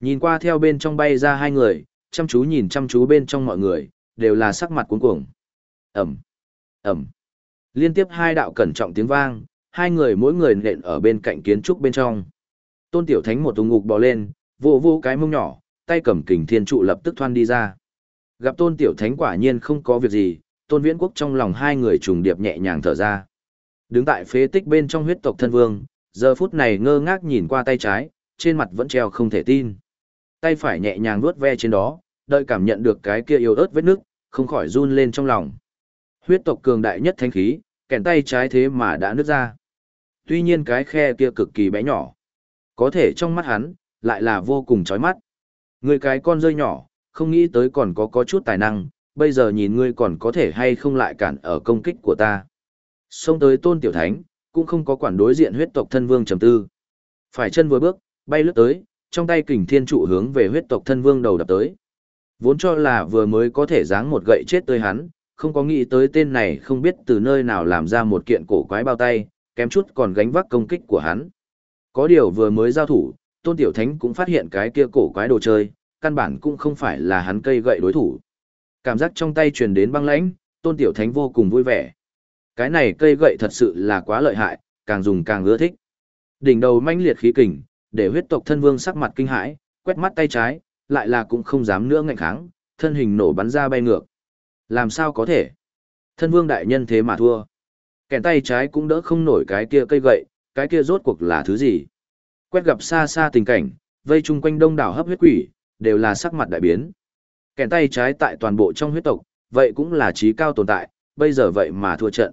Nhìn qua theo bên trong bay ra hai người, chăm chú nhìn chăm chú bên trong mọi người, đều là sắc mặt cuống cuồng. Ẩm, Ẩm. Liên tiếp hai đạo cẩn trọng tiếng vang, hai người mỗi người nện ở bên cạnh kiến trúc bên trong. Tôn Tiểu Thánh một tung ngục bò lên, vô vô cái mông nhỏ, tay cầm kình thiên trụ lập tức thoan đi ra. Gặp Tôn Tiểu Thánh quả nhiên không có việc gì, Tôn Viễn Quốc trong lòng hai người trùng điệp nhẹ nhàng thở ra. Đứng tại phế tích bên trong huyết tộc thân vương, giờ phút này ngơ ngác nhìn qua tay trái, trên mặt vẫn treo không thể tin. Tay phải nhẹ nhàng vuốt ve trên đó, đợi cảm nhận được cái kia yếu ớt vết nước, không khỏi run lên trong lòng. Huyết tộc cường đại nhất thánh khí, kèn tay trái thế mà đã nứt ra. Tuy nhiên cái khe kia cực kỳ bé nhỏ. Có thể trong mắt hắn, lại là vô cùng chói mắt. Người cái con rơi nhỏ, không nghĩ tới còn có có chút tài năng, bây giờ nhìn ngươi còn có thể hay không lại cản ở công kích của ta. Xông tới tôn tiểu thánh, cũng không có quản đối diện huyết tộc thân vương trầm tư. Phải chân vừa bước, bay lướt tới, trong tay kình thiên trụ hướng về huyết tộc thân vương đầu đập tới. Vốn cho là vừa mới có thể giáng một gậy chết tới hắn, không có nghĩ tới tên này không biết từ nơi nào làm ra một kiện cổ quái bao tay, kém chút còn gánh vác công kích của hắn. Có điều vừa mới giao thủ, Tôn Tiểu Thánh cũng phát hiện cái kia cổ quái đồ chơi, căn bản cũng không phải là hắn cây gậy đối thủ. Cảm giác trong tay truyền đến băng lãnh, Tôn Tiểu Thánh vô cùng vui vẻ. Cái này cây gậy thật sự là quá lợi hại, càng dùng càng ưa thích. Đỉnh đầu manh liệt khí kình, để huyết tộc thân vương sắc mặt kinh hãi, quét mắt tay trái, lại là cũng không dám nữa ngạnh kháng, thân hình nổ bắn ra bay ngược. Làm sao có thể? Thân vương đại nhân thế mà thua. Kèn tay trái cũng đỡ không nổi cái kia cây gậy, cái kia rốt cuộc là thứ gì? Quét gặp xa xa tình cảnh, vây chung quanh đông đảo hấp huyết quỷ, đều là sắc mặt đại biến. Kèn tay trái tại toàn bộ trong huyết tộc, vậy cũng là trí cao tồn tại, bây giờ vậy mà thua trận.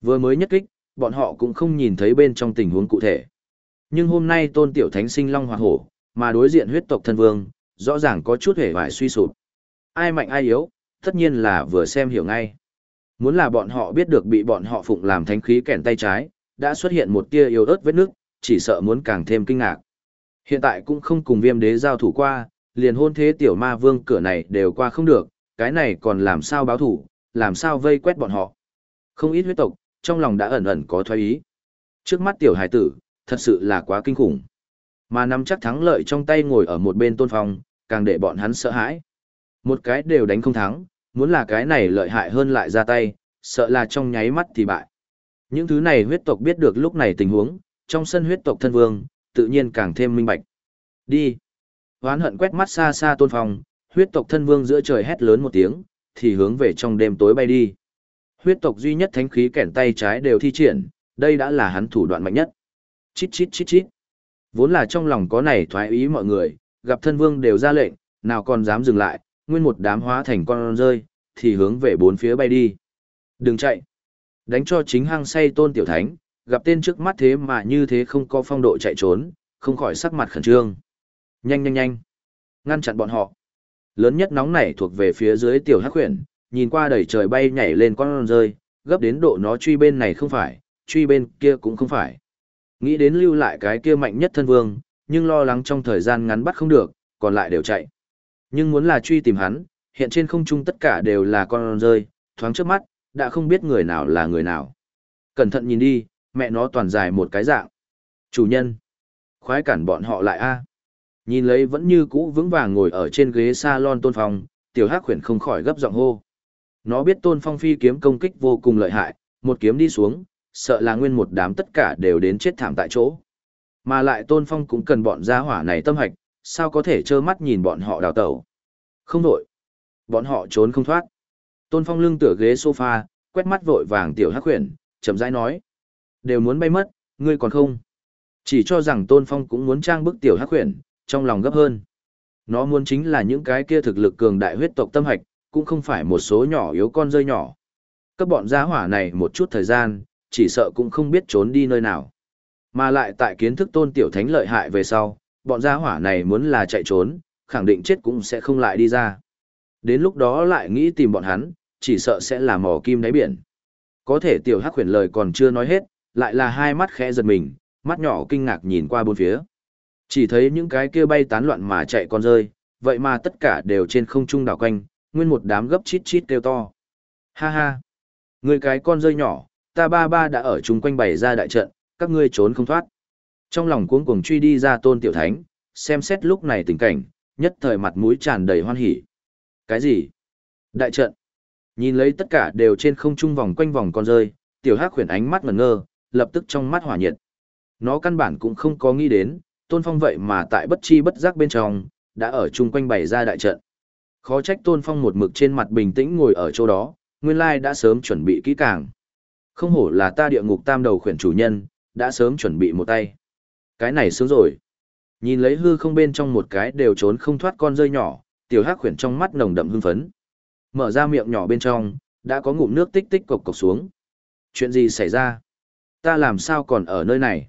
Vừa mới nhất kích, bọn họ cũng không nhìn thấy bên trong tình huống cụ thể. Nhưng hôm nay tôn tiểu thánh sinh long hoa hổ, mà đối diện huyết tộc thân vương, rõ ràng có chút hề vải suy sụp. Ai mạnh ai yếu, tất nhiên là vừa xem hiểu ngay. Muốn là bọn họ biết được bị bọn họ phụng làm thánh khí kèn tay trái, đã xuất hiện một tia yếu ớt vết nước, chỉ sợ muốn càng thêm kinh ngạc. Hiện tại cũng không cùng viêm đế giao thủ qua, liền hôn thế tiểu ma vương cửa này đều qua không được, cái này còn làm sao báo thủ, làm sao vây quét bọn họ. Không ít huyết tộc, trong lòng đã ẩn ẩn có thoái ý. Trước mắt tiểu hải tử, thật sự là quá kinh khủng. Mà nắm chắc thắng lợi trong tay ngồi ở một bên tôn phong, càng để bọn hắn sợ hãi. Một cái đều đánh không thắng, muốn là cái này lợi hại hơn lại ra tay, sợ là trong nháy mắt thì bại. Những thứ này huyết tộc biết được lúc này tình huống, trong sân huyết tộc thân vương, tự nhiên càng thêm minh bạch. Đi. Hoán hận quét mắt xa xa tôn phong, huyết tộc thân vương giữa trời hét lớn một tiếng, thì hướng về trong đêm tối bay đi. Huyết tộc duy nhất thánh khí kẻn tay trái đều thi triển, đây đã là hắn thủ đoạn mạnh nhất. Chít chít chít chít. Vốn là trong lòng có này thoái ý mọi người, gặp thân vương đều ra lệnh, nào còn dám dừng lại, nguyên một đám hóa thành con rơi, thì hướng về bốn phía bay đi. Đừng chạy. Đánh cho chính hang say tôn tiểu thánh, gặp tên trước mắt thế mà như thế không có phong độ chạy trốn, không khỏi sắc mặt khẩn trương. Nhanh nhanh nhanh. Ngăn chặn bọn họ. Lớn nhất nóng này thuộc về phía dưới tiểu hắc huyền, nhìn qua đầy trời bay nhảy lên con rơi, gấp đến độ nó truy bên này không phải, truy bên kia cũng không phải. Nghĩ đến lưu lại cái kia mạnh nhất thân vương, nhưng lo lắng trong thời gian ngắn bắt không được, còn lại đều chạy. Nhưng muốn là truy tìm hắn, hiện trên không trung tất cả đều là con rơi, thoáng trước mắt, đã không biết người nào là người nào. Cẩn thận nhìn đi, mẹ nó toàn dài một cái dạng. Chủ nhân, khoái cản bọn họ lại a. Nhìn lấy vẫn như cũ vững vàng ngồi ở trên ghế salon tôn phong, tiểu hắc khuyển không khỏi gấp giọng hô. Nó biết tôn phong phi kiếm công kích vô cùng lợi hại, một kiếm đi xuống, sợ là nguyên một đám tất cả đều đến chết thảm tại chỗ. Mà lại tôn phong cũng cần bọn gia hỏa này tâm hạch, sao có thể trơ mắt nhìn bọn họ đào tẩu. Không đổi. Bọn họ trốn không thoát. Tôn phong lưng tựa ghế sofa, quét mắt vội vàng tiểu hắc huyền, chậm rãi nói. Đều muốn bay mất, ngươi còn không. Chỉ cho rằng tôn phong cũng muốn trang bức tiểu hắc huyền, trong lòng gấp hơn. Nó muốn chính là những cái kia thực lực cường đại huyết tộc tâm hạch, cũng không phải một số nhỏ yếu con rơi nhỏ. Các bọn gia hỏa này một chút thời gian, chỉ sợ cũng không biết trốn đi nơi nào. Mà lại tại kiến thức tôn tiểu thánh lợi hại về sau, bọn gia hỏa này muốn là chạy trốn, khẳng định chết cũng sẽ không lại đi ra. Đến lúc đó lại nghĩ tìm bọn hắn, chỉ sợ sẽ là mò kim đáy biển. Có thể tiểu hắc huyền lời còn chưa nói hết, lại là hai mắt khẽ giật mình, mắt nhỏ kinh ngạc nhìn qua bốn phía. Chỉ thấy những cái kia bay tán loạn mà chạy con rơi, vậy mà tất cả đều trên không trung đảo quanh, nguyên một đám gấp chít chít kêu to. Ha ha! Người cái con rơi nhỏ, ta ba ba đã ở chung quanh bày ra đại trận, các ngươi trốn không thoát. Trong lòng cuống cuồng truy đi ra tôn tiểu thánh, xem xét lúc này tình cảnh, nhất thời mặt mũi tràn đầy hoan hỉ. Cái gì? Đại trận. Nhìn lấy tất cả đều trên không trung vòng quanh vòng con rơi, tiểu hắc khuyển ánh mắt ngẩn ngơ, lập tức trong mắt hỏa nhiệt. Nó căn bản cũng không có nghĩ đến, tôn phong vậy mà tại bất chi bất giác bên trong, đã ở chung quanh bày ra đại trận. Khó trách tôn phong một mực trên mặt bình tĩnh ngồi ở chỗ đó, nguyên lai đã sớm chuẩn bị kỹ càng. Không hổ là ta địa ngục tam đầu khuyển chủ nhân, đã sớm chuẩn bị một tay. Cái này sướng rồi. Nhìn lấy hư không bên trong một cái đều trốn không thoát con rơi nhỏ, tiểu hắc khuyển trong mắt nồng đậm hưng phấn. Mở ra miệng nhỏ bên trong, đã có ngụm nước tích tích cộc cộc xuống. Chuyện gì xảy ra? Ta làm sao còn ở nơi này?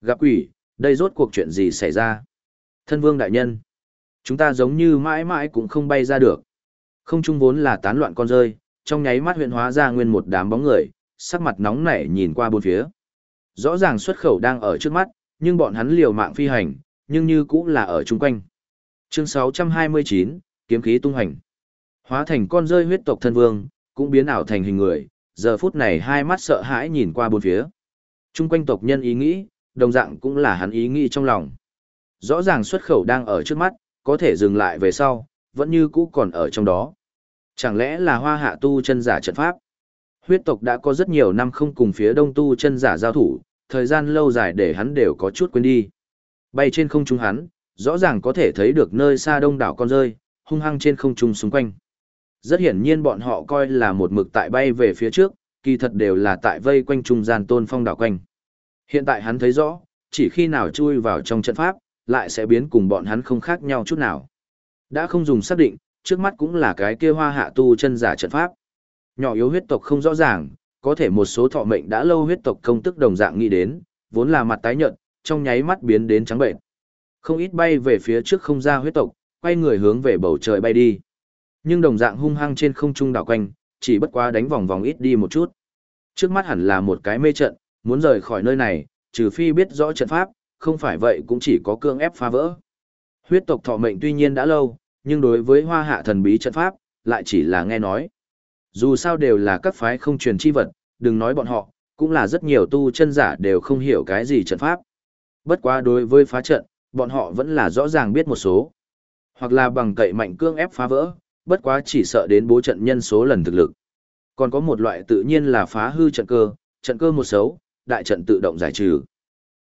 Gặp quỷ, đây rốt cuộc chuyện gì xảy ra? Thân vương đại nhân. Chúng ta giống như mãi mãi cũng không bay ra được. Không trung vốn là tán loạn con rơi, trong nháy mắt huyện hóa ra nguyên một đám bóng người, sắc mặt nóng nảy nhìn qua bốn phía. Rõ ràng xuất khẩu đang ở trước mắt, nhưng bọn hắn liều mạng phi hành, nhưng như cũng là ở chung quanh. Chương 629, kiếm khí tung hành. Hóa thành con rơi huyết tộc thân vương, cũng biến ảo thành hình người, giờ phút này hai mắt sợ hãi nhìn qua bốn phía. Chung quanh tộc nhân ý nghĩ, đồng dạng cũng là hắn ý nghĩ trong lòng. Rõ ràng xuất khẩu đang ở trước mắt, có thể dừng lại về sau, vẫn như cũ còn ở trong đó. Chẳng lẽ là hoa hạ tu chân giả trận pháp? Huyết tộc đã có rất nhiều năm không cùng phía đông tu chân giả giao thủ, thời gian lâu dài để hắn đều có chút quên đi. Bay trên không trung hắn, rõ ràng có thể thấy được nơi xa đông đảo con rơi, hung hăng trên không trung xung quanh. Rất hiển nhiên bọn họ coi là một mực tại bay về phía trước, kỳ thật đều là tại vây quanh trung gian tôn phong đảo quanh. Hiện tại hắn thấy rõ, chỉ khi nào chui vào trong trận pháp, lại sẽ biến cùng bọn hắn không khác nhau chút nào. Đã không dùng xác định, trước mắt cũng là cái kia hoa hạ tu chân giả trận pháp. Nhỏ yếu huyết tộc không rõ ràng, có thể một số thọ mệnh đã lâu huyết tộc công tức đồng dạng nghĩ đến, vốn là mặt tái nhợt, trong nháy mắt biến đến trắng bệnh. Không ít bay về phía trước không ra huyết tộc, quay người hướng về bầu trời bay đi. Nhưng đồng dạng hung hăng trên không trung đảo quanh, chỉ bất quá đánh vòng vòng ít đi một chút. Trước mắt hẳn là một cái mê trận, muốn rời khỏi nơi này, trừ phi biết rõ trận pháp, không phải vậy cũng chỉ có cương ép phá vỡ. Huyết tộc thọ mệnh tuy nhiên đã lâu, nhưng đối với hoa hạ thần bí trận pháp, lại chỉ là nghe nói. Dù sao đều là các phái không truyền chi vật, đừng nói bọn họ, cũng là rất nhiều tu chân giả đều không hiểu cái gì trận pháp. Bất quá đối với phá trận, bọn họ vẫn là rõ ràng biết một số. Hoặc là bằng cậy mạnh cương ép phá vỡ, bất quá chỉ sợ đến bố trận nhân số lần thực lực. Còn có một loại tự nhiên là phá hư trận cơ, trận cơ một xấu, đại trận tự động giải trừ.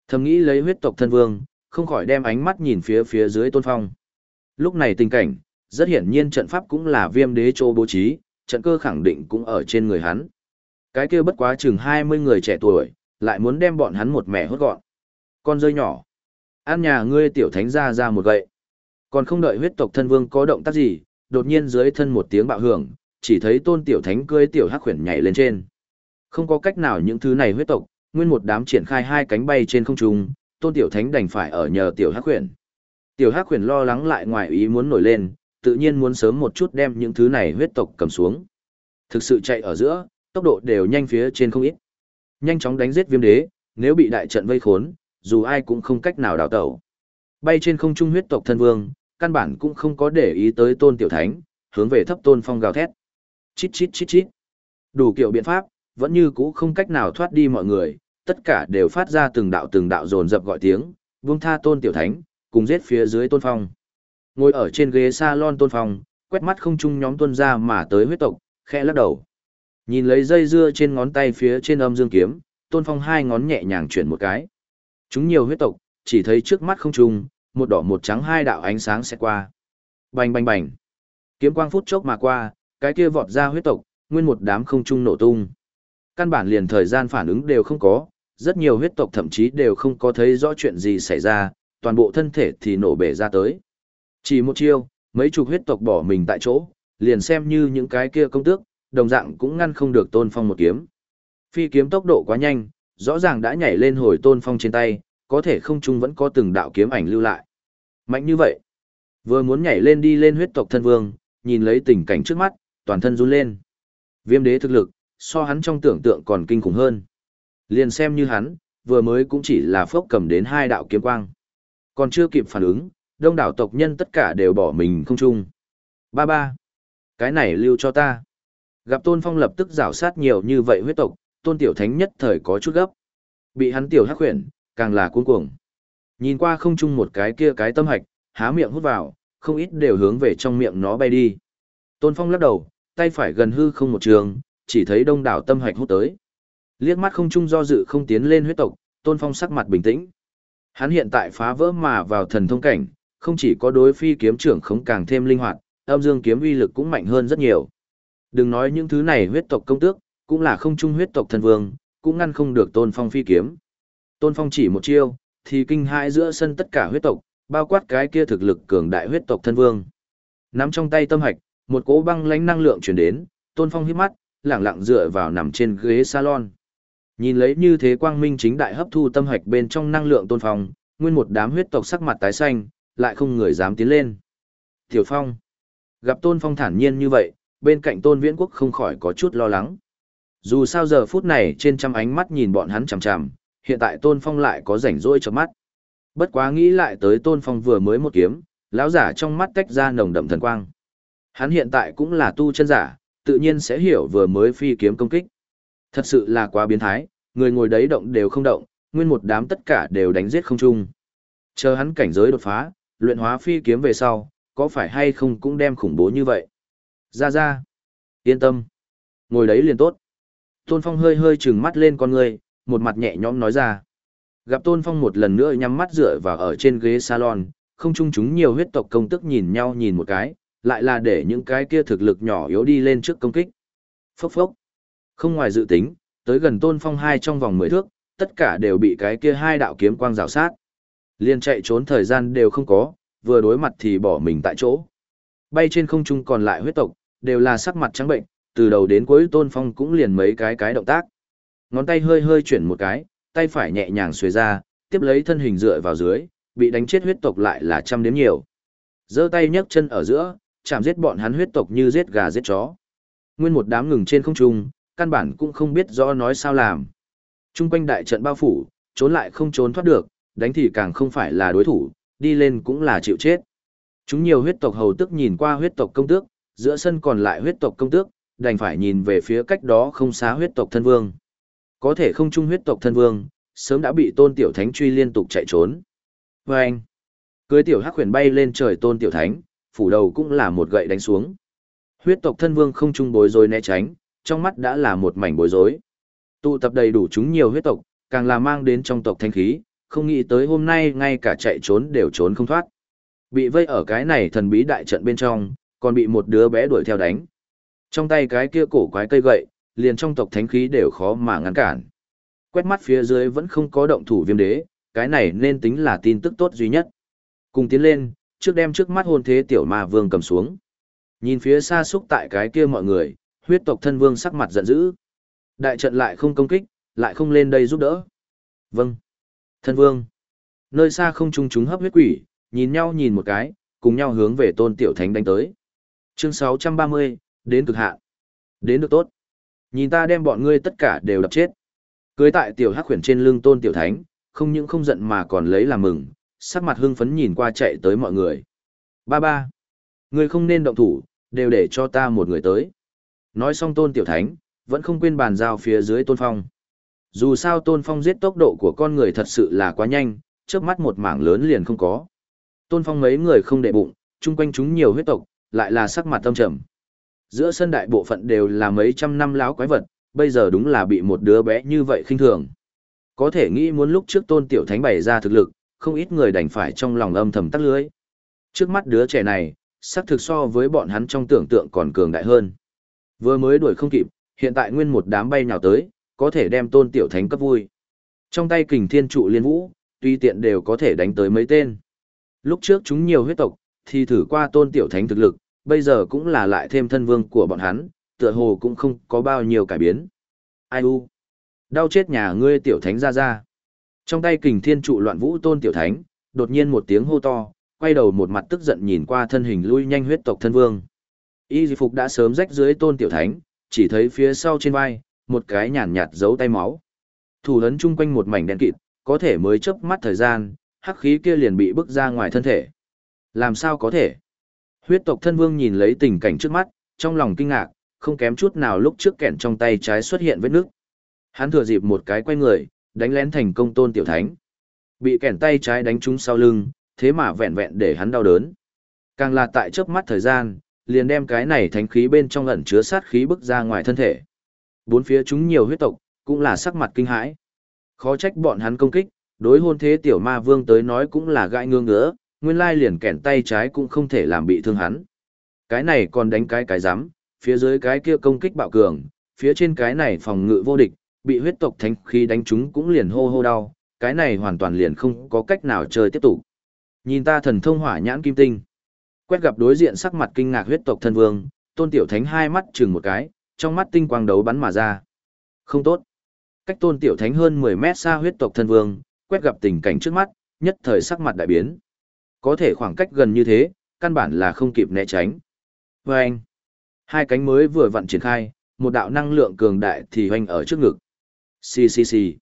Thầm nghĩ lấy huyết tộc thân vương, không khỏi đem ánh mắt nhìn phía phía dưới tôn phong. Lúc này tình cảnh, rất hiển nhiên trận pháp cũng là viêm đế châu bố trí, trận cơ khẳng định cũng ở trên người hắn. Cái kia bất quá chừng 20 người trẻ tuổi, lại muốn đem bọn hắn một mẻ hốt gọn. Con rơi nhỏ. An nhà ngươi tiểu thánh ra ra một gậy. Còn không đợi huyết tộc thân vương có động tác gì, đột nhiên dưới thân một tiếng bạo hưởng, chỉ thấy tôn tiểu thánh cưới tiểu hắc khuyển nhảy lên trên. Không có cách nào những thứ này huyết tộc, nguyên một đám triển khai hai cánh bay trên không trung, tôn tiểu thánh đành phải ở nhờ tiểu hắc khuyển. Tiểu hắc khuyển lo lắng lại ngoài ý muốn nổi lên, tự nhiên muốn sớm một chút đem những thứ này huyết tộc cầm xuống. Thực sự chạy ở giữa, tốc độ đều nhanh phía trên không ít. Nhanh chóng đánh giết viêm đế, nếu bị đại trận vây khốn, dù ai cũng không cách nào đào tẩu. Bay trên không trung huyết tộc thân vương, căn bản cũng không có để ý tới tôn tiểu thánh, hướng về thấp tôn phong gào thét. Chít chít chít chít. Đủ kiểu biện pháp, vẫn như cũ không cách nào thoát đi mọi người, tất cả đều phát ra từng đạo từng đạo dồn dập gọi tiếng, buông tha tôn tiểu thánh, cùng giết phía dưới tôn phong. Ngồi ở trên ghế salon tôn phong, quét mắt không chung nhóm tuân ra mà tới huyết tộc, khẽ lắc đầu. Nhìn lấy dây dưa trên ngón tay phía trên âm dương kiếm, tôn phong hai ngón nhẹ nhàng chuyển một cái. Chúng nhiều huyết tộc, chỉ thấy trước mắt không trung, một đỏ một trắng hai đạo ánh sáng sẽ qua. Bành bành bành. Kiếm quang phút chốc mà qua, cái kia vọt ra huyết tộc, nguyên một đám không trung nổ tung. Căn bản liền thời gian phản ứng đều không có, rất nhiều huyết tộc thậm chí đều không có thấy rõ chuyện gì xảy ra, toàn bộ thân thể thì nổ bể ra tới. Chỉ một chiêu, mấy chục huyết tộc bỏ mình tại chỗ, liền xem như những cái kia công tước, đồng dạng cũng ngăn không được tôn phong một kiếm. Phi kiếm tốc độ quá nhanh, rõ ràng đã nhảy lên hồi tôn phong trên tay, có thể không trung vẫn có từng đạo kiếm ảnh lưu lại. Mạnh như vậy, vừa muốn nhảy lên đi lên huyết tộc thân vương, nhìn lấy tình cảnh trước mắt, toàn thân run lên. Viêm đế thực lực, so hắn trong tưởng tượng còn kinh khủng hơn. Liền xem như hắn, vừa mới cũng chỉ là phốc cầm đến hai đạo kiếm quang. Còn chưa kịp phản ứng, đông đảo tộc nhân tất cả đều bỏ mình không chung. Ba ba. Cái này lưu cho ta. Gặp Tôn Phong lập tức rảo sát nhiều như vậy huyết tộc, Tôn Tiểu Thánh nhất thời có chút gấp. Bị hắn tiểu hắc huyền, càng là cuống cuồng. Nhìn qua không chung một cái kia cái tâm hạch, há miệng hút vào, không ít đều hướng về trong miệng nó bay đi. Tôn Phong lắc đầu, tay phải gần hư không một trường, chỉ thấy đông đảo tâm hạch hút tới. Liếc mắt không chung do dự không tiến lên huyết tộc, Tôn Phong sắc mặt bình tĩnh. Hắn hiện tại phá vỡ mà vào thần thông cảnh, không chỉ có đối phi kiếm trưởng không càng thêm linh hoạt, âm dương kiếm uy lực cũng mạnh hơn rất nhiều. Đừng nói những thứ này huyết tộc công tước, cũng là không chung huyết tộc thần vương, cũng ngăn không được Tôn Phong phi kiếm. Tôn Phong chỉ một chiêu, thì kinh hãi giữa sân tất cả huyết tộc, bao quát cái kia thực lực cường đại huyết tộc thân vương. Nắm trong tay tâm hạch, một cỗ băng lãnh năng lượng truyền đến, Tôn Phong hít mắt, lẳng lặng dựa vào nằm trên ghế salon. Nhìn lấy như thế quang minh chính đại hấp thu tâm hạch bên trong năng lượng Tôn Phong, nguyên một đám huyết tộc sắc mặt tái xanh, lại không người dám tiến lên. Tiểu Phong. Gặp Tôn Phong thản nhiên như vậy, bên cạnh Tôn Viễn Quốc không khỏi có chút lo lắng. Dù sao giờ phút này trên trăm ánh mắt nhìn bọn hắn chằm chằm, hiện tại Tôn Phong lại có rảnh rỗi cho mắt. Bất quá nghĩ lại tới Tôn Phong vừa mới một kiếm, lão giả trong mắt tách ra nồng đậm thần quang. Hắn hiện tại cũng là tu chân giả, tự nhiên sẽ hiểu vừa mới phi kiếm công kích. Thật sự là quá biến thái, người ngồi đấy động đều không động, nguyên một đám tất cả đều đánh giết không chung. Chờ hắn cảnh giới đột phá, luyện hóa phi kiếm về sau, có phải hay không cũng đem khủng bố như vậy. Ra ra. Yên tâm. Ngồi đấy liền tốt. Tôn Phong hơi hơi trừng mắt lên con người, một mặt nhẹ nhõm nói ra. Gặp Tôn Phong một lần nữa nhắm mắt dựa vào ở trên ghế salon, không chung chúng nhiều huyết tộc công tức nhìn nhau nhìn một cái, lại là để những cái kia thực lực nhỏ yếu đi lên trước công kích. Phốc phốc. Không ngoài dự tính, tới gần Tôn Phong hai trong vòng mười thước, tất cả đều bị cái kia hai đạo kiếm quang rào sát. Liên chạy trốn thời gian đều không có, vừa đối mặt thì bỏ mình tại chỗ. Bay trên không trung còn lại huyết tộc, đều là sắc mặt trắng bệnh, từ đầu đến cuối Tôn Phong cũng liền mấy cái cái động tác. Ngón tay hơi hơi chuyển một cái, tay phải nhẹ nhàng xuề ra, tiếp lấy thân hình dựa vào dưới, bị đánh chết huyết tộc lại là trăm đếm nhiều. giơ tay nhấc chân ở giữa, chạm giết bọn hắn huyết tộc như giết gà giết chó. Nguyên một đám ngừng trên không trung, căn bản cũng không biết rõ nói sao làm. Trung quanh đại trận bao phủ, trốn lại không trốn thoát được, đánh thì càng không phải là đối thủ, đi lên cũng là chịu chết. Chúng nhiều huyết tộc hầu tức nhìn qua huyết tộc công tước, giữa sân còn lại huyết tộc công tước, đành phải nhìn về phía cách đó không xá huyết tộc thân vương. Có thể không chung huyết tộc thân vương, sớm đã bị tôn tiểu thánh truy liên tục chạy trốn. Và anh, cưới tiểu hắc huyền bay lên trời tôn tiểu thánh, phủ đầu cũng là một gậy đánh xuống. Huyết tộc thân vương không chung bối rối né tránh, trong mắt đã là một mảnh bối rối. Tụ tập đầy đủ chúng nhiều huyết tộc, càng là mang đến trong tộc thanh khí, không nghĩ tới hôm nay ngay cả chạy trốn đều trốn không thoát. Bị vây ở cái này thần bí đại trận bên trong, còn bị một đứa bé đuổi theo đánh. Trong tay cái kia cổ quái cây gậy, liền trong tộc thánh khí đều khó mà ngăn cản. Quét mắt phía dưới vẫn không có động thủ viêm đế, cái này nên tính là tin tức tốt duy nhất. Cùng tiến lên, trước đem trước mắt hôn thế tiểu ma vương cầm xuống. Nhìn phía xa xúc tại cái kia mọi người, huyết tộc thân vương sắc mặt giận dữ. Đại trận lại không công kích, lại không lên đây giúp đỡ. Vâng. Thân vương. Nơi xa không trung chúng hấp huyết quỷ, nhìn nhau nhìn một cái, cùng nhau hướng về tôn tiểu thánh đánh tới. Chương 630, đến cực hạn. Đến được tốt. Nhìn ta đem bọn ngươi tất cả đều đập chết. Cưới tại tiểu hắc khuyển trên lưng tôn tiểu thánh, không những không giận mà còn lấy làm mừng, sắc mặt hưng phấn nhìn qua chạy tới mọi người. Ba ba. Ngươi không nên động thủ, đều để cho ta một người tới. Nói xong tôn tiểu thánh, vẫn không quên bàn giao phía dưới tôn phong. Dù sao tôn phong giết tốc độ của con người thật sự là quá nhanh, trước mắt một mảng lớn liền không có. Tôn phong mấy người không đệ bụng, chung quanh chúng nhiều huyết tộc, lại là sắc mặt tâm trầm. Giữa sân đại bộ phận đều là mấy trăm năm láo quái vật, bây giờ đúng là bị một đứa bé như vậy khinh thường. Có thể nghĩ muốn lúc trước tôn tiểu thánh bày ra thực lực, không ít người đành phải trong lòng âm thầm tắt lưới. Trước mắt đứa trẻ này, sắc thực so với bọn hắn trong tưởng tượng còn cường đại hơn. Vừa mới đuổi không kịp, hiện tại nguyên một đám bay nhào tới, có thể đem tôn tiểu thánh cấp vui. Trong tay kình thiên trụ liên vũ, tuy tiện đều có thể đánh tới mấy tên. Lúc trước chúng nhiều huyết tộc, thì thử qua tôn tiểu thánh thực lực, bây giờ cũng là lại thêm thân vương của bọn hắn, tựa hồ cũng không có bao nhiêu cải biến. Ai u? Đau chết nhà ngươi tiểu thánh ra ra. Trong tay kình thiên trụ loạn vũ tôn tiểu thánh, đột nhiên một tiếng hô to, quay đầu một mặt tức giận nhìn qua thân hình lui nhanh huyết tộc thân vương. Y phục đã sớm rách dưới tôn tiểu thánh, chỉ thấy phía sau trên vai, một cái nhàn nhạt giấu tay máu. Thủ lớn chung quanh một mảnh đen kịt, có thể mới chớp mắt thời gian, hắc khí kia liền bị bức ra ngoài thân thể. Làm sao có thể? Huyết tộc thân vương nhìn lấy tình cảnh trước mắt, trong lòng kinh ngạc, không kém chút nào lúc trước kẹn trong tay trái xuất hiện vết nước. Hắn thừa dịp một cái quay người, đánh lén thành công tôn tiểu thánh. Bị kẹn tay trái đánh trúng sau lưng, thế mà vẹn vẹn để hắn đau đớn. Càng là tại chớp mắt thời gian, liền đem cái này thánh khí bên trong ẩn chứa sát khí bức ra ngoài thân thể. Bốn phía chúng nhiều huyết tộc, cũng là sắc mặt kinh hãi. Khó trách bọn hắn công kích, đối hôn thế tiểu ma vương tới nói cũng là gãi ngương ngứa, nguyên lai liền kẻn tay trái cũng không thể làm bị thương hắn. Cái này còn đánh cái cái rắm phía dưới cái kia công kích bạo cường, phía trên cái này phòng ngự vô địch, bị huyết tộc thánh khí đánh chúng cũng liền hô hô đau, cái này hoàn toàn liền không có cách nào chơi tiếp tục. Nhìn ta thần thông hỏa nhãn kim tinh. Quét gặp đối diện sắc mặt kinh ngạc huyết tộc thân vương, tôn tiểu thánh hai mắt chừng một cái, trong mắt tinh quang đấu bắn mà ra. Không tốt. Cách tôn tiểu thánh hơn 10 mét xa huyết tộc thân vương, quét gặp tình cảnh trước mắt, nhất thời sắc mặt đại biến. Có thể khoảng cách gần như thế, căn bản là không kịp né tránh. Và anh, hai cánh mới vừa vặn triển khai, một đạo năng lượng cường đại thì hoành ở trước ngực. Xì xì xì.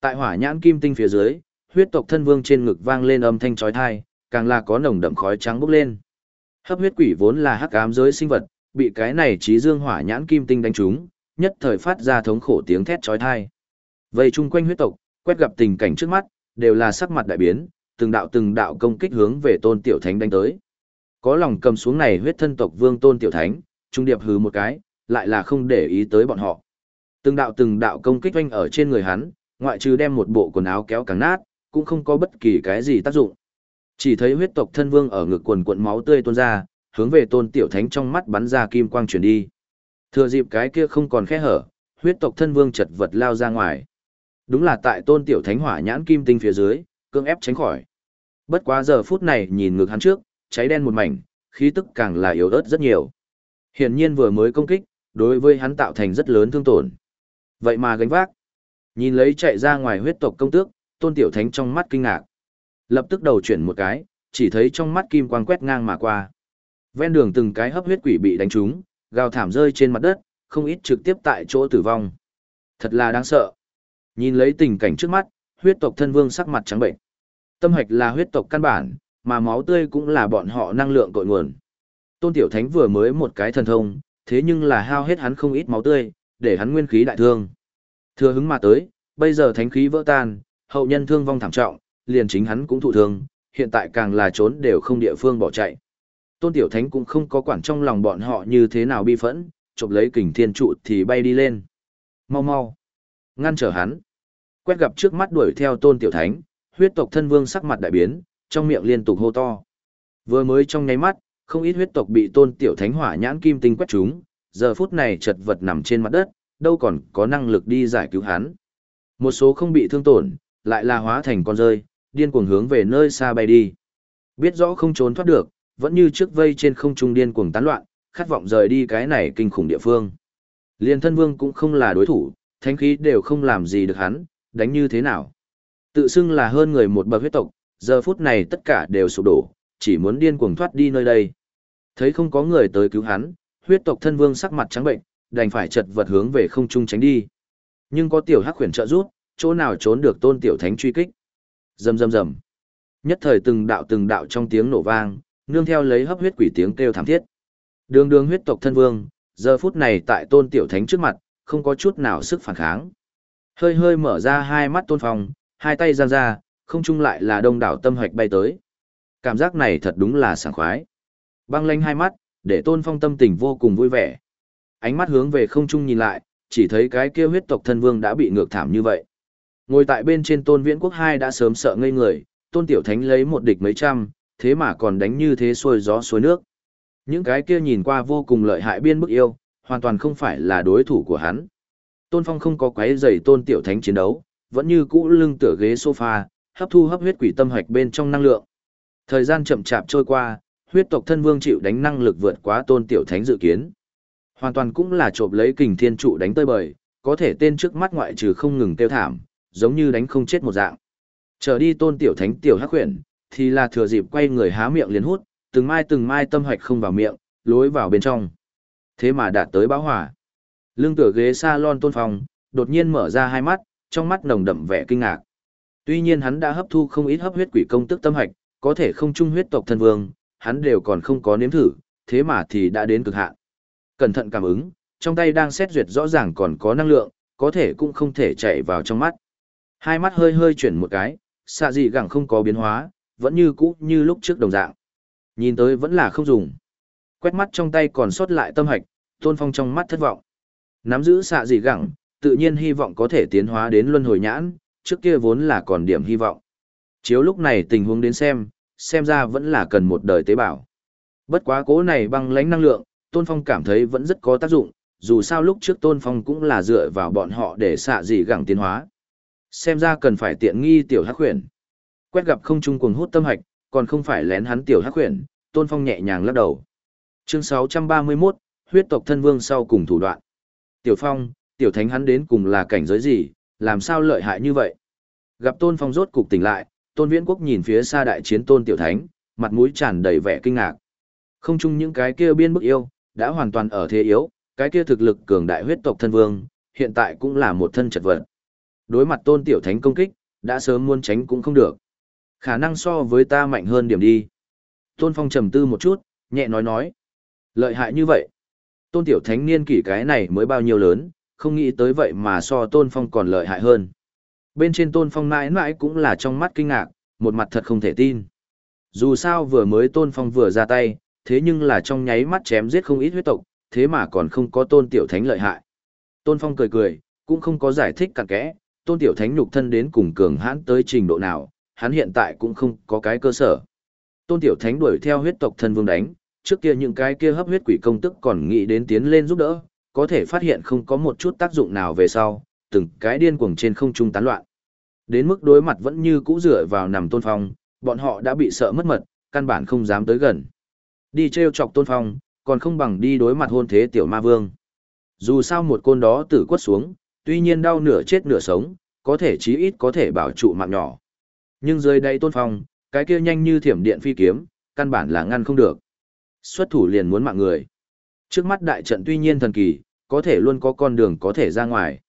Tại hỏa nhãn kim tinh phía dưới, huyết tộc thân vương trên ngực vang lên âm thanh chói tai, càng là có nồng đậm khói trắng bốc lên. Hấp huyết quỷ vốn là hắc ám giới sinh vật, bị cái này trí dương hỏa nhãn kim tinh đánh trúng, nhất thời phát ra thống khổ tiếng thét chói tai. Vây chung quanh huyết tộc, quét gặp tình cảnh trước mắt, đều là sắc mặt đại biến, từng đạo từng đạo công kích hướng về Tôn Tiểu Thánh đánh tới. Có lòng cầm xuống này huyết thân tộc vương Tôn Tiểu Thánh, trung điệp hứ một cái, lại là không để ý tới bọn họ. Từng đạo từng đạo công kích oanh ở trên người hắn, ngoại trừ đem một bộ quần áo kéo càng nát, cũng không có bất kỳ cái gì tác dụng. Chỉ thấy huyết tộc thân vương ở ngực quần cuộn máu tươi tuôn ra, hướng về tôn tiểu thánh trong mắt bắn ra kim quang chuyển đi. Thừa dịp cái kia không còn khe hở, huyết tộc thân vương chật vật lao ra ngoài. Đúng là tại tôn tiểu thánh hỏa nhãn kim tinh phía dưới, cương ép tránh khỏi. Bất quá giờ phút này nhìn ngược hắn trước, cháy đen một mảnh, khí tức càng là yếu ớt rất nhiều. Hiển nhiên vừa mới công kích, đối với hắn tạo thành rất lớn thương tổn. Vậy mà gánh vác. Nhìn lấy chạy ra ngoài huyết tộc công tước, tôn tiểu thánh trong mắt kinh ngạc. Lập tức đầu chuyển một cái, chỉ thấy trong mắt kim quang quét ngang mà qua. Ven đường từng cái hấp huyết quỷ bị đánh trúng, gào thảm rơi trên mặt đất, không ít trực tiếp tại chỗ tử vong. Thật là đáng sợ. Nhìn lấy tình cảnh trước mắt, huyết tộc thân vương sắc mặt trắng bệnh. Tâm hạch là huyết tộc căn bản, mà máu tươi cũng là bọn họ năng lượng cội nguồn. Tôn Tiểu Thánh vừa mới một cái thần thông, thế nhưng là hao hết hắn không ít máu tươi, để hắn nguyên khí đại thương. Thừa hứng mà tới, bây giờ thánh khí vỡ tan, hậu nhân thương vong thảm trọng, liền chính hắn cũng thụ thương, hiện tại càng là trốn đều không địa phương bỏ chạy. Tôn Tiểu Thánh cũng không có quản trong lòng bọn họ như thế nào bi phẫn, chộp lấy kình thiên trụ thì bay đi lên. Mau mau. Ngăn trở hắn. Quét gặp trước mắt đuổi theo Tôn Tiểu Thánh, huyết tộc thân vương sắc mặt đại biến, trong miệng liên tục hô to. Vừa mới trong nháy mắt, không ít huyết tộc bị Tôn Tiểu Thánh hỏa nhãn kim tinh quét trúng, giờ phút này chật vật nằm trên mặt đất, đâu còn có năng lực đi giải cứu hắn. Một số không bị thương tổn, lại là hóa thành con rơi, điên cuồng hướng về nơi xa bay đi. Biết rõ không trốn thoát được, vẫn như trước vây trên không trung điên cuồng tán loạn, khát vọng rời đi cái này kinh khủng địa phương. Liên thân vương cũng không là đối thủ, thánh khí đều không làm gì được hắn, đánh như thế nào. Tự xưng là hơn người một bậc huyết tộc, giờ phút này tất cả đều sụp đổ, chỉ muốn điên cuồng thoát đi nơi đây. Thấy không có người tới cứu hắn, huyết tộc thân vương sắc mặt trắng bệnh, đành phải chật vật hướng về không trung tránh đi. Nhưng có tiểu hắc khuyển trợ giúp, chỗ nào trốn được tôn tiểu thánh truy kích. Rầm rầm rầm. Nhất thời từng đạo từng đạo trong tiếng nổ vang, nương theo lấy hấp huyết quỷ tiếng kêu thảm thiết. Đường đường huyết tộc thân vương, giờ phút này tại tôn tiểu thánh trước mặt, không có chút nào sức phản kháng. Hơi hơi mở ra hai mắt tôn phong, hai tay giang ra, không chung lại là đông đảo tâm hoạch bay tới. Cảm giác này thật đúng là sảng khoái. Băng lanh hai mắt, để tôn phong tâm tình vô cùng vui vẻ. Ánh mắt hướng về không trung nhìn lại, chỉ thấy cái kia huyết tộc thân vương đã bị ngược thảm như vậy. Ngồi tại bên trên tôn viễn quốc hai đã sớm sợ ngây người, tôn tiểu thánh lấy một địch mấy trăm, thế mà còn đánh như thế xuôi gió xuôi nước. Những cái kia nhìn qua vô cùng lợi hại biên bức yêu, hoàn toàn không phải là đối thủ của hắn. Tôn Phong không có quấy rầy tôn tiểu thánh chiến đấu, vẫn như cũ lưng tựa ghế sofa, hấp thu hấp huyết quỷ tâm hạch bên trong năng lượng. Thời gian chậm chạp trôi qua, huyết tộc thân vương chịu đánh năng lực vượt quá tôn tiểu thánh dự kiến. Hoàn toàn cũng là trộm lấy kình thiên trụ đánh tơi bời, có thể tên trước mắt ngoại trừ không ngừng tiêu thảm, giống như đánh không chết một dạng. Trở đi tôn tiểu thánh tiểu hắc huyền, thì là thừa dịp quay người há miệng liền hút, từng mai từng mai tâm hạch không vào miệng, lối vào bên trong. Thế mà đạt tới bão hỏa. Lưng tựa ghế salon tôn phòng, đột nhiên mở ra hai mắt, trong mắt nồng đậm vẻ kinh ngạc. Tuy nhiên hắn đã hấp thu không ít hấp huyết quỷ công tức tâm hạch, có thể không trung huyết tộc thân vương, hắn đều còn không có nếm thử, thế mà thì đã đến cực hạn. Cẩn thận cảm ứng, trong tay đang xét duyệt rõ ràng còn có năng lượng, có thể cũng không thể chạy vào trong mắt. Hai mắt hơi hơi chuyển một cái, xạ dị gẳng không có biến hóa, vẫn như cũ như lúc trước đồng dạng. Nhìn tới vẫn là không dùng. Quét mắt trong tay còn sót lại tâm hạch, Tôn Phong trong mắt thất vọng. Nắm giữ xạ dị gẳng, tự nhiên hy vọng có thể tiến hóa đến luân hồi nhãn, trước kia vốn là còn điểm hy vọng. Chiếu lúc này tình huống đến xem, xem ra vẫn là cần một đời tế bào. Bất quá cố này băng lãnh năng lượng, Tôn Phong cảm thấy vẫn rất có tác dụng, dù sao lúc trước Tôn Phong cũng là dựa vào bọn họ để xạ dị gẳng tiến hóa. Xem ra cần phải tiện nghi tiểu hắc huyền. Quét gặp không trung cuồng hút tâm hạch, còn không phải lén hắn tiểu hắc huyền, Tôn Phong nhẹ nhàng lắc đầu. Chương 631, huyết tộc thân vương sau cùng thủ đoạn. Tiểu Phong, tiểu thánh hắn đến cùng là cảnh giới gì, làm sao lợi hại như vậy? Gặp Tôn Phong rốt cục tỉnh lại, Tôn Viễn Quốc nhìn phía xa đại chiến Tôn Tiểu Thánh, mặt mũi tràn đầy vẻ kinh ngạc. Không chung những cái kia biên bức yêu, đã hoàn toàn ở thế yếu, cái kia thực lực cường đại huyết tộc thân vương, hiện tại cũng là một thân chật vật. Đối mặt Tôn Tiểu Thánh công kích, đã sớm muốn tránh cũng không được. Khả năng so với ta mạnh hơn điểm đi. Tôn Phong trầm tư một chút, nhẹ nói nói. Lợi hại như vậy. Tôn Tiểu Thánh niên kỷ cái này mới bao nhiêu lớn, không nghĩ tới vậy mà so Tôn Phong còn lợi hại hơn. Bên trên Tôn Phong mãi mãi cũng là trong mắt kinh ngạc, một mặt thật không thể tin. Dù sao vừa mới Tôn Phong vừa ra tay, thế nhưng là trong nháy mắt chém giết không ít huyết tộc, thế mà còn không có Tôn Tiểu Thánh lợi hại. Tôn Phong cười cười, cũng không có giải thích cặn kẽ, Tôn Tiểu Thánh nhục thân đến cùng cường hãn tới trình độ nào, hắn hiện tại cũng không có cái cơ sở. Tôn Tiểu Thánh đuổi theo huyết tộc thân vương đánh, trước kia những cái kia hấp huyết quỷ công tức còn nghĩ đến tiến lên giúp đỡ, có thể phát hiện không có một chút tác dụng nào về sau, từng cái điên cuồng trên không trung tán loạn. Đến mức đối mặt vẫn như cũ rửa vào nằm tôn phong, bọn họ đã bị sợ mất mật, căn bản không dám tới gần. Đi treo chọc tôn phong, còn không bằng đi đối mặt hôn thế tiểu ma vương. Dù sao một côn đó tử quất xuống, tuy nhiên đau nửa chết nửa sống, có thể chí ít có thể bảo trụ mạng nhỏ. Nhưng dưới đây tôn phong, cái kia nhanh như thiểm điện phi kiếm, căn bản là ngăn không được. Xuất thủ liền muốn mạng người. Trước mắt đại trận tuy nhiên thần kỳ, có thể luôn có con đường có thể ra ngoài.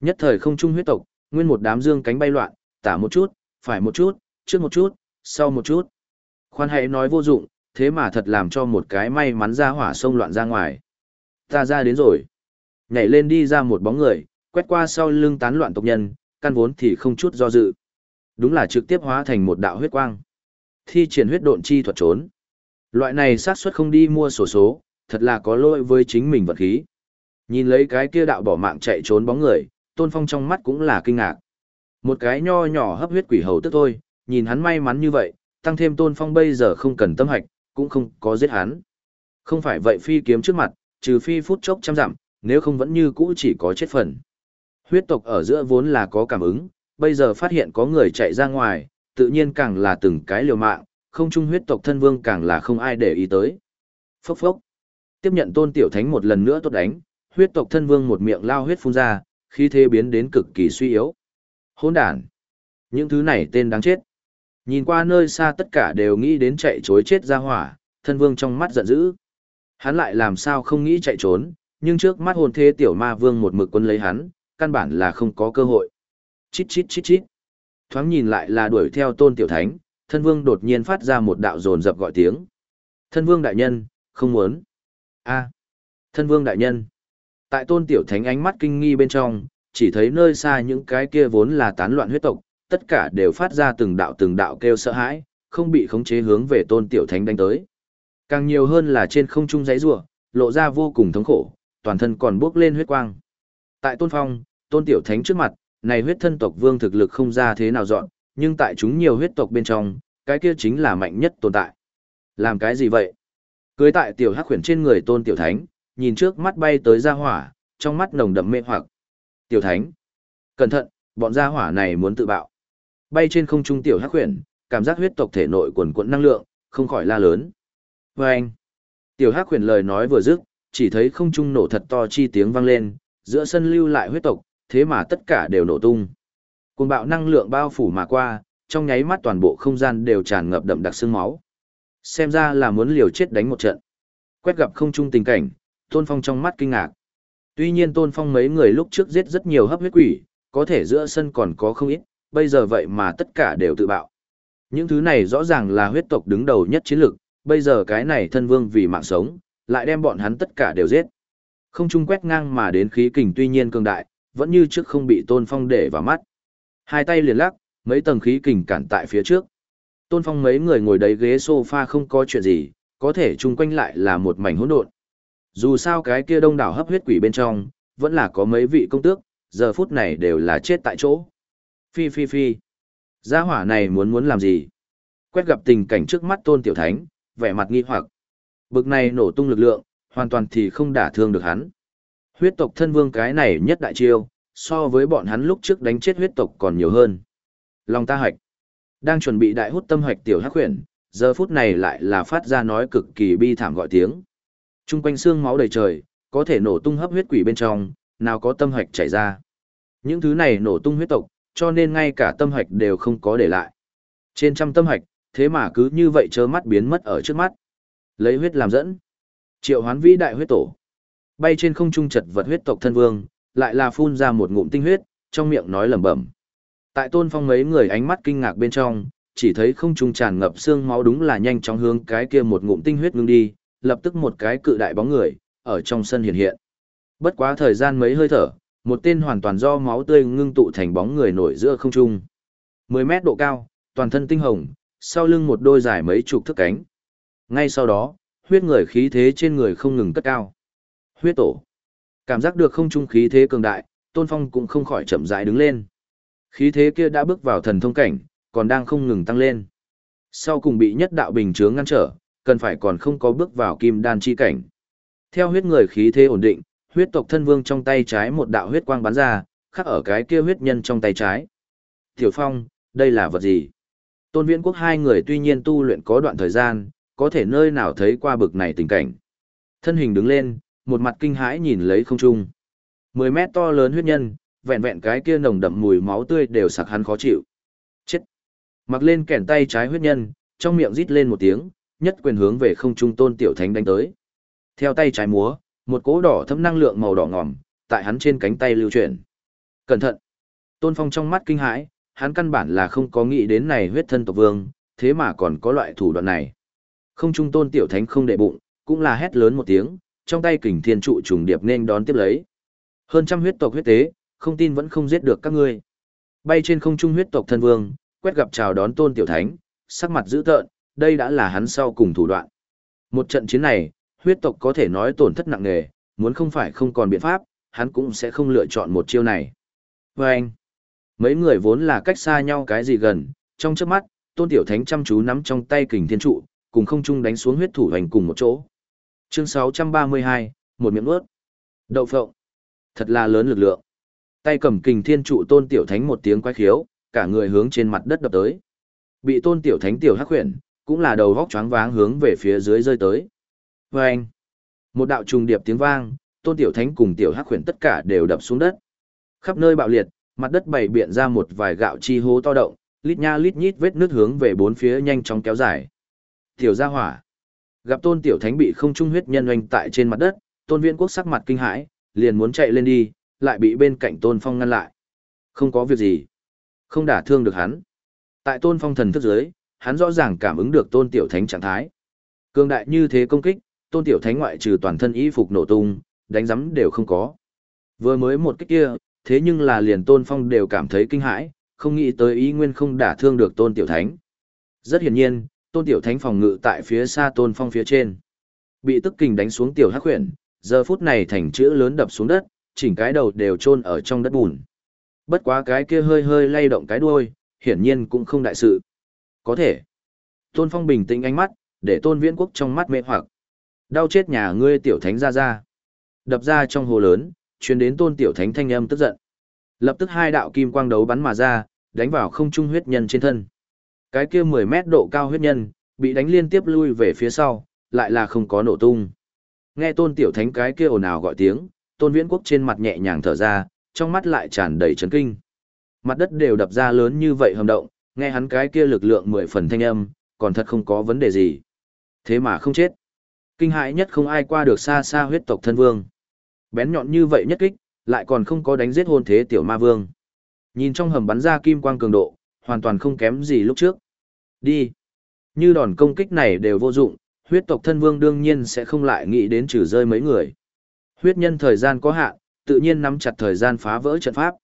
Nhất thời không trung huyết tộc, nguyên một đám dương cánh bay loạn, tả một chút, phải một chút, trước một chút, sau một chút. Khoan hãy nói vô dụng, thế mà thật làm cho một cái may mắn ra hỏa sông loạn ra ngoài. Ta ra đến rồi. Nhảy lên đi ra một bóng người, quét qua sau lưng tán loạn tộc nhân, căn vốn thì không chút do dự. Đúng là trực tiếp hóa thành một đạo huyết quang. Thi triển huyết độn chi thuật trốn. Loại này xác suất không đi mua sổ số, thật là có lỗi với chính mình vật khí. Nhìn lấy cái kia đạo bỏ mạng chạy trốn bóng người, Tôn Phong trong mắt cũng là kinh ngạc. Một cái nho nhỏ hấp huyết quỷ hầu tức thôi, nhìn hắn may mắn như vậy, tăng thêm Tôn Phong bây giờ không cần tâm hạch, cũng không có giết hắn. Không phải vậy phi kiếm trước mặt, trừ phi phút chốc trăm dặm, nếu không vẫn như cũ chỉ có chết phần. Huyết tộc ở giữa vốn là có cảm ứng, bây giờ phát hiện có người chạy ra ngoài, tự nhiên càng là từng cái liều mạng, không chung huyết tộc thân vương càng là không ai để ý tới. Phốc phốc. Tiếp nhận tôn tiểu thánh một lần nữa tốt đánh, huyết tộc thân vương một miệng lao huyết phun ra, khí thế biến đến cực kỳ suy yếu. Hỗn đản. Những thứ này tên đáng chết. Nhìn qua nơi xa tất cả đều nghĩ đến chạy chối chết ra hỏa, thân vương trong mắt giận dữ. Hắn lại làm sao không nghĩ chạy trốn, nhưng trước mắt hồn thế tiểu ma vương một mực quân lấy hắn, căn bản là không có cơ hội. Chít chít chít chít. Thoáng nhìn lại là đuổi theo tôn tiểu thánh, thân vương đột nhiên phát ra một đạo dồn dập gọi tiếng. Thân vương đại nhân, không muốn. a thân vương đại nhân. Tại tôn tiểu thánh ánh mắt kinh nghi bên trong, chỉ thấy nơi xa những cái kia vốn là tán loạn huyết tộc, tất cả đều phát ra từng đạo từng đạo kêu sợ hãi, không bị khống chế hướng về tôn tiểu thánh đánh tới. Càng nhiều hơn là trên không trung giấy rủa, lộ ra vô cùng thống khổ, toàn thân còn bốc lên huyết quang. Tại tôn phong, tôn tiểu thánh trước mặt, này huyết thân tộc vương thực lực không ra thế nào dọn, nhưng tại chúng nhiều huyết tộc bên trong, cái kia chính là mạnh nhất tồn tại. Làm cái gì vậy? Cưới tại tiểu hắc khuyển trên người tôn tiểu thánh, nhìn trước mắt bay tới gia hỏa, trong mắt nồng đậm mê hoặc. Tiểu thánh, cẩn thận, bọn gia hỏa này muốn tự bạo. Bay trên không trung tiểu hắc khuyển, cảm giác huyết tộc thể nội quần cuộn năng lượng, không khỏi la lớn. Và anh, tiểu hắc khuyển lời nói vừa dứt, chỉ thấy không trung nổ thật to chi tiếng vang lên, giữa sân lưu lại huyết tộc, thế mà tất cả đều nổ tung. Cuồng bạo năng lượng bao phủ mà qua, trong nháy mắt toàn bộ không gian đều tràn ngập đậm đặc sương máu. Xem ra là muốn liều chết đánh một trận. Quét gặp không trung tình cảnh, Tôn Phong trong mắt kinh ngạc. Tuy nhiên Tôn Phong mấy người lúc trước giết rất nhiều hấp huyết quỷ, có thể giữa sân còn có không ít, bây giờ vậy mà tất cả đều tự bạo. Những thứ này rõ ràng là huyết tộc đứng đầu nhất chiến lực, bây giờ cái này thân vương vì mạng sống, lại đem bọn hắn tất cả đều giết. Không trung quét ngang mà đến khí kình tuy nhiên cường đại, vẫn như trước không bị Tôn Phong để vào mắt. Hai tay liền lắc, mấy tầng khí kình cản tại phía trước. Tôn Phong mấy người ngồi đấy ghế sofa không có chuyện gì, có thể chung quanh lại là một mảnh hỗn độn. Dù sao cái kia đông đảo hấp huyết quỷ bên trong, vẫn là có mấy vị công tước, giờ phút này đều là chết tại chỗ. Phi phi phi. Gia hỏa này muốn muốn làm gì? Quét gặp tình cảnh trước mắt tôn tiểu thánh, vẻ mặt nghi hoặc. Bực này nổ tung lực lượng, hoàn toàn thì không đả thương được hắn. Huyết tộc thân vương cái này nhất đại chiêu, so với bọn hắn lúc trước đánh chết huyết tộc còn nhiều hơn. Long ta hạch. Đang chuẩn bị đại hút tâm hạch tiểu hắc huyền, giờ phút này lại là phát ra nói cực kỳ bi thảm gọi tiếng. Trung quanh xương máu đầy trời, có thể nổ tung hấp huyết quỷ bên trong, nào có tâm hạch chảy ra. Những thứ này nổ tung huyết tộc, cho nên ngay cả tâm hạch đều không có để lại. Trên trăm tâm hạch, thế mà cứ như vậy chớ mắt biến mất ở trước mắt. Lấy huyết làm dẫn. Triệu hoán vĩ đại huyết tổ. Bay trên không trung chật vật huyết tộc thân vương, lại là phun ra một ngụm tinh huyết, trong miệng nói lẩm bẩm. Tại tôn phong mấy người ánh mắt kinh ngạc bên trong, chỉ thấy không trung tràn ngập xương máu đúng là nhanh chóng hướng cái kia một ngụm tinh huyết ngưng đi, lập tức một cái cự đại bóng người, ở trong sân hiện hiện. Bất quá thời gian mấy hơi thở, một tên hoàn toàn do máu tươi ngưng tụ thành bóng người nổi giữa không trung. 10 mét độ cao, toàn thân tinh hồng, sau lưng một đôi dài mấy chục thước cánh. Ngay sau đó, huyết người khí thế trên người không ngừng cất cao. Huyết tổ. Cảm giác được không trung khí thế cường đại, Tôn Phong cũng không khỏi chậm rãi đứng lên. Khí thế kia đã bước vào thần thông cảnh, còn đang không ngừng tăng lên. Sau cùng bị nhất đạo bình chướng ngăn trở, cần phải còn không có bước vào kim đan chi cảnh. Theo huyết người khí thế ổn định, huyết tộc thân vương trong tay trái một đạo huyết quang bắn ra, khắc ở cái kia huyết nhân trong tay trái. Tiểu Phong, đây là vật gì? Tôn Viễn Quốc hai người tuy nhiên tu luyện có đoạn thời gian, có thể nơi nào thấy qua bực này tình cảnh. Thân hình đứng lên, một mặt kinh hãi nhìn lấy không trung. 10 mét to lớn huyết nhân, vẹn vẹn cái kia nồng đậm mùi máu tươi đều sặc hắn khó chịu. Chết! Mặc lên kẻn tay trái huyết nhân, trong miệng rít lên một tiếng, nhất quyền hướng về không trung tôn tiểu thánh đánh tới. Theo tay trái múa, một cỗ đỏ thấm năng lượng màu đỏ ngòm, tại hắn trên cánh tay lưu chuyển. Cẩn thận! Tôn Phong trong mắt kinh hãi, hắn căn bản là không có nghĩ đến này huyết thân tộc vương, thế mà còn có loại thủ đoạn này. Không trung tôn tiểu thánh không để bụng, cũng là hét lớn một tiếng, trong tay kình thiên trụ trùng điệp nên đón tiếp lấy. Hơn trăm huyết tộc huyết tế, không tin vẫn không giết được các ngươi. Bay trên không trung huyết tộc thân vương, quét gặp chào đón tôn tiểu thánh, sắc mặt dữ tợn, đây đã là hắn sau cùng thủ đoạn. Một trận chiến này, huyết tộc có thể nói tổn thất nặng nề, muốn không phải không còn biện pháp, hắn cũng sẽ không lựa chọn một chiêu này. Và anh, mấy người vốn là cách xa nhau cái gì gần, trong trước mắt, tôn tiểu thánh chăm chú nắm trong tay kình thiên trụ, cùng không trung đánh xuống huyết thủ hành cùng một chỗ. Chương 632, một miệng ướt. Đậu phộng. Thật là lớn lực lượng. Tay cầm kình thiên trụ tôn tiểu thánh một tiếng quái khiếu, cả người hướng trên mặt đất đập tới. Bị tôn tiểu thánh tiểu hắc huyền, cũng là đầu góc choáng váng hướng về phía dưới rơi tới. Và anh, một đạo trùng điệp tiếng vang, tôn tiểu thánh cùng tiểu hắc huyền tất cả đều đập xuống đất. Khắp nơi bạo liệt, mặt đất bày biện ra một vài gạo chi hố to động, lít nha lít nhít vết nước hướng về bốn phía nhanh chóng kéo dài. Tiểu gia hỏa. Gặp tôn tiểu thánh bị không trung huyết nhân oanh tại trên mặt đất, tôn viễn quốc sắc mặt kinh hãi, liền muốn chạy lên đi, lại bị bên cạnh tôn phong ngăn lại. Không có việc gì. Không đả thương được hắn. Tại tôn phong thần thức giới, hắn rõ ràng cảm ứng được tôn tiểu thánh trạng thái. Cương đại như thế công kích, tôn tiểu thánh ngoại trừ toàn thân y phục nổ tung, đánh giấm đều không có. Vừa mới một kích kia, thế nhưng là liền tôn phong đều cảm thấy kinh hãi, không nghĩ tới ý nguyên không đả thương được tôn tiểu thánh. Rất hiển nhiên, tôn tiểu thánh phòng ngự tại phía xa tôn phong phía trên. Bị tức kình đánh xuống tiểu hắc huyền, giờ phút này thành chữ lớn đập xuống đất, chỉnh cái đầu đều chôn ở trong đất bùn. Bất quá cái kia hơi hơi lay động cái đuôi, hiển nhiên cũng không đại sự. Có thể. Tôn Phong bình tĩnh ánh mắt, để Tôn Viễn Quốc trong mắt mê hoặc. Đau chết nhà ngươi tiểu thánh ra ra. Đập ra trong hồ lớn, truyền đến Tôn tiểu thánh thanh âm tức giận. Lập tức hai đạo kim quang đấu bắn mà ra, đánh vào không trung huyết nhân trên thân. Cái kia 10 mét độ cao huyết nhân, bị đánh liên tiếp lui về phía sau, lại là không có nổ tung. Nghe tôn tiểu thánh cái kia ồn ào gọi tiếng, tôn viễn quốc trên mặt nhẹ nhàng thở ra, trong mắt lại tràn đầy chấn kinh. Mặt đất đều đập ra lớn như vậy hầm động, nghe hắn cái kia lực lượng mười phần thanh âm, còn thật không có vấn đề gì. Thế mà không chết. Kinh hãi nhất không ai qua được xa xa huyết tộc thân vương. Bén nhọn như vậy nhất kích, lại còn không có đánh giết hôn thế tiểu ma vương. Nhìn trong hầm bắn ra kim quang cường độ, hoàn toàn không kém gì lúc trước. Đi. Như đòn công kích này đều vô dụng, huyết tộc thân vương đương nhiên sẽ không lại nghĩ đến trừ rơi mấy người. Huyết nhân thời gian có hạn, tự nhiên nắm chặt thời gian phá vỡ trận pháp.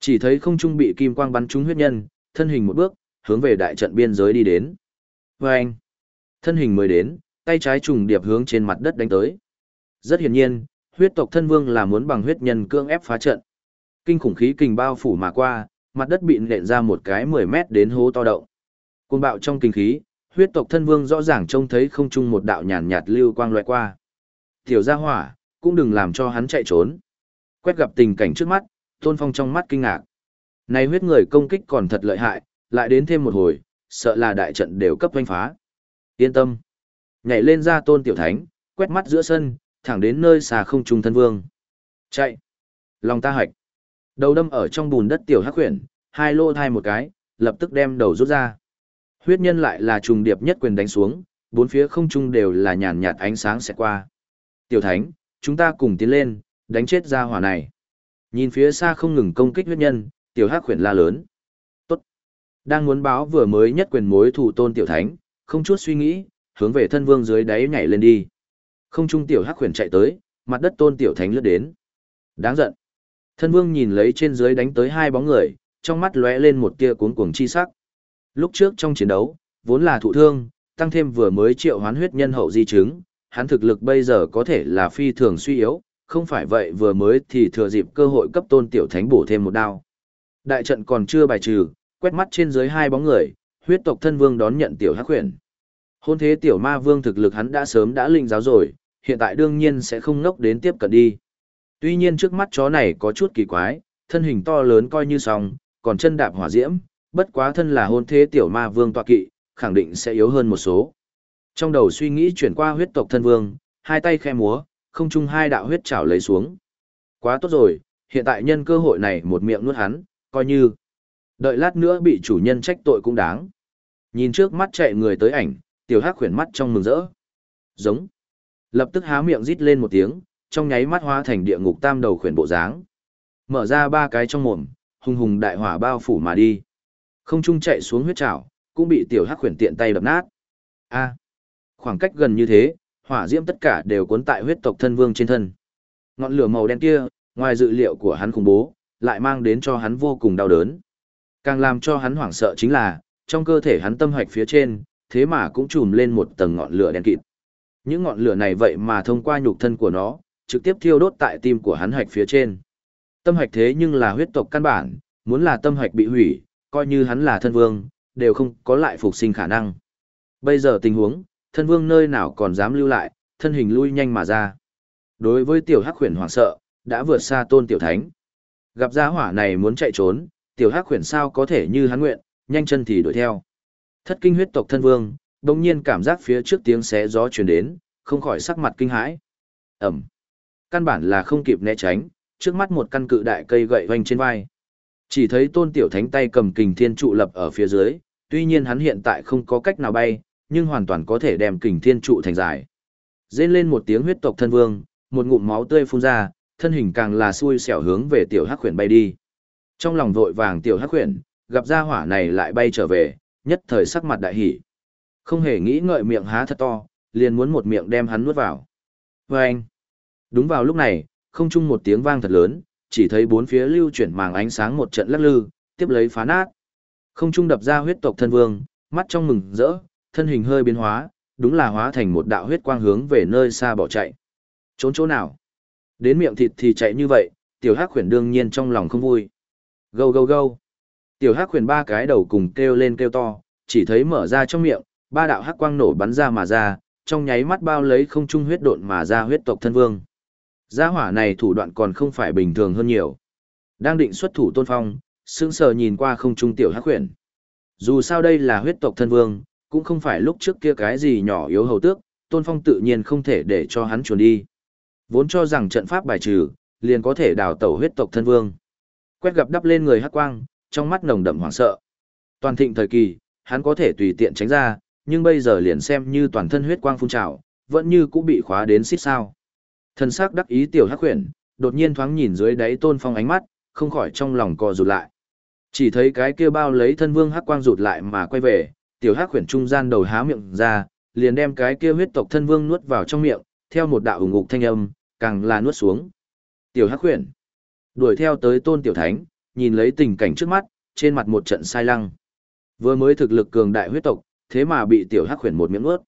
Chỉ thấy không trung bị kim quang bắn trúng huyết nhân, thân hình một bước, hướng về đại trận biên giới đi đến. Vâng! thân hình mới đến, tay trái trùng điệp hướng trên mặt đất đánh tới. Rất hiển nhiên, huyết tộc thân vương là muốn bằng huyết nhân cương ép phá trận. Kinh khủng khí kình bao phủ mà qua, mặt đất bị nện ra một cái 10 mét đến hố to động. Cuồng bạo trong kinh khí, huyết tộc thân vương rõ ràng trông thấy không trung một đạo nhàn nhạt lưu quang loại qua. Tiểu gia hỏa, cũng đừng làm cho hắn chạy trốn. Quét gặp tình cảnh trước mắt, Tôn Phong trong mắt kinh ngạc. Này huyết người công kích còn thật lợi hại, lại đến thêm một hồi, sợ là đại trận đều cấp hoanh phá. Yên tâm. Nhảy lên ra Tôn Tiểu Thánh, quét mắt giữa sân, thẳng đến nơi xà không trung thân vương. Chạy. Lòng ta hạch. Đầu đâm ở trong bùn đất tiểu hắc huyền, hai lô thai một cái, lập tức đem đầu rút ra. Huyết nhân lại là trùng điệp nhất quyền đánh xuống, bốn phía không trung đều là nhàn nhạt ánh sáng sẽ qua. Tiểu thánh, chúng ta cùng tiến lên, đánh chết ra hỏa này. Nhìn phía xa không ngừng công kích huyết nhân, tiểu hắc huyền la lớn. Tốt. Đang muốn báo vừa mới nhất quyền mối thủ tôn tiểu thánh, không chút suy nghĩ, hướng về thân vương dưới đáy nhảy lên đi. Không trung tiểu hắc huyền chạy tới, mặt đất tôn tiểu thánh lướt đến. Đáng giận. Thân vương nhìn lấy trên dưới đánh tới hai bóng người, trong mắt lóe lên một tia cuốn cuồng chi sắc. Lúc trước trong chiến đấu, vốn là thụ thương, tăng thêm vừa mới triệu hoán huyết nhân hậu di chứng, hắn thực lực bây giờ có thể là phi thường suy yếu, không phải vậy vừa mới thì thừa dịp cơ hội cấp tôn tiểu thánh bổ thêm một đao. Đại trận còn chưa bài trừ, quét mắt trên dưới hai bóng người, huyết tộc thân vương đón nhận tiểu hắc huyền. Hôn thế tiểu ma vương thực lực hắn đã sớm đã linh giáo rồi, hiện tại đương nhiên sẽ không ngốc đến tiếp cận đi. Tuy nhiên trước mắt chó này có chút kỳ quái, thân hình to lớn coi như song, còn chân đạp hỏa diễm, bất quá thân là hôn thế tiểu ma vương tọa kỵ, khẳng định sẽ yếu hơn một số. Trong đầu suy nghĩ chuyển qua huyết tộc thân vương, hai tay khe múa, không chung hai đạo huyết trảo lấy xuống. Quá tốt rồi, hiện tại nhân cơ hội này một miệng nuốt hắn, coi như. Đợi lát nữa bị chủ nhân trách tội cũng đáng. Nhìn trước mắt chạy người tới ảnh, tiểu hắc khuyển mắt trong mừng rỡ. Giống. Lập tức há miệng rít lên một tiếng, trong nháy mắt hóa thành địa ngục tam đầu khuyển bộ dáng. Mở ra ba cái trong mồm, hùng hùng đại hỏa bao phủ mà đi. Không trung chạy xuống huyết trảo, cũng bị tiểu hắc khuyển tiện tay đập nát. A. Khoảng cách gần như thế, hỏa diễm tất cả đều cuốn tại huyết tộc thân vương trên thân. Ngọn lửa màu đen kia, ngoài dự liệu của hắn khủng bố, lại mang đến cho hắn vô cùng đau đớn. Càng làm cho hắn hoảng sợ chính là, trong cơ thể hắn tâm hạch phía trên, thế mà cũng trùm lên một tầng ngọn lửa đen kịt. Những ngọn lửa này vậy mà thông qua nhục thân của nó, trực tiếp thiêu đốt tại tim của hắn hạch phía trên. Tâm hạch thế nhưng là huyết tộc căn bản, muốn là tâm hạch bị hủy, coi như hắn là thân vương, đều không có lại phục sinh khả năng. Bây giờ tình huống, thân vương nơi nào còn dám lưu lại, thân hình lui nhanh mà ra. Đối với tiểu hắc khuyển hoảng sợ, đã vượt xa tôn tiểu thánh. Gặp gia hỏa này muốn chạy trốn, tiểu hắc khuyển sao có thể như hắn nguyện, nhanh chân thì đuổi theo. Thất kinh huyết tộc thân vương, đồng nhiên cảm giác phía trước tiếng xé gió truyền đến, không khỏi sắc mặt kinh hãi. Ẩm. Căn bản là không kịp né tránh, trước mắt một căn cự đại cây gậy vành trên vai. Chỉ thấy tôn tiểu thánh tay cầm kình thiên trụ lập ở phía dưới, tuy nhiên hắn hiện tại không có cách nào bay, nhưng hoàn toàn có thể đem kình thiên trụ thành giải. Dên lên một tiếng huyết tộc thân vương, một ngụm máu tươi phun ra, thân hình càng là xui xẻo hướng về tiểu hắc khuyển bay đi. Trong lòng vội vàng tiểu hắc khuyển, gặp ra hỏa này lại bay trở về, nhất thời sắc mặt đại hỉ. Không hề nghĩ ngợi miệng há thật to, liền muốn một miệng đem hắn nuốt vào. Vâng! anh, đúng vào lúc này, không chung một tiếng vang thật lớn, chỉ thấy bốn phía lưu chuyển màng ánh sáng một trận lắc lư, tiếp lấy phá nát. Không trung đập ra huyết tộc thân vương, mắt trong mừng rỡ, thân hình hơi biến hóa, đúng là hóa thành một đạo huyết quang hướng về nơi xa bỏ chạy. Trốn chỗ nào? Đến miệng thịt thì chạy như vậy, tiểu hắc khuyển đương nhiên trong lòng không vui. Gâu gâu gâu. Tiểu hắc khuyển ba cái đầu cùng kêu lên kêu to, chỉ thấy mở ra trong miệng, ba đạo hắc quang nổ bắn ra mà ra, trong nháy mắt bao lấy không trung huyết độn mà ra huyết tộc thân vương. Gia hỏa này thủ đoạn còn không phải bình thường hơn nhiều. Đang định xuất thủ tôn phong, sững sờ nhìn qua không trung tiểu hắc huyền. Dù sao đây là huyết tộc thân vương, cũng không phải lúc trước kia cái gì nhỏ yếu hầu tước, tôn phong tự nhiên không thể để cho hắn chuồn đi. Vốn cho rằng trận pháp bài trừ, liền có thể đào tẩu huyết tộc thân vương. Quét gặp đắp lên người hắc quang, trong mắt nồng đậm hoảng sợ. Toàn thịnh thời kỳ, hắn có thể tùy tiện tránh ra, nhưng bây giờ liền xem như toàn thân huyết quang phun trào, vẫn như cũng bị khóa đến xít sao. Thân xác đắc ý tiểu hắc huyền, đột nhiên thoáng nhìn dưới đáy tôn phong ánh mắt, không khỏi trong lòng cò rụt lại. Chỉ thấy cái kia bao lấy thân vương hắc quang rụt lại mà quay về, tiểu hắc huyền trung gian đầu há miệng ra, liền đem cái kia huyết tộc thân vương nuốt vào trong miệng, theo một đạo ủng ngục thanh âm, càng là nuốt xuống. Tiểu hắc huyền đuổi theo tới tôn tiểu thánh, nhìn lấy tình cảnh trước mắt, trên mặt một trận sai lăng. Vừa mới thực lực cường đại huyết tộc, thế mà bị tiểu hắc khuyển một miệng nuốt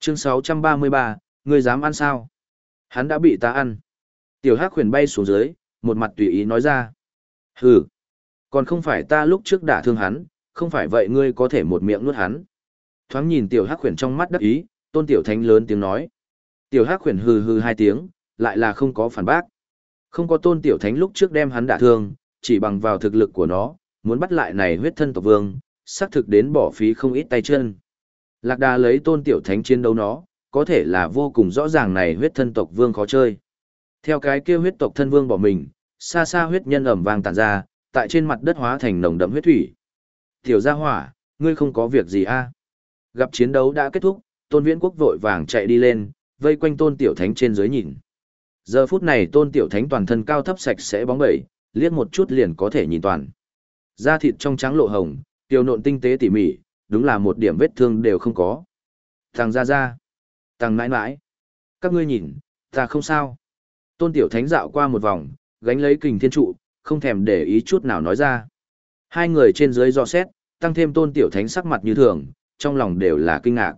Chương 633, ngươi dám ăn sao? Hắn đã bị ta ăn. Tiểu hắc khuyển bay xuống dưới, một mặt tùy ý nói ra. Hừ, còn không phải ta lúc trước đả thương hắn, không phải vậy ngươi có thể một miệng nuốt hắn. Thoáng nhìn tiểu hắc khuyển trong mắt đắc ý, tôn tiểu thánh lớn tiếng nói. Tiểu hắc khuyển hừ hừ hai tiếng, lại là không có phản bác. Không có tôn tiểu thánh lúc trước đem hắn đả thương, chỉ bằng vào thực lực của nó, muốn bắt lại này huyết thân tộc vương, xác thực đến bỏ phí không ít tay chân. Lạc đà lấy tôn tiểu thánh chiến đấu nó, có thể là vô cùng rõ ràng này huyết thân tộc vương khó chơi. Theo cái kia huyết tộc thân vương bỏ mình, xa xa huyết nhân ẩm vang tản ra, tại trên mặt đất hóa thành nồng đậm huyết thủy. Tiểu gia hỏa, ngươi không có việc gì a? À? Gặp chiến đấu đã kết thúc, tôn viễn quốc vội vàng chạy đi lên, vây quanh tôn tiểu thánh trên dưới nhìn. Giờ phút này tôn tiểu thánh toàn thân cao thấp sạch sẽ bóng bẩy, liếc một chút liền có thể nhìn toàn. Da thịt trong trắng lộ hồng, tiểu nộn tinh tế tỉ mỉ, đúng là một điểm vết thương đều không có. Thằng ra ra, tăng mãi mãi, các ngươi nhìn, ta không sao. Tôn tiểu thánh dạo qua một vòng, gánh lấy kình thiên trụ, không thèm để ý chút nào nói ra. Hai người trên dưới do xét, tăng thêm tôn tiểu thánh sắc mặt như thường, trong lòng đều là kinh ngạc.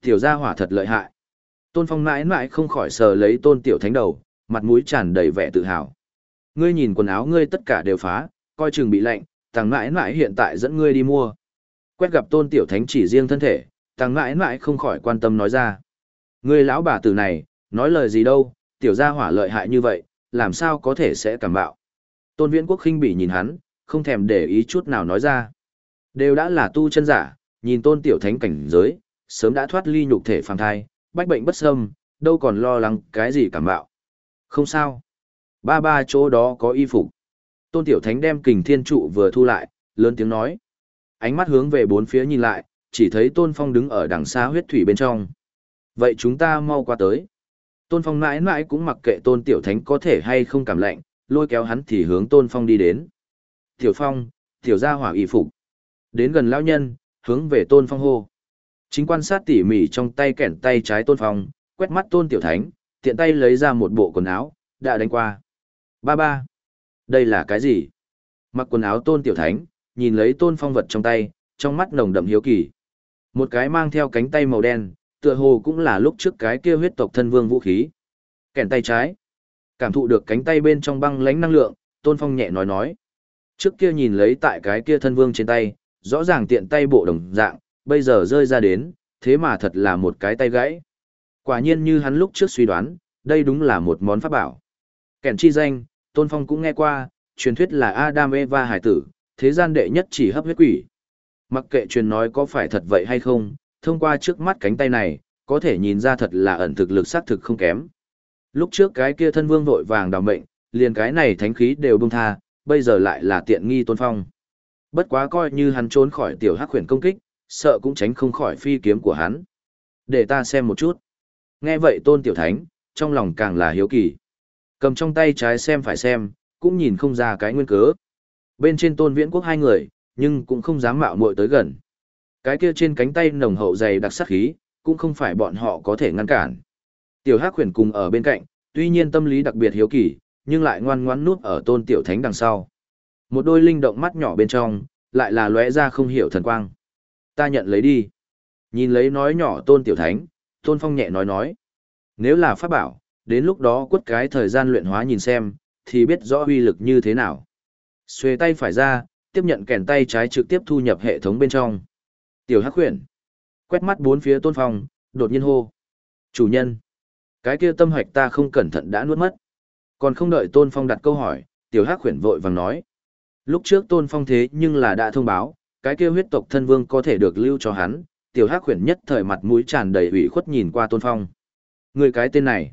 Tiểu gia hỏa thật lợi hại. Tôn phong mãi mãi không khỏi sờ lấy tôn tiểu thánh đầu, mặt mũi tràn đầy vẻ tự hào. Ngươi nhìn quần áo ngươi tất cả đều phá, coi chừng bị lạnh, tăng mãi mãi hiện tại dẫn ngươi đi mua. Quét gặp tôn tiểu thánh chỉ riêng thân thể, tăng mãi mãi không khỏi quan tâm nói ra. Ngươi lão bà tử này, nói lời gì đâu, tiểu gia hỏa lợi hại như vậy, làm sao có thể sẽ cảm bạo. Tôn viễn quốc khinh bỉ nhìn hắn, không thèm để ý chút nào nói ra. Đều đã là tu chân giả, nhìn tôn tiểu thánh cảnh giới, sớm đã thoát ly nhục thể phàm thai, bách bệnh bất xâm, đâu còn lo lắng cái gì cảm bạo. Không sao. Ba ba chỗ đó có y phục. Tôn tiểu thánh đem kình thiên trụ vừa thu lại, lớn tiếng nói. Ánh mắt hướng về bốn phía nhìn lại, chỉ thấy tôn phong đứng ở đằng xa huyết thủy bên trong. Vậy chúng ta mau qua tới. Tôn phong mãi mãi cũng mặc kệ tôn tiểu thánh có thể hay không cảm lạnh, lôi kéo hắn thì hướng tôn phong đi đến. Tiểu phong, tiểu gia hỏa y phục. Đến gần lão nhân, hướng về tôn phong hô. Chính quan sát tỉ mỉ trong tay kẻn tay trái tôn phong, quét mắt tôn tiểu thánh, tiện tay lấy ra một bộ quần áo, đã đánh qua. Ba ba. Đây là cái gì? Mặc quần áo tôn tiểu thánh, nhìn lấy tôn phong vật trong tay, trong mắt nồng đậm hiếu kỳ. Một cái mang theo cánh tay màu đen, tựa hồ cũng là lúc trước cái kia huyết tộc thân vương vũ khí. Kèn tay trái. Cảm thụ được cánh tay bên trong băng lãnh năng lượng, tôn phong nhẹ nói nói. Trước kia nhìn lấy tại cái kia thân vương trên tay, rõ ràng tiện tay bộ đồng dạng, bây giờ rơi ra đến, thế mà thật là một cái tay gãy. Quả nhiên như hắn lúc trước suy đoán, đây đúng là một món pháp bảo. Kèn chi danh, Tôn Phong cũng nghe qua, truyền thuyết là Adam Eva hải tử, thế gian đệ nhất chỉ hấp huyết quỷ. Mặc kệ truyền nói có phải thật vậy hay không, thông qua trước mắt cánh tay này, có thể nhìn ra thật là ẩn thực lực sát thực không kém. Lúc trước cái kia thân vương vội vàng đào mệnh, liền cái này thánh khí đều bông tha, bây giờ lại là tiện nghi Tôn Phong. Bất quá coi như hắn trốn khỏi tiểu hắc khuyển công kích, sợ cũng tránh không khỏi phi kiếm của hắn. Để ta xem một chút. Nghe vậy tôn tiểu thánh, trong lòng càng là hiếu kỳ. Cầm trong tay trái xem phải xem, cũng nhìn không ra cái nguyên cớ. Bên trên tôn viễn quốc hai người, nhưng cũng không dám mạo muội tới gần. Cái kia trên cánh tay nồng hậu dày đặc sắc khí, cũng không phải bọn họ có thể ngăn cản. Tiểu Hắc Huyền cùng ở bên cạnh, tuy nhiên tâm lý đặc biệt hiếu kỳ, nhưng lại ngoan ngoãn nuốt ở tôn tiểu thánh đằng sau. Một đôi linh động mắt nhỏ bên trong, lại là lóe ra không hiểu thần quang. Ta nhận lấy đi. Nhìn lấy nói nhỏ tôn tiểu thánh, tôn phong nhẹ nói nói. Nếu là pháp bảo, đến lúc đó quất cái thời gian luyện hóa nhìn xem, thì biết rõ uy lực như thế nào. Xuề tay phải ra, tiếp nhận kèn tay trái trực tiếp thu nhập hệ thống bên trong. Tiểu Hắc Huyền quét mắt bốn phía Tôn Phong, đột nhiên hô: "Chủ nhân, cái kia tâm hạch ta không cẩn thận đã nuốt mất." Còn không đợi Tôn Phong đặt câu hỏi, Tiểu Hắc Huyền vội vàng nói: Lúc trước Tôn Phong thế nhưng là đã thông báo, cái kia huyết tộc thân vương có thể được lưu cho hắn, tiểu hắc khuyển nhất thời mặt mũi tràn đầy ủy khuất nhìn qua Tôn Phong. Người cái tên này,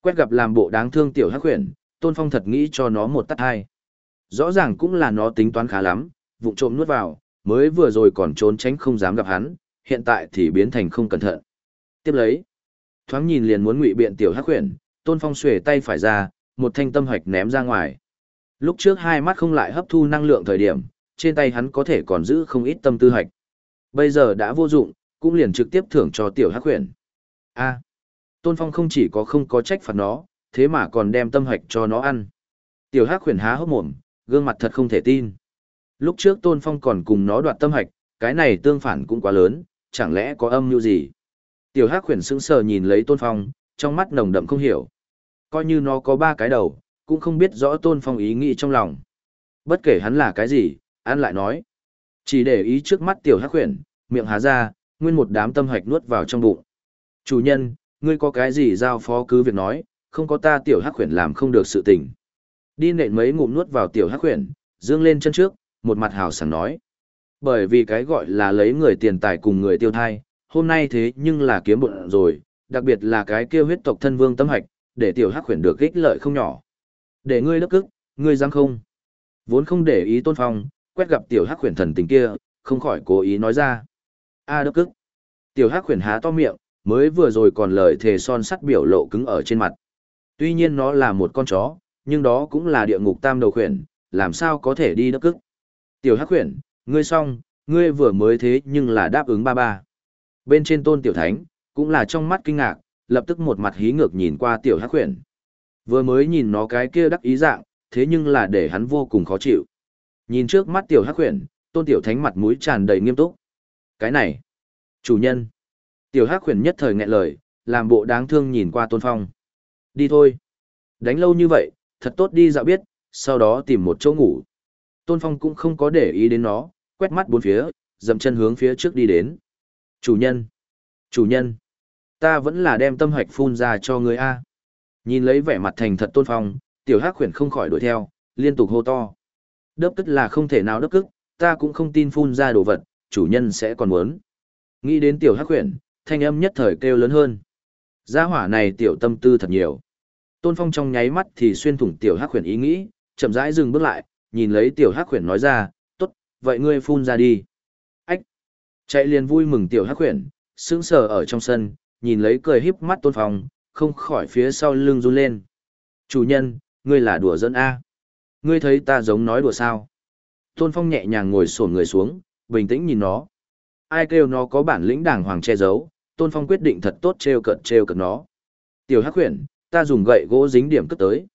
quét gặp làm bộ đáng thương tiểu hắc khuyển, Tôn Phong thật nghĩ cho nó một tắt hai. Rõ ràng cũng là nó tính toán khá lắm, vụng trộm nuốt vào, mới vừa rồi còn trốn tránh không dám gặp hắn, hiện tại thì biến thành không cẩn thận. Tiếp lấy, thoáng nhìn liền muốn ngụy biện tiểu hắc Huyền. Tôn Phong xuề tay phải ra, một thanh tâm hạch ném ra ngoài. Lúc trước hai mắt không lại hấp thu năng lượng thời điểm, trên tay hắn có thể còn giữ không ít tâm tư hạch. Bây giờ đã vô dụng, cũng liền trực tiếp thưởng cho tiểu hắc huyền. A. Tôn Phong không chỉ có không có trách phạt nó, thế mà còn đem tâm hạch cho nó ăn. Tiểu hắc huyền há hốc mồm, gương mặt thật không thể tin. Lúc trước Tôn Phong còn cùng nó đoạt tâm hạch, cái này tương phản cũng quá lớn, chẳng lẽ có âm mưu gì? Tiểu Hắc khuyển sững sờ nhìn lấy Tôn Phong, trong mắt nồng đậm không hiểu. Coi như nó có ba cái đầu, cũng không biết rõ Tôn Phong ý nghĩ trong lòng. Bất kể hắn là cái gì, ăn lại nói. Chỉ để ý trước mắt Tiểu Hắc khuyển, miệng há ra, nguyên một đám tâm hạch nuốt vào trong bụng. Chủ nhân, ngươi có cái gì giao phó cứ việc nói, không có ta Tiểu Hắc khuyển làm không được sự tình. Đi nện mấy ngụm nuốt vào Tiểu Hắc khuyển, dương lên chân trước, một mặt hào sảng nói. Bởi vì cái gọi là lấy người tiền tài cùng người tiêu thai, hôm nay thế nhưng là kiếm bộn rồi, đặc biệt là cái kia huyết tộc thân vương tâm hạch, để tiểu hắc khuyển được ích lợi không nhỏ. Để ngươi đắc cức, ngươi dám không? Vốn không để ý tôn phong, quét gặp tiểu hắc khuyển thần tình kia, không khỏi cố ý nói ra. A à, đắc cức. Tiểu hắc khuyển há to miệng, mới vừa rồi còn lời thề son sắt biểu lộ cứng ở trên mặt. Tuy nhiên nó là một con chó, nhưng đó cũng là địa ngục tam đầu khuyển, làm sao có thể đi đắc cức. Tiểu hắc Huyền, ngươi xong, ngươi vừa mới thế nhưng là đáp ứng ba ba. Bên trên tôn tiểu thánh, cũng là trong mắt kinh ngạc, lập tức một mặt hí ngược nhìn qua tiểu hắc Huyền. Vừa mới nhìn nó cái kia đắc ý dạng, thế nhưng là để hắn vô cùng khó chịu. Nhìn trước mắt tiểu hắc Huyền, tôn tiểu thánh mặt mũi tràn đầy nghiêm túc. Cái này, chủ nhân. Tiểu hắc Huyền nhất thời nghẹn lời, làm bộ đáng thương nhìn qua tôn phong. Đi thôi. Đánh lâu như vậy, thật tốt đi dạo biết, sau đó tìm một chỗ ngủ. Tôn phong cũng không có để ý đến nó, quét mắt bốn phía, dậm chân hướng phía trước đi đến. Chủ nhân! Chủ nhân! Ta vẫn là đem tâm hạch phun ra cho người A. Nhìn lấy vẻ mặt thành thật tôn phong, tiểu hắc khuyển không khỏi đuổi theo, liên tục hô to. Đớp cức là không thể nào đớp cức, ta cũng không tin phun ra đồ vật, chủ nhân sẽ còn muốn. Nghĩ đến tiểu hắc khuyển, thanh âm nhất thời kêu lớn hơn. Gia hỏa này tiểu tâm tư thật nhiều. Tôn Phong trong nháy mắt thì xuyên thủng tiểu hắc khuyển ý nghĩ, chậm rãi dừng bước lại, nhìn lấy tiểu hắc khuyển nói ra, tốt, vậy ngươi phun ra đi. ách Chạy liền vui mừng tiểu hắc khuyển, sững sờ ở trong sân, nhìn lấy cười híp mắt tôn phong, không khỏi phía sau lưng run lên. Chủ nhân, ngươi là đùa dẫn A. Ngươi thấy ta giống nói đùa sao. Tôn phong nhẹ nhàng ngồi sổn người xuống, bình tĩnh nhìn nó. Ai kêu nó có bản lĩnh đàng hoàng che giấu, tôn phong quyết định thật tốt treo cận treo cận nó. Tiểu hắc khuyển, ta dùng gậy gỗ dính điểm cất tới.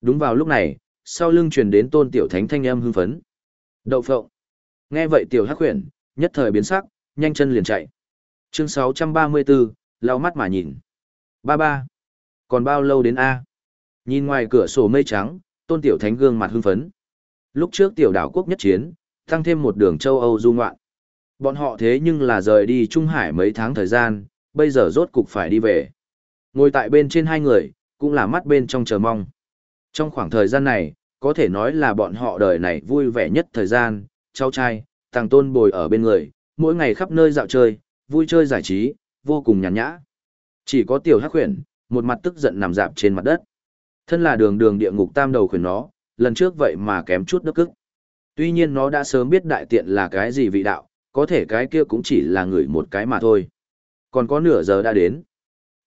Đúng vào lúc này, sau lưng truyền đến tôn tiểu thánh thanh âm hưng phấn. Đậu phộng. Nghe vậy tiểu hắc huyền nhất thời biến sắc, nhanh chân liền chạy. Chương 634, lau mắt mà nhìn. Ba ba. Còn bao lâu đến A? Nhìn ngoài cửa sổ mây trắng, tôn tiểu thánh gương mặt hưng phấn. Lúc trước tiểu đảo quốc nhất chiến, tăng thêm một đường châu Âu du ngoạn. Bọn họ thế nhưng là rời đi Trung Hải mấy tháng thời gian, bây giờ rốt cục phải đi về. Ngồi tại bên trên hai người, cũng là mắt bên trong chờ mong. Trong khoảng thời gian này, có thể nói là bọn họ đời này vui vẻ nhất thời gian, cháu trai, tàng tôn bồi ở bên người, mỗi ngày khắp nơi dạo chơi, vui chơi giải trí, vô cùng nhàn nhã. Chỉ có tiểu hắc khuyển, một mặt tức giận nằm dạp trên mặt đất. Thân là đường đường địa ngục tam đầu khuyển nó, lần trước vậy mà kém chút đất cức. Tuy nhiên nó đã sớm biết đại tiện là cái gì vị đạo, có thể cái kia cũng chỉ là người một cái mà thôi. Còn có nửa giờ đã đến.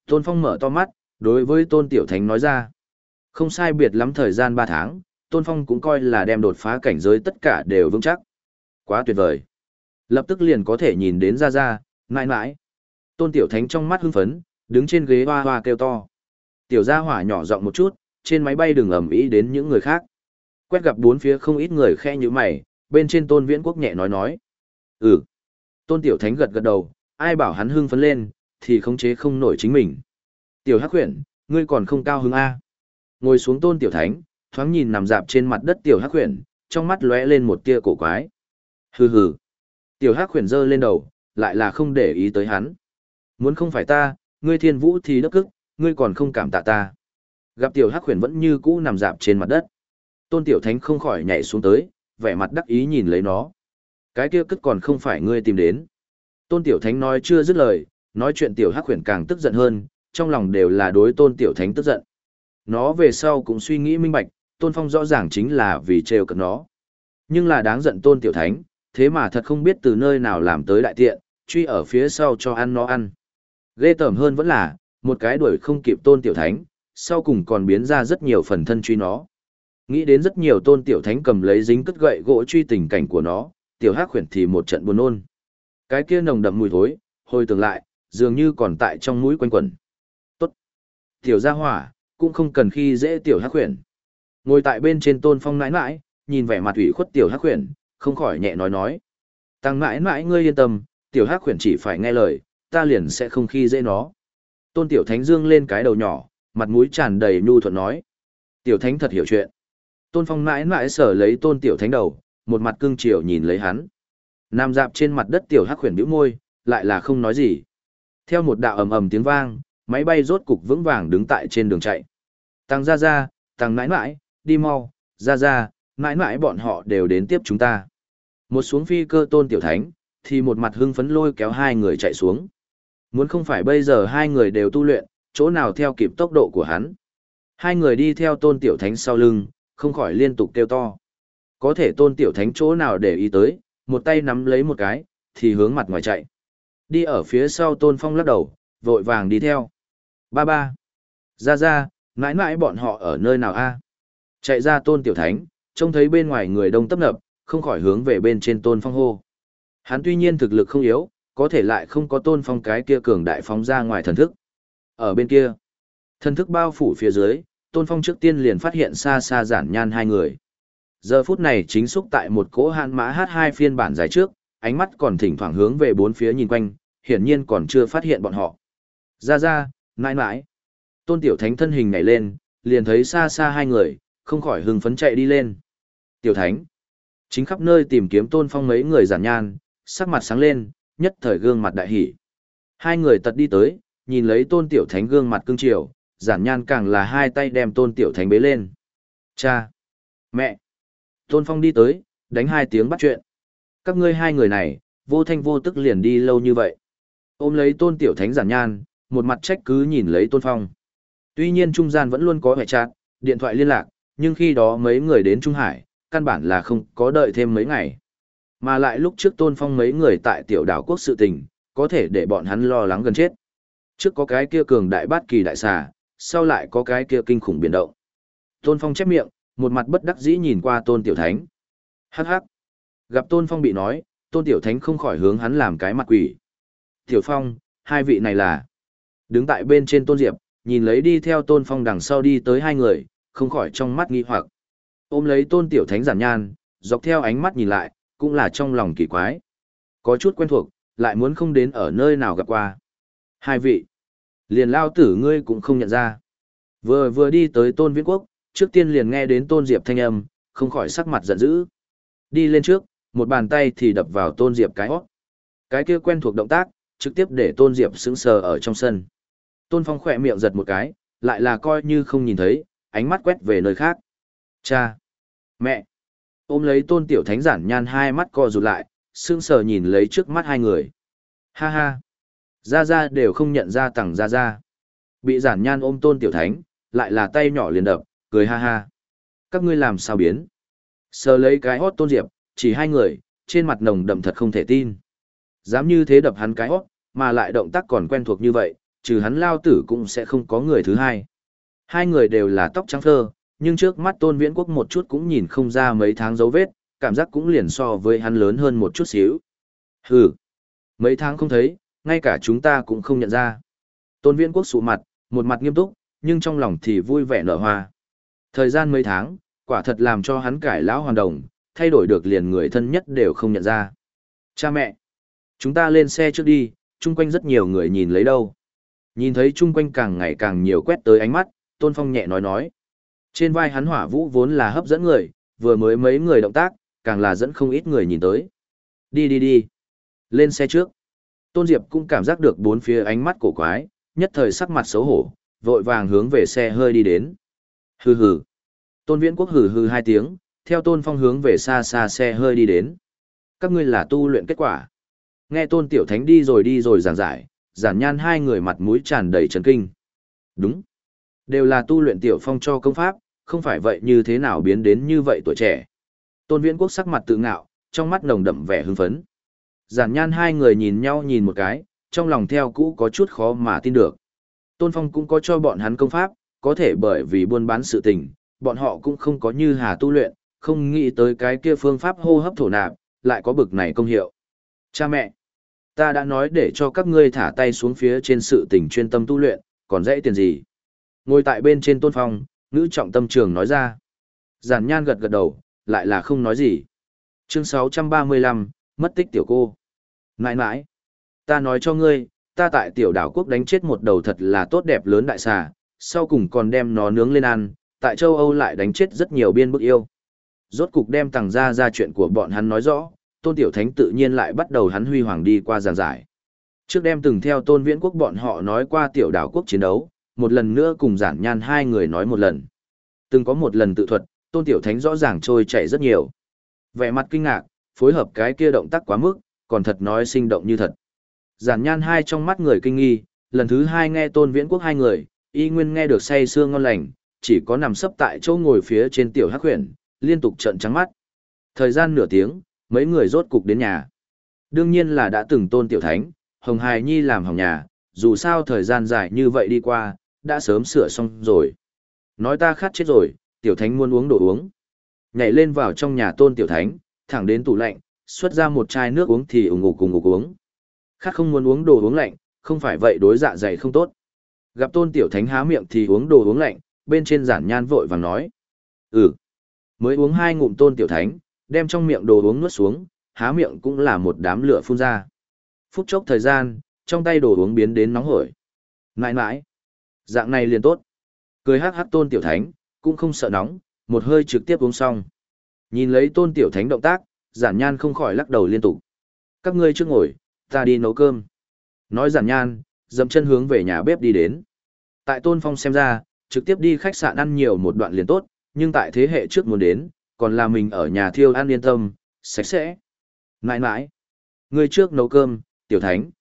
Tôn Phong mở to mắt, đối với Tôn Tiểu Thánh nói ra. Không sai biệt lắm thời gian 3 tháng, Tôn Phong cũng coi là đem đột phá cảnh giới tất cả đều vững chắc. Quá tuyệt vời. Lập tức liền có thể nhìn đến ra ra, mãi mãi. Tôn Tiểu Thánh trong mắt hưng phấn, đứng trên ghế hoa hoa kêu to. Tiểu gia hỏa nhỏ giọng một chút, trên máy bay đừng ầm ĩ đến những người khác. Quét gặp bốn phía không ít người khe như mày, bên trên Tôn Viễn Quốc nhẹ nói nói. Ừ. Tôn Tiểu Thánh gật gật đầu, ai bảo hắn hưng phấn lên, thì khống chế không nổi chính mình. Tiểu Hắc Huyền, ngươi còn không cao hứng A. Ngồi xuống Tôn Tiểu Thánh, thoáng nhìn nằm dạp trên mặt đất Tiểu Hắc Huyền, trong mắt lóe lên một tia cổ quái. Hừ hừ. Tiểu Hắc khuyển giơ lên đầu, lại là không để ý tới hắn. Muốn không phải ta, ngươi thiên vũ thì đất cức, ngươi còn không cảm tạ ta. Gặp tiểu Hắc khuyển vẫn như cũ nằm dạp trên mặt đất. Tôn Tiểu Thánh không khỏi nhảy xuống tới, vẻ mặt đắc ý nhìn lấy nó. Cái kia cức còn không phải ngươi tìm đến. Tôn Tiểu Thánh nói chưa dứt lời, nói chuyện tiểu Hắc khuyển càng tức giận hơn, trong lòng đều là đối Tôn Tiểu Thánh tức giận. Nó về sau cũng suy nghĩ minh bạch, Tôn Phong rõ ràng chính là vì trêu cợt nó. Nhưng là đáng giận Tôn Tiểu Thánh, thế mà thật không biết từ nơi nào làm tới đại tiện, truy ở phía sau cho ăn nó ăn. Ghê tởm hơn vẫn là, một cái đuổi không kịp tôn tiểu thánh, sau cùng còn biến ra rất nhiều phần thân truy nó. Nghĩ đến rất nhiều tôn tiểu thánh cầm lấy dính cất gậy gỗ truy tình cảnh của nó, tiểu hắc khuyển thì một trận buồn nôn. Cái kia nồng đậm mùi thối, hồi tưởng lại, dường như còn tại trong mũi quanh quẩn. Tốt. Tiểu gia hỏa, cũng không cần khi dễ tiểu hắc khuyển. Ngồi tại bên trên tôn phong nãi nãi, nhìn vẻ mặt ủy khuất tiểu hắc khuyển, không khỏi nhẹ nói nói. Tăng nãi nãi ngươi yên tâm, tiểu hắc khuyển chỉ phải nghe lời, ta liền sẽ không khi dễ nó. Tôn tiểu thánh dương lên cái đầu nhỏ, mặt mũi tràn đầy nhu thuận nói. Tiểu thánh thật hiểu chuyện. Tôn phong nãi nãi sở lấy tôn tiểu thánh đầu, một mặt cưng chiều nhìn lấy hắn. Nam dạp trên mặt đất tiểu hắc khuyển bĩu môi, lại là không nói gì. Theo một đạo ầm ầm tiếng vang, máy bay rốt cục vững vàng đứng tại trên đường chạy. Tăng ra ra, tăng mãi mãi, đi mau, ra ra, mãi mãi bọn họ đều đến tiếp chúng ta. Một xuống phi cơ tôn tiểu thánh, thì một mặt hưng phấn lôi kéo hai người chạy xuống. Muốn không phải bây giờ hai người đều tu luyện, chỗ nào theo kịp tốc độ của hắn. Hai người đi theo tôn tiểu thánh sau lưng, không khỏi liên tục kêu to. Có thể tôn tiểu thánh chỗ nào để ý tới, một tay nắm lấy một cái, thì hướng mặt ngoài chạy. Đi ở phía sau tôn phong lắc đầu, vội vàng đi theo. Ba ba. Ra ra, mãi mãi bọn họ ở nơi nào a? Chạy ra tôn tiểu thánh, trông thấy bên ngoài người đông tấp nập, không khỏi hướng về bên trên tôn phong hô. Hắn tuy nhiên thực lực không yếu, có thể lại không có tôn phong cái kia cường đại phóng ra ngoài thần thức. Ở bên kia, thần thức bao phủ phía dưới, tôn phong trước tiên liền phát hiện xa xa giản nhan hai người. Giờ phút này chính xúc tại một cỗ hạn mã h hai phiên bản dài trước, ánh mắt còn thỉnh thoảng hướng về bốn phía nhìn quanh, hiển nhiên còn chưa phát hiện bọn họ. Ra ra, mãi mãi. Tôn tiểu thánh thân hình nhảy lên, liền thấy xa xa hai người, không khỏi hưng phấn chạy đi lên. Tiểu thánh. Chính khắp nơi tìm kiếm tôn phong mấy người giản nhan, sắc mặt sáng lên, nhất thời gương mặt đại hỷ. Hai người tật đi tới, nhìn lấy tôn tiểu thánh gương mặt cương triều, giản nhan càng là hai tay đem tôn tiểu thánh bế lên. Cha! Mẹ! Tôn phong đi tới, đánh hai tiếng bắt chuyện. Các ngươi hai người này, vô thanh vô tức liền đi lâu như vậy. Ôm lấy tôn tiểu thánh giản nhan, một mặt trách cứ nhìn lấy tôn phong. Tuy nhiên trung gian vẫn luôn có hệ chặt, điện thoại liên lạc, nhưng khi đó mấy người đến Trung Hải, căn bản là không có đợi thêm mấy ngày. Mà lại lúc trước tôn phong mấy người tại tiểu đảo quốc sự tình, có thể để bọn hắn lo lắng gần chết. Trước có cái kia cường đại bát kỳ đại xà, sau lại có cái kia kinh khủng biến động. Tôn phong chép miệng, một mặt bất đắc dĩ nhìn qua tôn tiểu thánh. Hắc hắc. Gặp tôn phong bị nói, tôn tiểu thánh không khỏi hướng hắn làm cái mặt quỷ. Tiểu phong, hai vị này là... Đứng tại bên trên tôn diệp, nhìn lấy đi theo tôn phong đằng sau đi tới hai người, không khỏi trong mắt nghi hoặc. Ôm lấy tôn tiểu thánh giản nhan, dọc theo ánh mắt nhìn lại, cũng là trong lòng kỳ quái. Có chút quen thuộc, lại muốn không đến ở nơi nào gặp qua. Hai vị, liền lao tử ngươi cũng không nhận ra. Vừa vừa đi tới tôn viễn quốc, trước tiên liền nghe đến tôn diệp thanh âm, không khỏi sắc mặt giận dữ. Đi lên trước, một bàn tay thì đập vào tôn diệp cái hót. Cái kia quen thuộc động tác, trực tiếp để tôn diệp sững sờ ở trong sân. Tôn phong khỏe miệng giật một cái, lại là coi như không nhìn thấy, ánh mắt quét về nơi khác. Cha! Mẹ! ôm lấy tôn tiểu thánh giản nhan hai mắt co rụt lại, sững sờ nhìn lấy trước mắt hai người. Ha ha! Ra ra đều không nhận ra tặng ra ra. Bị giản nhan ôm tôn tiểu thánh, lại là tay nhỏ liền đập, cười ha ha. Các ngươi làm sao biến? Sờ lấy cái hót tôn diệp, chỉ hai người, trên mặt nồng đậm thật không thể tin. Dám như thế đập hắn cái hót, mà lại động tác còn quen thuộc như vậy, trừ hắn lao tử cũng sẽ không có người thứ hai. Hai người đều là tóc trắng phơ, nhưng trước mắt tôn viễn quốc một chút cũng nhìn không ra mấy tháng dấu vết, cảm giác cũng liền so với hắn lớn hơn một chút xíu. Hừ, mấy tháng không thấy, ngay cả chúng ta cũng không nhận ra. Tôn viễn quốc sụ mặt, một mặt nghiêm túc, nhưng trong lòng thì vui vẻ nở hoa. Thời gian mấy tháng, quả thật làm cho hắn cải lão hoàn đồng, thay đổi được liền người thân nhất đều không nhận ra. Cha mẹ, chúng ta lên xe trước đi, chung quanh rất nhiều người nhìn lấy đâu. Nhìn thấy chung quanh càng ngày càng nhiều quét tới ánh mắt, Tôn Phong nhẹ nói nói. Trên vai hắn hỏa vũ vốn là hấp dẫn người, vừa mới mấy người động tác, càng là dẫn không ít người nhìn tới. Đi đi đi. Lên xe trước. Tôn Diệp cũng cảm giác được bốn phía ánh mắt cổ quái, nhất thời sắc mặt xấu hổ, vội vàng hướng về xe hơi đi đến. Hừ hừ. Tôn Viễn Quốc hừ hừ hai tiếng, theo Tôn Phong hướng về xa xa xe hơi đi đến. Các ngươi là tu luyện kết quả. Nghe Tôn Tiểu Thánh đi rồi đi rồi giảng giải, giản nhan hai người mặt mũi tràn đầy trấn kinh. Đúng. Đều là tu luyện Tiểu Phong cho công pháp, không phải vậy như thế nào biến đến như vậy tuổi trẻ. Tôn Viễn Quốc sắc mặt tự ngạo, trong mắt nồng đậm vẻ hưng phấn. Giản nhan hai người nhìn nhau nhìn một cái, trong lòng theo cũ có chút khó mà tin được. Tôn Phong cũng có cho bọn hắn công pháp, có thể bởi vì buôn bán sự tình, bọn họ cũng không có như hà tu luyện, không nghĩ tới cái kia phương pháp hô hấp thổ nạp, lại có bực này công hiệu. Cha mẹ, ta đã nói để cho các ngươi thả tay xuống phía trên sự tình chuyên tâm tu luyện, còn dễ tiền gì. Ngồi tại bên trên tôn phong, ngữ trọng tâm trường nói ra. Giản nhan gật gật đầu, lại là không nói gì. Chương 635, mất tích tiểu cô. Nãi nãi, ta nói cho ngươi, ta tại tiểu đảo quốc đánh chết một đầu thật là tốt đẹp lớn đại xà, sau cùng còn đem nó nướng lên ăn, tại châu Âu lại đánh chết rất nhiều biên bức yêu. Rốt cục đem tàng ra ra chuyện của bọn hắn nói rõ, tôn tiểu thánh tự nhiên lại bắt đầu hắn huy hoàng đi qua giảng giải. Trước đem từng theo tôn viễn quốc bọn họ nói qua tiểu đảo quốc chiến đấu, một lần nữa cùng giản nhan hai người nói một lần. Từng có một lần tự thuật, tôn tiểu thánh rõ ràng trôi chảy rất nhiều. Vẻ mặt kinh ngạc, phối hợp cái kia động tác quá mức, còn thật nói sinh động như thật. Giản nhan hai trong mắt người kinh nghi, lần thứ hai nghe tôn viễn quốc hai người, y nguyên nghe được say sương ngon lành, chỉ có nằm sấp tại chỗ ngồi phía trên tiểu hắc huyền, liên tục trận trắng mắt. Thời gian nửa tiếng, mấy người rốt cục đến nhà. Đương nhiên là đã từng tôn tiểu thánh, Hồng Hài Nhi làm hỏng nhà, dù sao thời gian dài như vậy đi qua, đã sớm sửa xong rồi. Nói ta khát chết rồi, tiểu thánh muốn uống đồ uống. Nhảy lên vào trong nhà tôn tiểu thánh, thẳng đến tủ lạnh, xuất ra một chai nước uống thì ủng ngủ cùng ngủ uống. khát không muốn uống đồ uống lạnh, không phải vậy đối dạ dày không tốt. Gặp tôn tiểu thánh há miệng thì uống đồ uống lạnh, bên trên giản nhan vội vàng nói. Ừ. Mới uống hai ngụm tôn tiểu thánh, đem trong miệng đồ uống nuốt xuống, há miệng cũng là một đám lửa phun ra. Phút chốc thời gian, trong tay đồ uống biến đến nóng hổi. Nãi nãi. Dạng này liền tốt. Cười hắc hắc tôn tiểu thánh, cũng không sợ nóng, một hơi trực tiếp uống xong. Nhìn lấy tôn tiểu thánh động tác, giản nhan không khỏi lắc đầu liên tục. Các ngươi trước ngồi, ta đi nấu cơm. Nói giản nhan, dậm chân hướng về nhà bếp đi đến. Tại tôn phong xem ra, trực tiếp đi khách sạn ăn nhiều một đoạn liền tốt, nhưng tại thế hệ trước muốn đến, còn là mình ở nhà thiêu ăn yên tâm, sạch sẽ. Nãi nãi, ngươi trước nấu cơm, tiểu thánh.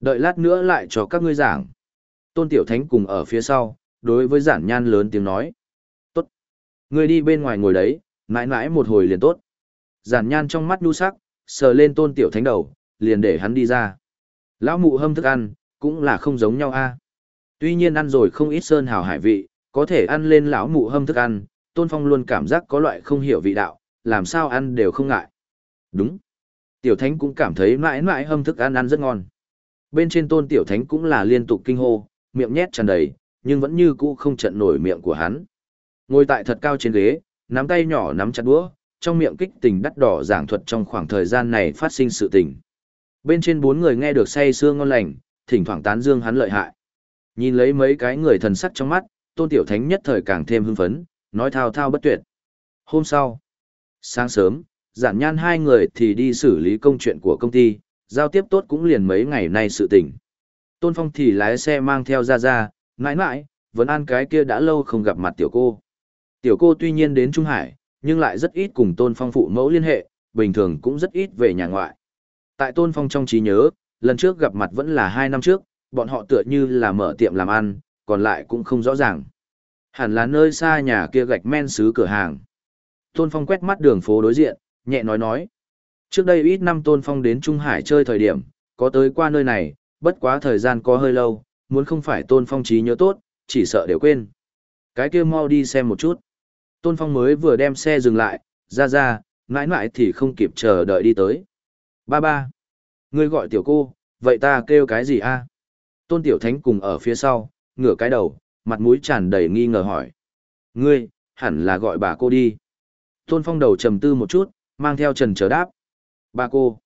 Đợi lát nữa lại cho các ngươi giảng. Tôn tiểu thánh cùng ở phía sau, đối với giản nhan lớn tiếng nói. Tốt. Ngươi đi bên ngoài ngồi đấy, nãi nãi một hồi liền tốt. Giản nhan trong mắt nhu sắc, sờ lên tôn tiểu thánh đầu, liền để hắn đi ra. Lão mụ hâm thức ăn, cũng là không giống nhau a. Tuy nhiên ăn rồi không ít sơn hào hải vị, có thể ăn lên lão mụ hâm thức ăn, Tôn Phong luôn cảm giác có loại không hiểu vị đạo, làm sao ăn đều không ngại. Đúng. Tiểu Thánh cũng cảm thấy mãi mãi hâm thức ăn ăn rất ngon. Bên trên Tôn Tiểu Thánh cũng là liên tục kinh hô, miệng nhét tràn đầy, nhưng vẫn như cũ không trận nổi miệng của hắn. Ngồi tại thật cao trên ghế, nắm tay nhỏ nắm chặt đũa, trong miệng kích tình đắt đỏ giảng thuật trong khoảng thời gian này phát sinh sự tình. Bên trên bốn người nghe được say sưa ngon lành, thỉnh thoảng tán dương hắn lợi hại. Nhìn lấy mấy cái người thần sắc trong mắt, Tôn Tiểu Thánh nhất thời càng thêm hưng phấn, nói thao thao bất tuyệt. Hôm sau, sáng sớm, giản nhan hai người thì đi xử lý công chuyện của công ty, giao tiếp tốt cũng liền mấy ngày nay sự tình. Tôn Phong thì lái xe mang theo ra ra, mãi mãi, vẫn ăn cái kia đã lâu không gặp mặt tiểu cô. Tiểu cô tuy nhiên đến Trung Hải, nhưng lại rất ít cùng Tôn Phong phụ mẫu liên hệ, bình thường cũng rất ít về nhà ngoại. Tại Tôn Phong trong trí nhớ, lần trước gặp mặt vẫn là hai năm trước, bọn họ tựa như là mở tiệm làm ăn, còn lại cũng không rõ ràng. Hẳn là nơi xa nhà kia gạch men xứ cửa hàng. Tôn Phong quét mắt đường phố đối diện, nhẹ nói nói. Trước đây ít năm Tôn Phong đến Trung Hải chơi thời điểm, có tới qua nơi này, bất quá thời gian có hơi lâu, muốn không phải Tôn Phong trí nhớ tốt, chỉ sợ đều quên. Cái kia mau đi xem một chút. Tôn Phong mới vừa đem xe dừng lại, ra ra, mãi mãi thì không kịp chờ đợi đi tới. Ba ba. Ngươi gọi tiểu cô, vậy ta kêu cái gì a? Tôn Tiểu Thánh cùng ở phía sau, ngửa cái đầu, mặt mũi tràn đầy nghi ngờ hỏi. Ngươi, hẳn là gọi bà cô đi. Tôn Phong đầu trầm tư một chút, mang theo trần chờ đáp. Bà cô.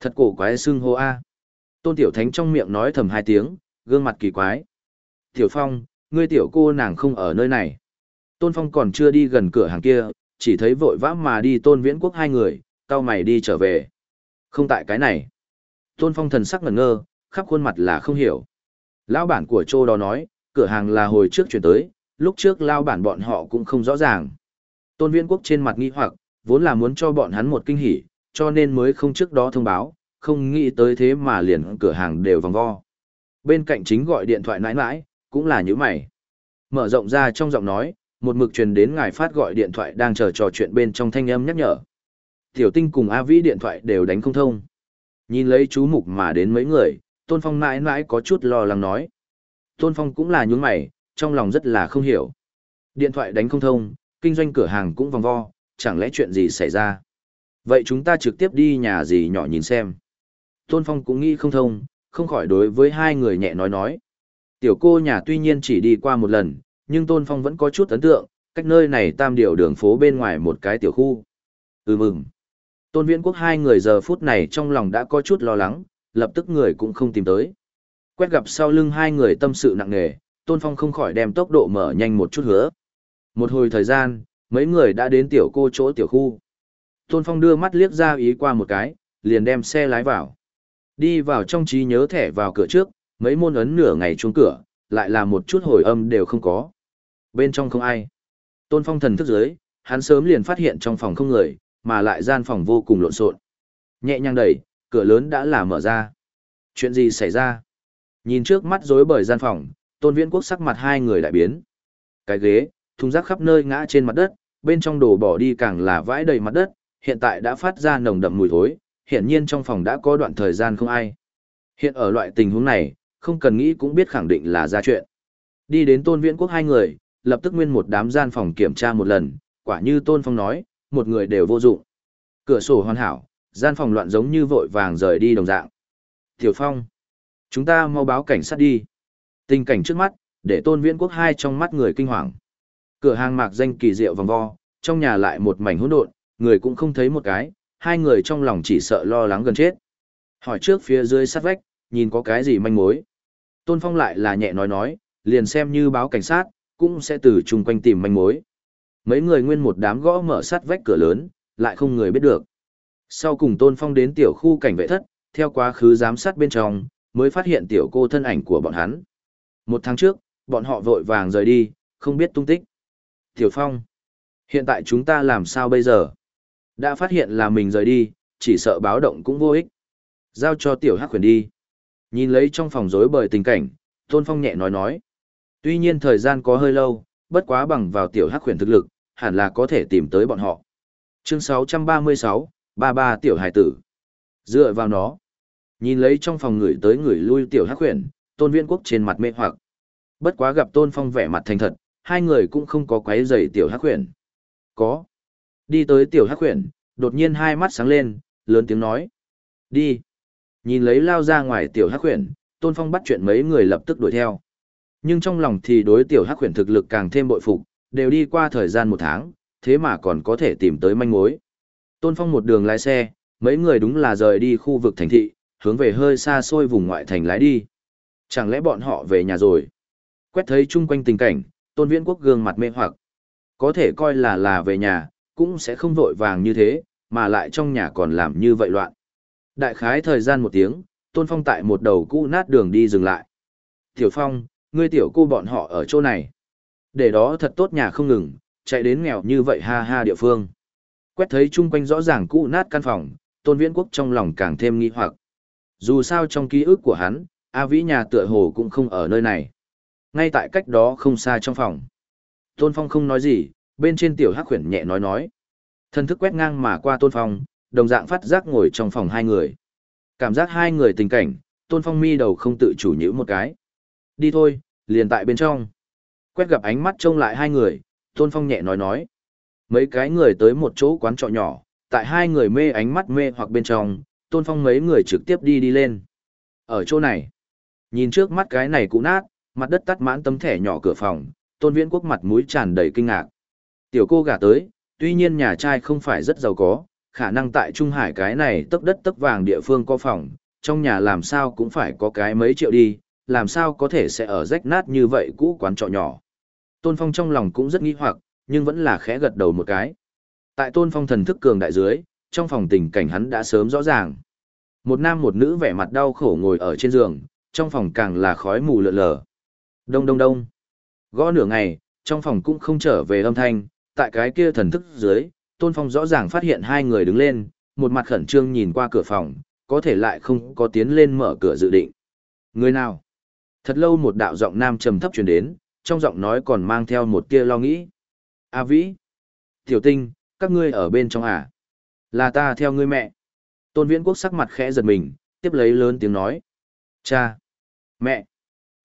Thật cổ quái xưng hô a. Tôn Tiểu Thánh trong miệng nói thầm hai tiếng, gương mặt kỳ quái. Tiểu Phong, ngươi tiểu cô nàng không ở nơi này. Tôn Phong còn chưa đi gần cửa hàng kia, chỉ thấy vội vã mà đi Tôn Viễn Quốc hai người, cao mày đi trở về. Không tại cái này. Tôn Phong thần sắc ngẩn ngơ, khắp khuôn mặt là không hiểu. Lão bản của Trô đó nói, cửa hàng là hồi trước chuyển tới, lúc trước lao bản bọn họ cũng không rõ ràng. Tôn Viễn Quốc trên mặt nghi hoặc, vốn là muốn cho bọn hắn một kinh hỉ, cho nên mới không trước đó thông báo, không nghĩ tới thế mà liền cửa hàng đều vòng vo. Bên cạnh chính gọi điện thoại nãi nãi, cũng là như mày. Mở rộng ra trong giọng nói, một mực truyền đến ngài phát gọi điện thoại đang chờ trò chuyện bên trong thanh âm nhắc nhở. Tiểu tinh cùng A Vĩ điện thoại đều đánh không thông. Nhìn lấy chú mục mà đến mấy người, Tôn Phong nãi nãi có chút lo lắng nói. Tôn Phong cũng là nhún mày, trong lòng rất là không hiểu. Điện thoại đánh không thông, kinh doanh cửa hàng cũng vòng vo, chẳng lẽ chuyện gì xảy ra. Vậy chúng ta trực tiếp đi nhà gì nhỏ nhìn xem. Tôn Phong cũng nghĩ không thông, không khỏi đối với hai người nhẹ nói nói. Tiểu cô nhà tuy nhiên chỉ đi qua một lần, nhưng Tôn Phong vẫn có chút ấn tượng, cách nơi này tam điều đường phố bên ngoài một cái tiểu khu. Ừ mừng. Tôn Viễn Quốc hai người giờ phút này trong lòng đã có chút lo lắng, lập tức người cũng không tìm tới. Quét gặp sau lưng hai người tâm sự nặng nề, Tôn Phong không khỏi đem tốc độ mở nhanh một chút hứa. Một hồi thời gian, mấy người đã đến tiểu cô chỗ tiểu khu. Tôn Phong đưa mắt liếc ra ý qua một cái, liền đem xe lái vào. Đi vào trong trí nhớ thẻ vào cửa trước, mấy môn ấn nửa ngày chuông cửa, lại là một chút hồi âm đều không có. Bên trong không ai. Tôn Phong thần thức dưới, hắn sớm liền phát hiện trong phòng không người, mà lại gian phòng vô cùng lộn xộn. Nhẹ nhàng đẩy, cửa lớn đã là mở ra. Chuyện gì xảy ra? Nhìn trước mắt rối bời gian phòng, Tôn Viễn Quốc sắc mặt hai người lại biến. Cái ghế, thùng rác khắp nơi ngã trên mặt đất, bên trong đồ bỏ đi càng là vãi đầy mặt đất, hiện tại đã phát ra nồng đậm mùi thối, hiện nhiên trong phòng đã có đoạn thời gian không ai. Hiện ở loại tình huống này, không cần nghĩ cũng biết khẳng định là ra chuyện. Đi đến Tôn Viễn Quốc hai người, lập tức nguyên một đám gian phòng kiểm tra một lần, quả như Tôn Phong nói, một người đều vô dụng. Cửa sổ hoàn hảo, gian phòng loạn giống như vội vàng rời đi đồng dạng. Tiểu Phong, chúng ta mau báo cảnh sát đi. Tình cảnh trước mắt, để Tôn Viễn Quốc hai trong mắt người kinh hoàng. Cửa hàng mạc danh kỳ diệu vòng vo, trong nhà lại một mảnh hỗn độn, người cũng không thấy một cái, hai người trong lòng chỉ sợ lo lắng gần chết. Hỏi trước phía dưới sát vách, nhìn có cái gì manh mối. Tôn Phong lại là nhẹ nói nói, liền xem như báo cảnh sát, cũng sẽ từ chung quanh tìm manh mối. Mấy người nguyên một đám gõ mở sát vách cửa lớn, lại không người biết được. Sau cùng Tôn Phong đến tiểu khu cảnh vệ thất, theo quá khứ giám sát bên trong, mới phát hiện tiểu cô thân ảnh của bọn hắn. Một tháng trước, bọn họ vội vàng rời đi, không biết tung tích. Tiểu Phong, hiện tại chúng ta làm sao bây giờ? Đã phát hiện là mình rời đi, chỉ sợ báo động cũng vô ích. Giao cho tiểu hắc huyền đi. Nhìn lấy trong phòng rối bời tình cảnh, Tôn Phong nhẹ nói nói. Tuy nhiên thời gian có hơi lâu, bất quá bằng vào tiểu hắc huyền thực lực, hẳn là có thể tìm tới bọn họ. Chương 636, ba ba tiểu hải tử. Dựa vào nó, nhìn lấy trong phòng người tới người lui tiểu hắc huyền, Tôn Viễn Quốc trên mặt mê hoặc. Bất quá gặp Tôn Phong vẻ mặt thành thật, hai người cũng không có quấy rầy tiểu hắc huyền. Có. Đi tới tiểu hắc huyền, đột nhiên hai mắt sáng lên, lớn tiếng nói. Đi. Nhìn lấy lao ra ngoài tiểu hắc huyền, Tôn Phong bắt chuyện mấy người lập tức đuổi theo. Nhưng trong lòng thì đối tiểu hắc huyền thực lực càng thêm bội phục, đều đi qua thời gian một tháng, thế mà còn có thể tìm tới manh mối. Tôn Phong một đường lái xe, mấy người đúng là rời đi khu vực thành thị, hướng về hơi xa xôi vùng ngoại thành lái đi. Chẳng lẽ bọn họ về nhà rồi? Quét thấy chung quanh tình cảnh, Tôn Viễn Quốc gương mặt mê hoặc. Có thể coi là là về nhà, cũng sẽ không vội vàng như thế, mà lại trong nhà còn làm như vậy loạn. Đại khái thời gian một tiếng, Tôn Phong tại một đầu cũ nát đường đi dừng lại. Tiểu Phong, ngươi tiểu cô bọn họ ở chỗ này. Để đó thật tốt nhà không ngừng, chạy đến nghèo như vậy ha ha địa phương. Quét thấy chung quanh rõ ràng cũ nát căn phòng, Tôn Viễn Quốc trong lòng càng thêm nghi hoặc. Dù sao trong ký ức của hắn, A Vĩ nhà tựa hồ cũng không ở nơi này. Ngay tại cách đó không xa trong phòng. Tôn Phong không nói gì, bên trên tiểu hắc khuyển nhẹ nói nói. Thân thức quét ngang mà qua Tôn Phong, đồng dạng phát giác ngồi trong phòng hai người. Cảm giác hai người tình cảnh, Tôn Phong mi đầu không tự chủ nhữ một cái. Đi thôi, liền tại bên trong. Quét gặp ánh mắt trông lại hai người, Tôn Phong nhẹ nói nói. Mấy cái người tới một chỗ quán trọ nhỏ, tại hai người mê ánh mắt mê hoặc bên trong, Tôn Phong mấy người trực tiếp đi đi lên. Ở chỗ này, nhìn trước mắt cái này cũ nát, mặt đất tắt mãn tấm thẻ nhỏ cửa phòng, Tôn Viễn Quốc mặt mũi tràn đầy kinh ngạc. Tiểu cô gả tới, tuy nhiên nhà trai không phải rất giàu có, khả năng tại Trung Hải cái này tấc đất tấc vàng địa phương có phòng, trong nhà làm sao cũng phải có cái mấy triệu đi, làm sao có thể sẽ ở rách nát như vậy cũ quán trọ nhỏ. Tôn Phong trong lòng cũng rất nghi hoặc, nhưng vẫn là khẽ gật đầu một cái. Tại Tôn Phong thần thức cường đại dưới, trong phòng tình cảnh hắn đã sớm rõ ràng. Một nam một nữ vẻ mặt đau khổ ngồi ở trên giường, trong phòng càng là khói mù lượn lờ. Đông đông đông. Gõ nửa ngày, trong phòng cũng không trở về âm thanh, tại cái kia thần thức dưới, Tôn Phong rõ ràng phát hiện hai người đứng lên, một mặt khẩn trương nhìn qua cửa phòng, có thể lại không có tiến lên mở cửa dự định. Người nào? Thật lâu một đạo giọng nam trầm thấp truyền đến, trong giọng nói còn mang theo một tia lo nghĩ. A Vĩ! Tiểu tinh, các ngươi ở bên trong à? Là ta theo ngươi mẹ. Tôn Viễn Quốc sắc mặt khẽ giật mình, tiếp lấy lớn tiếng nói. Cha! Mẹ!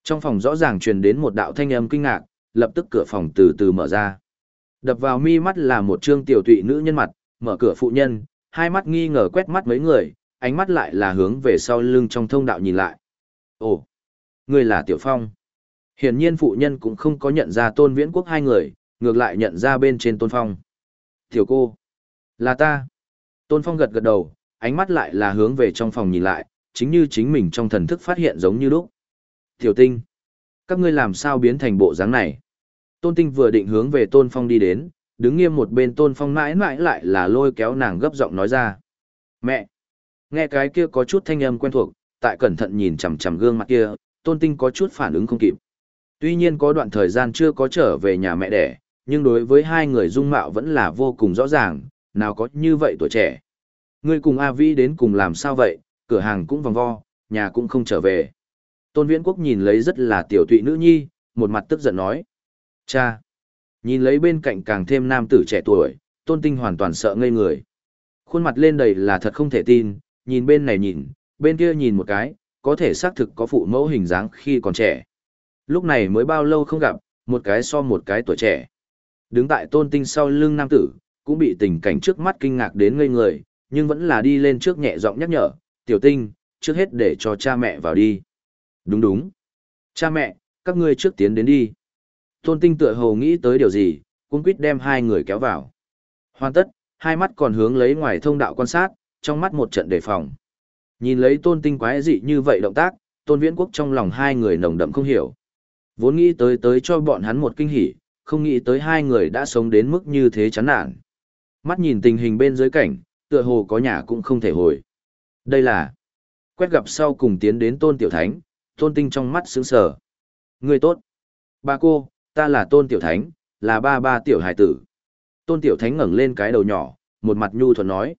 Trong phòng rõ ràng truyền đến một đạo thanh âm kinh ngạc, lập tức cửa phòng từ từ mở ra. Đập vào mi mắt là một trương tiểu tụy nữ nhân mặt, mở cửa phụ nhân, hai mắt nghi ngờ quét mắt mấy người, ánh mắt lại là hướng về sau lưng trong thông đạo nhìn lại. Ồ, người là Tiểu Phong. Hiển nhiên phụ nhân cũng không có nhận ra tôn viễn quốc hai người, ngược lại nhận ra bên trên tôn phong. Tiểu cô, là ta. Tôn Phong gật gật đầu, ánh mắt lại là hướng về trong phòng nhìn lại, chính như chính mình trong thần thức phát hiện giống như lúc. Tiểu tinh, các ngươi làm sao biến thành bộ dáng này? Tôn Tinh vừa định hướng về Tôn Phong đi đến, đứng nghiêm một bên Tôn Phong mãi mãi lại là lôi kéo nàng gấp giọng nói ra. Mẹ! Nghe cái kia có chút thanh âm quen thuộc, tại cẩn thận nhìn chằm chằm gương mặt kia, Tôn Tinh có chút phản ứng không kịp. Tuy nhiên có đoạn thời gian chưa có trở về nhà mẹ đẻ, nhưng đối với hai người dung mạo vẫn là vô cùng rõ ràng, nào có như vậy tuổi trẻ. Ngươi cùng A Vĩ đến cùng làm sao vậy, cửa hàng cũng vòng vo, nhà cũng không trở về. Tôn Viễn Quốc nhìn lấy rất là tiểu tụy nữ nhi, một mặt tức giận nói. Cha! Nhìn lấy bên cạnh càng thêm nam tử trẻ tuổi, Tôn Tinh hoàn toàn sợ ngây người. Khuôn mặt lên đầy là thật không thể tin, nhìn bên này nhìn, bên kia nhìn một cái, có thể xác thực có phụ mẫu hình dáng khi còn trẻ. Lúc này mới bao lâu không gặp, một cái so một cái tuổi trẻ. Đứng tại tôn tinh sau lưng nam tử, cũng bị tình cảnh trước mắt kinh ngạc đến ngây người, nhưng vẫn là đi lên trước nhẹ giọng nhắc nhở, tiểu tinh, trước hết để cho cha mẹ vào đi. Đúng đúng. Cha mẹ, các ngươi trước tiến đến đi. Tôn tinh tựa hồ nghĩ tới điều gì, cũng quýt đem hai người kéo vào. Hoàn tất, hai mắt còn hướng lấy ngoài thông đạo quan sát, trong mắt một trận đề phòng. Nhìn lấy tôn tinh quái dị như vậy động tác, tôn viễn quốc trong lòng hai người nồng đậm không hiểu. Vốn nghĩ tới tới cho bọn hắn một kinh hỉ, không nghĩ tới hai người đã sống đến mức như thế chán nản. Mắt nhìn tình hình bên dưới cảnh, tựa hồ có nhà cũng không thể hồi. Đây là quét gặp sau cùng tiến đến tôn tiểu thánh, tôn tinh trong mắt sướng sở. Người tốt. Ba cô, ta là tôn tiểu thánh, là ba ba tiểu hải tử. Tôn tiểu thánh ngẩng lên cái đầu nhỏ, một mặt nhu thuận nói.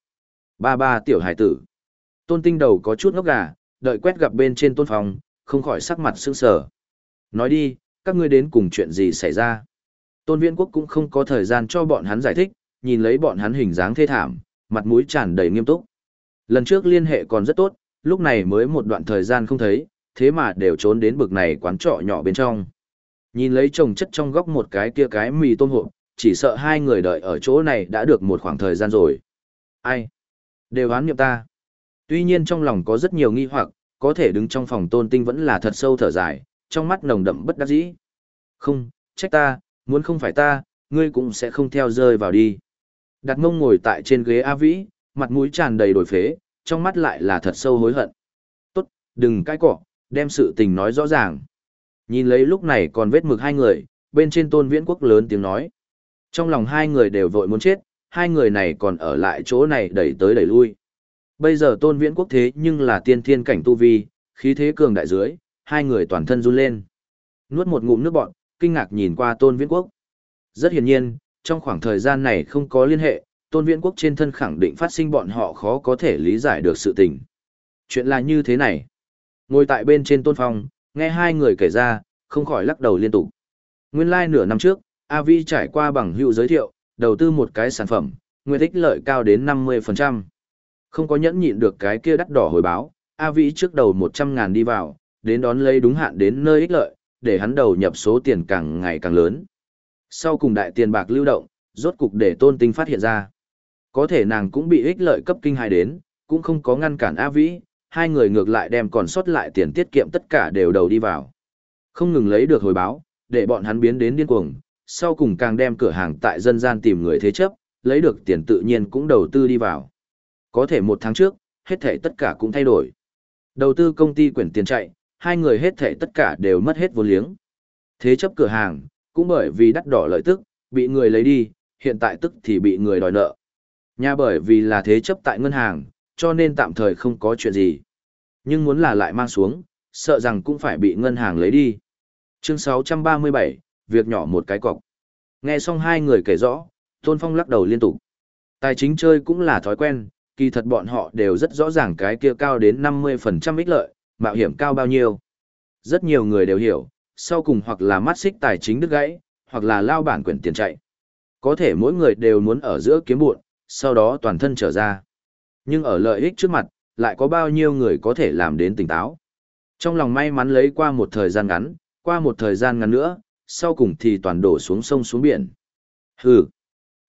Ba ba tiểu hải tử. Tôn tinh đầu có chút ngốc gà, đợi quét gặp bên trên tôn phòng, không khỏi sắc mặt sướng sở. Nói đi, các ngươi đến cùng chuyện gì xảy ra? Tôn Viễn Quốc cũng không có thời gian cho bọn hắn giải thích, nhìn lấy bọn hắn hình dáng thê thảm, mặt mũi tràn đầy nghiêm túc. Lần trước liên hệ còn rất tốt, lúc này mới một đoạn thời gian không thấy, thế mà đều trốn đến bực này quán trọ nhỏ bên trong. Nhìn lấy chồng chất trong góc một cái kia cái mì tôm hộp, chỉ sợ hai người đợi ở chỗ này đã được một khoảng thời gian rồi. Ai? Đều oán nghiệp ta. Tuy nhiên trong lòng có rất nhiều nghi hoặc, có thể đứng trong phòng tôn tinh vẫn là thật sâu thở dài, trong mắt nồng đậm bất đắc dĩ. Không, trách ta, muốn không phải ta, ngươi cũng sẽ không theo rơi vào đi. Đặt mông ngồi tại trên ghế A Vĩ, mặt mũi tràn đầy đổi phế, trong mắt lại là thật sâu hối hận. Tốt, đừng cãi cọ, đem sự tình nói rõ ràng. Nhìn lấy lúc này còn vết mực hai người, bên trên tôn viễn quốc lớn tiếng nói. Trong lòng hai người đều vội muốn chết, hai người này còn ở lại chỗ này đẩy tới đẩy lui. Bây giờ tôn viễn quốc thế nhưng là tiên thiên cảnh tu vi, khí thế cường đại dưới, hai người toàn thân run lên. Nuốt một ngụm nước bọn, kinh ngạc nhìn qua tôn viễn quốc. Rất hiển nhiên, trong khoảng thời gian này không có liên hệ, tôn viễn quốc trên thân khẳng định phát sinh bọn họ khó có thể lý giải được sự tình. Chuyện là như thế này. Ngồi tại bên trên tôn phong, nghe hai người kể ra, không khỏi lắc đầu liên tục. Nguyên lai like nửa năm trước, AV trải qua bằng hữu giới thiệu, đầu tư một cái sản phẩm, nguyên ích lợi cao đến 50%. Không có nhẫn nhịn được cái kia đắt đỏ hồi báo, AV trước đầu 100 ngàn đi vào, đến đón lấy đúng hạn đến nơi ích lợi, để hắn đầu nhập số tiền càng ngày càng lớn. Sau cùng đại tiền bạc lưu động, rốt cục để tôn tinh phát hiện ra. Có thể nàng cũng bị ích lợi cấp kinh hai đến, cũng không có ngăn cản A Vĩ, hai người ngược lại đem còn sót lại tiền tiết kiệm tất cả đều đầu đi vào. Không ngừng lấy được hồi báo, để bọn hắn biến đến điên cuồng, sau cùng càng đem cửa hàng tại dân gian tìm người thế chấp, lấy được tiền tự nhiên cũng đầu tư đi vào. Có thể một tháng trước, hết thể tất cả cũng thay đổi. Đầu tư công ty quyển tiền chạy, hai người hết thể tất cả đều mất hết vốn liếng. Thế chấp cửa hàng, cũng bởi vì đắt đỏ lợi tức, bị người lấy đi, hiện tại tức thì bị người đòi nợ. Nhà bởi vì là thế chấp tại ngân hàng, cho nên tạm thời không có chuyện gì. Nhưng muốn là lại mang xuống, sợ rằng cũng phải bị ngân hàng lấy đi. Chương 637, việc nhỏ một cái cọc. Nghe xong hai người kể rõ, Tôn Phong lắc đầu liên tục. Tài chính chơi cũng là thói quen, kỳ thật bọn họ đều rất rõ ràng cái kia cao đến 50% ích lợi, mạo hiểm cao bao nhiêu. Rất nhiều người đều hiểu, sau cùng hoặc là mắt xích tài chính đứt gãy, hoặc là lao bản quyền tiền chạy. Có thể mỗi người đều muốn ở giữa kiếm buộn, sau đó toàn thân trở ra. Nhưng ở lợi ích trước mặt, lại có bao nhiêu người có thể làm đến tỉnh táo. Trong lòng may mắn lấy qua một thời gian ngắn, qua một thời gian ngắn nữa, sau cùng thì toàn đổ xuống sông xuống biển. Hừ.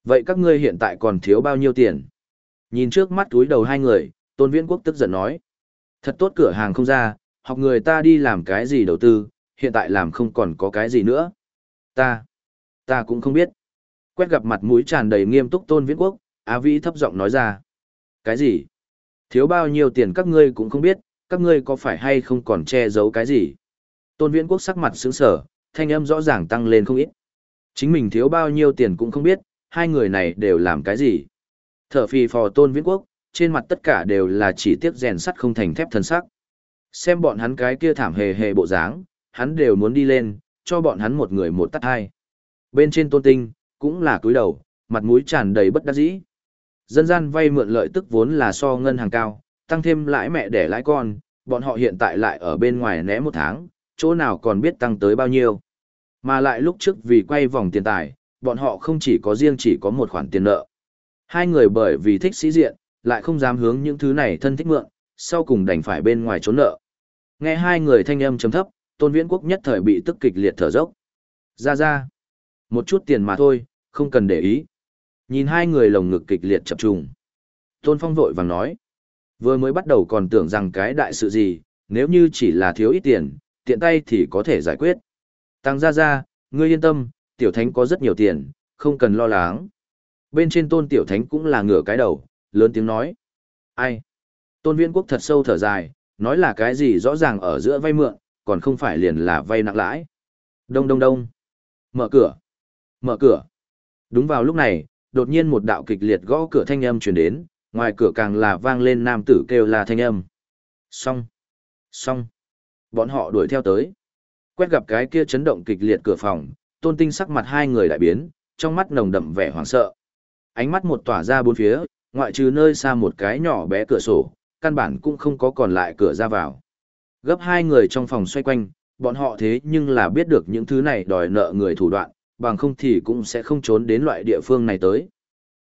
Vậy các ngươi hiện tại còn thiếu bao nhiêu tiền? Nhìn trước mắt túi đầu hai người, Tôn Viễn Quốc tức giận nói. Thật tốt cửa hàng không ra, học người ta đi làm cái gì đầu tư, hiện tại làm không còn có cái gì nữa. Ta, ta cũng không biết. Quét gặp mặt mũi tràn đầy nghiêm túc tôn viễn quốc, Á Vĩ thấp giọng nói ra. Cái gì? Thiếu bao nhiêu tiền các ngươi cũng không biết, các ngươi có phải hay không còn che giấu cái gì? Tôn Viễn Quốc sắc mặt sững sờ, thanh âm rõ ràng tăng lên không ít. Chính mình thiếu bao nhiêu tiền cũng không biết, hai người này đều làm cái gì? Thở phì phò Tôn Viễn Quốc, trên mặt tất cả đều là chỉ tiếc rèn sắt không thành thép thân sắc. Xem bọn hắn cái kia thảm hề hề bộ dáng, hắn đều muốn đi lên, cho bọn hắn một người một tắt hai. Bên trên Tôn Tinh, cũng là cúi đầu, mặt mũi tràn đầy bất đắc dĩ. Dân gian vay mượn lợi tức vốn là so ngân hàng cao, tăng thêm lãi mẹ để lãi con, bọn họ hiện tại lại ở bên ngoài né một tháng, chỗ nào còn biết tăng tới bao nhiêu. Mà lại lúc trước vì quay vòng tiền tài, bọn họ không chỉ có riêng chỉ có một khoản tiền nợ. Hai người bởi vì thích sĩ diện, lại không dám hướng những thứ này thân thích mượn, sau cùng đành phải bên ngoài trốn nợ. Nghe hai người thanh âm chấm thấp, Tôn Viễn Quốc nhất thời bị tức kịch liệt thở dốc. Ra ra, một chút tiền mà thôi, không cần để ý. Nhìn hai người lồng ngực kịch liệt chập trùng. Tôn Phong vội vàng nói. Vừa mới bắt đầu còn tưởng rằng cái đại sự gì, nếu như chỉ là thiếu ít tiền, tiện tay thì có thể giải quyết. Tăng ra ra, ngươi yên tâm, tiểu thánh có rất nhiều tiền, không cần lo lắng. Bên trên tôn tiểu thánh cũng là ngửa cái đầu, lớn tiếng nói. Ai? Tôn viên quốc thật sâu thở dài, nói là cái gì rõ ràng ở giữa vay mượn, còn không phải liền là vay nặng lãi. Đông đông đông. Mở cửa. Mở cửa. Đúng vào lúc này, đột nhiên một đạo kịch liệt gõ cửa thanh âm truyền đến, ngoài cửa càng là vang lên nam tử kêu là thanh âm. Xong. Xong. Bọn họ đuổi theo tới. Quét gặp cái kia chấn động kịch liệt cửa phòng, tôn tinh sắc mặt hai người đại biến, trong mắt nồng đậm vẻ hoảng sợ. Ánh mắt một tỏa ra bốn phía, ngoại trừ nơi xa một cái nhỏ bé cửa sổ, căn bản cũng không có còn lại cửa ra vào. Gấp hai người trong phòng xoay quanh, bọn họ thế nhưng là biết được những thứ này đòi nợ người thủ đoạn, bằng không thì cũng sẽ không trốn đến loại địa phương này tới.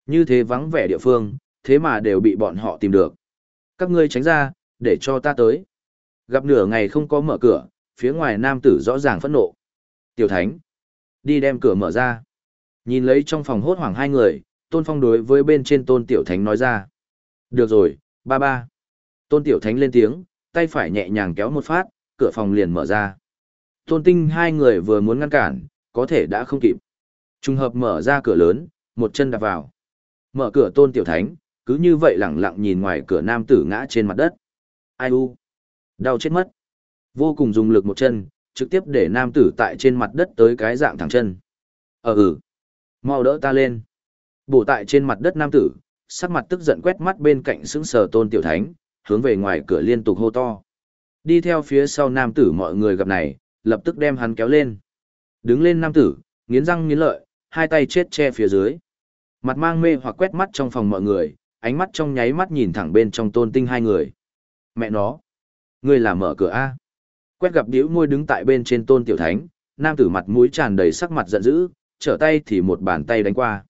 Như thế vắng vẻ địa phương, thế mà đều bị bọn họ tìm được. Các ngươi tránh ra, để cho ta tới. Gặp nửa ngày không có mở cửa, phía ngoài nam tử rõ ràng phẫn nộ. Tiểu thánh, đi đem cửa mở ra. Nhìn lấy trong phòng hốt hoảng hai người, tôn phong đối với bên trên tôn tiểu thánh nói ra. Được rồi, ba ba. Tôn tiểu thánh lên tiếng, tay phải nhẹ nhàng kéo một phát, cửa phòng liền mở ra. Tôn tinh hai người vừa muốn ngăn cản, có thể đã không kịp. Trùng hợp mở ra cửa lớn, một chân đạp vào. Mở cửa tôn tiểu thánh, cứ như vậy lẳng lặng nhìn ngoài cửa nam tử ngã trên mặt đất. Ai u? Đau chết mất. Vô cùng dùng lực một chân, trực tiếp để nam tử tại trên mặt đất tới cái dạng thẳng chân. Ờ ừ. Mau đỡ ta lên. Bổ tại trên mặt đất nam tử, sắc mặt tức giận quét mắt bên cạnh sững sờ tôn tiểu thánh, hướng về ngoài cửa liên tục hô to. Đi theo phía sau nam tử mọi người gặp này, lập tức đem hắn kéo lên. Đứng lên nam tử, nghiến răng nghiến lợi, hai tay chết che phía dưới. Mặt mang mê hoặc quét mắt trong phòng mọi người, ánh mắt trong nháy mắt nhìn thẳng bên trong tôn tinh hai người. Mẹ nó! Ngươi là mở cửa A. Quét gặp điếu môi đứng tại bên trên tôn tiểu thánh, nam tử mặt mũi tràn đầy sắc mặt giận dữ, trở tay thì một bàn tay đánh qua.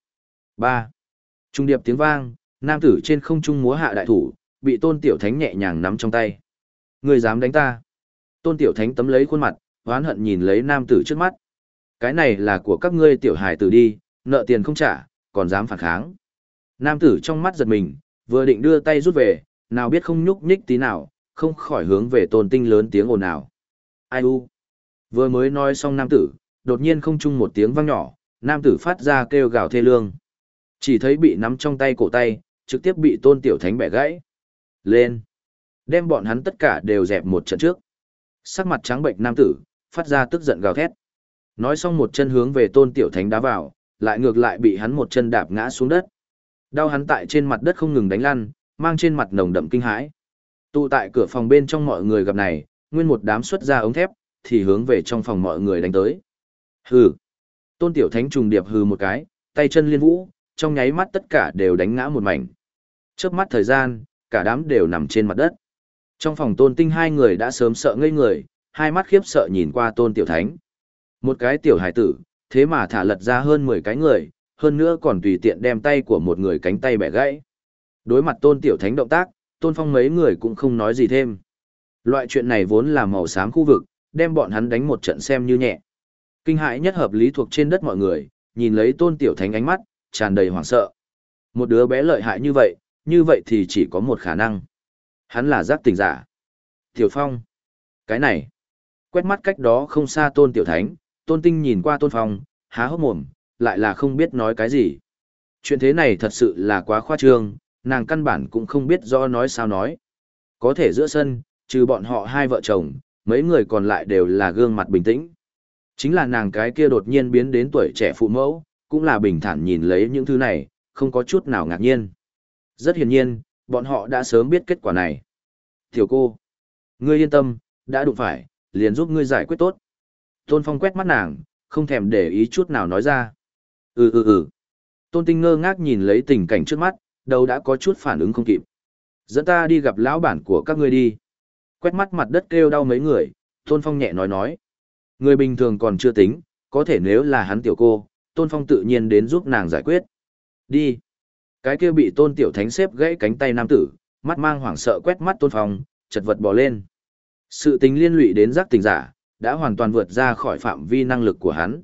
ba Trung điệp tiếng vang, nam tử trên không trung múa hạ đại thủ, bị tôn tiểu thánh nhẹ nhàng nắm trong tay. người dám đánh ta? Tôn tiểu thánh tấm lấy khuôn mặt, oán hận nhìn lấy nam tử trước mắt. Cái này là của các ngươi tiểu hài tử đi, nợ tiền không trả, còn dám phản kháng. Nam tử trong mắt giật mình, vừa định đưa tay rút về, nào biết không nhúc nhích tí nào, không khỏi hướng về tôn tinh lớn tiếng ồn ào. Ai u? Vừa mới nói xong nam tử, đột nhiên không chung một tiếng vang nhỏ, nam tử phát ra kêu gào thê lương. Chỉ thấy bị nắm trong tay cổ tay, trực tiếp bị tôn tiểu thánh bẻ gãy. Lên! Đem bọn hắn tất cả đều dẹp một trận trước. Sắc mặt trắng bệnh nam tử, phát ra tức giận gào thét. Nói xong một chân hướng về tôn tiểu thánh đá vào, lại ngược lại bị hắn một chân đạp ngã xuống đất. Đau hắn tại trên mặt đất không ngừng đánh lăn, mang trên mặt nồng đậm kinh hãi. Tụ tại cửa phòng bên trong mọi người gặp này, nguyên một đám xuất ra ống thép, thì hướng về trong phòng mọi người đánh tới. Hừ. Tôn tiểu thánh trùng điệp hừ một cái, tay chân liên vũ, trong nháy mắt tất cả đều đánh ngã một mảnh. Trước mắt thời gian, cả đám đều nằm trên mặt đất. Trong phòng tôn tinh hai người đã sớm sợ ngây người, hai mắt khiếp sợ nhìn qua tôn tiểu thánh. Một cái tiểu hải tử, thế mà thả lật ra hơn 10 cái người, hơn nữa còn tùy tiện đem tay của một người cánh tay bẻ gãy. Đối mặt tôn tiểu thánh động tác, tôn phong mấy người cũng không nói gì thêm. Loại chuyện này vốn là màu xám khu vực, đem bọn hắn đánh một trận xem như nhẹ. Kinh hãi nhất hợp lý thuộc trên đất mọi người, nhìn lấy tôn tiểu thánh ánh mắt, tràn đầy hoảng sợ. Một đứa bé lợi hại như vậy, như vậy thì chỉ có một khả năng. Hắn là giác tỉnh giả. Tiểu Phong. Cái này. Quét mắt cách đó không xa tôn tiểu thánh, tôn tinh nhìn qua tôn phong, há hốc mồm, lại là không biết nói cái gì. Chuyện thế này thật sự là quá khoa trương, nàng căn bản cũng không biết do nói sao nói. Có thể giữa sân, trừ bọn họ hai vợ chồng, mấy người còn lại đều là gương mặt bình tĩnh. Chính là nàng cái kia đột nhiên biến đến tuổi trẻ phụ mẫu, cũng là bình thản nhìn lấy những thứ này, không có chút nào ngạc nhiên. Rất hiển nhiên, bọn họ đã sớm biết kết quả này. Tiểu cô, ngươi yên tâm, đã đụng phải, liền giúp ngươi giải quyết tốt. Tôn Phong quét mắt nàng, không thèm để ý chút nào nói ra. Ừ ừ ừ. Tôn Tinh ngơ ngác nhìn lấy tình cảnh trước mắt, đầu đã có chút phản ứng không kịp. Dẫn ta đi gặp lão bản của các ngươi đi. Quét mắt mặt đất kêu đau mấy người, Tôn Phong nhẹ nói nói. Người bình thường còn chưa tính, có thể nếu là hắn tiểu cô, Tôn Phong tự nhiên đến giúp nàng giải quyết. Đi. Cái kia bị Tôn Tiểu Thánh xếp gãy cánh tay nam tử, mắt mang hoảng sợ quét mắt Tôn Phong, chật vật bỏ lên. Sự tình liên lụy đến giác tình giả, đã hoàn toàn vượt ra khỏi phạm vi năng lực của hắn.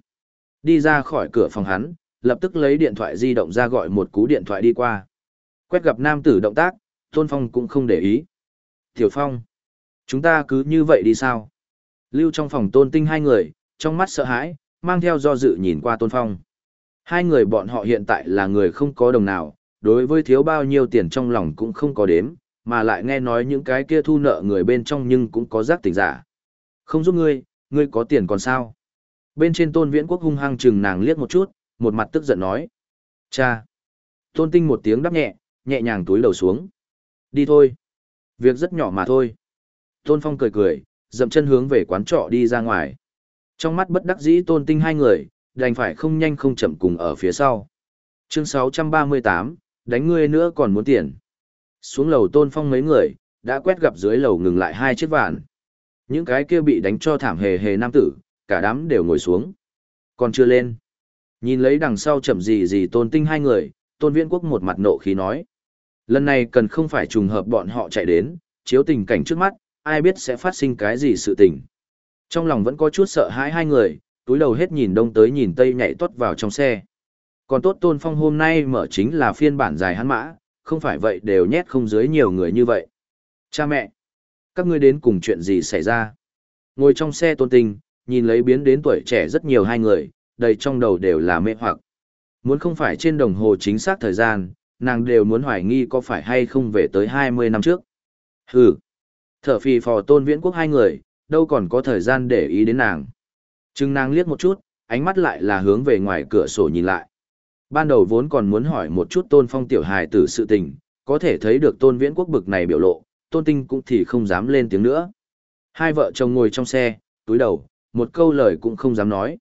Đi ra khỏi cửa phòng hắn, lập tức lấy điện thoại di động ra gọi một cú điện thoại đi qua. Quét gặp nam tử động tác, Tôn Phong cũng không để ý. Tiểu Phong, chúng ta cứ như vậy đi sao? Lưu trong phòng Tôn Tinh hai người, trong mắt sợ hãi, mang theo do dự nhìn qua Tôn Phong. Hai người bọn họ hiện tại là người không có đồng nào, đối với thiếu bao nhiêu tiền trong lòng cũng không có đếm, mà lại nghe nói những cái kia thu nợ người bên trong nhưng cũng có giác tỉnh giả. Không giúp ngươi, ngươi có tiền còn sao? Bên trên tôn viễn quốc hung hăng chừng nàng liếc một chút, một mặt tức giận nói. Cha! Tôn tinh một tiếng đáp nhẹ, nhẹ nhàng túi đầu xuống. Đi thôi. Việc rất nhỏ mà thôi. Tôn phong cười cười, dậm chân hướng về quán trọ đi ra ngoài. Trong mắt bất đắc dĩ tôn tinh hai người, đành phải không nhanh không chậm cùng ở phía sau. Chương 638, đánh ngươi nữa còn muốn tiền. Xuống lầu tôn phong mấy người, đã quét gặp dưới lầu ngừng lại hai chiếc vạn. Những cái kia bị đánh cho thảm hề hề nam tử, cả đám đều ngồi xuống. Còn chưa lên. Nhìn lấy đằng sau chậm gì gì tôn tinh hai người, tôn viễn quốc một mặt nộ khí nói. Lần này cần không phải trùng hợp bọn họ chạy đến, chiếu tình cảnh trước mắt, ai biết sẽ phát sinh cái gì sự tình. Trong lòng vẫn có chút sợ hãi hai người, túi đầu hết nhìn đông tới nhìn tây nhảy tuất vào trong xe. Còn tốt tôn phong hôm nay mở chính là phiên bản dài hắn mã, không phải vậy đều nhét không dưới nhiều người như vậy. Cha mẹ, các ngươi đến cùng chuyện gì xảy ra? Ngồi trong xe tôn tinh, nhìn lấy biến đến tuổi trẻ rất nhiều hai người, đầy trong đầu đều là mê hoặc. Muốn không phải trên đồng hồ chính xác thời gian, nàng đều muốn hoài nghi có phải hay không về tới 20 năm trước. Hừ, thở phì phò tôn viễn quốc hai người, đâu còn có thời gian để ý đến nàng. Trưng nàng liếc một chút, ánh mắt lại là hướng về ngoài cửa sổ nhìn lại. Ban đầu vốn còn muốn hỏi một chút tôn phong tiểu hài tử sự tình, có thể thấy được tôn viễn quốc bực này biểu lộ, tôn tinh cũng thì không dám lên tiếng nữa. Hai vợ chồng ngồi trong xe, túi đầu, một câu lời cũng không dám nói.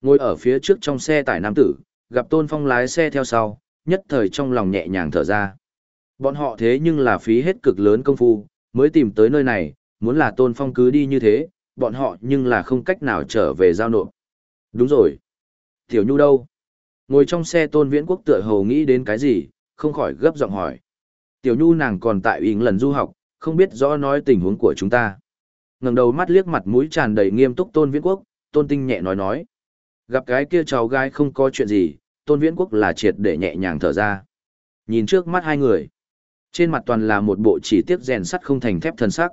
Ngồi ở phía trước trong xe tải nam tử, gặp tôn phong lái xe theo sau, nhất thời trong lòng nhẹ nhàng thở ra. Bọn họ thế nhưng là phí hết cực lớn công phu, mới tìm tới nơi này, muốn là tôn phong cứ đi như thế, bọn họ nhưng là không cách nào trở về giao nộp. Đúng rồi. Tiểu Nhu đâu? Ngồi trong xe tôn viễn quốc tựa hồ nghĩ đến cái gì, không khỏi gấp giọng hỏi. Tiểu Nhu nàng còn tại uyển lần du học, không biết rõ nói tình huống của chúng ta. ngẩng đầu mắt liếc mặt mũi tràn đầy nghiêm túc tôn viễn quốc, tôn tinh nhẹ nói nói. Gặp cái kia cháu gái không có chuyện gì, tôn viễn quốc là triệt để nhẹ nhàng thở ra. Nhìn trước mắt hai người. Trên mặt toàn là một bộ chỉ tiếc rèn sắt không thành thép thân sắc.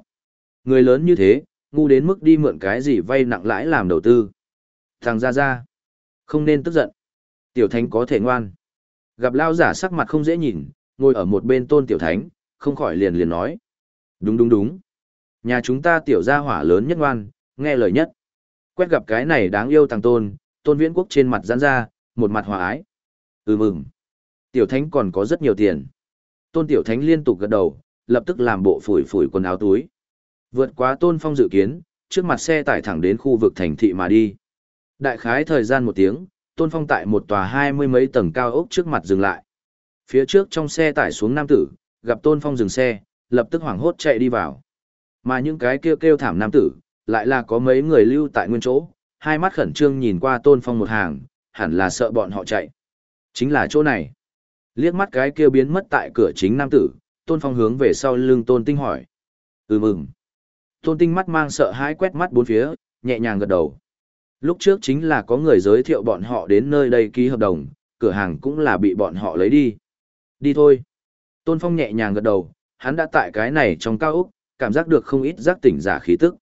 Người lớn như thế, ngu đến mức đi mượn cái gì vay nặng lãi làm đầu tư. Thằng ra ra. Không nên tức giận. Tiểu thánh có thể ngoan. Gặp lao giả sắc mặt không dễ nhìn, ngồi ở một bên tôn tiểu thánh, không khỏi liền liền nói. Đúng đúng đúng. Nhà chúng ta tiểu gia hỏa lớn nhất ngoan, nghe lời nhất. Quét gặp cái này đáng yêu thằng tôn, tôn viễn quốc trên mặt giãn ra, một mặt hòa ái. Ừ mừng. Tiểu thánh còn có rất nhiều tiền. Tôn tiểu thánh liên tục gật đầu, lập tức làm bộ phủi phủi quần áo túi. Vượt quá tôn phong dự kiến, trước mặt xe tải thẳng đến khu vực thành thị mà đi. Đại khái thời gian một tiếng, tôn phong tại một tòa hai mươi mấy tầng cao ốc trước mặt dừng lại. Phía trước trong xe tải xuống nam tử, gặp tôn phong dừng xe, lập tức hoảng hốt chạy đi vào. Mà những cái kêu kêu thảm nam tử, lại là có mấy người lưu tại nguyên chỗ, hai mắt khẩn trương nhìn qua tôn phong một hàng, hẳn là sợ bọn họ chạy. Chính là chỗ này. Liếc mắt cái kia biến mất tại cửa chính nam tử, tôn phong hướng về sau lưng tôn tinh hỏi. Ừ mừng. Tôn tinh mắt mang sợ hãi quét mắt bốn phía, nhẹ nhàng gật đầu. Lúc trước chính là có người giới thiệu bọn họ đến nơi đây ký hợp đồng, cửa hàng cũng là bị bọn họ lấy đi. Đi thôi. Tôn Phong nhẹ nhàng gật đầu, hắn đã tại cái này trong cao ốc, cảm giác được không ít giác tỉnh giả khí tức.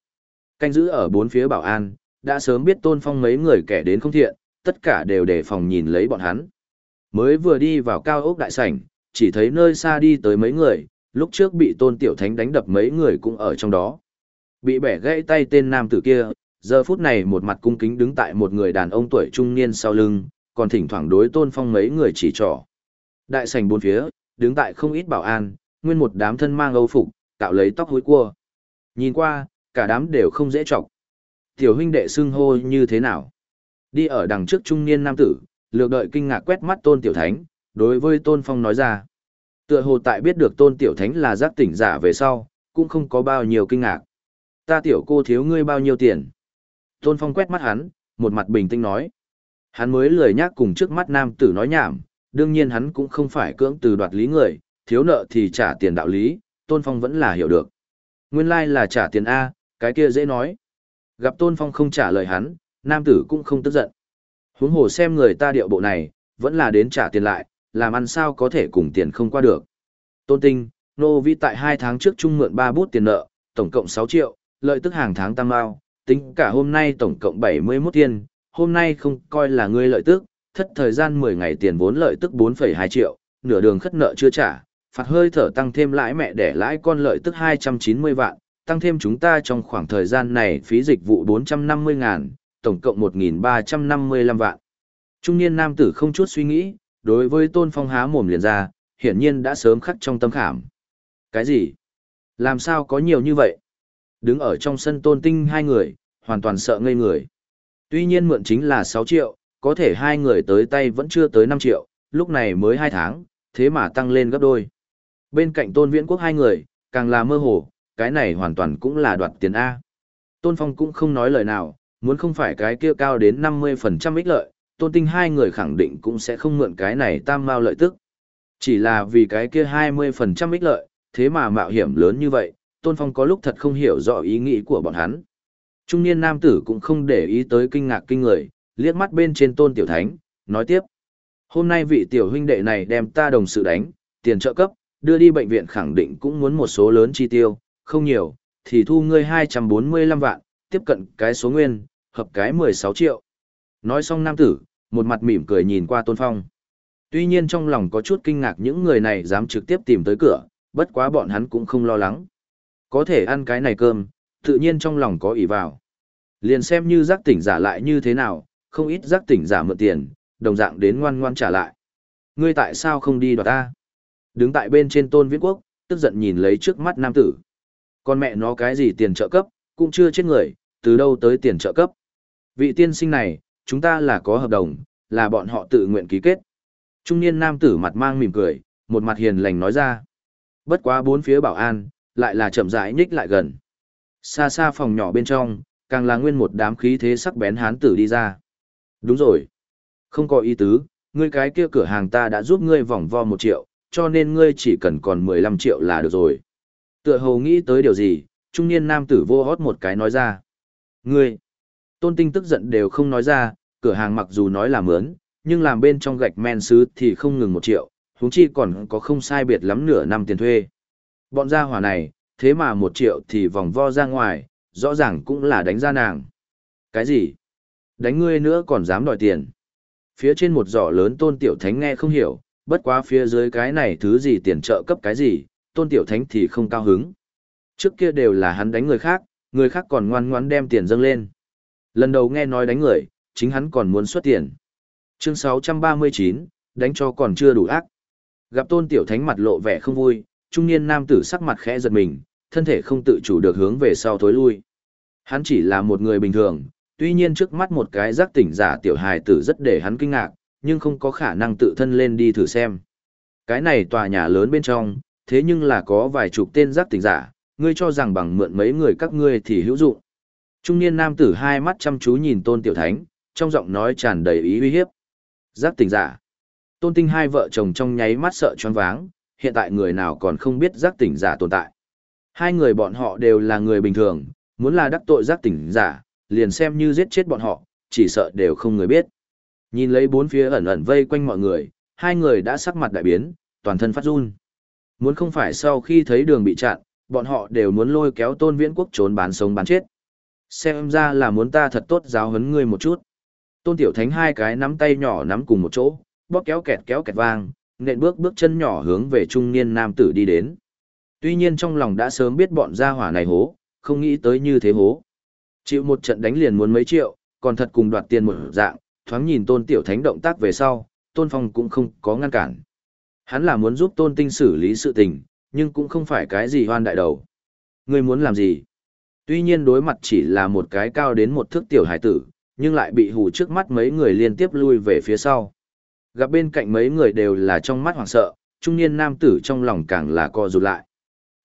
Canh giữ ở bốn phía bảo an, đã sớm biết Tôn Phong mấy người kẻ đến không thiện, tất cả đều đề phòng nhìn lấy bọn hắn. Mới vừa đi vào cao ốc đại sảnh, chỉ thấy nơi xa đi tới mấy người, lúc trước bị tôn tiểu thánh đánh đập mấy người cũng ở trong đó. Bị bẻ gãy tay tên nam tử kia, giờ phút này một mặt cung kính đứng tại một người đàn ông tuổi trung niên sau lưng, còn thỉnh thoảng đối tôn phong mấy người chỉ trỏ. Đại sảnh bốn phía, đứng tại không ít bảo an, nguyên một đám thân mang âu phục, cạo lấy tóc hối cua. Nhìn qua, cả đám đều không dễ chọc. Tiểu huynh đệ xưng hô như thế nào? Đi ở đằng trước trung niên nam tử, lược đợi kinh ngạc quét mắt tôn tiểu thánh, đối với tôn phong nói ra. Tựa hồ tại biết được tôn tiểu thánh là giác tỉnh giả về sau, cũng không có bao nhiêu kinh ngạc. Ta tiểu cô thiếu ngươi bao nhiêu tiền? Tôn phong quét mắt hắn, một mặt bình tĩnh nói. Hắn mới lười nhắc cùng trước mắt nam tử nói nhảm, đương nhiên hắn cũng không phải cưỡng từ đoạt lý người, thiếu nợ thì trả tiền đạo lý, tôn phong vẫn là hiểu được. Nguyên lai like là trả tiền A, cái kia dễ nói. Gặp tôn phong không trả lời hắn, nam tử cũng không tức giận. Huống hồ xem người ta điệu bộ này, vẫn là đến trả tiền lại, làm ăn sao có thể cùng tiền không qua được. Tôn Tinh, Nô Vi tại hai tháng trước chung mượn ba bút tiền nợ, tổng cộng 6 triệu, lợi tức hàng tháng tăng bao, tính cả hôm nay tổng cộng 71 tiền, hôm nay không coi là ngươi lợi tức, thất thời gian 10 ngày tiền vốn lợi tức 4,2 triệu, nửa đường khất nợ chưa trả, phạt hơi thở tăng thêm lãi mẹ để lãi con lợi tức 290 vạn, tăng thêm chúng ta trong khoảng thời gian này phí dịch vụ 450 ngàn, tổng cộng 1.355 vạn. Trung niên nam tử không chút suy nghĩ, đối với tôn phong há mồm liền ra, hiển nhiên đã sớm khắc trong tâm khảm. Cái gì? Làm sao có nhiều như vậy? Đứng ở trong sân tôn tinh hai người, hoàn toàn sợ ngây người. Tuy nhiên mượn chính là 6 triệu, có thể hai người tới tay vẫn chưa tới 5 triệu, lúc này mới 2 tháng, thế mà tăng lên gấp đôi. Bên cạnh tôn viễn quốc hai người, càng là mơ hồ, cái này hoàn toàn cũng là đoạt tiền A. Tôn Phong cũng không nói lời nào, muốn không phải cái kia cao đến 50% ích lợi, tôn tinh hai người khẳng định cũng sẽ không mượn cái này tam mao lợi tức. Chỉ là vì cái kia 20% ích lợi, thế mà mạo hiểm lớn như vậy, tôn phong có lúc thật không hiểu rõ ý nghĩ của bọn hắn. Trung niên nam tử cũng không để ý tới kinh ngạc kinh người, liếc mắt bên trên tôn tiểu thánh, nói tiếp. Hôm nay vị tiểu huynh đệ này đem ta đồng sự đánh, tiền trợ cấp, đưa đi bệnh viện khẳng định cũng muốn một số lớn chi tiêu, không nhiều, thì thu ngươi 245 vạn, tiếp cận cái số nguyên, hợp cái 16 triệu. Nói xong nam tử, một mặt mỉm cười nhìn qua Tôn Phong. Tuy nhiên trong lòng có chút kinh ngạc những người này dám trực tiếp tìm tới cửa, bất quá bọn hắn cũng không lo lắng. Có thể ăn cái này cơm, tự nhiên trong lòng có ý vào. Liền xem như giác tỉnh giả lại như thế nào, không ít giác tỉnh giả mượn tiền, đồng dạng đến ngoan ngoan trả lại. Ngươi tại sao không đi đoạt ta? Đứng tại bên trên tôn viễn quốc, tức giận nhìn lấy trước mắt nam tử. Con mẹ nó cái gì tiền trợ cấp, cũng chưa chết người, từ đâu tới tiền trợ cấp. Vị tiên sinh này, chúng ta là có hợp đồng, là bọn họ tự nguyện ký kết. Trung niên nam tử mặt mang mỉm cười, một mặt hiền lành nói ra. Bất quá bốn phía bảo an, lại là chậm rãi nhích lại gần. Xa xa phòng nhỏ bên trong, càng là nguyên một đám khí thế sắc bén hán tử đi ra. Đúng rồi. Không có ý tứ, ngươi cái kia cửa hàng ta đã giúp ngươi vòng vo một triệu, cho nên ngươi chỉ cần còn 15 triệu là được rồi. Tựa hồ nghĩ tới điều gì, trung niên nam tử vô hót một cái nói ra. Ngươi, tôn tinh tức giận đều không nói ra, cửa hàng mặc dù nói là mướn, nhưng làm bên trong gạch men sứ thì không ngừng một triệu, huống chi còn có không sai biệt lắm nửa năm tiền thuê. Bọn gia hỏa này, thế mà một triệu thì vòng vo ra ngoài, rõ ràng cũng là đánh ra nàng. Cái gì? Đánh ngươi nữa còn dám đòi tiền. Phía trên một giỏ lớn tôn tiểu thánh nghe không hiểu, bất quá phía dưới cái này thứ gì tiền trợ cấp cái gì, tôn tiểu thánh thì không cao hứng. Trước kia đều là hắn đánh người khác, người khác còn ngoan ngoãn đem tiền dâng lên. Lần đầu nghe nói đánh người, chính hắn còn muốn xuất tiền. Chương 639, đánh cho còn chưa đủ ác. Gặp tôn tiểu thánh mặt lộ vẻ không vui, trung niên nam tử sắc mặt khẽ giật mình, thân thể không tự chủ được hướng về sau thối lui. Hắn chỉ là một người bình thường, tuy nhiên trước mắt một cái giác tỉnh giả tiểu hài tử rất để hắn kinh ngạc, nhưng không có khả năng tự thân lên đi thử xem. Cái này tòa nhà lớn bên trong, thế nhưng là có vài chục tên giác tỉnh giả, ngươi cho rằng bằng mượn mấy người các ngươi thì hữu dụng. Trung niên nam tử hai mắt chăm chú nhìn tôn tiểu thánh, trong giọng nói tràn đầy ý uy hiếp. Giác tỉnh giả. Tôn tinh hai vợ chồng trong nháy mắt sợ choáng váng, hiện tại người nào còn không biết giác tỉnh giả tồn tại. Hai người bọn họ đều là người bình thường, muốn là đắc tội giác tỉnh giả, liền xem như giết chết bọn họ, chỉ sợ đều không người biết. Nhìn lấy bốn phía ẩn ẩn vây quanh mọi người, hai người đã sắc mặt đại biến, toàn thân phát run. Muốn không phải sau khi thấy đường bị chặn, bọn họ đều muốn lôi kéo tôn viễn quốc trốn bán sống bán chết. Xem ra là muốn ta thật tốt giáo huấn ngươi một chút. Tôn tiểu thánh hai cái nắm tay nhỏ nắm cùng một chỗ, bóp kéo kẹt kéo kẹt vang, nện bước bước chân nhỏ hướng về trung niên nam tử đi đến. Tuy nhiên trong lòng đã sớm biết bọn gia hỏa này hố, không nghĩ tới như thế hố. Chịu một trận đánh liền muốn mấy triệu, còn thật cùng đoạt tiền một dạng, thoáng nhìn tôn tiểu thánh động tác về sau, tôn phong cũng không có ngăn cản. Hắn là muốn giúp tôn tinh xử lý sự tình, nhưng cũng không phải cái gì hoan đại đầu. Ngươi muốn làm gì? Tuy nhiên đối mặt chỉ là một cái cao đến một thước tiểu hải tử, nhưng lại bị hù trước mắt mấy người liên tiếp lui về phía sau. Gặp bên cạnh mấy người đều là trong mắt hoảng sợ, trung niên nam tử trong lòng càng là co rụt lại.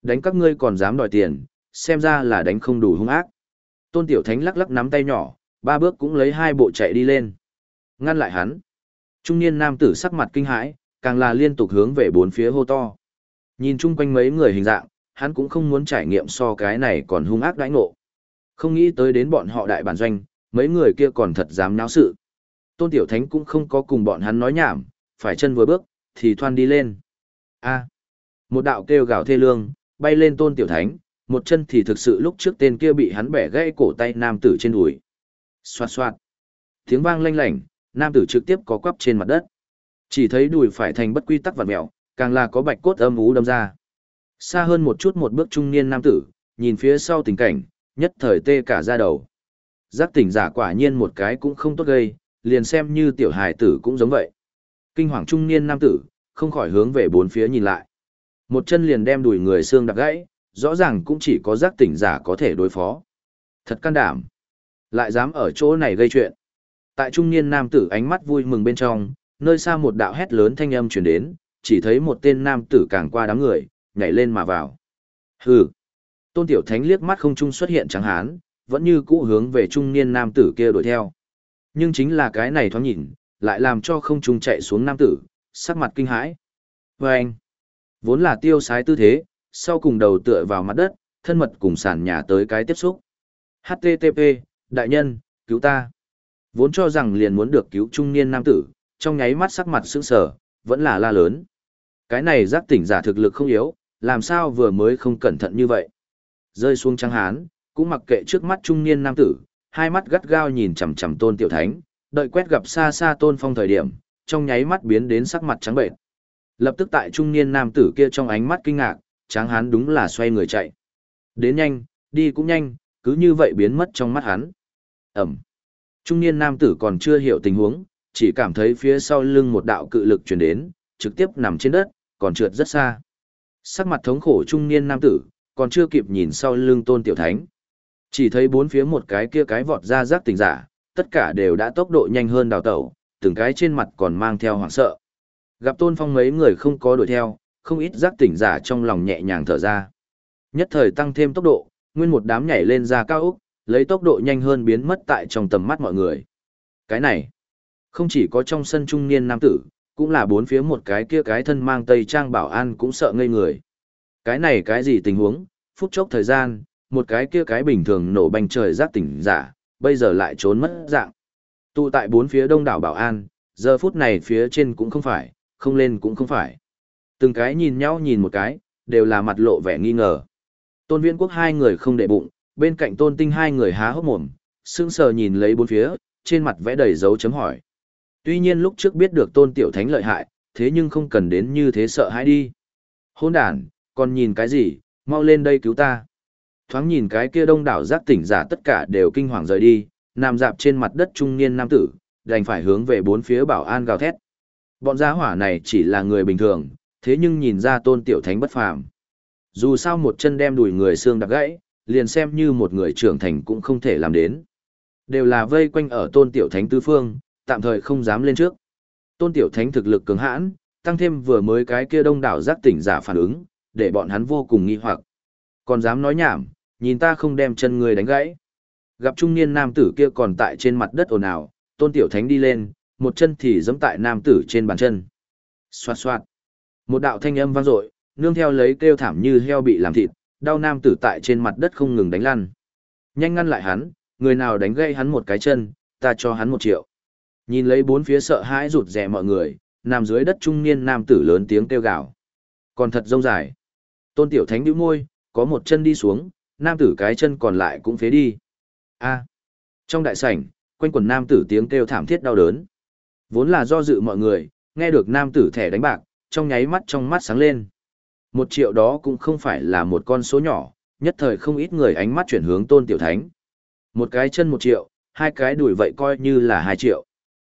Đánh các ngươi còn dám đòi tiền, xem ra là đánh không đủ hung ác. Tôn Tiểu Thánh lắc lắc nắm tay nhỏ, ba bước cũng lấy hai bộ chạy đi lên. Ngăn lại hắn. Trung niên nam tử sắc mặt kinh hãi, càng là liên tục hướng về bốn phía hô to. Nhìn chung quanh mấy người hình dạng, hắn cũng không muốn trải nghiệm so cái này còn hung ác đãi ngộ. Không nghĩ tới đến bọn họ đại bản doanh, mấy người kia còn thật dám náo sự. Tôn Tiểu Thánh cũng không có cùng bọn hắn nói nhảm, phải chân vừa bước, thì thoan đi lên. A. À, một đạo kêu gào thê lương, bay lên Tôn Tiểu Thánh, một chân thì thực sự lúc trước tên kia bị hắn bẻ gãy cổ tay nam tử trên đùi. Xoạt xoạt. Tiếng vang lanh lảnh, nam tử trực tiếp có quắp trên mặt đất. Chỉ thấy đùi phải thành bất quy tắc vặn mèo, càng là có bạch cốt âm ú đâm ra. Xa hơn một chút một bước trung niên nam tử, nhìn phía sau tình cảnh, nhất thời tê cả da đầu. Giác tỉnh giả quả nhiên một cái cũng không tốt gây, liền xem như tiểu hài tử cũng giống vậy. Kinh hoàng trung niên nam tử, không khỏi hướng về bốn phía nhìn lại. Một chân liền đem đùi người xương đập gãy, rõ ràng cũng chỉ có giác tỉnh giả có thể đối phó. Thật can đảm. Lại dám ở chỗ này gây chuyện. Tại trung niên nam tử ánh mắt vui mừng bên trong, nơi xa một đạo hét lớn thanh âm truyền đến, chỉ thấy một tên nam tử càng qua đám người, nhảy lên mà vào. Hừ. Tôn Tiểu Thánh liếc mắt không trung xuất hiện trắng hán, vẫn như cũ hướng về trung niên nam tử kia đuổi theo. Nhưng chính là cái này thoáng nhìn, lại làm cho không trung chạy xuống nam tử, sắc mặt kinh hãi. Và anh, vốn là tiêu sái tư thế, sau cùng đầu tựa vào mặt đất, thân mật cùng sàn nhà tới cái tiếp xúc. HTTP, đại nhân, cứu ta. Vốn cho rằng liền muốn được cứu trung niên nam tử, trong nháy mắt sắc mặt sững sờ, vẫn là la lớn. Cái này giác tỉnh giả thực lực không yếu, làm sao vừa mới không cẩn thận như vậy. Rơi xuống trắng hán, cũng mặc kệ trước mắt trung niên nam tử, hai mắt gắt gao nhìn chằm chằm tôn tiểu thánh, đợi quét gặp xa xa tôn phong thời điểm, trong nháy mắt biến đến sắc mặt trắng bệnh. Lập tức tại trung niên nam tử kia trong ánh mắt kinh ngạc, tráng hán đúng là xoay người chạy. Đến nhanh, đi cũng nhanh, cứ như vậy biến mất trong mắt hắn. Ẩm. Trung niên nam tử còn chưa hiểu tình huống, chỉ cảm thấy phía sau lưng một đạo cự lực truyền đến, trực tiếp nằm trên đất, còn trượt rất xa. Sắc mặt thống khổ trung niên nam tử, còn chưa kịp nhìn sau lưng tôn tiểu thánh. Chỉ thấy bốn phía một cái kia cái vọt ra rác tỉnh giả, tất cả đều đã tốc độ nhanh hơn đào tẩu, từng cái trên mặt còn mang theo hoảng sợ. Gặp tôn phong mấy người không có đuổi theo, không ít giác tỉnh giả trong lòng nhẹ nhàng thở ra. Nhất thời tăng thêm tốc độ, nguyên một đám nhảy lên ra cao ốc, lấy tốc độ nhanh hơn biến mất tại trong tầm mắt mọi người. Cái này, không chỉ có trong sân trung niên nam tử, cũng là bốn phía một cái kia cái thân mang tây trang bảo an cũng sợ ngây người. Cái này cái gì tình huống, phút chốc thời gian, một cái kia cái bình thường nổ banh trời giác tỉnh giả, bây giờ lại trốn mất dạng. Tụ tại bốn phía đông đảo bảo an, giờ phút này phía trên cũng không phải, không lên cũng không phải. Từng cái nhìn nhau nhìn một cái, đều là mặt lộ vẻ nghi ngờ. Tôn viễn quốc hai người không để bụng, bên cạnh tôn tinh hai người há hốc mồm, sững sờ nhìn lấy bốn phía, trên mặt vẽ đầy dấu chấm hỏi. Tuy nhiên lúc trước biết được tôn tiểu thánh lợi hại, thế nhưng không cần đến như thế sợ hãi đi. Hôn đàn, còn nhìn cái gì, mau lên đây cứu ta. Thoáng nhìn cái kia đông đảo giác tỉnh giả tất cả đều kinh hoàng rời đi, nằm dạp trên mặt đất trung niên nam tử, đành phải hướng về bốn phía bảo an gào thét. Bọn gia hỏa này chỉ là người bình thường, thế nhưng nhìn ra tôn tiểu thánh bất phàm. Dù sao một chân đem đùi người xương đặc gãy, liền xem như một người trưởng thành cũng không thể làm đến. Đều là vây quanh ở tôn tiểu thánh tứ phương, tạm thời không dám lên trước. Tôn tiểu thánh thực lực cường hãn, tăng thêm vừa mới cái kia đông đảo giác tỉnh giả phản ứng, để bọn hắn vô cùng nghi hoặc. Còn dám nói nhảm, nhìn ta không đem chân người đánh gãy. Gặp trung niên nam tử kia còn tại trên mặt đất ồn ào, tôn tiểu thánh đi lên, một chân thì giẫm tại nam tử trên bàn chân. Xoạt xoạt. Một đạo thanh âm vang dội, nương theo lấy kêu thảm như heo bị làm thịt, đau nam tử tại trên mặt đất không ngừng đánh lăn. Nhanh ngăn lại hắn, người nào đánh gây hắn một cái chân, ta cho hắn một triệu. Nhìn lấy bốn phía sợ hãi rụt rè mọi người, nằm dưới đất trung niên nam tử lớn tiếng kêu gào. Còn thật rông dài. Tôn tiểu thánh nhíu môi, có một chân đi xuống, nam tử cái chân còn lại cũng phế đi. A. Trong đại sảnh, quanh quần nam tử tiếng kêu thảm thiết đau đớn. Vốn là do dự mọi người, nghe được nam tử thẻ đánh bạc, trong nháy mắt trong mắt sáng lên. Một triệu đó cũng không phải là một con số nhỏ, nhất thời không ít người ánh mắt chuyển hướng tôn tiểu thánh. Một cái chân một triệu, hai cái đuổi vậy coi như là hai triệu.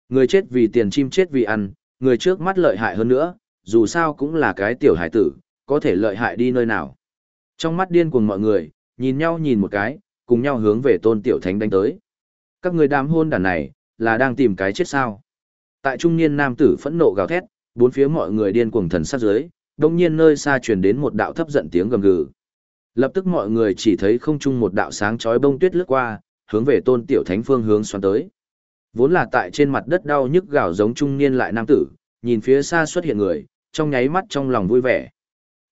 Người chết vì tiền chim chết vì ăn, người trước mắt lợi hại hơn nữa, dù sao cũng là cái tiểu hải tử, có thể lợi hại đi nơi nào. Trong mắt điên cuồng mọi người, nhìn nhau nhìn một cái, cùng nhau hướng về tôn tiểu thánh đánh tới. Các người đám hôn đàn này, là đang tìm cái chết sao. Tại trung niên nam tử phẫn nộ gào thét, bốn phía mọi người điên cuồng thần sát dưới, đồng nhiên nơi xa truyền đến một đạo thấp giận tiếng gầm gừ. Lập tức mọi người chỉ thấy không trung một đạo sáng chói bông tuyết lướt qua, hướng về tôn tiểu thánh phương hướng xoắn tới. Vốn là tại trên mặt đất đau nhức gào giống trung niên lại nam tử, nhìn phía xa xuất hiện người, trong nháy mắt trong lòng vui vẻ.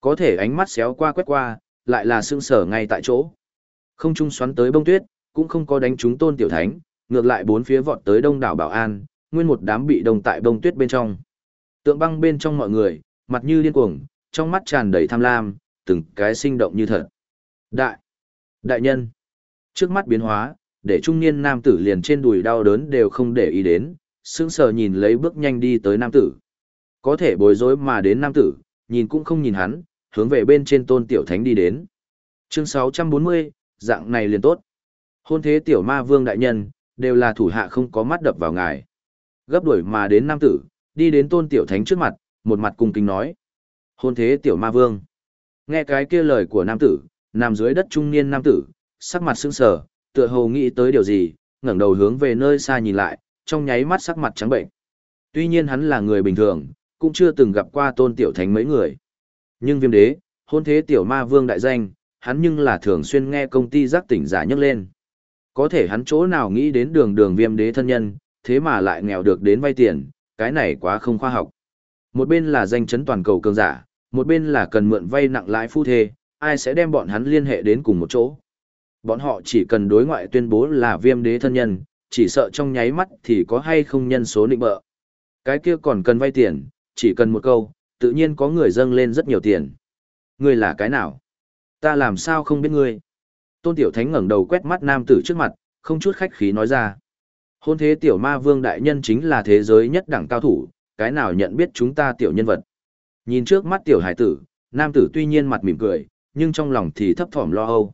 Có thể ánh mắt xéo qua quét qua, lại là sững sở ngay tại chỗ. Không trung xoắn tới bông tuyết, cũng không có đánh trúng tôn tiểu thánh, ngược lại bốn phía vọt tới đông đảo bảo an, nguyên một đám bị đông tại bông tuyết bên trong. Tượng băng bên trong mọi người, mặt như điên cuồng, trong mắt tràn đầy tham lam, từng cái sinh động như thật. Đại! Đại nhân! Trước mắt biến hóa, để trung niên nam tử liền trên đùi đau đớn đều không để ý đến, sững sờ nhìn lấy bước nhanh đi tới nam tử. Có thể bối rối mà đến nam tử, nhìn cũng không nhìn hắn, hướng về bên trên tôn tiểu thánh đi đến. Chương 640, dạng này liền tốt. Hôn thế tiểu ma vương đại nhân, đều là thủ hạ không có mắt đập vào ngài. Gấp đuổi mà đến nam tử, đi đến tôn tiểu thánh trước mặt, một mặt cung kính nói. Hôn thế tiểu ma vương. Nghe cái kia lời của nam tử, nằm dưới đất trung niên nam tử, sắc mặt sững sờ, tựa hồ nghĩ tới điều gì, ngẩng đầu hướng về nơi xa nhìn lại, trong nháy mắt sắc mặt trắng bệnh. Tuy nhiên hắn là người bình thường, cũng chưa từng gặp qua tôn tiểu thánh mấy người. Nhưng viêm đế, hôn thế tiểu ma vương đại danh, hắn nhưng là thường xuyên nghe công ty giác tỉnh giả nhấc lên. Có thể hắn chỗ nào nghĩ đến đường đường viêm đế thân nhân, thế mà lại nghèo được đến vay tiền, cái này quá không khoa học. Một bên là danh chấn toàn cầu cường giả, một bên là cần mượn vay nặng lãi phu thê, ai sẽ đem bọn hắn liên hệ đến cùng một chỗ. Bọn họ chỉ cần đối ngoại tuyên bố là viêm đế thân nhân, chỉ sợ trong nháy mắt thì có hay không nhân số nịnh bợ. Cái kia còn cần vay tiền, chỉ cần một câu, tự nhiên có người dâng lên rất nhiều tiền. Ngươi là cái nào? Ta làm sao không biết ngươi? Tôn Tiểu Thánh ngẩng đầu quét mắt nam tử trước mặt, không chút khách khí nói ra. Hôn thế tiểu ma vương đại nhân chính là thế giới nhất đẳng cao thủ, cái nào nhận biết chúng ta tiểu nhân vật. Nhìn trước mắt tiểu hải tử, nam tử tuy nhiên mặt mỉm cười, nhưng trong lòng thì thấp thỏm lo âu.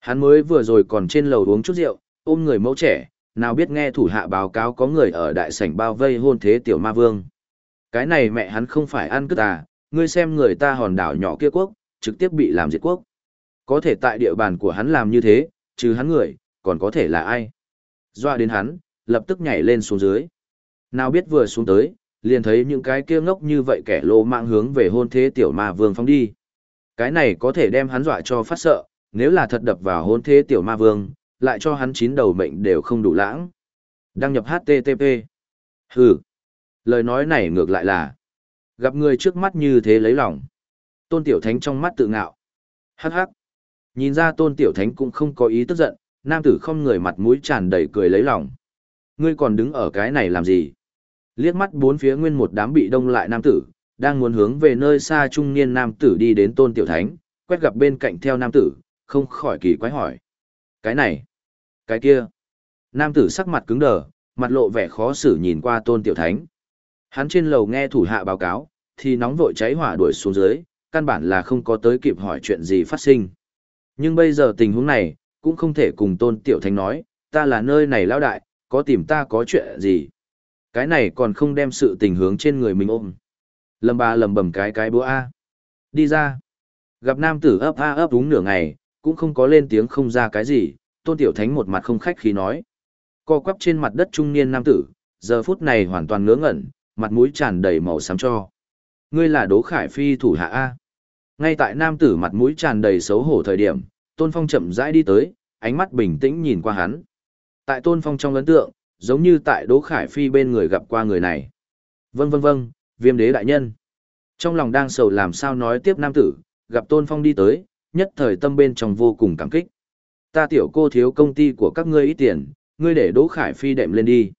Hắn mới vừa rồi còn trên lầu uống chút rượu, ôm người mẫu trẻ, nào biết nghe thủ hạ báo cáo có người ở đại sảnh bao vây hôn thế tiểu ma vương. Cái này mẹ hắn không phải ăn cứt à, ngươi xem người ta hòn đảo nhỏ kia quốc, trực tiếp bị làm diệt quốc. Có thể tại địa bàn của hắn làm như thế, trừ hắn người, còn có thể là ai. Doa đến hắn, lập tức nhảy lên xuống dưới. Nào biết vừa xuống tới, liền thấy những cái kia ngốc như vậy kẻ lô mạng hướng về hôn thế tiểu ma vương phóng đi. Cái này có thể đem hắn dọa cho phát sợ, nếu là thật đập vào hôn thế tiểu ma vương, lại cho hắn chín đầu mệnh đều không đủ lãng. Đăng nhập HTTP. Hừ. Lời nói này ngược lại là, gặp người trước mắt như thế lấy lòng. Tôn Tiểu Thánh trong mắt tự ngạo. Hắc hắc. Nhìn ra Tôn Tiểu Thánh cũng không có ý tức giận, nam tử không người mặt mũi tràn đầy cười lấy lòng. Ngươi còn đứng ở cái này làm gì? Liếc mắt bốn phía nguyên một đám bị đông lại nam tử, đang muốn hướng về nơi xa trung niên nam tử đi đến Tôn Tiểu Thánh, quét gặp bên cạnh theo nam tử, không khỏi kỳ quái hỏi. Cái này, cái kia. Nam tử sắc mặt cứng đờ, mặt lộ vẻ khó xử nhìn qua Tôn Tiểu Thánh. Hắn trên lầu nghe thủ hạ báo cáo, thì nóng vội cháy hỏa đuổi xuống dưới, căn bản là không có tới kịp hỏi chuyện gì phát sinh. Nhưng bây giờ tình huống này, cũng không thể cùng tôn tiểu thánh nói, ta là nơi này lão đại, có tìm ta có chuyện gì. Cái này còn không đem sự tình hướng trên người mình ôm. Lầm ba lầm bầm cái cái búa A. Đi ra. Gặp nam tử ấp a ấp đúng nửa ngày, cũng không có lên tiếng không ra cái gì, tôn tiểu thánh một mặt không khách khí nói. Co quắp trên mặt đất trung niên nam tử, giờ phút này hoàn toàn ngớ ngẩn, mặt mũi tràn đầy màu xám cho. Ngươi là Đỗ Khải Phi thủ hạ A. Ngay tại nam tử mặt mũi tràn đầy xấu hổ thời điểm, Tôn Phong chậm rãi đi tới, ánh mắt bình tĩnh nhìn qua hắn. Tại Tôn Phong trong ấn tượng, giống như tại Đỗ Khải Phi bên người gặp qua người này. Vâng vâng vâng, viêm đế đại nhân. Trong lòng đang sầu làm sao nói tiếp nam tử, gặp Tôn Phong đi tới, nhất thời tâm bên trong vô cùng cảm kích. Ta tiểu cô thiếu công ty của các ngươi ít tiền, ngươi để Đỗ Khải Phi đệm lên đi.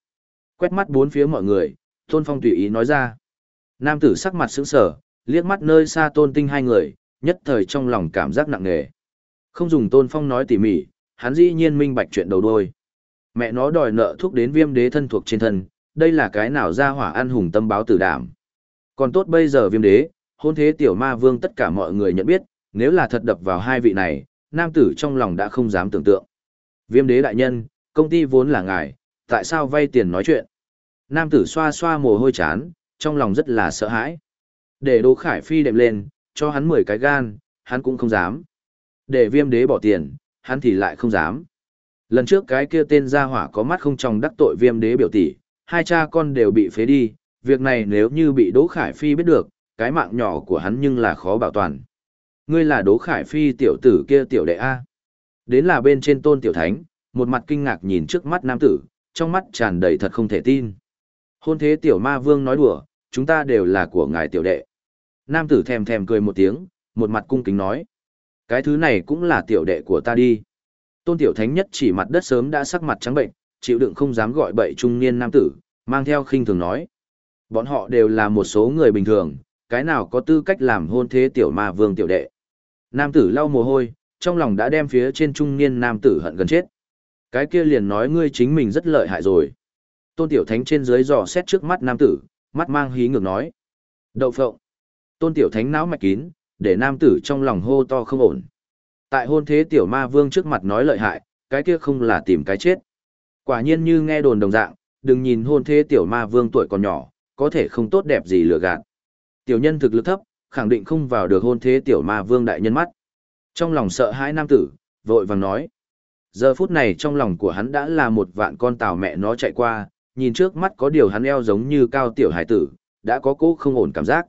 Quét mắt bốn phía mọi người, Tôn Phong tùy ý nói ra. Nam tử sắc mặt sững sờ, liếc mắt nơi xa Tôn Tinh hai người, nhất thời trong lòng cảm giác nặng nề. Không dùng Tôn Phong nói tỉ mỉ, hắn dĩ nhiên minh bạch chuyện đầu đuôi. Mẹ nó đòi nợ thuốc đến viêm đế thân thuộc trên thân, đây là cái nào ra hỏa ăn hùng tâm báo tử đảm. Còn tốt bây giờ viêm đế, hôn thế tiểu ma vương tất cả mọi người nhận biết, nếu là thật đập vào hai vị này, nam tử trong lòng đã không dám tưởng tượng. Viêm đế đại nhân, công ty vốn là ngài, tại sao vay tiền nói chuyện? Nam tử xoa xoa mồ hôi chán, trong lòng rất là sợ hãi. Để Đỗ Khải Phi đệm lên, cho hắn 10 cái gan, hắn cũng không dám. Để viêm đế bỏ tiền, hắn thì lại không dám. Lần trước cái kia tên gia hỏa có mắt không trong đắc tội viêm đế biểu tỷ, hai cha con đều bị phế đi, việc này nếu như bị Đỗ Khải Phi biết được, cái mạng nhỏ của hắn nhưng là khó bảo toàn. Ngươi là Đỗ Khải Phi tiểu tử kia tiểu đệ A. Đến là bên trên tôn tiểu thánh, một mặt kinh ngạc nhìn trước mắt nam tử, trong mắt tràn đầy thật không thể tin. Hôn thế tiểu ma vương nói đùa, chúng ta đều là của ngài tiểu đệ. Nam tử thèm thèm cười một tiếng, một mặt cung kính nói. Cái thứ này cũng là tiểu đệ của ta đi. Tôn tiểu thánh nhất chỉ mặt đất sớm đã sắc mặt trắng bệnh, chịu đựng không dám gọi bậy trung niên nam tử, mang theo khinh thường nói. Bọn họ đều là một số người bình thường, cái nào có tư cách làm hôn thế tiểu ma vương tiểu đệ. Nam tử lau mồ hôi, trong lòng đã đem phía trên trung niên nam tử hận gần chết. Cái kia liền nói ngươi chính mình rất lợi hại rồi. Tôn tiểu thánh trên dưới dò xét trước mắt nam tử, mắt mang hí ngược nói. Đậu phộng. Tôn tiểu thánh não mạch kín, để nam tử trong lòng hô to không ổn. Tại hôn thế tiểu ma vương trước mặt nói lợi hại, cái kia không là tìm cái chết. Quả nhiên như nghe đồn đồng dạng, đừng nhìn hôn thế tiểu ma vương tuổi còn nhỏ, có thể không tốt đẹp gì lừa gạt. Tiểu nhân thực lực thấp, khẳng định không vào được hôn thế tiểu ma vương đại nhân mắt. Trong lòng sợ hãi nam tử, vội vàng nói. Giờ phút này trong lòng của hắn đã là một vạn con tàu mẹ nó chạy qua, nhìn trước mắt có điều hắn eo giống như cao tiểu hải tử, đã có cô không ổn cảm giác.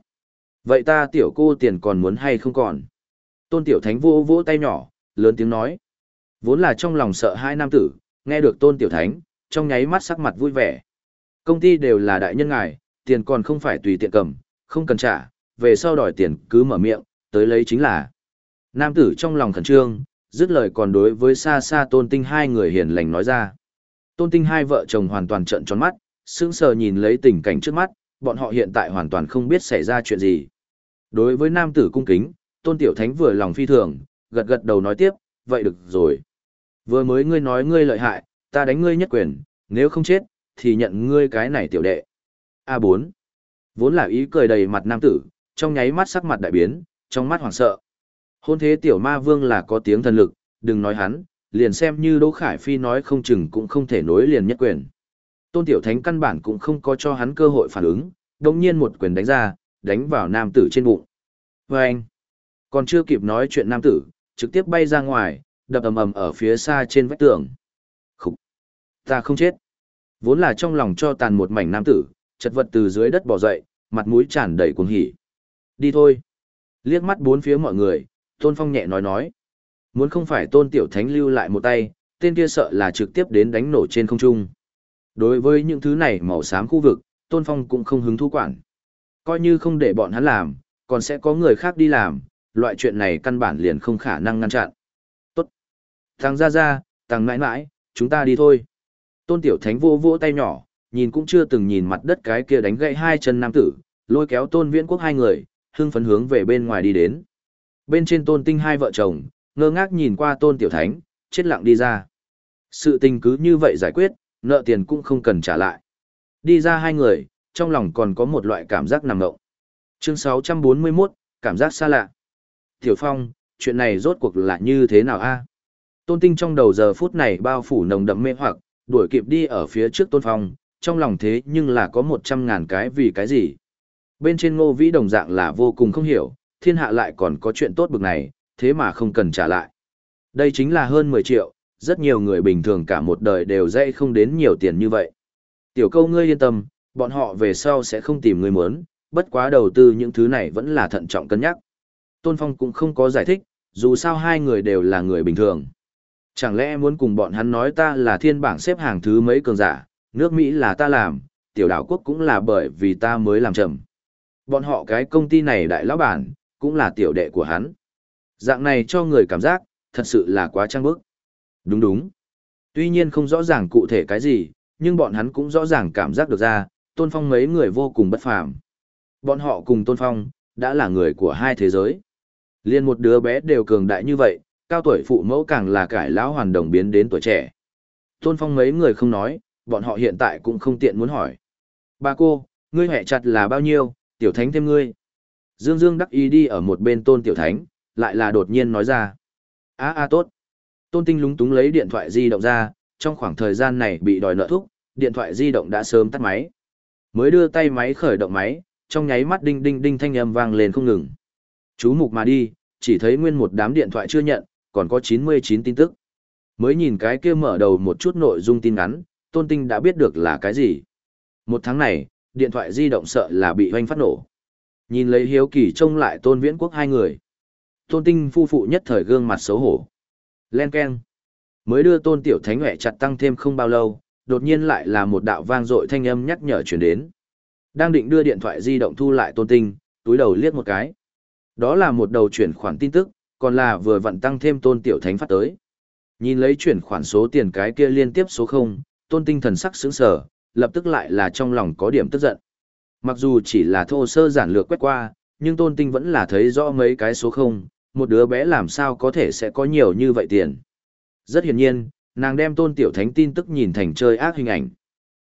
Vậy ta tiểu cô tiền còn muốn hay không còn? Tôn tiểu thánh vô vỗ tay nhỏ, lớn tiếng nói. Vốn là trong lòng sợ hai nam tử, nghe được tôn tiểu thánh, trong nháy mắt sắc mặt vui vẻ. Công ty đều là đại nhân ngài, tiền còn không phải tùy tiện cầm, không cần trả, về sau đòi tiền cứ mở miệng, tới lấy chính là. Nam tử trong lòng khẩn trương, dứt lời còn đối với xa xa tôn tinh hai người hiền lành nói ra. Tôn tinh hai vợ chồng hoàn toàn trợn tròn mắt, sững sờ nhìn lấy tình cảnh trước mắt, bọn họ hiện tại hoàn toàn không biết xảy ra chuyện gì. Đối với nam tử cung kính, tôn tiểu thánh vừa lòng phi thường, gật gật đầu nói tiếp, vậy được rồi. Vừa mới ngươi nói ngươi lợi hại, ta đánh ngươi nhất quyền, nếu không chết, thì nhận ngươi cái này tiểu đệ. A4. Vốn là ý cười đầy mặt nam tử, trong nháy mắt sắc mặt đại biến, trong mắt hoảng sợ. Hôn thế tiểu ma vương là có tiếng thần lực, đừng nói hắn, liền xem như Đỗ Khải Phi nói không chừng cũng không thể nối liền nhất quyền. Tôn Tiểu Thánh căn bản cũng không có cho hắn cơ hội phản ứng, đồng nhiên một quyền đánh ra, đánh vào nam tử trên bụng. Và anh, còn chưa kịp nói chuyện nam tử, trực tiếp bay ra ngoài, đập ầm ầm ở phía xa trên vách tường. Khục, Ta không chết. Vốn là trong lòng cho tàn một mảnh nam tử, chật vật từ dưới đất bò dậy, mặt mũi tràn đầy cuồng hỉ. Đi thôi. Liếc mắt bốn phía mọi người, Tôn Phong nhẹ nói nói. Muốn không phải Tôn Tiểu Thánh lưu lại một tay, tên kia sợ là trực tiếp đến đánh nổ trên không trung. Đối với những thứ này màu xám khu vực, Tôn Phong cũng không hứng thú quản. Coi như không để bọn hắn làm, còn sẽ có người khác đi làm, loại chuyện này căn bản liền không khả năng ngăn chặn. Tốt. Thằng ra ra, thằng mãi mãi, chúng ta đi thôi. Tôn Tiểu Thánh vô vỗ tay nhỏ, nhìn cũng chưa từng nhìn mặt đất cái kia đánh gãy hai chân nam tử, lôi kéo Tôn Viễn Quốc hai người, hưng phấn hướng về bên ngoài đi đến. Bên trên Tôn Tinh hai vợ chồng, ngơ ngác nhìn qua Tôn Tiểu Thánh, chết lặng đi ra. Sự tình cứ như vậy giải quyết, nợ tiền cũng không cần trả lại. Đi ra hai người, trong lòng còn có một loại cảm giác nằm ngộng. Chương 641, cảm giác xa lạ. Tiểu Phong, chuyện này rốt cuộc là như thế nào a? Tôn Tinh trong đầu giờ phút này bao phủ nồng đậm mê hoặc, đuổi kịp đi ở phía trước Tôn Phong, trong lòng thế nhưng là có một trăm ngàn cái vì cái gì. Bên trên ngô vĩ đồng dạng là vô cùng không hiểu, thiên hạ lại còn có chuyện tốt bực này, thế mà không cần trả lại. Đây chính là hơn 10 triệu, rất nhiều người bình thường cả một đời đều dây không đến nhiều tiền như vậy. Tiểu câu ngươi yên tâm, bọn họ về sau sẽ không tìm người muốn, bất quá đầu tư những thứ này vẫn là thận trọng cân nhắc. Tôn Phong cũng không có giải thích, dù sao hai người đều là người bình thường. Chẳng lẽ muốn cùng bọn hắn nói ta là thiên bảng xếp hàng thứ mấy cường giả, nước Mỹ là ta làm, tiểu đảo quốc cũng là bởi vì ta mới làm chậm. Bọn họ cái công ty này đại lão bản, cũng là tiểu đệ của hắn. Dạng này cho người cảm giác, thật sự là quá trang bức. Đúng đúng. Tuy nhiên không rõ ràng cụ thể cái gì, nhưng bọn hắn cũng rõ ràng cảm giác được ra, Tôn Phong mấy người vô cùng bất phàm. Bọn họ cùng Tôn Phong, đã là người của hai thế giới. Liên một đứa bé đều cường đại như vậy, cao tuổi phụ mẫu càng là cải lão hoàn đồng biến đến tuổi trẻ. Tôn Phong mấy người không nói, bọn họ hiện tại cũng không tiện muốn hỏi. Bà cô, ngươi hẹ chặt là bao nhiêu, tiểu thánh thêm ngươi. Dương Dương đắc ý đi ở một bên tôn tiểu thánh, lại là đột nhiên nói ra. a a tốt. Tôn tinh lúng túng lấy điện thoại di động ra, trong khoảng thời gian này bị đòi nợ thuốc, điện thoại di động đã sớm tắt máy. Mới đưa tay máy khởi động máy, trong nháy mắt đinh đinh đinh thanh âm vang lên không ngừng. Chú mục mà đi, chỉ thấy nguyên một đám điện thoại chưa nhận, còn có 99 tin tức. Mới nhìn cái kia mở đầu một chút nội dung tin ngắn, tôn tinh đã biết được là cái gì. Một tháng này, điện thoại di động sợ là bị hoanh phát nổ. Nhìn lấy hiếu kỳ trông lại tôn viễn quốc hai người. Tôn tinh phu phụ nhất thời gương mặt xấu hổ. Len Ken. Mới đưa tôn tiểu thánh huệ chặt tăng thêm không bao lâu, đột nhiên lại là một đạo vang dội thanh âm nhắc nhở chuyển đến. Đang định đưa điện thoại di động thu lại tôn tinh, túi đầu liếc một cái. Đó là một đầu chuyển khoản tin tức, còn là vừa vặn tăng thêm tôn tiểu thánh phát tới. Nhìn lấy chuyển khoản số tiền cái kia liên tiếp số 0, tôn tinh thần sắc sững sờ, lập tức lại là trong lòng có điểm tức giận. Mặc dù chỉ là thô sơ giản lược quét qua, nhưng tôn tinh vẫn là thấy rõ mấy cái số không một đứa bé làm sao có thể sẽ có nhiều như vậy tiền. Rất hiển nhiên, nàng đem tôn tiểu thánh tin tức nhìn thành chơi ác hình ảnh.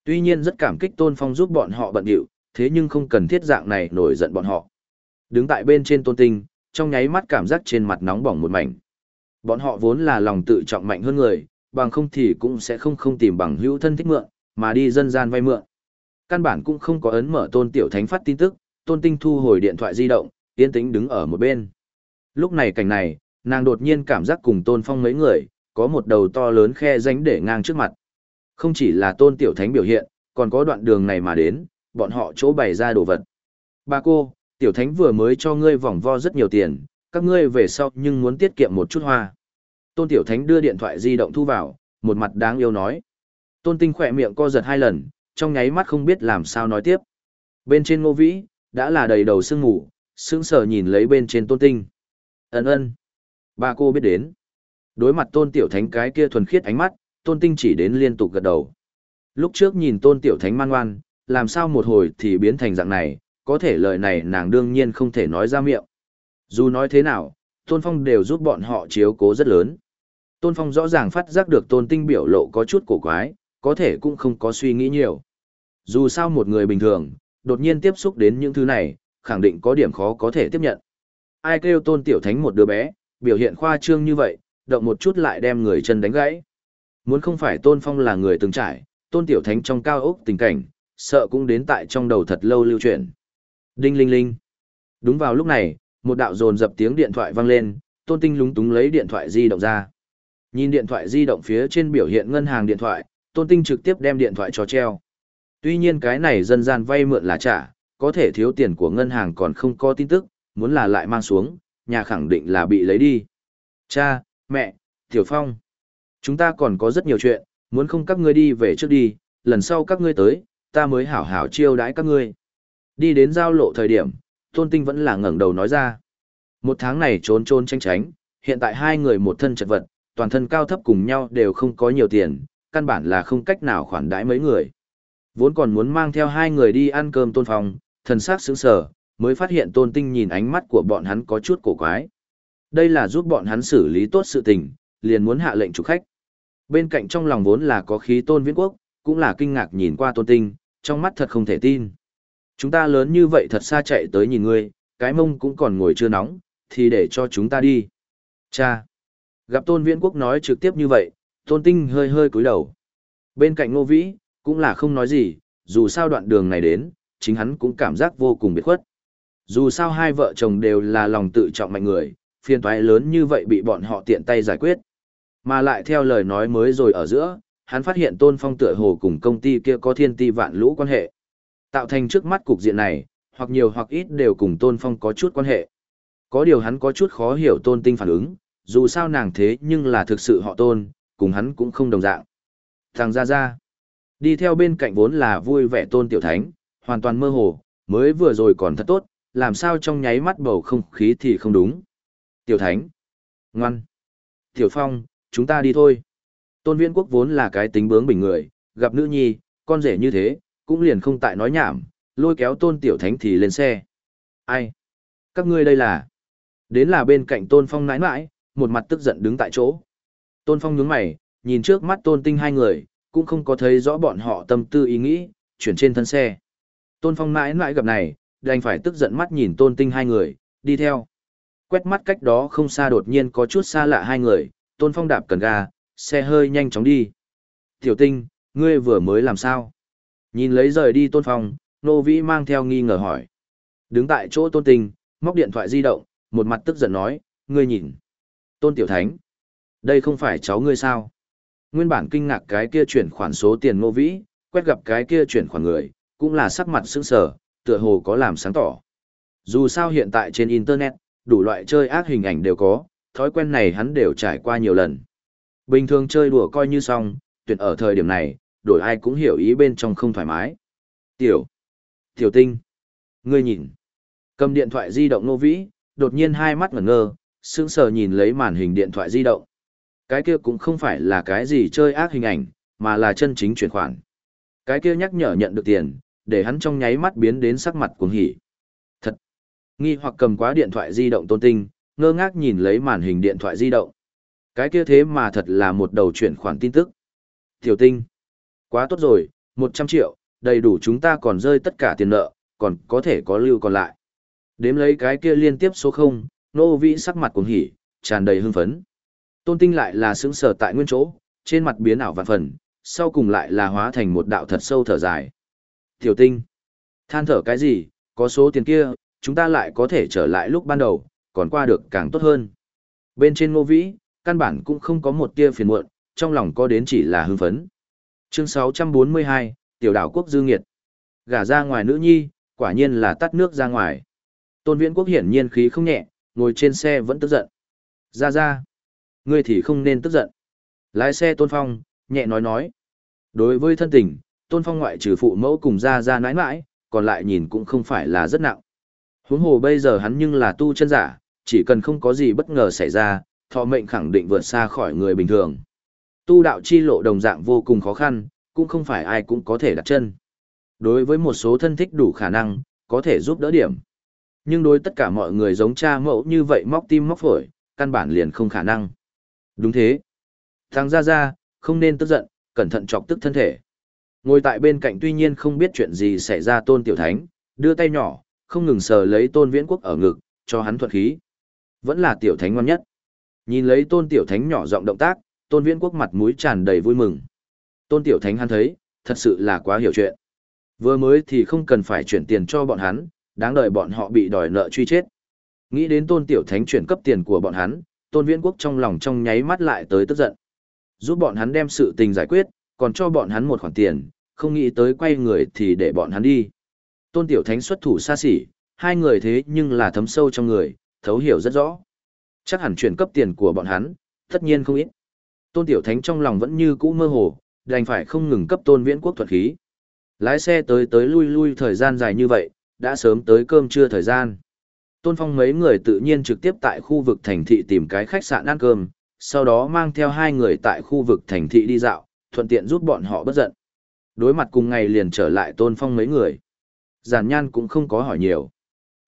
Tuy nhiên rất cảm kích tôn phong giúp bọn họ bận điệu, thế nhưng không cần thiết dạng này nổi giận bọn họ. Đứng tại bên trên tôn tinh, trong nháy mắt cảm giác trên mặt nóng bỏng một mảnh. Bọn họ vốn là lòng tự trọng mạnh hơn người, bằng không thì cũng sẽ không không tìm bằng hữu thân thích mượn, mà đi dân gian vay mượn. Căn bản cũng không có ấn mở tôn tiểu thánh phát tin tức, tôn tinh thu hồi điện thoại di động, yên tĩnh đứng ở một bên. Lúc này cảnh này, nàng đột nhiên cảm giác cùng tôn phong mấy người, có một đầu to lớn khe ránh để ngang trước mặt. Không chỉ là tôn tiểu thánh biểu hiện, còn có đoạn đường này mà đến, bọn họ chỗ bày ra đồ vật. Ba cô, tiểu thánh vừa mới cho ngươi vòng vo rất nhiều tiền, các ngươi về sau nhưng muốn tiết kiệm một chút hoa. Tôn tiểu thánh đưa điện thoại di động thu vào, một mặt đáng yêu nói. Tôn tinh khỏe miệng co giật hai lần, trong nháy mắt không biết làm sao nói tiếp. Bên trên ngô vĩ, đã là đầy đầu sương ngủ, sững sờ nhìn lấy bên trên tôn tinh. Ấn ơn. ba cô biết đến. Đối mặt tôn tiểu thánh cái kia thuần khiết ánh mắt, tôn tinh chỉ đến liên tục gật đầu. Lúc trước nhìn tôn tiểu thánh man ngoan, làm sao một hồi thì biến thành dạng này, có thể lời này nàng đương nhiên không thể nói ra miệng. Dù nói thế nào, tôn phong đều giúp bọn họ chiếu cố rất lớn. Tôn phong rõ ràng phát giác được tôn tinh biểu lộ có chút cổ quái, có thể cũng không có suy nghĩ nhiều. Dù sao một người bình thường, đột nhiên tiếp xúc đến những thứ này, khẳng định có điểm khó có thể tiếp nhận. Ai kêu tôn tiểu thánh một đứa bé, biểu hiện khoa trương như vậy, động một chút lại đem người chân đánh gãy. Muốn không phải tôn phong là người từng trải, tôn tiểu thánh trong cao ốc tình cảnh, sợ cũng đến tại trong đầu thật lâu lưu truyền. Đinh linh linh. Đúng vào lúc này, một đạo dồn dập tiếng điện thoại vang lên, tôn tinh lúng túng lấy điện thoại di động ra. Nhìn điện thoại di động phía trên biểu hiện ngân hàng điện thoại, tôn tinh trực tiếp đem điện thoại cho treo. Tuy nhiên cái này dân gian vay mượn là trả, có thể thiếu tiền của ngân hàng còn không có tin tức, muốn là lại mang xuống, nhà khẳng định là bị lấy đi. Cha, mẹ, Tiểu Phong, chúng ta còn có rất nhiều chuyện, muốn không các ngươi đi về trước đi, lần sau các ngươi tới, ta mới hảo hảo chiêu đãi các ngươi. Đi đến giao lộ thời điểm, Tôn Tinh vẫn là ngẩng đầu nói ra. Một tháng này trốn trốn tranh tránh, hiện tại hai người một thân chật vật, toàn thân cao thấp cùng nhau đều không có nhiều tiền, căn bản là không cách nào khoản đãi mấy người. Vốn còn muốn mang theo hai người đi ăn cơm Tôn Phong, thần sắc sững sờ, mới phát hiện Tôn Tinh nhìn ánh mắt của bọn hắn có chút cổ quái. Đây là giúp bọn hắn xử lý tốt sự tình, liền muốn hạ lệnh chủ khách. Bên cạnh trong lòng vốn là có khí Tôn Viễn Quốc, cũng là kinh ngạc nhìn qua Tôn Tinh, trong mắt thật không thể tin. Chúng ta lớn như vậy thật xa chạy tới nhìn ngươi, cái mông cũng còn ngồi chưa nóng, thì để cho chúng ta đi. Cha! Gặp Tôn Viễn Quốc nói trực tiếp như vậy, Tôn Tinh hơi hơi cúi đầu. Bên cạnh Ngô Vĩ, cũng là không nói gì, dù sao đoạn đường này đến, chính hắn cũng cảm giác vô cùng biệt khuất. Dù sao hai vợ chồng đều là lòng tự trọng mạnh người, phiền toái lớn như vậy bị bọn họ tiện tay giải quyết. Mà lại theo lời nói mới rồi ở giữa, hắn phát hiện Tôn Phong tựa hồ cùng công ty kia có thiên ti vạn lũ quan hệ. Tạo thành trước mắt cục diện này, hoặc nhiều hoặc ít đều cùng Tôn Phong có chút quan hệ. Có điều hắn có chút khó hiểu Tôn Tinh phản ứng, dù sao nàng thế nhưng là thực sự họ Tôn, cùng hắn cũng không đồng dạng. Thằng ra ra, đi theo bên cạnh vốn là vui vẻ Tôn Tiểu Thánh, hoàn toàn mơ hồ, mới vừa rồi còn thật tốt, làm sao trong nháy mắt bầu không khí thì không đúng. Tiểu Thánh, ngoan, Tiểu Phong, chúng ta đi thôi. Tôn Viễn Quốc vốn là cái tính bướng bình người, gặp nữ nhi, con rể như thế, cũng liền không tại nói nhảm, lôi kéo tôn tiểu thánh thì lên xe. Ai? Các ngươi đây là? Đến là bên cạnh tôn phong nãi nãi, một mặt tức giận đứng tại chỗ. Tôn phong nhướng mày, nhìn trước mắt tôn tinh hai người, cũng không có thấy rõ bọn họ tâm tư ý nghĩ, chuyển trên thân xe. Tôn phong mãi mãi gặp này, đành phải tức giận mắt nhìn tôn tinh hai người, đi theo. Quét mắt cách đó không xa đột nhiên có chút xa lạ hai người, tôn phong đạp cần ga, xe hơi nhanh chóng đi. Tiểu tinh, ngươi vừa mới làm sao? Nhìn lấy rời đi tôn phong, nô vĩ mang theo nghi ngờ hỏi. Đứng tại chỗ tôn tinh, móc điện thoại di động, một mặt tức giận nói, ngươi nhìn. Tôn tiểu thánh, đây không phải cháu ngươi sao? Nguyên bản kinh ngạc cái kia chuyển khoản số tiền nô vĩ, quét gặp cái kia chuyển khoản người, cũng là sắc mặt sững sờ, tựa hồ có làm sáng tỏ. Dù sao hiện tại trên Internet, đủ loại chơi ác hình ảnh đều có, thói quen này hắn đều trải qua nhiều lần. Bình thường chơi đùa coi như xong, tuyển ở thời điểm này, đổi ai cũng hiểu ý bên trong không thoải mái. Tiểu, tiểu tinh, ngươi nhìn, cầm điện thoại di động nô vĩ, đột nhiên hai mắt ngẩn ngơ, sững sờ nhìn lấy màn hình điện thoại di động. Cái kia cũng không phải là cái gì chơi ác hình ảnh, mà là chân chính chuyển khoản. Cái kia nhắc nhở nhận được tiền, để hắn trong nháy mắt biến đến sắc mặt cuồng hỉ. Thật! Nghi hoặc cầm quá điện thoại di động tôn tinh, ngơ ngác nhìn lấy màn hình điện thoại di động. Cái kia thế mà thật là một đầu chuyển khoản tin tức. Tiểu tinh! Quá tốt rồi, 100 triệu, đầy đủ chúng ta còn rơi tất cả tiền nợ, còn có thể có lưu còn lại. Đếm lấy cái kia liên tiếp số 0, nô vĩ sắc mặt cuồng hỉ, tràn đầy hưng phấn. Tôn tinh lại là sững sờ tại nguyên chỗ, trên mặt biến ảo vạn phần, sau cùng lại là hóa thành một đạo thật sâu thở dài. Tiểu tinh, than thở cái gì, có số tiền kia, chúng ta lại có thể trở lại lúc ban đầu, còn qua được càng tốt hơn. Bên trên ngô vĩ, căn bản cũng không có một tia phiền muộn, trong lòng có đến chỉ là hưng phấn. Chương 642, Tiểu đảo quốc dư nghiệt. Gả ra ngoài nữ nhi, quả nhiên là tắt nước ra ngoài. Tôn Viễn Quốc hiển nhiên khí không nhẹ, ngồi trên xe vẫn tức giận. Ra ra, ngươi thì không nên tức giận. Lái xe Tôn Phong, nhẹ nói nói. Đối với thân tình, tôn phong ngoại trừ phụ mẫu cùng ra ra nãi nãi, còn lại nhìn cũng không phải là rất nặng. Huống hồ bây giờ hắn nhưng là tu chân giả, chỉ cần không có gì bất ngờ xảy ra, thọ mệnh khẳng định vượt xa khỏi người bình thường. Tu đạo chi lộ đồng dạng vô cùng khó khăn, cũng không phải ai cũng có thể đặt chân. Đối với một số thân thích đủ khả năng, có thể giúp đỡ điểm. Nhưng đối tất cả mọi người giống cha mẫu như vậy móc tim móc phổi, căn bản liền không khả năng. Đúng thế. Thằng ra ra, không nên tức giận, cẩn thận chọc tức thân thể. Ngồi tại bên cạnh tuy nhiên không biết chuyện gì xảy ra tôn tiểu thánh, đưa tay nhỏ, không ngừng sờ lấy tôn viễn quốc ở ngực, cho hắn thuật khí. Vẫn là tiểu thánh ngon nhất. Nhìn lấy tôn tiểu thánh nhỏ giọng động tác, tôn viễn quốc mặt mũi tràn đầy vui mừng. Tôn tiểu thánh hắn thấy, thật sự là quá hiểu chuyện. Vừa mới thì không cần phải chuyển tiền cho bọn hắn, đáng đợi bọn họ bị đòi nợ truy chết. Nghĩ đến tôn tiểu thánh chuyển cấp tiền của bọn hắn, tôn viễn quốc trong lòng trong nháy mắt lại tới tức giận giúp bọn hắn đem sự tình giải quyết, còn cho bọn hắn một khoản tiền, không nghĩ tới quay người thì để bọn hắn đi. Tôn Tiểu Thánh xuất thủ xa xỉ, hai người thế nhưng là thấm sâu trong người, thấu hiểu rất rõ. Chắc hẳn chuyển cấp tiền của bọn hắn, tất nhiên không ít. Tôn Tiểu Thánh trong lòng vẫn như cũ mơ hồ, đành phải không ngừng cấp Tôn Viễn Quốc thuật khí. Lái xe tới tới lui lui thời gian dài như vậy, đã sớm tới cơm trưa thời gian. Tôn Phong mấy người tự nhiên trực tiếp tại khu vực thành thị tìm cái khách sạn ăn cơm, sau đó mang theo hai người tại khu vực thành thị đi dạo, thuận tiện giúp bọn họ bất giận. Đối mặt cùng ngày liền trở lại tôn phong mấy người. Giản nhan cũng không có hỏi nhiều.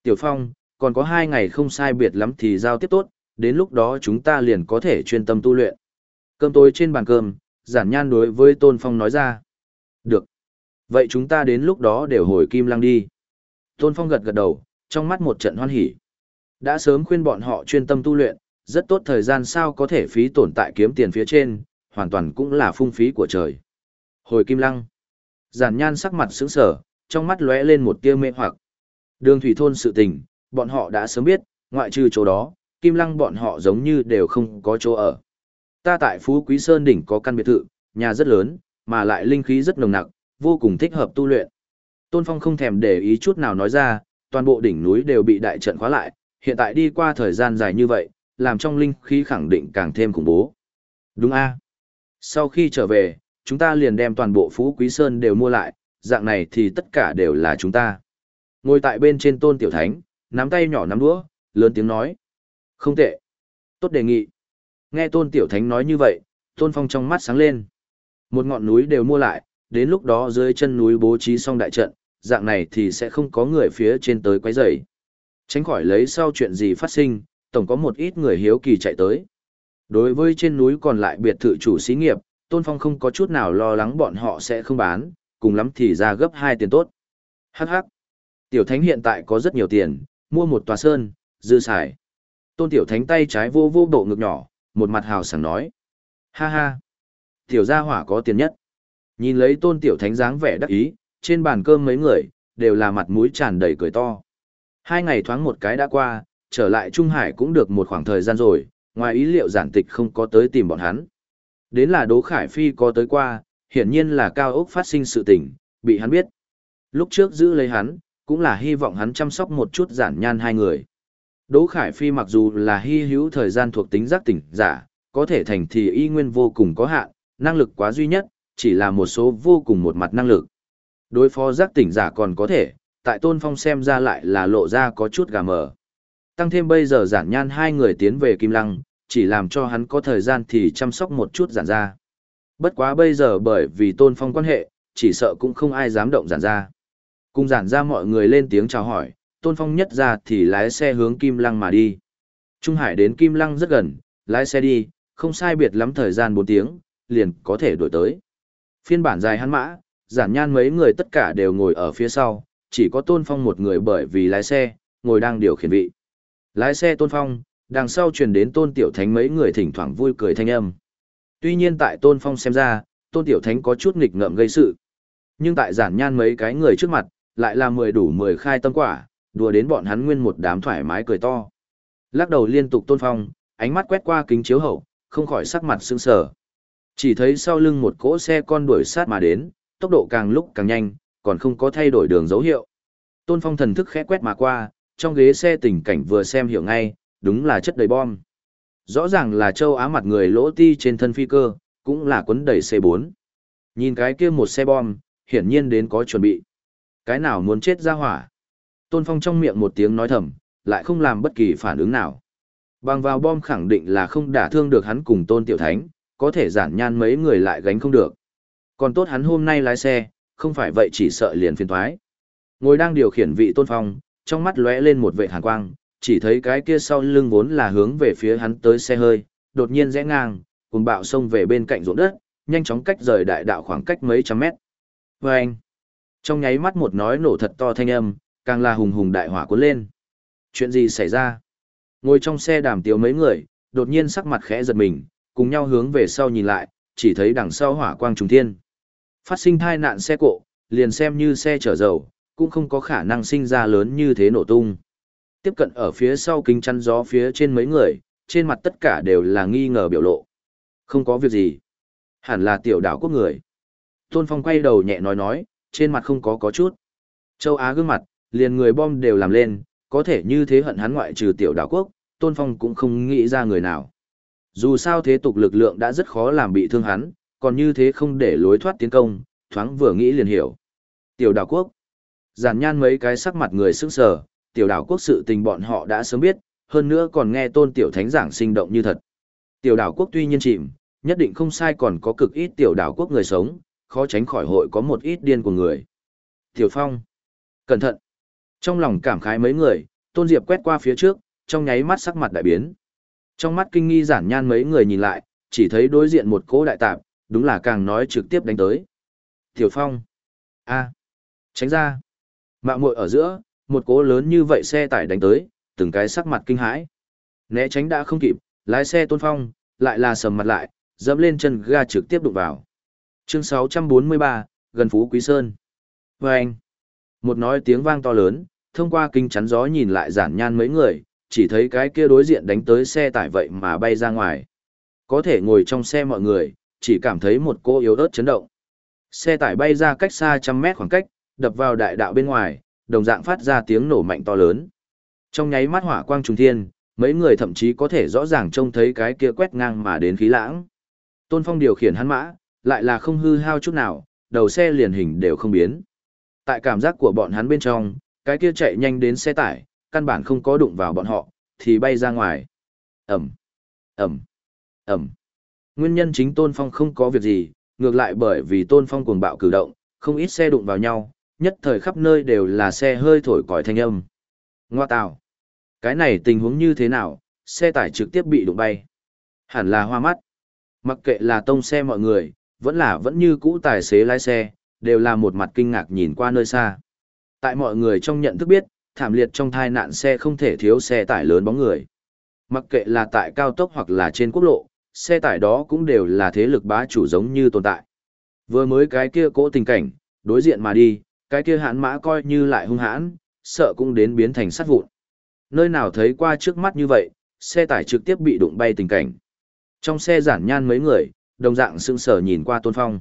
Tiểu phong, còn có hai ngày không sai biệt lắm thì giao tiếp tốt, đến lúc đó chúng ta liền có thể chuyên tâm tu luyện. Cơm tối trên bàn cơm, giản nhan đối với tôn phong nói ra. Được. Vậy chúng ta đến lúc đó đều hồi kim lăng đi. Tôn phong gật gật đầu, trong mắt một trận hoan hỉ. Đã sớm khuyên bọn họ chuyên tâm tu luyện, rất tốt thời gian sao có thể phí tổn tại kiếm tiền phía trên, hoàn toàn cũng là phung phí của trời. Hồi Kim Lăng, giản nhan sắc mặt sững sờ, trong mắt lóe lên một tia mê hoặc. Đường thủy thôn sự tình, bọn họ đã sớm biết, ngoại trừ chỗ đó, Kim Lăng bọn họ giống như đều không có chỗ ở. Ta tại Phú Quý Sơn đỉnh có căn biệt thự, nhà rất lớn, mà lại linh khí rất nồng nặc, vô cùng thích hợp tu luyện. Tôn Phong không thèm để ý chút nào nói ra, toàn bộ đỉnh núi đều bị đại trận khóa lại, hiện tại đi qua thời gian dài như vậy, làm trong linh khí khẳng định càng thêm khủng bố. Đúng a Sau khi trở về, chúng ta liền đem toàn bộ Phú Quý Sơn đều mua lại, dạng này thì tất cả đều là chúng ta. Ngồi tại bên trên tôn tiểu thánh, nắm tay nhỏ nắm đũa, lớn tiếng nói. Không tệ. Tốt đề nghị. Nghe tôn tiểu thánh nói như vậy, tôn phong trong mắt sáng lên. Một ngọn núi đều mua lại, đến lúc đó dưới chân núi bố trí xong đại trận, dạng này thì sẽ không có người phía trên tới quấy rầy. Tránh khỏi lấy sau chuyện gì phát sinh, tổng có một ít người hiếu kỳ chạy tới. Đối với trên núi còn lại biệt thự chủ xí nghiệp, Tôn Phong không có chút nào lo lắng bọn họ sẽ không bán, cùng lắm thì ra gấp hai tiền tốt. Hắc hắc. Tiểu Thánh hiện tại có rất nhiều tiền, mua một tòa sơn, dư xài. Tôn Tiểu Thánh tay trái vô vô độ ngực nhỏ, một mặt hào sảng nói. Ha ha, tiểu gia hỏa có tiền nhất. Nhìn lấy Tôn Tiểu Thánh dáng vẻ đắc ý, trên bàn cơm mấy người, đều là mặt mũi tràn đầy cười to. Hai ngày thoáng một cái đã qua, trở lại Trung Hải cũng được một khoảng thời gian rồi, ngoài ý liệu giản tịch không có tới tìm bọn hắn. Đến là Đỗ Khải Phi có tới qua, hiển nhiên là cao ốc phát sinh sự tình, bị hắn biết. Lúc trước giữ lấy hắn, cũng là hy vọng hắn chăm sóc một chút giản nhan hai người. Đỗ Khải Phi mặc dù là hy hữu thời gian thuộc tính giác tỉnh giả, có thể thành thì y nguyên vô cùng có hạn, năng lực quá duy nhất, chỉ là một số vô cùng một mặt năng lực. Đối phó giác tỉnh giả còn có thể, tại Tôn Phong xem ra lại là lộ ra có chút gà mờ. Tăng thêm bây giờ giản nhan hai người tiến về Kim Lăng, chỉ làm cho hắn có thời gian thì chăm sóc một chút giản ra. Bất quá bây giờ bởi vì Tôn Phong quan hệ, chỉ sợ cũng không ai dám động giản ra. Cùng giản ra mọi người lên tiếng chào hỏi, Tôn Phong nhất ra thì lái xe hướng Kim Lăng mà đi. Trung Hải đến Kim Lăng rất gần, lái xe đi, không sai biệt lắm thời gian 4 tiếng, liền có thể đổi tới. Phiên bản dài hắn mã, giản nhan mấy người tất cả đều ngồi ở phía sau, chỉ có Tôn Phong một người bởi vì lái xe, ngồi đang điều khiển vị. Lái xe Tôn Phong, đằng sau truyền đến Tôn Tiểu Thánh mấy người thỉnh thoảng vui cười thanh âm. Tuy nhiên tại Tôn Phong xem ra, Tôn Tiểu Thánh có chút nghịch ngợm gây sự. Nhưng tại giản nhan mấy cái người trước mặt, lại là mười đủ mười khai tâm quả, đùa đến bọn hắn nguyên một đám thoải mái cười to. Lắc đầu liên tục Tôn Phong, ánh mắt quét qua kính chiếu hậu, không khỏi sắc mặt sững sờ. Chỉ thấy sau lưng một cỗ xe con đuổi sát mà đến, tốc độ càng lúc càng nhanh, còn không có thay đổi đường dấu hiệu. Tôn Phong thần thức khẽ quét mà qua, trong ghế xe tình cảnh vừa xem hiểu ngay, đúng là chất đầy bom. Rõ ràng là châu Á mặt người lỗ ti trên thân phi cơ, cũng là quấn đầy C4. Nhìn cái kia một xe bom, hiển nhiên đến có chuẩn bị. Cái nào muốn chết ra hỏa. Tôn Phong trong miệng một tiếng nói thầm, lại không làm bất kỳ phản ứng nào. Bằng vào bom khẳng định là không đả thương được hắn cùng Tôn Tiểu Thánh, có thể giản nhan mấy người lại gánh không được. Còn tốt hắn hôm nay lái xe, không phải vậy chỉ sợ liền phiền thoái. Ngồi đang điều khiển vị Tôn Phong, trong mắt lóe lên một vệ hàn quang, chỉ thấy cái kia sau lưng vốn là hướng về phía hắn tới xe hơi, đột nhiên rẽ ngang, cùng bạo xông về bên cạnh ruộng đất, nhanh chóng cách rời đại đạo khoảng cách mấy trăm mét. Và anh, trong nháy mắt một nói nổ thật to thanh âm, càng là hùng hùng đại hỏa cuốn lên. Chuyện gì xảy ra? Ngồi trong xe đàm tiếu mấy người, đột nhiên sắc mặt khẽ giật mình, cùng nhau hướng về sau nhìn lại, chỉ thấy đằng sau hỏa quang trùng thiên. Phát sinh thai nạn xe cộ, liền xem như xe chở dầu, cũng không có khả năng sinh ra lớn như thế nổ tung. Tiếp cận ở phía sau kính chắn gió phía trên mấy người, trên mặt tất cả đều là nghi ngờ biểu lộ. Không có việc gì. Hẳn là tiểu đảo quốc người. Tôn Phong quay đầu nhẹ nói nói, trên mặt không có có chút. Châu Á gương mặt, liền người bom đều làm lên, có thể như thế hận hắn ngoại trừ tiểu đảo quốc, Tôn Phong cũng không nghĩ ra người nào. Dù sao thế tục lực lượng đã rất khó làm bị thương hắn, còn như thế không để lối thoát tiến công, thoáng vừa nghĩ liền hiểu. Tiểu đảo quốc. Giản nhan mấy cái sắc mặt người sức sờ, tiểu đảo quốc sự tình bọn họ đã sớm biết, hơn nữa còn nghe tôn tiểu thánh giảng sinh động như thật. Tiểu đảo quốc tuy nhiên chìm, nhất định không sai còn có cực ít tiểu đảo quốc người sống, khó tránh khỏi hội có một ít điên của người. Tiểu Phong. Cẩn thận. Trong lòng cảm khái mấy người, Tôn Diệp quét qua phía trước, trong nháy mắt sắc mặt đại biến. Trong mắt kinh nghi giản nhan mấy người nhìn lại, chỉ thấy đối diện một cỗ đại tạp, đúng là càng nói trực tiếp đánh tới. Tiểu Phong. a Tránh ra. Mạo muội ở giữa, một cố lớn như vậy xe tải đánh tới, từng cái sắc mặt kinh hãi. Né tránh đã không kịp, lái xe Tôn Phong, lại là sầm mặt lại, dẫm lên chân ga trực tiếp đụng vào. Chương 643, gần Phú Quý Sơn. Vâng! anh, một nói tiếng vang to lớn, thông qua kinh chắn gió nhìn lại giản nhan mấy người, chỉ thấy cái kia đối diện đánh tới xe tải vậy mà bay ra ngoài. Có thể ngồi trong xe mọi người, chỉ cảm thấy một cô yếu ớt chấn động. Xe tải bay ra cách xa trăm mét khoảng cách, đập vào đại đạo bên ngoài, đồng dạng phát ra tiếng nổ mạnh to lớn. Trong nháy mắt hỏa quang trùng thiên, mấy người thậm chí có thể rõ ràng trông thấy cái kia quét ngang mà đến khí lãng. Tôn Phong điều khiển hắn mã, lại là không hư hao chút nào, đầu xe liền hình đều không biến. Tại cảm giác của bọn hắn bên trong, cái kia chạy nhanh đến xe tải, căn bản không có đụng vào bọn họ, thì bay ra ngoài. Ẩm, Ẩm, Ẩm. Nguyên nhân chính Tôn Phong không có việc gì, ngược lại bởi vì Tôn Phong cuồng bạo cử động, không ít xe đụng vào nhau, nhất thời khắp nơi đều là xe hơi thổi còi thanh âm. Ngoa tạo. Cái này tình huống như thế nào, xe tải trực tiếp bị đụng bay. Hẳn là hoa mắt. Mặc kệ là tông xe mọi người, vẫn là vẫn như cũ tài xế lái xe, đều là một mặt kinh ngạc nhìn qua nơi xa. Tại mọi người trong nhận thức biết, thảm liệt trong thai nạn xe không thể thiếu xe tải lớn bóng người. Mặc kệ là tại cao tốc hoặc là trên quốc lộ, xe tải đó cũng đều là thế lực bá chủ giống như tồn tại. Vừa mới cái kia cỗ tình cảnh, đối diện mà đi, cái kia hãn mã coi như lại hung hãn, sợ cũng đến biến thành sát vụn. Nơi nào thấy qua trước mắt như vậy, xe tải trực tiếp bị đụng bay tình cảnh. Trong xe giản nhan mấy người, đồng dạng sững sờ nhìn qua Tôn Phong.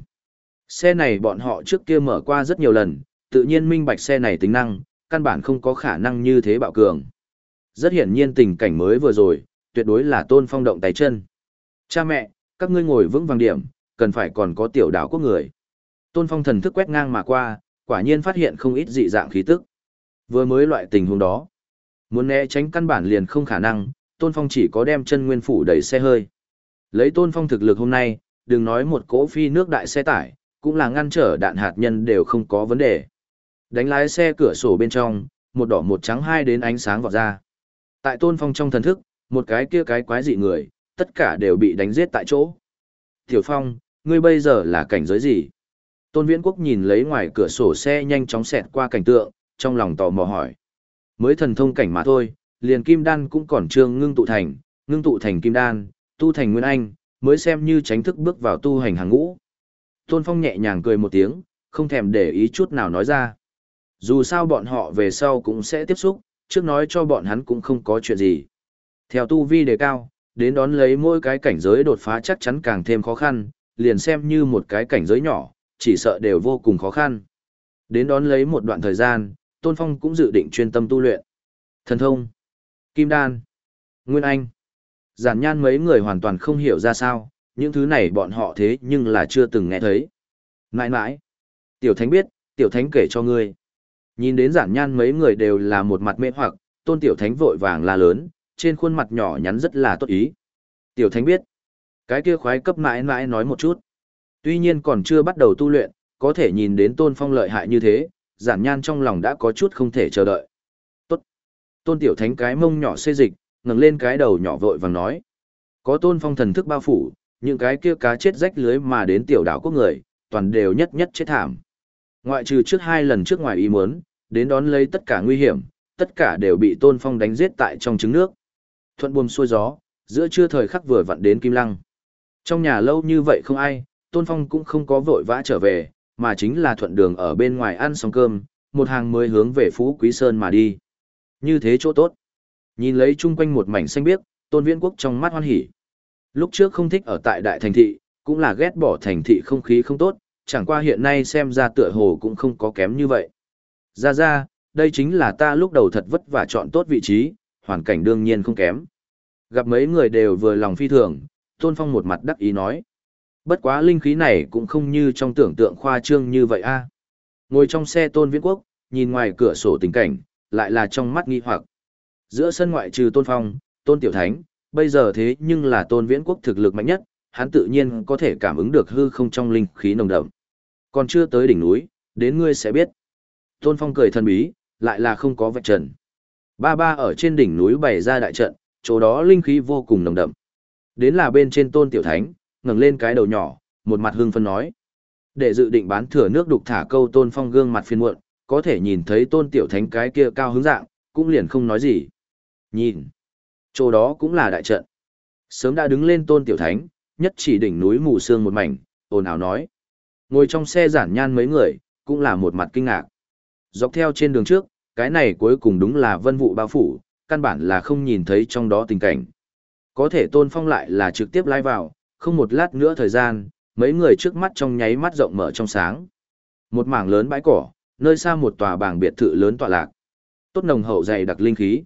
Xe này bọn họ trước kia mở qua rất nhiều lần, tự nhiên minh bạch xe này tính năng, căn bản không có khả năng như thế bạo cường. Rất hiển nhiên tình cảnh mới vừa rồi, tuyệt đối là Tôn Phong động tay chân. Cha mẹ, các ngươi ngồi vững vàng điểm, cần phải còn có tiểu đảo quốc người. Tôn Phong thần thức quét ngang mà qua, quả nhiên phát hiện không ít dị dạng khí tức. Vừa mới loại tình huống đó, muốn né tránh căn bản liền không khả năng, Tôn Phong chỉ có đem chân nguyên phủ đẩy xe hơi. Lấy Tôn Phong thực lực hôm nay, đừng nói một cỗ phi nước đại xe tải, cũng là ngăn trở đạn hạt nhân đều không có vấn đề. Đánh lái xe cửa sổ bên trong, một đỏ một trắng hai đến ánh sáng vọt ra. Tại Tôn Phong trong thần thức, một cái kia cái quái dị người, tất cả đều bị đánh giết tại chỗ. Tiểu Phong, ngươi bây giờ là cảnh giới gì? Tôn Viễn Quốc nhìn lấy ngoài cửa sổ xe nhanh chóng xẹt qua cảnh tượng, trong lòng tò mò hỏi. Mới thần thông cảnh mà thôi, liền kim đan cũng còn trương ngưng tụ thành, ngưng tụ thành kim đan, tu thành nguyên anh, mới xem như tránh thức bước vào tu hành hàng ngũ. Tôn Phong nhẹ nhàng cười một tiếng, không thèm để ý chút nào nói ra. Dù sao bọn họ về sau cũng sẽ tiếp xúc, trước nói cho bọn hắn cũng không có chuyện gì. Theo tu vi đề cao, đến đón lấy mỗi cái cảnh giới đột phá chắc chắn càng thêm khó khăn, liền xem như một cái cảnh giới nhỏ, chỉ sợ đều vô cùng khó khăn. Đến đón lấy một đoạn thời gian, Tôn Phong cũng dự định chuyên tâm tu luyện. Thần thông, Kim Đan, Nguyên Anh. Giản nhan mấy người hoàn toàn không hiểu ra sao, những thứ này bọn họ thế nhưng là chưa từng nghe thấy. Nãi nãi, Tiểu Thánh biết, Tiểu Thánh kể cho ngươi. Nhìn đến giản nhan mấy người đều là một mặt mê hoặc, Tôn Tiểu Thánh vội vàng la lớn, trên khuôn mặt nhỏ nhắn rất là tốt ý. Tiểu Thánh biết, cái kia khoái cấp mãi mãi nói một chút. Tuy nhiên còn chưa bắt đầu tu luyện, có thể nhìn đến Tôn Phong lợi hại như thế, giản nhan trong lòng đã có chút không thể chờ đợi. Tốt. Tôn Tiểu Thánh cái mông nhỏ xê dịch, ngẩng lên cái đầu nhỏ vội vàng nói. Có Tôn Phong thần thức bao phủ, những cái kia cá chết rách lưới mà đến tiểu đảo quốc người, toàn đều nhất nhất chết thảm. Ngoại trừ trước hai lần trước ngoài ý muốn, đến đón lấy tất cả nguy hiểm, tất cả đều bị Tôn Phong đánh giết tại trong trứng nước. Thuận buồm xuôi gió, giữa trưa thời khắc vừa vặn đến Kim Lăng. Trong nhà lâu như vậy không ai, Tôn Phong cũng không có vội vã trở về, mà chính là thuận đường ở bên ngoài ăn xong cơm, một hàng mới hướng về Phú Quý Sơn mà đi. Như thế chỗ tốt. Nhìn lấy chung quanh một mảnh xanh biếc, Tôn Viễn Quốc trong mắt hoan hỉ. Lúc trước không thích ở tại đại thành thị, cũng là ghét bỏ thành thị không khí không tốt, chẳng qua hiện nay xem ra tựa hồ cũng không có kém như vậy. Ra ra, đây chính là ta lúc đầu thật vất vả chọn tốt vị trí, hoàn cảnh đương nhiên không kém. Gặp mấy người đều vừa lòng phi thường, Tôn Phong một mặt đắc ý nói. Bất quá linh khí này cũng không như trong tưởng tượng khoa trương như vậy a. Ngồi trong xe Tôn Viễn Quốc, nhìn ngoài cửa sổ tình cảnh, lại là trong mắt nghi hoặc. Giữa sân ngoại trừ Tôn Phong, Tôn Tiểu Thánh, bây giờ thế nhưng là Tôn Viễn Quốc thực lực mạnh nhất, hắn tự nhiên có thể cảm ứng được hư không trong linh khí nồng đậm. Còn chưa tới đỉnh núi, đến ngươi sẽ biết. Tôn Phong cười thần bí, lại là không có vạch trần. Ba ba ở trên đỉnh núi bày ra đại trận, chỗ đó linh khí vô cùng nồng đậm. Đến là bên trên Tôn Tiểu Thánh, ngẩng lên cái đầu nhỏ, một mặt hưng phân nói. Để dự định bán thừa nước đục thả câu tôn phong gương mặt phiền muộn, có thể nhìn thấy tôn tiểu thánh cái kia cao hứng dạng, cũng liền không nói gì. Nhìn, chỗ đó cũng là đại trận. Sớm đã đứng lên tôn tiểu thánh, nhất chỉ đỉnh núi mù sương một mảnh, ồn ào nói. Ngồi trong xe giản nhan mấy người, cũng là một mặt kinh ngạc. Dọc theo trên đường trước, cái này cuối cùng đúng là vân vụ bao phủ, căn bản là không nhìn thấy trong đó tình cảnh. Có thể tôn phong lại là trực tiếp lai vào, không một lát nữa thời gian, mấy người trước mắt trong nháy mắt rộng mở trong sáng. Một mảng lớn bãi cỏ, nơi xa một tòa bảng biệt thự lớn tọa lạc. Tốt nồng hậu dày đặc linh khí.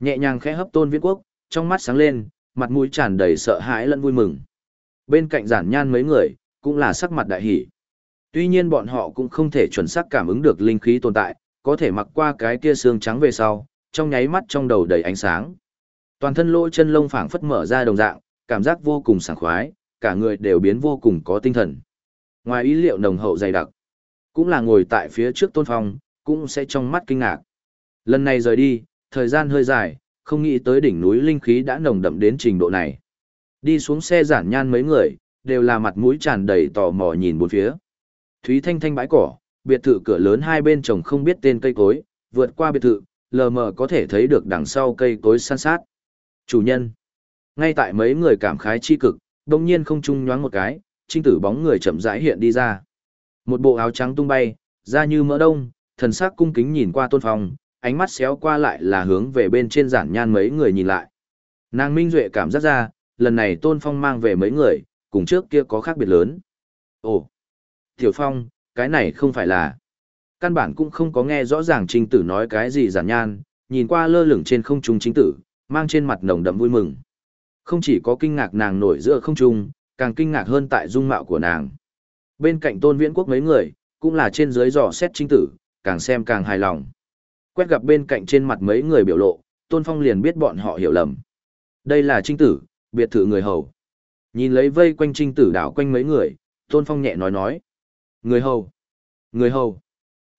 Nhẹ nhàng khẽ hấp tôn viễn quốc, trong mắt sáng lên, mặt mũi tràn đầy sợ hãi lẫn vui mừng. Bên cạnh giản nhan mấy người, cũng là sắc mặt đại hỉ, Tuy nhiên bọn họ cũng không thể chuẩn xác cảm ứng được linh khí tồn tại, có thể mặc qua cái kia xương trắng về sau, trong nháy mắt trong đầu đầy ánh sáng. Toàn thân lỗ chân lông phảng phất mở ra đồng dạng, cảm giác vô cùng sảng khoái, cả người đều biến vô cùng có tinh thần. Ngoài ý liệu nồng hậu dày đặc, cũng là ngồi tại phía trước tôn phong, cũng sẽ trong mắt kinh ngạc. Lần này rời đi, thời gian hơi dài, không nghĩ tới đỉnh núi linh khí đã nồng đậm đến trình độ này. Đi xuống xe giản nhan mấy người, đều là mặt mũi tràn đầy tò mò nhìn bốn phía. Thúy thanh thanh bãi cỏ, biệt thự cửa lớn hai bên trồng không biết tên cây cối, vượt qua biệt thự, lờ mờ có thể thấy được đằng sau cây cối san sát. Chủ nhân. Ngay tại mấy người cảm khái chi cực, đồng nhiên không trung nhoáng một cái, trinh tử bóng người chậm rãi hiện đi ra. Một bộ áo trắng tung bay, da như mỡ đông, thần sắc cung kính nhìn qua tôn phong, ánh mắt xéo qua lại là hướng về bên trên giản nhan mấy người nhìn lại. Nàng Minh Duệ cảm giác ra, lần này tôn phong mang về mấy người, cùng trước kia có khác biệt lớn. Ồ, Tiểu Phong, cái này không phải là... Căn bản cũng không có nghe rõ ràng trinh tử nói cái gì giản nhan, nhìn qua lơ lửng trên không trung chính tử, mang trên mặt nồng đậm vui mừng. Không chỉ có kinh ngạc nàng nổi giữa không trung, càng kinh ngạc hơn tại dung mạo của nàng. Bên cạnh tôn viễn quốc mấy người, cũng là trên dưới dò xét chính tử, càng xem càng hài lòng. Quét gặp bên cạnh trên mặt mấy người biểu lộ, tôn phong liền biết bọn họ hiểu lầm. Đây là trinh tử, biệt thự người hầu. Nhìn lấy vây quanh trinh tử đảo quanh mấy người, tôn phong nhẹ nói nói. Người hầu. Người hầu.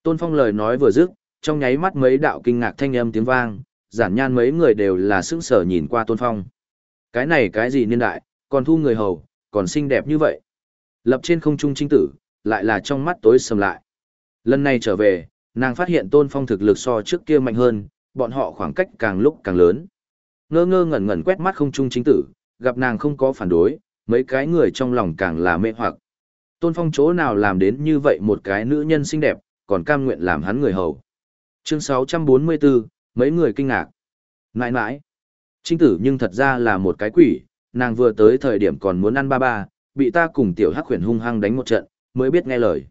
Tôn phong lời nói vừa dứt, trong nháy mắt mấy đạo kinh ngạc thanh âm tiếng vang, giản nhan mấy người đều là sững sờ nhìn qua tôn phong. Cái này cái gì niên đại, còn thu người hầu, còn xinh đẹp như vậy. Lập trên không trung trinh tử, lại là trong mắt tối sầm lại. Lần này trở về, nàng phát hiện tôn phong thực lực so trước kia mạnh hơn, bọn họ khoảng cách càng lúc càng lớn. Ngơ ngơ ngẩn ngẩn quét mắt không trung chính tử, gặp nàng không có phản đối, mấy cái người trong lòng càng là mê hoặc. Tôn phong chỗ nào làm đến như vậy một cái nữ nhân xinh đẹp, còn cam nguyện làm hắn người hầu. Chương 644, mấy người kinh ngạc. Nãi nãi, trinh tử nhưng thật ra là một cái quỷ, nàng vừa tới thời điểm còn muốn ăn ba ba, bị ta cùng tiểu hắc khuyển hung hăng đánh một trận, mới biết nghe lời.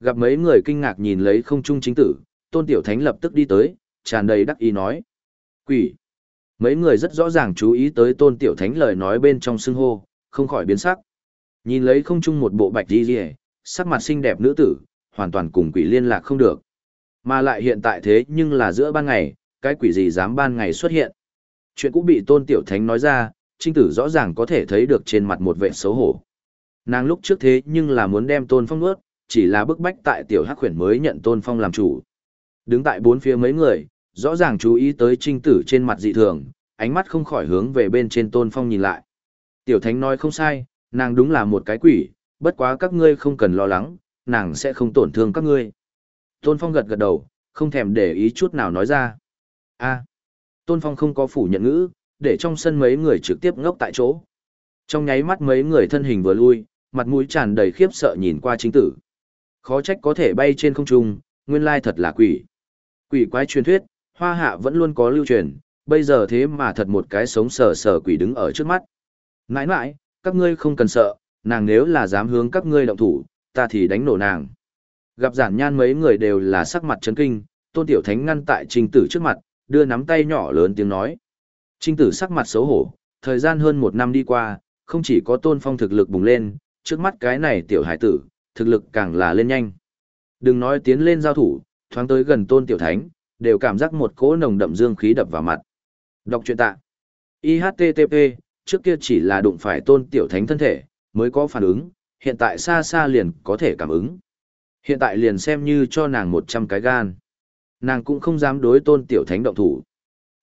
Gặp mấy người kinh ngạc nhìn lấy không trung chính tử, tôn tiểu thánh lập tức đi tới, tràn đầy đắc ý nói. Quỷ! Mấy người rất rõ ràng chú ý tới tôn tiểu thánh lời nói bên trong xưng hô, không khỏi biến sắc. Nhìn lấy không chung một bộ bạch đi rìa, sắc mặt xinh đẹp nữ tử, hoàn toàn cùng quỷ liên lạc không được. Mà lại hiện tại thế nhưng là giữa ban ngày, cái quỷ gì dám ban ngày xuất hiện. Chuyện cũng bị tôn tiểu thánh nói ra, trinh tử rõ ràng có thể thấy được trên mặt một vệ xấu hổ. Nàng lúc trước thế nhưng là muốn đem tôn phong nuốt, chỉ là bức bách tại tiểu hắc khuyển mới nhận tôn phong làm chủ. Đứng tại bốn phía mấy người, rõ ràng chú ý tới trinh tử trên mặt dị thường, ánh mắt không khỏi hướng về bên trên tôn phong nhìn lại. Tiểu thánh nói không sai, nàng đúng là một cái quỷ, bất quá các ngươi không cần lo lắng, nàng sẽ không tổn thương các ngươi. Tôn phong gật gật đầu, không thèm để ý chút nào nói ra. a tôn phong không có phủ nhận ngữ, để trong sân mấy người trực tiếp ngốc tại chỗ. Trong nháy mắt mấy người thân hình vừa lui, mặt mũi tràn đầy khiếp sợ nhìn qua chính tử. Khó trách có thể bay trên không trung, nguyên lai thật là quỷ. Quỷ quái truyền thuyết, hoa hạ vẫn luôn có lưu truyền, bây giờ thế mà thật một cái sống sờ sờ quỷ đứng ở trước mắt. Nãi nãi, các ngươi không cần sợ, nàng nếu là dám hướng các ngươi động thủ, ta thì đánh nổ nàng. Gặp giản nhan mấy người đều là sắc mặt chấn kinh, tôn tiểu thánh ngăn tại trình tử trước mặt, đưa nắm tay nhỏ lớn tiếng nói. Trình tử sắc mặt xấu hổ, thời gian hơn một năm đi qua, không chỉ có tôn phong thực lực bùng lên, trước mắt cái này tiểu hải tử, thực lực càng là lên nhanh. Đừng nói tiến lên giao thủ, thoáng tới gần tôn tiểu thánh, đều cảm giác một cỗ nồng đậm dương khí đập vào mặt. Đọc truyện tạ. IHTTP, trước kia chỉ là đụng phải tôn tiểu thánh thân thể, mới có phản ứng, hiện tại xa xa liền có thể cảm ứng. Hiện tại liền xem như cho nàng 100 cái gan. Nàng cũng không dám đối tôn tiểu thánh động thủ.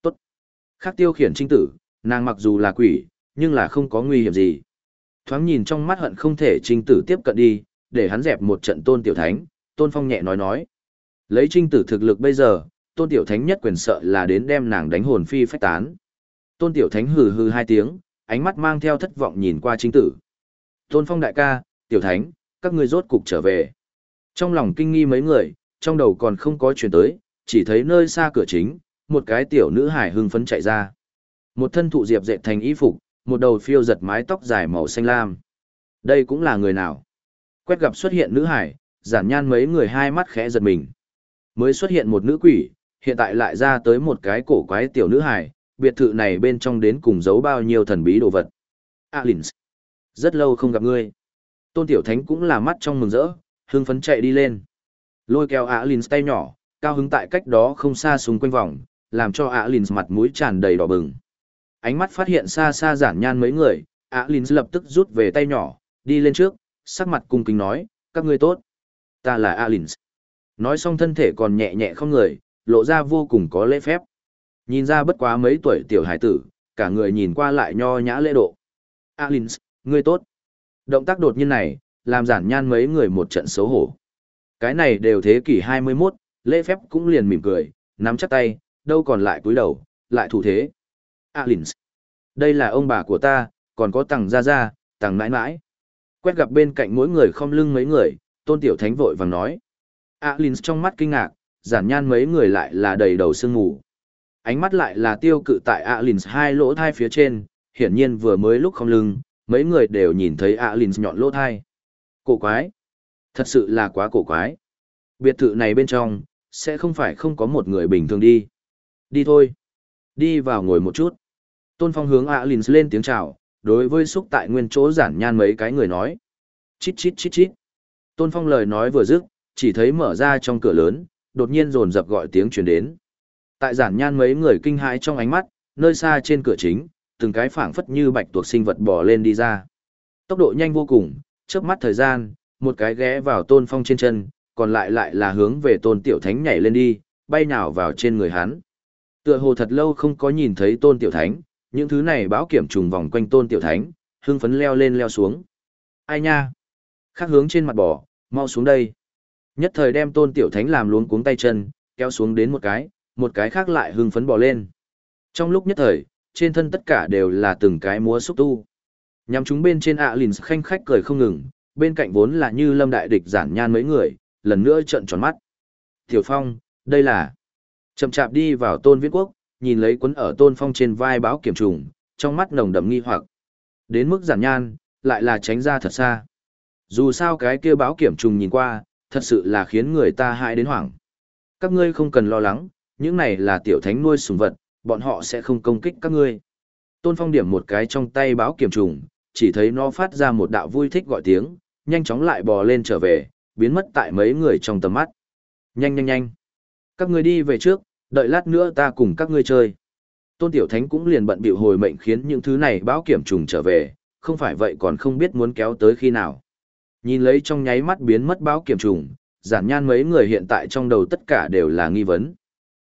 Tốt. Khác tiêu khiển trinh tử, nàng mặc dù là quỷ, nhưng là không có nguy hiểm gì. Thoáng nhìn trong mắt hận không thể trinh tử tiếp cận đi, để hắn dẹp một trận tôn tiểu thánh, tôn phong nhẹ nói nói. Lấy trinh tử thực lực bây giờ, tôn tiểu thánh nhất quyền sợ là đến đem nàng đánh hồn phi phách tán. Tôn tiểu thánh hừ hừ hai tiếng, ánh mắt mang theo thất vọng nhìn qua chính tử. Tôn phong đại ca, tiểu thánh, các ngươi rốt cục trở về. Trong lòng kinh nghi mấy người, trong đầu còn không có chuyển tới, chỉ thấy nơi xa cửa chính, một cái tiểu nữ hải hưng phấn chạy ra. Một thân thụ diệp dệt thành y phục, một đầu phiêu giật mái tóc dài màu xanh lam. Đây cũng là người nào? Quét gặp xuất hiện nữ hải, giản nhan mấy người hai mắt khẽ giật mình. Mới xuất hiện một nữ quỷ, hiện tại lại ra tới một cái cổ quái tiểu nữ hải, biệt thự này bên trong đến cùng giấu bao nhiêu thần bí đồ vật. Alins. Rất lâu không gặp ngươi. Tôn Tiểu Thánh cũng là mắt trong mừng rỡ, hưng phấn chạy đi lên. Lôi kéo Alins tay nhỏ, cao hứng tại cách đó không xa xung quanh vòng, làm cho Alins mặt mũi tràn đầy đỏ bừng. Ánh mắt phát hiện xa xa giản nhan mấy người, Alins lập tức rút về tay nhỏ, đi lên trước, sắc mặt cung kính nói, các ngươi tốt. Ta là Alins. Nói xong thân thể còn nhẹ nhẹ không người, lộ ra vô cùng có lễ phép. Nhìn ra bất quá mấy tuổi tiểu hải tử, cả người nhìn qua lại nho nhã lễ độ. Alins, ngươi tốt. Động tác đột nhiên này, làm giản nhan mấy người một trận xấu hổ. Cái này đều thế kỷ 21, lễ phép cũng liền mỉm cười, nắm chắc tay, đâu còn lại cúi đầu, lại thủ thế. Alins. Đây là ông bà của ta, còn có tàng gia gia, tàng mãi mãi. Quét gặp bên cạnh mỗi người không lưng mấy người, tôn tiểu thánh vội vàng nói. Alins trong mắt kinh ngạc, giản nhan mấy người lại là đầy đầu sương mù. Ánh mắt lại là tiêu cự tại Alins hai lỗ thai phía trên, hiển nhiên vừa mới lúc không lưng, mấy người đều nhìn thấy Alins nhọn lỗ thai. Cổ quái. Thật sự là quá cổ quái. Biệt thự này bên trong, sẽ không phải không có một người bình thường đi. Đi thôi. Đi vào ngồi một chút. Tôn Phong hướng Alins lên tiếng chào, đối với xúc tại nguyên chỗ giản nhan mấy cái người nói. Chít chít chít chít. Tôn Phong lời nói vừa dứt, chỉ thấy mở ra trong cửa lớn, đột nhiên rồn dập gọi tiếng truyền đến. Tại giản nhan mấy người kinh hãi trong ánh mắt, nơi xa trên cửa chính, từng cái phảng phất như bạch tuộc sinh vật bò lên đi ra. Tốc độ nhanh vô cùng, chớp mắt thời gian, một cái ghé vào Tôn Phong trên chân, còn lại lại là hướng về Tôn Tiểu Thánh nhảy lên đi, bay nào vào trên người hắn. Tựa hồ thật lâu không có nhìn thấy Tôn Tiểu Thánh, những thứ này báo kiểm trùng vòng quanh Tôn Tiểu Thánh, hưng phấn leo lên leo xuống. Ai nha? Khác hướng trên mặt bò, mau xuống đây. Nhất thời đem tôn tiểu thánh làm luống cuống tay chân, kéo xuống đến một cái, một cái khác lại hưng phấn bò lên. Trong lúc nhất thời, trên thân tất cả đều là từng cái múa xúc tu. Nhằm chúng bên trên ạ à lìn khanh khách cười không ngừng, bên cạnh vốn là như lâm đại địch giản nhan mấy người, lần nữa trợn tròn mắt. Tiểu Phong, đây là... Chậm chạp đi vào tôn viễn quốc, nhìn lấy quấn ở tôn phong trên vai báo kiểm trùng, trong mắt nồng đậm nghi hoặc. Đến mức giản nhan, lại là tránh ra thật xa. Dù sao cái kia báo kiểm trùng nhìn qua, thật sự là khiến người ta hại đến hoảng. Các ngươi không cần lo lắng, những này là tiểu thánh nuôi sùng vật, bọn họ sẽ không công kích các ngươi. Tôn Phong điểm một cái trong tay báo kiểm trùng, chỉ thấy nó phát ra một đạo vui thích gọi tiếng, nhanh chóng lại bò lên trở về, biến mất tại mấy người trong tầm mắt. Nhanh nhanh nhanh. Các ngươi đi về trước, đợi lát nữa ta cùng các ngươi chơi. Tôn Tiểu Thánh cũng liền bận bịu hồi mệnh khiến những thứ này báo kiểm trùng trở về, không phải vậy còn không biết muốn kéo tới khi nào. Nhìn lấy trong nháy mắt biến mất báo kiểm trùng, giản nhan mấy người hiện tại trong đầu tất cả đều là nghi vấn.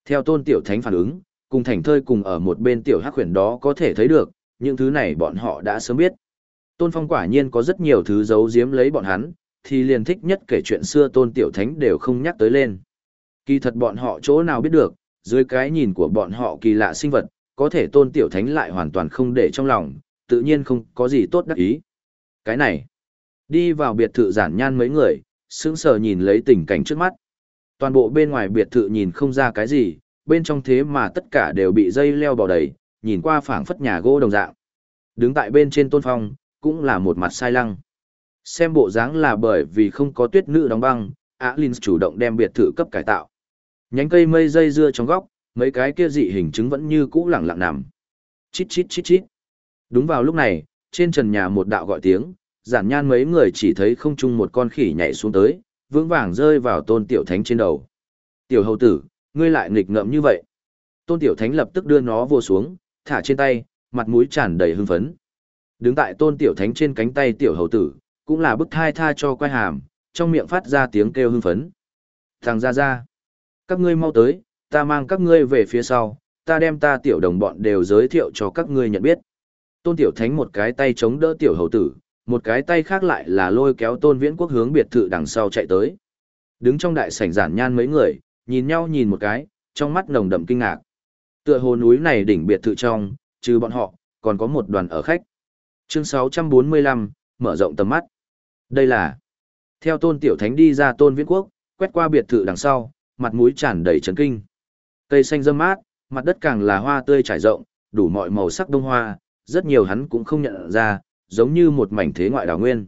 Theo tôn tiểu thánh phản ứng, cùng thành thơi cùng ở một bên tiểu hắc huyền đó có thể thấy được, những thứ này bọn họ đã sớm biết. Tôn phong quả nhiên có rất nhiều thứ giấu giếm lấy bọn hắn, thì liền thích nhất kể chuyện xưa tôn tiểu thánh đều không nhắc tới lên. Kỳ thật bọn họ chỗ nào biết được, dưới cái nhìn của bọn họ kỳ lạ sinh vật, có thể tôn tiểu thánh lại hoàn toàn không để trong lòng, tự nhiên không có gì tốt đắc ý. Cái này, Đi vào biệt thự giản nhan mấy người, sững sờ nhìn lấy tình cảnh trước mắt. Toàn bộ bên ngoài biệt thự nhìn không ra cái gì, bên trong thế mà tất cả đều bị dây leo bò đầy, nhìn qua phảng phất nhà gỗ đồng dạng. Đứng tại bên trên tôn phong, cũng là một mặt sai lăng. Xem bộ dáng là bởi vì không có tuyết nữ đóng băng, Alin chủ động đem biệt thự cấp cải tạo. Nhánh cây mây dây dưa trong góc, mấy cái kia dị hình chứng vẫn như cũ lẳng lặng nằm. Chít chít chít chít. Đúng vào lúc này, trên trần nhà một đạo gọi tiếng, giản nhan mấy người chỉ thấy không chung một con khỉ nhảy xuống tới, vững vàng rơi vào tôn tiểu thánh trên đầu. Tiểu hầu tử, ngươi lại nghịch ngợm như vậy. Tôn tiểu thánh lập tức đưa nó vô xuống, thả trên tay, mặt mũi tràn đầy hưng phấn. Đứng tại tôn tiểu thánh trên cánh tay tiểu hầu tử, cũng là bức thai tha cho quay hàm, trong miệng phát ra tiếng kêu hưng phấn. Thằng ra ra, các ngươi mau tới, ta mang các ngươi về phía sau, ta đem ta tiểu đồng bọn đều giới thiệu cho các ngươi nhận biết. Tôn tiểu thánh một cái tay chống đỡ tiểu hầu tử, một cái tay khác lại là lôi kéo tôn viễn quốc hướng biệt thự đằng sau chạy tới. Đứng trong đại sảnh giản nhan mấy người, nhìn nhau nhìn một cái, trong mắt nồng đậm kinh ngạc. Tựa hồ núi này đỉnh biệt thự trong, trừ bọn họ, còn có một đoàn ở khách. Chương 645, mở rộng tầm mắt. Đây là Theo tôn tiểu thánh đi ra tôn viễn quốc, quét qua biệt thự đằng sau, mặt mũi tràn đầy chấn kinh. Cây xanh râm mát, mặt đất càng là hoa tươi trải rộng, đủ mọi màu sắc đông hoa, rất nhiều hắn cũng không nhận ra, giống như một mảnh thế ngoại đào nguyên.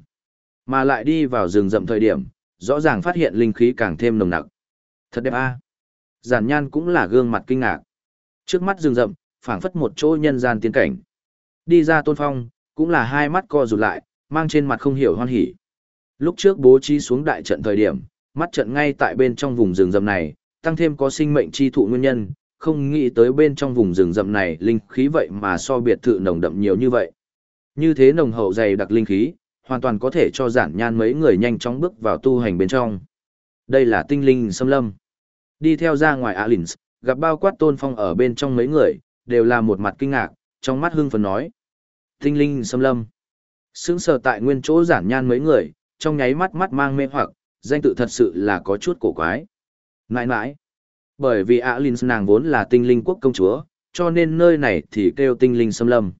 Mà lại đi vào rừng rậm thời điểm, rõ ràng phát hiện linh khí càng thêm nồng nặc. Thật đẹp a. Giản Nhan cũng là gương mặt kinh ngạc. Trước mắt rừng rậm, phảng phất một chỗ nhân gian tiên cảnh. Đi ra Tôn Phong, cũng là hai mắt co rụt lại, mang trên mặt không hiểu hoan hỉ. Lúc trước bố trí xuống đại trận thời điểm, mắt trận ngay tại bên trong vùng rừng rậm này, tăng thêm có sinh mệnh chi thụ nguyên nhân, không nghĩ tới bên trong vùng rừng rậm này linh khí vậy mà so biệt thự nồng đậm nhiều như vậy. Như thế nồng hậu dày đặc linh khí, hoàn toàn có thể cho giản nhan mấy người nhanh chóng bước vào tu hành bên trong. Đây là tinh linh xâm lâm. Đi theo ra ngoài Alins, gặp bao quát tôn phong ở bên trong mấy người, đều là một mặt kinh ngạc, trong mắt hưng phấn nói. Tinh linh xâm lâm. sướng sờ tại nguyên chỗ giản nhan mấy người, trong nháy mắt mắt mang mê hoặc, danh tự thật sự là có chút cổ quái. Nãi nãi, bởi vì Alins nàng vốn là tinh linh quốc công chúa, cho nên nơi này thì kêu tinh linh xâm lâm.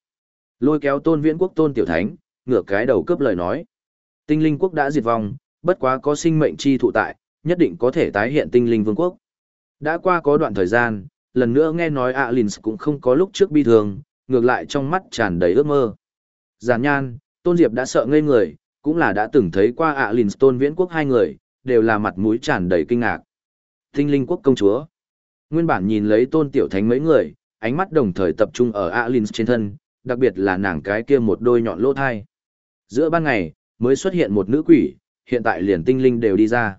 Lôi kéo tôn viễn quốc tôn tiểu thánh, ngửa cái đầu cướp lời nói. Tinh linh quốc đã diệt vong, bất quá có sinh mệnh chi thụ tại, nhất định có thể tái hiện tinh linh vương quốc. Đã qua có đoạn thời gian, lần nữa nghe nói Alins cũng không có lúc trước bi thường, ngược lại trong mắt tràn đầy ước mơ. Giản nhan, Tôn Diệp đã sợ ngây người, cũng là đã từng thấy qua Alins Tôn Viễn Quốc hai người, đều là mặt mũi tràn đầy kinh ngạc. Tinh linh quốc công chúa. Nguyên bản nhìn lấy Tôn Tiểu Thánh mấy người, ánh mắt đồng thời tập trung ở Alins trên thân, đặc biệt là nàng cái kia một đôi nhọn lỗ thai. Giữa ban ngày, mới xuất hiện một nữ quỷ, hiện tại liền tinh linh đều đi ra.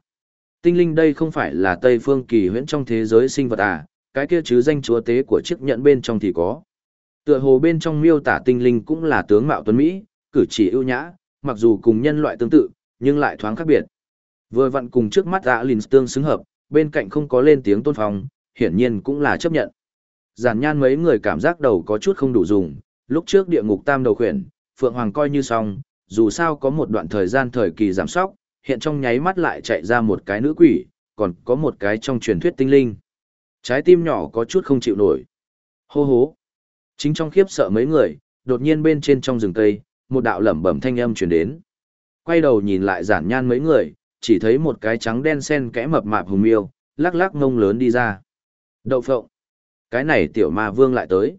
Tinh linh đây không phải là Tây phương kỳ huyễn trong thế giới sinh vật à, cái kia chứ danh chúa tế của chiếc nhẫn bên trong thì có. Tựa hồ bên trong miêu tả tinh linh cũng là tướng mạo tuấn Mỹ, cử chỉ ưu nhã, mặc dù cùng nhân loại tương tự, nhưng lại thoáng khác biệt. Vừa vặn cùng trước mắt dạ ạ Linh tương xứng hợp, bên cạnh không có lên tiếng tôn phong, hiển nhiên cũng là chấp nhận. Giản nhan mấy người cảm giác đầu có chút không đủ dùng, lúc trước địa ngục tam đầu khuyển, Phượng Hoàng coi như xong, dù sao có một đoạn thời gian thời kỳ giảm sóc, hiện trong nháy mắt lại chạy ra một cái nữ quỷ, còn có một cái trong truyền thuyết tinh linh. Trái tim nhỏ có chút không chịu nổi. Hô hố. Chính trong khiếp sợ mấy người, đột nhiên bên trên trong rừng cây, một đạo lẩm bẩm thanh âm truyền đến. Quay đầu nhìn lại giản nhan mấy người, chỉ thấy một cái trắng đen sen kẽ mập mạp hùng miêu, lắc lắc ngông lớn đi ra. Đậu phộng. Cái này tiểu ma vương lại tới.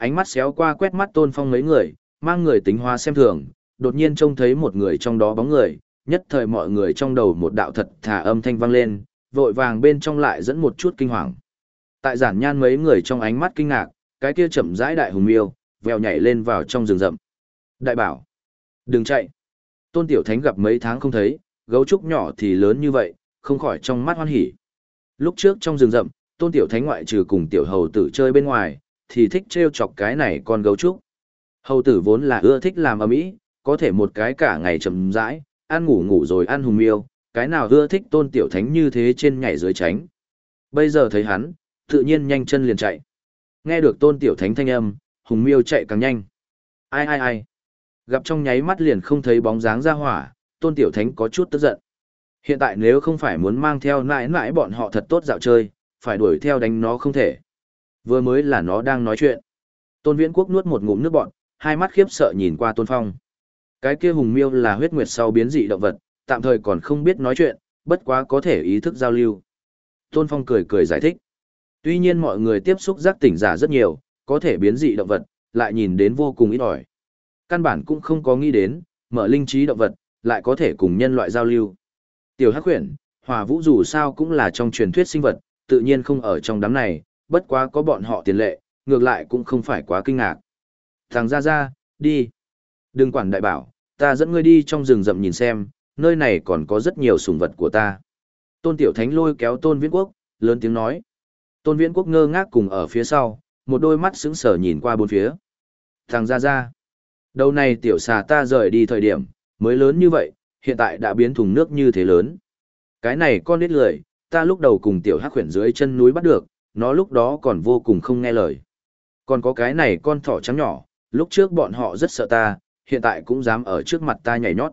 Ánh mắt xéo qua quét mắt tôn phong mấy người, mang người tính hoa xem thường, đột nhiên trông thấy một người trong đó bóng người, nhất thời mọi người trong đầu một đạo thật thả âm thanh vang lên, vội vàng bên trong lại dẫn một chút kinh hoàng. Tại giản nhan mấy người trong ánh mắt kinh ngạc, cái kia chậm rãi đại hùng miêu, vèo nhảy lên vào trong rừng rậm. Đại bảo, đừng chạy. Tôn Tiểu Thánh gặp mấy tháng không thấy, gấu trúc nhỏ thì lớn như vậy, không khỏi trong mắt hoan hỉ. Lúc trước trong rừng rậm, Tôn Tiểu Thánh ngoại trừ cùng Tiểu Hầu tử chơi bên ngoài, thì thích trêu chọc cái này con gấu trúc. Hầu tử vốn là ưa thích làm ầm ĩ, có thể một cái cả ngày chậm rãi, ăn ngủ ngủ rồi ăn hùng miêu, cái nào ưa thích Tôn Tiểu Thánh như thế trên nhảy dưới tránh. Bây giờ thấy hắn, tự nhiên nhanh chân liền chạy. Nghe được tôn tiểu thánh thanh âm, hùng miêu chạy càng nhanh. Ai ai ai. Gặp trong nháy mắt liền không thấy bóng dáng ra hỏa, tôn tiểu thánh có chút tức giận. Hiện tại nếu không phải muốn mang theo nãi nãi bọn họ thật tốt dạo chơi, phải đuổi theo đánh nó không thể. Vừa mới là nó đang nói chuyện. Tôn viễn quốc nuốt một ngụm nước bọn, hai mắt khiếp sợ nhìn qua tôn phong. Cái kia hùng miêu là huyết nguyệt sau biến dị động vật, tạm thời còn không biết nói chuyện, bất quá có thể ý thức giao lưu. Tôn phong cười cười giải thích. Tuy nhiên mọi người tiếp xúc giác tỉnh giả rất nhiều, có thể biến dị động vật, lại nhìn đến vô cùng ít ỏi. Căn bản cũng không có nghĩ đến, mở linh trí động vật, lại có thể cùng nhân loại giao lưu. Tiểu Hắc Huyền, Hòa Vũ dù sao cũng là trong truyền thuyết sinh vật, tự nhiên không ở trong đám này, bất quá có bọn họ tiền lệ, ngược lại cũng không phải quá kinh ngạc. Thằng ra ra, đi. Đừng quản đại bảo, ta dẫn ngươi đi trong rừng rậm nhìn xem, nơi này còn có rất nhiều sùng vật của ta. Tôn Tiểu Thánh lôi kéo Tôn Viễn Quốc, lớn tiếng nói. Tôn Viễn Quốc ngơ ngác cùng ở phía sau, một đôi mắt sững sờ nhìn qua bốn phía. Thằng ra ra. Đầu này tiểu xà ta rời đi thời điểm, mới lớn như vậy, hiện tại đã biến thùng nước như thế lớn. Cái này con nít lười, ta lúc đầu cùng tiểu hắc khuyển dưới chân núi bắt được, nó lúc đó còn vô cùng không nghe lời. Còn có cái này con thỏ trắng nhỏ, lúc trước bọn họ rất sợ ta, hiện tại cũng dám ở trước mặt ta nhảy nhót.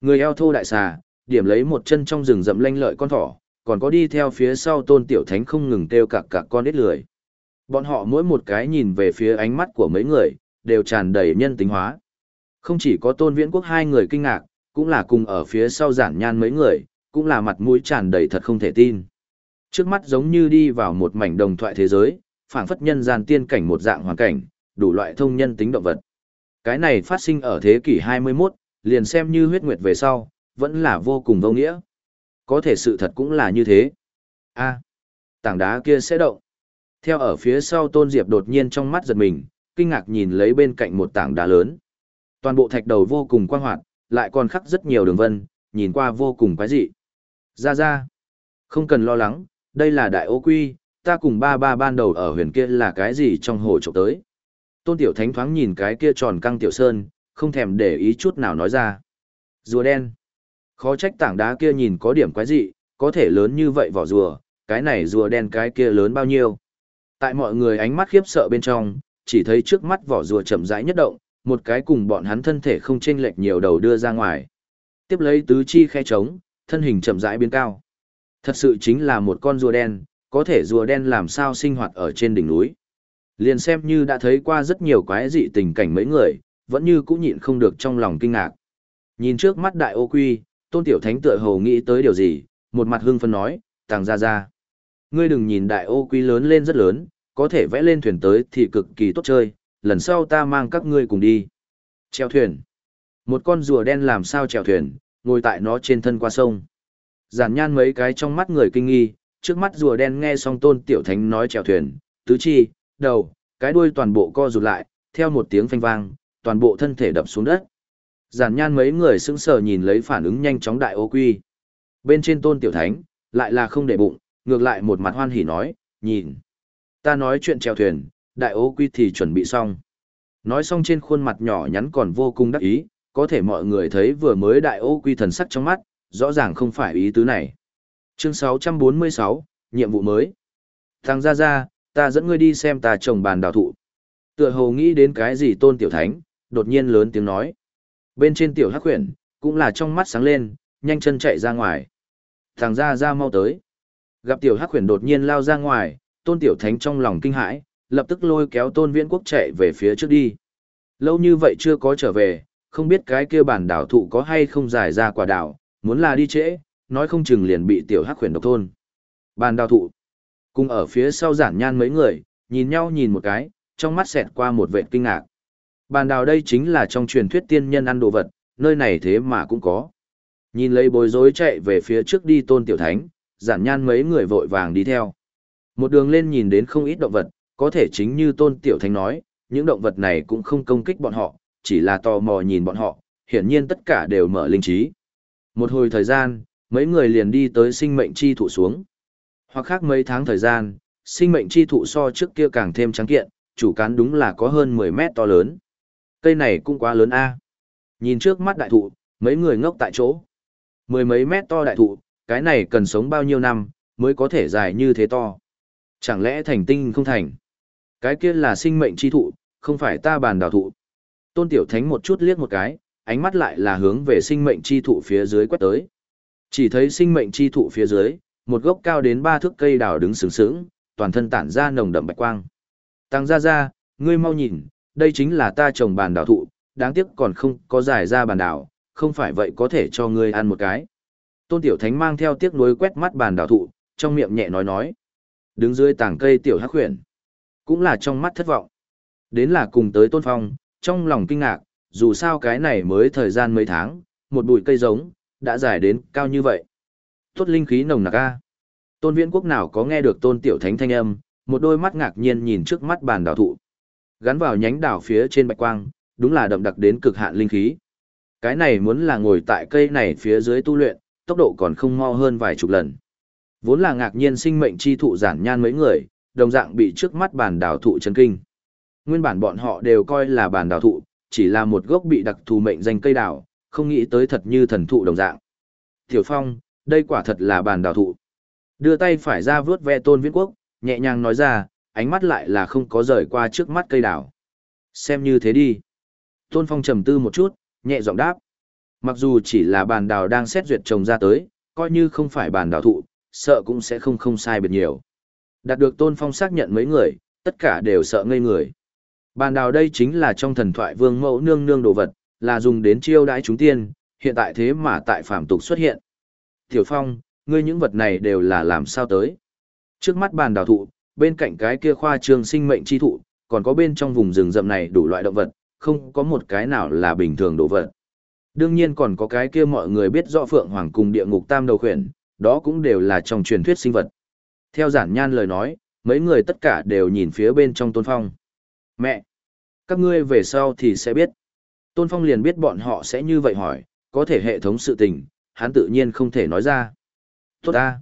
Người eo thô đại xà, điểm lấy một chân trong rừng rậm lanh lợi con thỏ, còn có đi theo phía sau tôn tiểu thánh không ngừng kêu cạc cạc con ít lười. Bọn họ mỗi một cái nhìn về phía ánh mắt của mấy người, đều tràn đầy nhân tính hóa. Không chỉ có tôn viễn quốc hai người kinh ngạc, cũng là cùng ở phía sau giản nhan mấy người, cũng là mặt mũi tràn đầy thật không thể tin. Trước mắt giống như đi vào một mảnh đồng thoại thế giới, phảng phất nhân gian tiên cảnh một dạng hoàn cảnh, đủ loại thông nhân tính động vật. Cái này phát sinh ở thế kỷ 21, liền xem như huyết nguyệt về sau, vẫn là vô cùng vô nghĩa. Có thể sự thật cũng là như thế. a tảng đá kia sẽ động. Theo ở phía sau Tôn Diệp đột nhiên trong mắt giật mình, kinh ngạc nhìn lấy bên cạnh một tảng đá lớn. Toàn bộ thạch đầu vô cùng quang hoạt, lại còn khắc rất nhiều đường vân, nhìn qua vô cùng quái dị. Ra ra, không cần lo lắng, đây là đại ô quy, ta cùng ba ba ban đầu ở huyền kia là cái gì trong hồ trộm tới. Tôn Tiểu Thánh thoáng nhìn cái kia tròn căng Tiểu Sơn, không thèm để ý chút nào nói ra. Rùa đen. Khó trách tảng đá kia nhìn có điểm quái dị, có thể lớn như vậy vỏ rùa, cái này rùa đen cái kia lớn bao nhiêu. Tại mọi người ánh mắt khiếp sợ bên trong, chỉ thấy trước mắt vỏ rùa chậm rãi nhất động, một cái cùng bọn hắn thân thể không chênh lệch nhiều đầu đưa ra ngoài. Tiếp lấy tứ chi khe trống, thân hình chậm rãi biến cao. Thật sự chính là một con rùa đen, có thể rùa đen làm sao sinh hoạt ở trên đỉnh núi. Liền xem như đã thấy qua rất nhiều quái dị tình cảnh mấy người, vẫn như cũng nhịn không được trong lòng kinh ngạc. Nhìn trước mắt đại ô quy, tôn tiểu thánh tựa hồ nghĩ tới điều gì, một mặt hưng phân nói, tàng ra ra. Ngươi đừng nhìn đại ô quy lớn lên rất lớn, có thể vẽ lên thuyền tới thì cực kỳ tốt chơi, lần sau ta mang các ngươi cùng đi. treo thuyền. Một con rùa đen làm sao treo thuyền, ngồi tại nó trên thân qua sông. Giản nhan mấy cái trong mắt người kinh nghi, trước mắt rùa đen nghe xong tôn tiểu thánh nói chèo thuyền, tứ chi, đầu, cái đuôi toàn bộ co rụt lại, theo một tiếng phanh vang, toàn bộ thân thể đập xuống đất. Giản nhan mấy người sững sờ nhìn lấy phản ứng nhanh chóng đại ô quy. Bên trên tôn tiểu thánh, lại là không để bụng, ngược lại một mặt hoan hỉ nói, nhìn. Ta nói chuyện chèo thuyền, đại ô quy thì chuẩn bị xong. Nói xong trên khuôn mặt nhỏ nhắn còn vô cùng đắc ý, có thể mọi người thấy vừa mới đại ô quy thần sắc trong mắt, rõ ràng không phải ý tứ này. Chương 646, nhiệm vụ mới. Thằng ra ra, ta dẫn ngươi đi xem ta trồng bàn đào thụ. Tựa hồ nghĩ đến cái gì tôn tiểu thánh, đột nhiên lớn tiếng nói. Bên trên tiểu hắc huyền, cũng là trong mắt sáng lên, nhanh chân chạy ra ngoài. Thằng ra ra mau tới. Gặp tiểu hắc huyền đột nhiên lao ra ngoài, tôn tiểu thánh trong lòng kinh hãi, lập tức lôi kéo tôn viễn quốc chạy về phía trước đi. Lâu như vậy chưa có trở về, không biết cái kia bản đảo thụ có hay không giải ra quả đảo, muốn là đi trễ, nói không chừng liền bị tiểu hắc khuyển độc thôn. Bàn đào thụ. Cùng ở phía sau giản nhan mấy người, nhìn nhau nhìn một cái, trong mắt xẹt qua một vệ kinh ngạc. Bàn đào đây chính là trong truyền thuyết tiên nhân ăn đồ vật, nơi này thế mà cũng có. Nhìn lấy bối rối chạy về phía trước đi tôn tiểu thánh, giản nhan mấy người vội vàng đi theo. Một đường lên nhìn đến không ít động vật, có thể chính như tôn tiểu thánh nói, những động vật này cũng không công kích bọn họ, chỉ là tò mò nhìn bọn họ, hiển nhiên tất cả đều mở linh trí. Một hồi thời gian, mấy người liền đi tới sinh mệnh chi thụ xuống. Hoặc khác mấy tháng thời gian, sinh mệnh chi thụ so trước kia càng thêm trắng kiện, chủ cán đúng là có hơn 10 mét to lớn. Cây này cũng quá lớn a. Nhìn trước mắt đại thụ, mấy người ngốc tại chỗ. Mười mấy mét to đại thụ, cái này cần sống bao nhiêu năm, mới có thể dài như thế to. Chẳng lẽ thành tinh không thành? Cái kia là sinh mệnh chi thụ, không phải ta bàn đào thụ. Tôn Tiểu Thánh một chút liếc một cái, ánh mắt lại là hướng về sinh mệnh chi thụ phía dưới quét tới. Chỉ thấy sinh mệnh chi thụ phía dưới, một gốc cao đến ba thước cây đào đứng sướng sướng, toàn thân tản ra nồng đậm bạch quang. Tăng ra ra, ngươi mau nhìn, đây chính là ta trồng bàn đào thụ, đáng tiếc còn không có giải ra bàn đào, không phải vậy có thể cho ngươi ăn một cái. Tôn Tiểu Thánh mang theo tiếc nuối quét mắt bàn đào thụ, trong miệng nhẹ nói nói. Đứng dưới tảng cây Tiểu Hắc Huyền, cũng là trong mắt thất vọng. Đến là cùng tới Tôn Phong, trong lòng kinh ngạc, dù sao cái này mới thời gian mấy tháng, một bụi cây giống, đã dài đến cao như vậy. Tốt linh khí nồng nặc a. Tôn Viễn Quốc nào có nghe được Tôn Tiểu Thánh thanh âm, một đôi mắt ngạc nhiên nhìn trước mắt bàn đảo thụ. Gắn vào nhánh đảo phía trên bạch quang, đúng là đậm đặc đến cực hạn linh khí. Cái này muốn là ngồi tại cây này phía dưới tu luyện, tốc độ còn không mau hơn vài chục lần. Vốn là ngạc nhiên sinh mệnh chi thụ giản nhan mấy người, đồng dạng bị trước mắt bàn đảo thụ chấn kinh. Nguyên bản bọn họ đều coi là bàn đảo thụ, chỉ là một gốc bị đặc thù mệnh danh cây đào, không nghĩ tới thật như thần thụ đồng dạng. Tiểu Phong, đây quả thật là bàn đào thụ. Đưa tay phải ra vướt ve tôn viễn quốc, nhẹ nhàng nói ra, ánh mắt lại là không có rời qua trước mắt cây đào. Xem như thế đi. Tôn Phong trầm tư một chút, nhẹ giọng đáp. Mặc dù chỉ là bàn đào đang xét duyệt trồng ra tới, coi như không phải bàn đào thụ, sợ cũng sẽ không không sai biệt nhiều. Đạt được Tôn Phong xác nhận mấy người, tất cả đều sợ ngây người. Bàn đào đây chính là trong thần thoại vương mẫu nương nương đồ vật, là dùng đến chiêu đãi chúng tiên, hiện tại thế mà tại phạm tục xuất hiện. Tiểu Phong, ngươi những vật này đều là làm sao tới? Trước mắt bàn đào thụ, bên cạnh cái kia khoa trường sinh mệnh chi thụ, còn có bên trong vùng rừng rậm này đủ loại động vật, không có một cái nào là bình thường đồ vật. Đương nhiên còn có cái kia mọi người biết rõ Phượng Hoàng cùng địa ngục tam đầu khuyển, đó cũng đều là trong truyền thuyết sinh vật. Theo giản nhan lời nói, mấy người tất cả đều nhìn phía bên trong tôn phong. Mẹ! Các ngươi về sau thì sẽ biết. Tôn phong liền biết bọn họ sẽ như vậy hỏi, có thể hệ thống sự tình, hắn tự nhiên không thể nói ra. Tốt ta!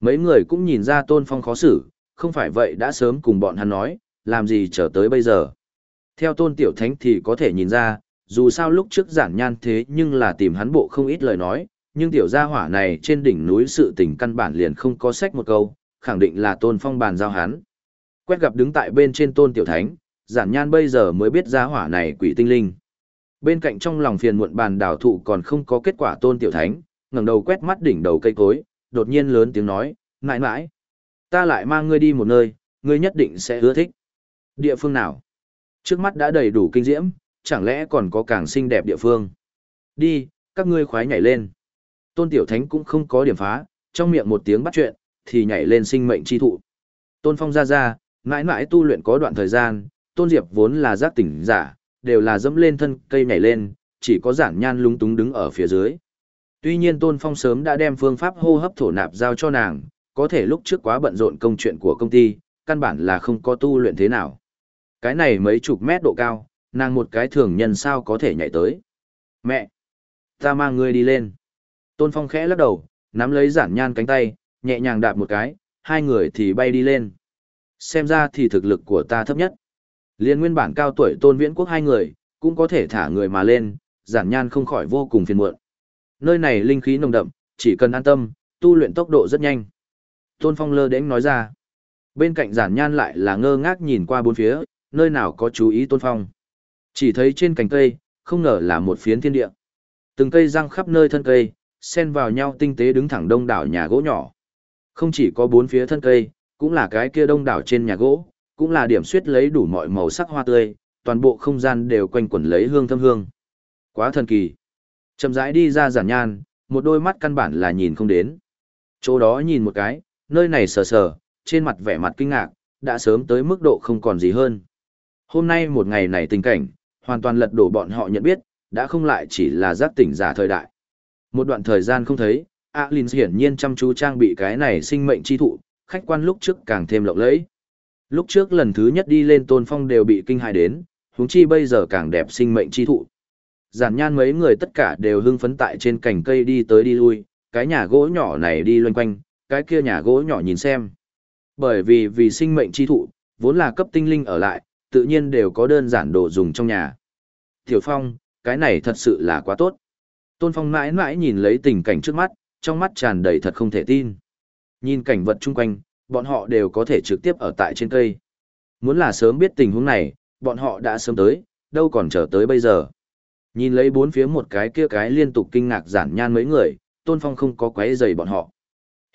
Mấy người cũng nhìn ra tôn phong khó xử, không phải vậy đã sớm cùng bọn hắn nói, làm gì trở tới bây giờ. Theo tôn tiểu thánh thì có thể nhìn ra, dù sao lúc trước giản nhan thế nhưng là tìm hắn bộ không ít lời nói, nhưng tiểu gia hỏa này trên đỉnh núi sự tình căn bản liền không có sách một câu, khẳng định là tôn phong bàn giao hắn. Quét gặp đứng tại bên trên tôn tiểu thánh, giản nhan bây giờ mới biết gia hỏa này quỷ tinh linh. Bên cạnh trong lòng phiền muộn bàn đảo thụ còn không có kết quả tôn tiểu thánh, ngẩng đầu quét mắt đỉnh đầu cây cối, đột nhiên lớn tiếng nói, mãi mãi, ta lại mang ngươi đi một nơi, ngươi nhất định sẽ ưa thích. Địa phương nào? Trước mắt đã đầy đủ kinh diễm, chẳng lẽ còn có càng xinh đẹp địa phương? Đi, các ngươi khoái nhảy lên. Tôn Tiểu Thánh cũng không có điểm phá, trong miệng một tiếng bắt chuyện, thì nhảy lên sinh mệnh chi thụ. Tôn Phong ra ra, mãi mãi tu luyện có đoạn thời gian, Tôn Diệp vốn là giác tỉnh giả, đều là dẫm lên thân cây nhảy lên, chỉ có giản nhan lúng túng đứng ở phía dưới. Tuy nhiên Tôn Phong sớm đã đem phương pháp hô hấp thổ nạp giao cho nàng, có thể lúc trước quá bận rộn công chuyện của công ty, căn bản là không có tu luyện thế nào. Cái này mấy chục mét độ cao, nàng một cái thường nhân sao có thể nhảy tới. Mẹ! Ta mang ngươi đi lên. Tôn Phong khẽ lắc đầu, nắm lấy giản nhan cánh tay, nhẹ nhàng đạp một cái, hai người thì bay đi lên. Xem ra thì thực lực của ta thấp nhất. Liên nguyên bản cao tuổi tôn viễn quốc hai người, cũng có thể thả người mà lên, giản nhan không khỏi vô cùng phiền muộn. Nơi này linh khí nồng đậm, chỉ cần an tâm, tu luyện tốc độ rất nhanh. Tôn Phong lơ đễnh nói ra. Bên cạnh giản nhan lại là ngơ ngác nhìn qua bốn phía, nơi nào có chú ý Tôn Phong. Chỉ thấy trên cành cây, không ngờ là một phiến thiên địa. Từng cây răng khắp nơi thân cây, xen vào nhau tinh tế đứng thẳng đông đảo nhà gỗ nhỏ. Không chỉ có bốn phía thân cây, cũng là cái kia đông đảo trên nhà gỗ, cũng là điểm suyết lấy đủ mọi màu sắc hoa tươi, toàn bộ không gian đều quanh quẩn lấy hương thơm hương. Quá thần kỳ. Chậm rãi đi ra giản nhan, một đôi mắt căn bản là nhìn không đến. Chỗ đó nhìn một cái, nơi này sờ sờ, trên mặt vẻ mặt kinh ngạc, đã sớm tới mức độ không còn gì hơn. Hôm nay một ngày này tình cảnh, hoàn toàn lật đổ bọn họ nhận biết, đã không lại chỉ là giác tỉnh giả thời đại. Một đoạn thời gian không thấy, Alin hiển nhiên chăm chú trang bị cái này sinh mệnh chi thụ, khách quan lúc trước càng thêm lộng lẫy. Lúc trước lần thứ nhất đi lên tôn phong đều bị kinh hài đến, huống chi bây giờ càng đẹp sinh mệnh chi thụ. Giản nhan mấy người tất cả đều hưng phấn tại trên cành cây đi tới đi lui, cái nhà gỗ nhỏ này đi loanh quanh, cái kia nhà gỗ nhỏ nhìn xem. Bởi vì vì sinh mệnh chi thụ, vốn là cấp tinh linh ở lại, tự nhiên đều có đơn giản đồ dùng trong nhà. Tiểu Phong, cái này thật sự là quá tốt. Tôn Phong mãi mãi nhìn lấy tình cảnh trước mắt, trong mắt tràn đầy thật không thể tin. Nhìn cảnh vật chung quanh, bọn họ đều có thể trực tiếp ở tại trên cây. Muốn là sớm biết tình huống này, bọn họ đã sớm tới, đâu còn chờ tới bây giờ. Nhìn lấy bốn phía một cái kia cái liên tục kinh ngạc giản nhan mấy người, Tôn Phong không có quấy rầy bọn họ.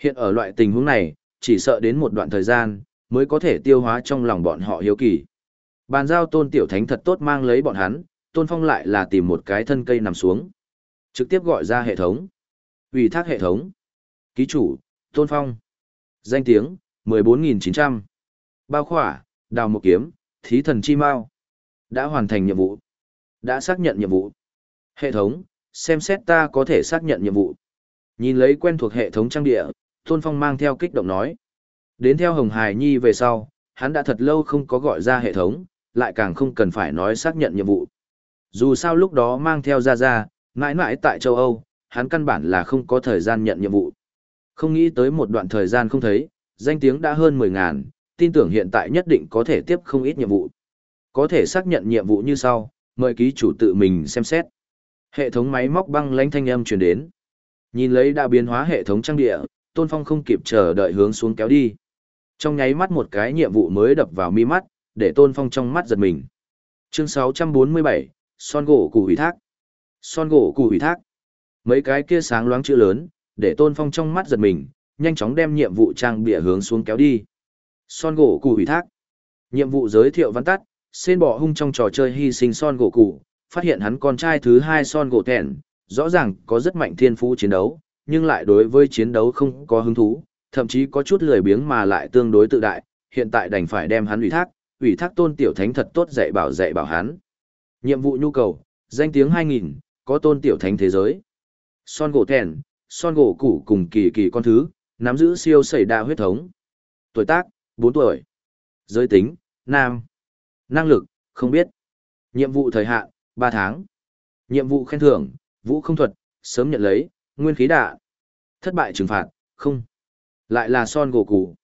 Hiện ở loại tình huống này, chỉ sợ đến một đoạn thời gian, mới có thể tiêu hóa trong lòng bọn họ hiếu kỳ. Bàn giao Tôn Tiểu Thánh thật tốt mang lấy bọn hắn, Tôn Phong lại là tìm một cái thân cây nằm xuống. Trực tiếp gọi ra hệ thống. ủy thác hệ thống. Ký chủ, Tôn Phong. Danh tiếng, 14.900. Bao khỏa, đào một kiếm, thí thần chi mao. Đã hoàn thành nhiệm vụ. Đã xác nhận nhiệm vụ. Hệ thống, xem xét ta có thể xác nhận nhiệm vụ. Nhìn lấy quen thuộc hệ thống trang địa, Tôn Phong mang theo kích động nói. Đến theo Hồng Hải Nhi về sau, hắn đã thật lâu không có gọi ra hệ thống, lại càng không cần phải nói xác nhận nhiệm vụ. Dù sao lúc đó mang theo ra ra, mãi mãi tại châu Âu, hắn căn bản là không có thời gian nhận nhiệm vụ. Không nghĩ tới một đoạn thời gian không thấy, danh tiếng đã hơn 10 ngàn, tin tưởng hiện tại nhất định có thể tiếp không ít nhiệm vụ. Có thể xác nhận nhiệm vụ như sau, mời ký chủ tự mình xem xét. Hệ thống máy móc băng lãnh thanh âm truyền đến. Nhìn lấy đã biến hóa hệ thống trang địa, Tôn Phong không kịp chờ đợi hướng xuống kéo đi. Trong nháy mắt một cái nhiệm vụ mới đập vào mi mắt, để Tôn Phong trong mắt giật mình. Chương 647, Son gỗ củ hủy thác. Son gỗ củ hủy thác. Mấy cái kia sáng loáng chữ lớn, để Tôn Phong trong mắt giật mình, nhanh chóng đem nhiệm vụ trang bịa hướng xuống kéo đi. Son gỗ cụ hủy thác. Nhiệm vụ giới thiệu văn tắt, xên bỏ hung trong trò chơi hy sinh son gỗ cụ, phát hiện hắn con trai thứ hai son gỗ thẹn, rõ ràng có rất mạnh thiên phú chiến đấu, nhưng lại đối với chiến đấu không có hứng thú, thậm chí có chút lười biếng mà lại tương đối tự đại, hiện tại đành phải đem hắn ủy thác, ủy thác tôn tiểu thánh thật tốt dạy bảo dạy bảo hắn. Nhiệm vụ nhu cầu, danh tiếng 2000, có tôn tiểu thánh thế giới. Son gỗ thẹn, son gỗ củ cùng kỳ kỳ con thứ, nắm giữ siêu sẩy đa huyết thống. Tuổi tác, 4 tuổi. Giới tính, nam. Năng lực, không biết. Nhiệm vụ thời hạn, 3 tháng. Nhiệm vụ khen thưởng, vũ không thuật, sớm nhận lấy, nguyên khí đạ. Thất bại trừng phạt, không. Lại là son gỗ củ.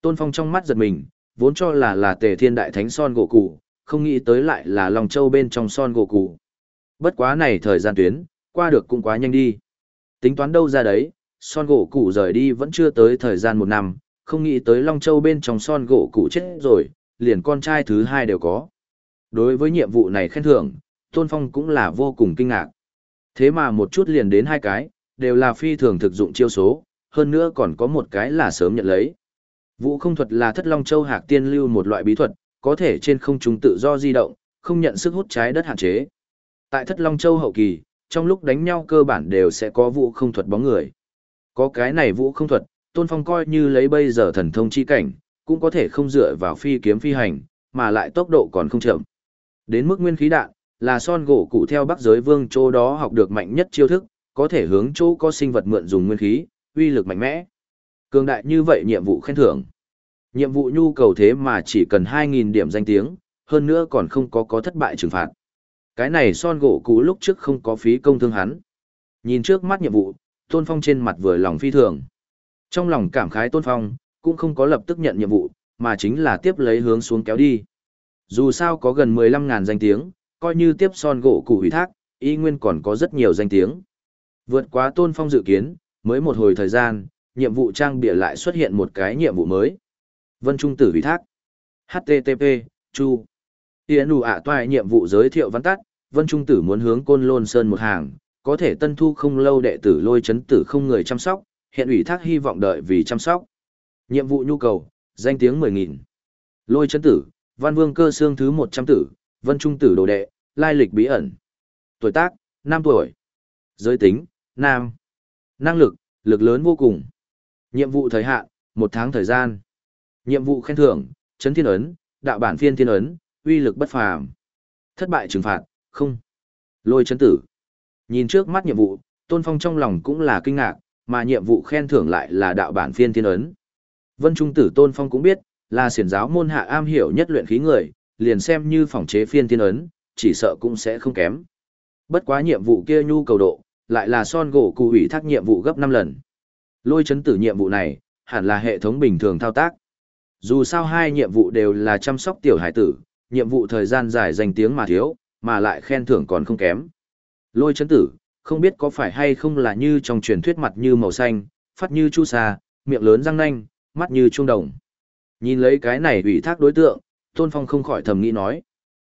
Tôn Phong trong mắt giật mình, vốn cho là là tề thiên đại thánh son gỗ củ, không nghĩ tới lại là lòng châu bên trong son gỗ củ. Bất quá này thời gian tuyến, qua được cũng quá nhanh đi. Tính toán đâu ra đấy, son gỗ cụ rời đi vẫn chưa tới thời gian một năm, không nghĩ tới Long Châu bên trong son gỗ cụ chết rồi, liền con trai thứ hai đều có. Đối với nhiệm vụ này khen thưởng, Tôn Phong cũng là vô cùng kinh ngạc. Thế mà một chút liền đến hai cái, đều là phi thường thực dụng chiêu số, hơn nữa còn có một cái là sớm nhận lấy. Vũ không thuật là thất long châu hạc tiên lưu một loại bí thuật, có thể trên không trung tự do di động, không nhận sức hút trái đất hạn chế. Tại thất long châu hậu kỳ, trong lúc đánh nhau cơ bản đều sẽ có vũ không thuật bóng người. Có cái này vũ không thuật, Tôn Phong coi như lấy bây giờ thần thông chi cảnh, cũng có thể không dựa vào phi kiếm phi hành, mà lại tốc độ còn không chậm. Đến mức nguyên khí đạn, là son gỗ cụ theo bắc giới vương chỗ đó học được mạnh nhất chiêu thức, có thể hướng chỗ có sinh vật mượn dùng nguyên khí, uy lực mạnh mẽ. Cường đại như vậy nhiệm vụ khen thưởng. Nhiệm vụ nhu cầu thế mà chỉ cần 2.000 điểm danh tiếng, hơn nữa còn không có có thất bại trừng phạt. Cái này son gỗ cũ lúc trước không có phí công thương hắn. Nhìn trước mắt nhiệm vụ, Tôn Phong trên mặt vừa lòng phi thường. Trong lòng cảm khái Tôn Phong, cũng không có lập tức nhận nhiệm vụ, mà chính là tiếp lấy hướng xuống kéo đi. Dù sao có gần 15.000 danh tiếng, coi như tiếp son gỗ củ hủy thác, y nguyên còn có rất nhiều danh tiếng. Vượt quá Tôn Phong dự kiến, mới một hồi thời gian, nhiệm vụ trang bịa lại xuất hiện một cái nhiệm vụ mới. Vân Trung Tử hủy thác. HTTP, Chu. Tiến đủ ạ toài nhiệm vụ giới thiệu văn tắt, Vân Trung Tử muốn hướng Côn Lôn Sơn một hàng, có thể tân thu không lâu đệ tử lôi chấn tử không người chăm sóc, hiện ủy thác hy vọng đợi vì chăm sóc. Nhiệm vụ nhu cầu, danh tiếng 10.000. Lôi chấn tử, văn vương cơ xương thứ 100 tử, Vân Trung Tử đồ đệ, lai lịch bí ẩn. Tuổi tác, 5 tuổi. Giới tính, nam. Năng lực, lực lớn vô cùng. Nhiệm vụ thời hạn, một tháng thời gian. Nhiệm vụ khen thưởng, chấn thiên ấn, đạo bản phiên thiên ấn, uy lực bất phàm. Thất bại trừng phạt, không. Lôi chấn tử. Nhìn trước mắt nhiệm vụ, Tôn Phong trong lòng cũng là kinh ngạc, mà nhiệm vụ khen thưởng lại là đạo bản phiên thiên ấn. Vân Trung tử Tôn Phong cũng biết, là siển giáo môn hạ am hiểu nhất luyện khí người, liền xem như phòng chế phiên thiên ấn, chỉ sợ cũng sẽ không kém. Bất quá nhiệm vụ kia nhu cầu độ, lại là son gỗ cụ ủy thác nhiệm vụ gấp 5 lần. Lôi chấn tử nhiệm vụ này, hẳn là hệ thống bình thường thao tác. Dù sao hai nhiệm vụ đều là chăm sóc tiểu hải tử, nhiệm vụ thời gian dài danh tiếng mà thiếu, mà lại khen thưởng còn không kém. Lôi chấn tử, không biết có phải hay không là như trong truyền thuyết mặt như màu xanh, phát như chu sa, miệng lớn răng nanh, mắt như trung đồng. Nhìn lấy cái này ủy thác đối tượng, Tôn Phong không khỏi thầm nghĩ nói.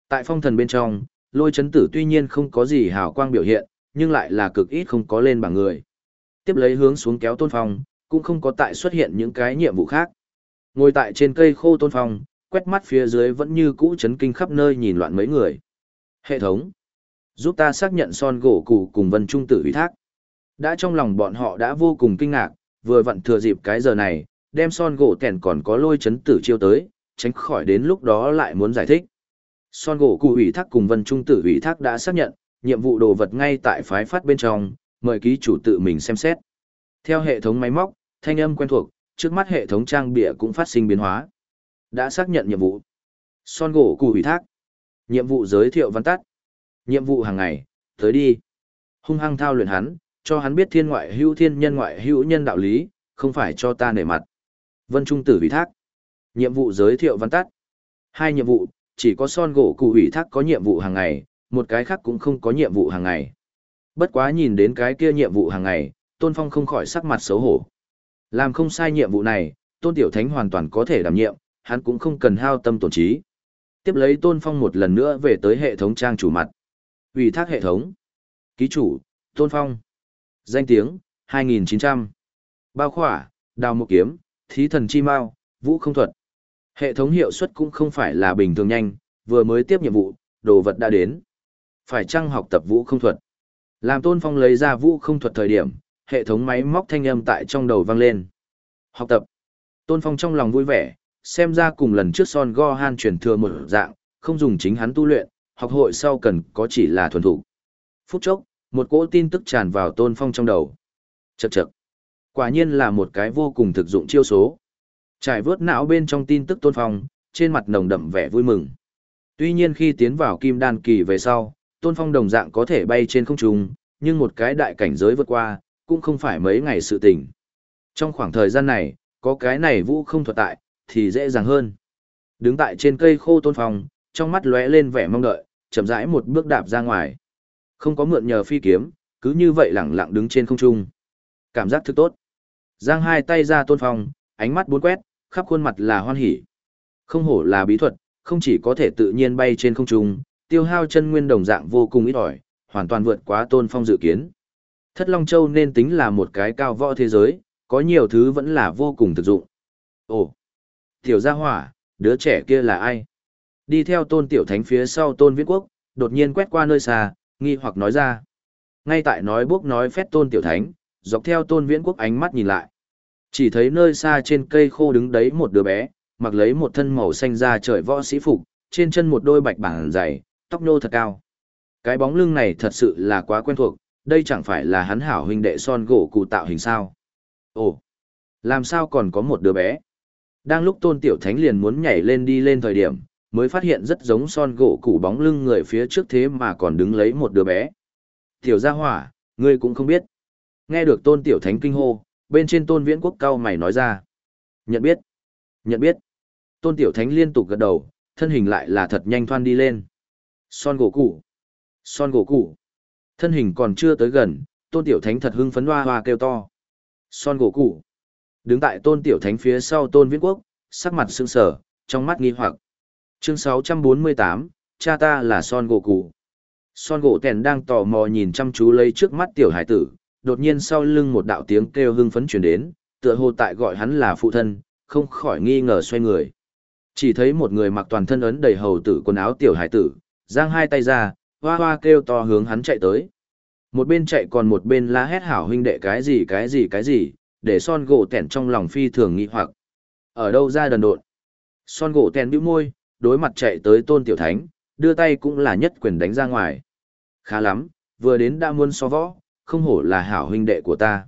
Tại phong thần bên trong, lôi chấn tử tuy nhiên không có gì hào quang biểu hiện, nhưng lại là cực ít không có lên bảng người. Tiếp lấy hướng xuống kéo Tôn Phong, cũng không có tại xuất hiện những cái nhiệm vụ khác. Ngồi tại trên cây khô Tôn Phong, quét mắt phía dưới vẫn như cũ chấn kinh khắp nơi nhìn loạn mấy người. Hệ thống, giúp ta xác nhận son gỗ cụ cùng vân trung tử ủy thác. Đã trong lòng bọn họ đã vô cùng kinh ngạc, vừa vặn thừa dịp cái giờ này, đem son gỗ tèn còn có lôi chấn tử chiêu tới, tránh khỏi đến lúc đó lại muốn giải thích. Son gỗ cụ ủy thác cùng vân trung tử ủy thác đã xác nhận, nhiệm vụ đồ vật ngay tại phái phát bên trong, mời ký chủ tự mình xem xét. Theo hệ thống máy móc, thanh âm quen thuộc, trước mắt hệ thống trang bịa cũng phát sinh biến hóa. Đã xác nhận nhiệm vụ. Son gỗ cụ ủy thác. Nhiệm vụ giới thiệu văn tắt. Nhiệm vụ hàng ngày, tới đi. Hung hăng thao luyện hắn, cho hắn biết thiên ngoại hữu thiên nhân ngoại hữu nhân đạo lý, không phải cho ta nể mặt. Vân Trung Tử ủy thác. Nhiệm vụ giới thiệu văn tắt. Hai nhiệm vụ, chỉ có son gỗ cụ ủy thác có nhiệm vụ hàng ngày, một cái khác cũng không có nhiệm vụ hàng ngày. Bất quá nhìn đến cái kia nhiệm vụ hàng ngày, Tôn Phong không khỏi sắc mặt xấu hổ. Làm không sai nhiệm vụ này, Tôn Tiểu Thánh hoàn toàn có thể đảm nhiệm, hắn cũng không cần hao tâm tổn trí. Tiếp lấy Tôn Phong một lần nữa về tới hệ thống trang chủ mặt. Ủy thác hệ thống. Ký chủ, Tôn Phong. Danh tiếng, 2.900 Bao khỏa, đào một kiếm, thí thần chi mao, vũ không thuật. Hệ thống hiệu suất cũng không phải là bình thường nhanh, vừa mới tiếp nhiệm vụ, đồ vật đã đến. Phải chăng học tập vũ không thuật? Làm Tôn Phong lấy ra vũ không thuật thời điểm, hệ thống máy móc thanh âm tại trong đầu vang lên. Học tập. Tôn Phong trong lòng vui vẻ, xem ra cùng lần trước Son go han truyền thừa một dạng, không dùng chính hắn tu luyện, học hội sau cần có chỉ là thuần thủ. Phút chốc, một cỗ tin tức tràn vào Tôn Phong trong đầu. Chậc chậc. Quả nhiên là một cái vô cùng thực dụng chiêu số. Trải vớt não bên trong tin tức Tôn Phong, trên mặt nồng đậm vẻ vui mừng. Tuy nhiên khi tiến vào kim đan kỳ về sau, Tôn Phong đồng dạng có thể bay trên không trung, nhưng một cái đại cảnh giới vượt qua, cũng không phải mấy ngày sự tình. Trong khoảng thời gian này, có cái này vũ không thuật tại, thì dễ dàng hơn. Đứng tại trên cây khô Tôn Phong, trong mắt lóe lên vẻ mong đợi, chậm rãi một bước đạp ra ngoài. Không có mượn nhờ phi kiếm, cứ như vậy lẳng lặng đứng trên không trung. Cảm giác thực tốt. Giang hai tay ra Tôn Phong, ánh mắt bốn quét, khắp khuôn mặt là hoan hỉ. Không hổ là bí thuật, không chỉ có thể tự nhiên bay trên không trung, tiêu hao chân nguyên đồng dạng vô cùng ít ỏi, hoàn toàn vượt quá Tôn Phong dự kiến. Thất Long Châu nên tính là một cái cao võ thế giới, có nhiều thứ vẫn là vô cùng thực dụng. Ồ, tiểu gia hỏa, đứa trẻ kia là ai? Đi theo tôn tiểu thánh phía sau tôn viễn quốc, đột nhiên quét qua nơi xa, nghi hoặc nói ra. Ngay tại nói bước nói phét tôn tiểu thánh, dọc theo tôn viễn quốc ánh mắt nhìn lại. Chỉ thấy nơi xa trên cây khô đứng đấy một đứa bé, mặc lấy một thân màu xanh da trời võ sĩ phục, trên chân một đôi bạch bảng dày, tóc nô thật cao. Cái bóng lưng này thật sự là quá quen thuộc, đây chẳng phải là hắn hảo huynh đệ son gỗ cụ tạo hình sao. Ồ, làm sao còn có một đứa bé? Đang lúc tôn tiểu thánh liền muốn nhảy lên đi lên thời điểm, mới phát hiện rất giống son gỗ củ bóng lưng người phía trước thế mà còn đứng lấy một đứa bé. Tiểu gia hỏa, ngươi cũng không biết. Nghe được tôn tiểu thánh kinh hô, bên trên tôn viễn quốc cao mày nói ra. Nhận biết, nhận biết. Tôn tiểu thánh liên tục gật đầu, thân hình lại là thật nhanh thoan đi lên. Son gỗ củ, son gỗ củ. Thân hình còn chưa tới gần, tôn tiểu thánh thật hưng phấn hoa hoa kêu to. Son gỗ củ, Đứng tại tôn tiểu thánh phía sau tôn viễn quốc, sắc mặt sương sờ, trong mắt nghi hoặc. Chương 648, cha ta là son gỗ cụ. Son gỗ tèn đang tò mò nhìn chăm chú lấy trước mắt tiểu hải tử, đột nhiên sau lưng một đạo tiếng kêu hưng phấn truyền đến, tựa hồ tại gọi hắn là phụ thân, không khỏi nghi ngờ xoay người. Chỉ thấy một người mặc toàn thân ấn đầy hầu tử quần áo tiểu hải tử, giang hai tay ra, hoa hoa kêu to hướng hắn chạy tới. Một bên chạy còn một bên la hét hảo huynh đệ cái gì cái gì cái gì, để son gỗ tẻn trong lòng phi thường nghi hoặc. Ở đâu ra đần độn? Son gỗ tẻn bĩu môi, đối mặt chạy tới tôn tiểu thánh, đưa tay cũng là nhất quyền đánh ra ngoài. Khá lắm, vừa đến đã muôn so võ, không hổ là hảo huynh đệ của ta.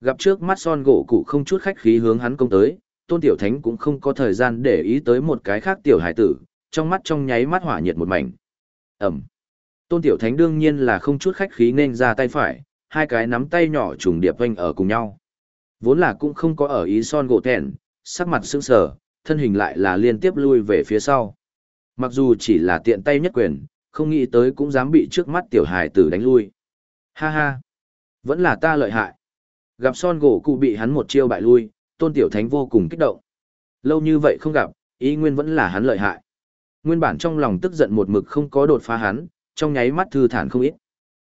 Gặp trước mắt son gỗ cụ không chút khách khí hướng hắn công tới, tôn tiểu thánh cũng không có thời gian để ý tới một cái khác tiểu hải tử, trong mắt trong nháy mắt hỏa nhiệt một mảnh. Ẩm. Tôn tiểu thánh đương nhiên là không chút khách khí nên ra tay phải, hai cái nắm tay nhỏ trùng điệp vanh ở cùng nhau. Vốn là cũng không có ở ý son gỗ thẹn, sắc mặt sững sờ, thân hình lại là liên tiếp lui về phía sau. Mặc dù chỉ là tiện tay nhất quyền, không nghĩ tới cũng dám bị trước mắt tiểu hải tử đánh lui. Ha ha, vẫn là ta lợi hại. Gặp son gỗ cụ bị hắn một chiêu bại lui, tôn tiểu thánh vô cùng kích động. Lâu như vậy không gặp, ý nguyên vẫn là hắn lợi hại. Nguyên bản trong lòng tức giận một mực không có đột phá hắn, trong nháy mắt thư thản không ít.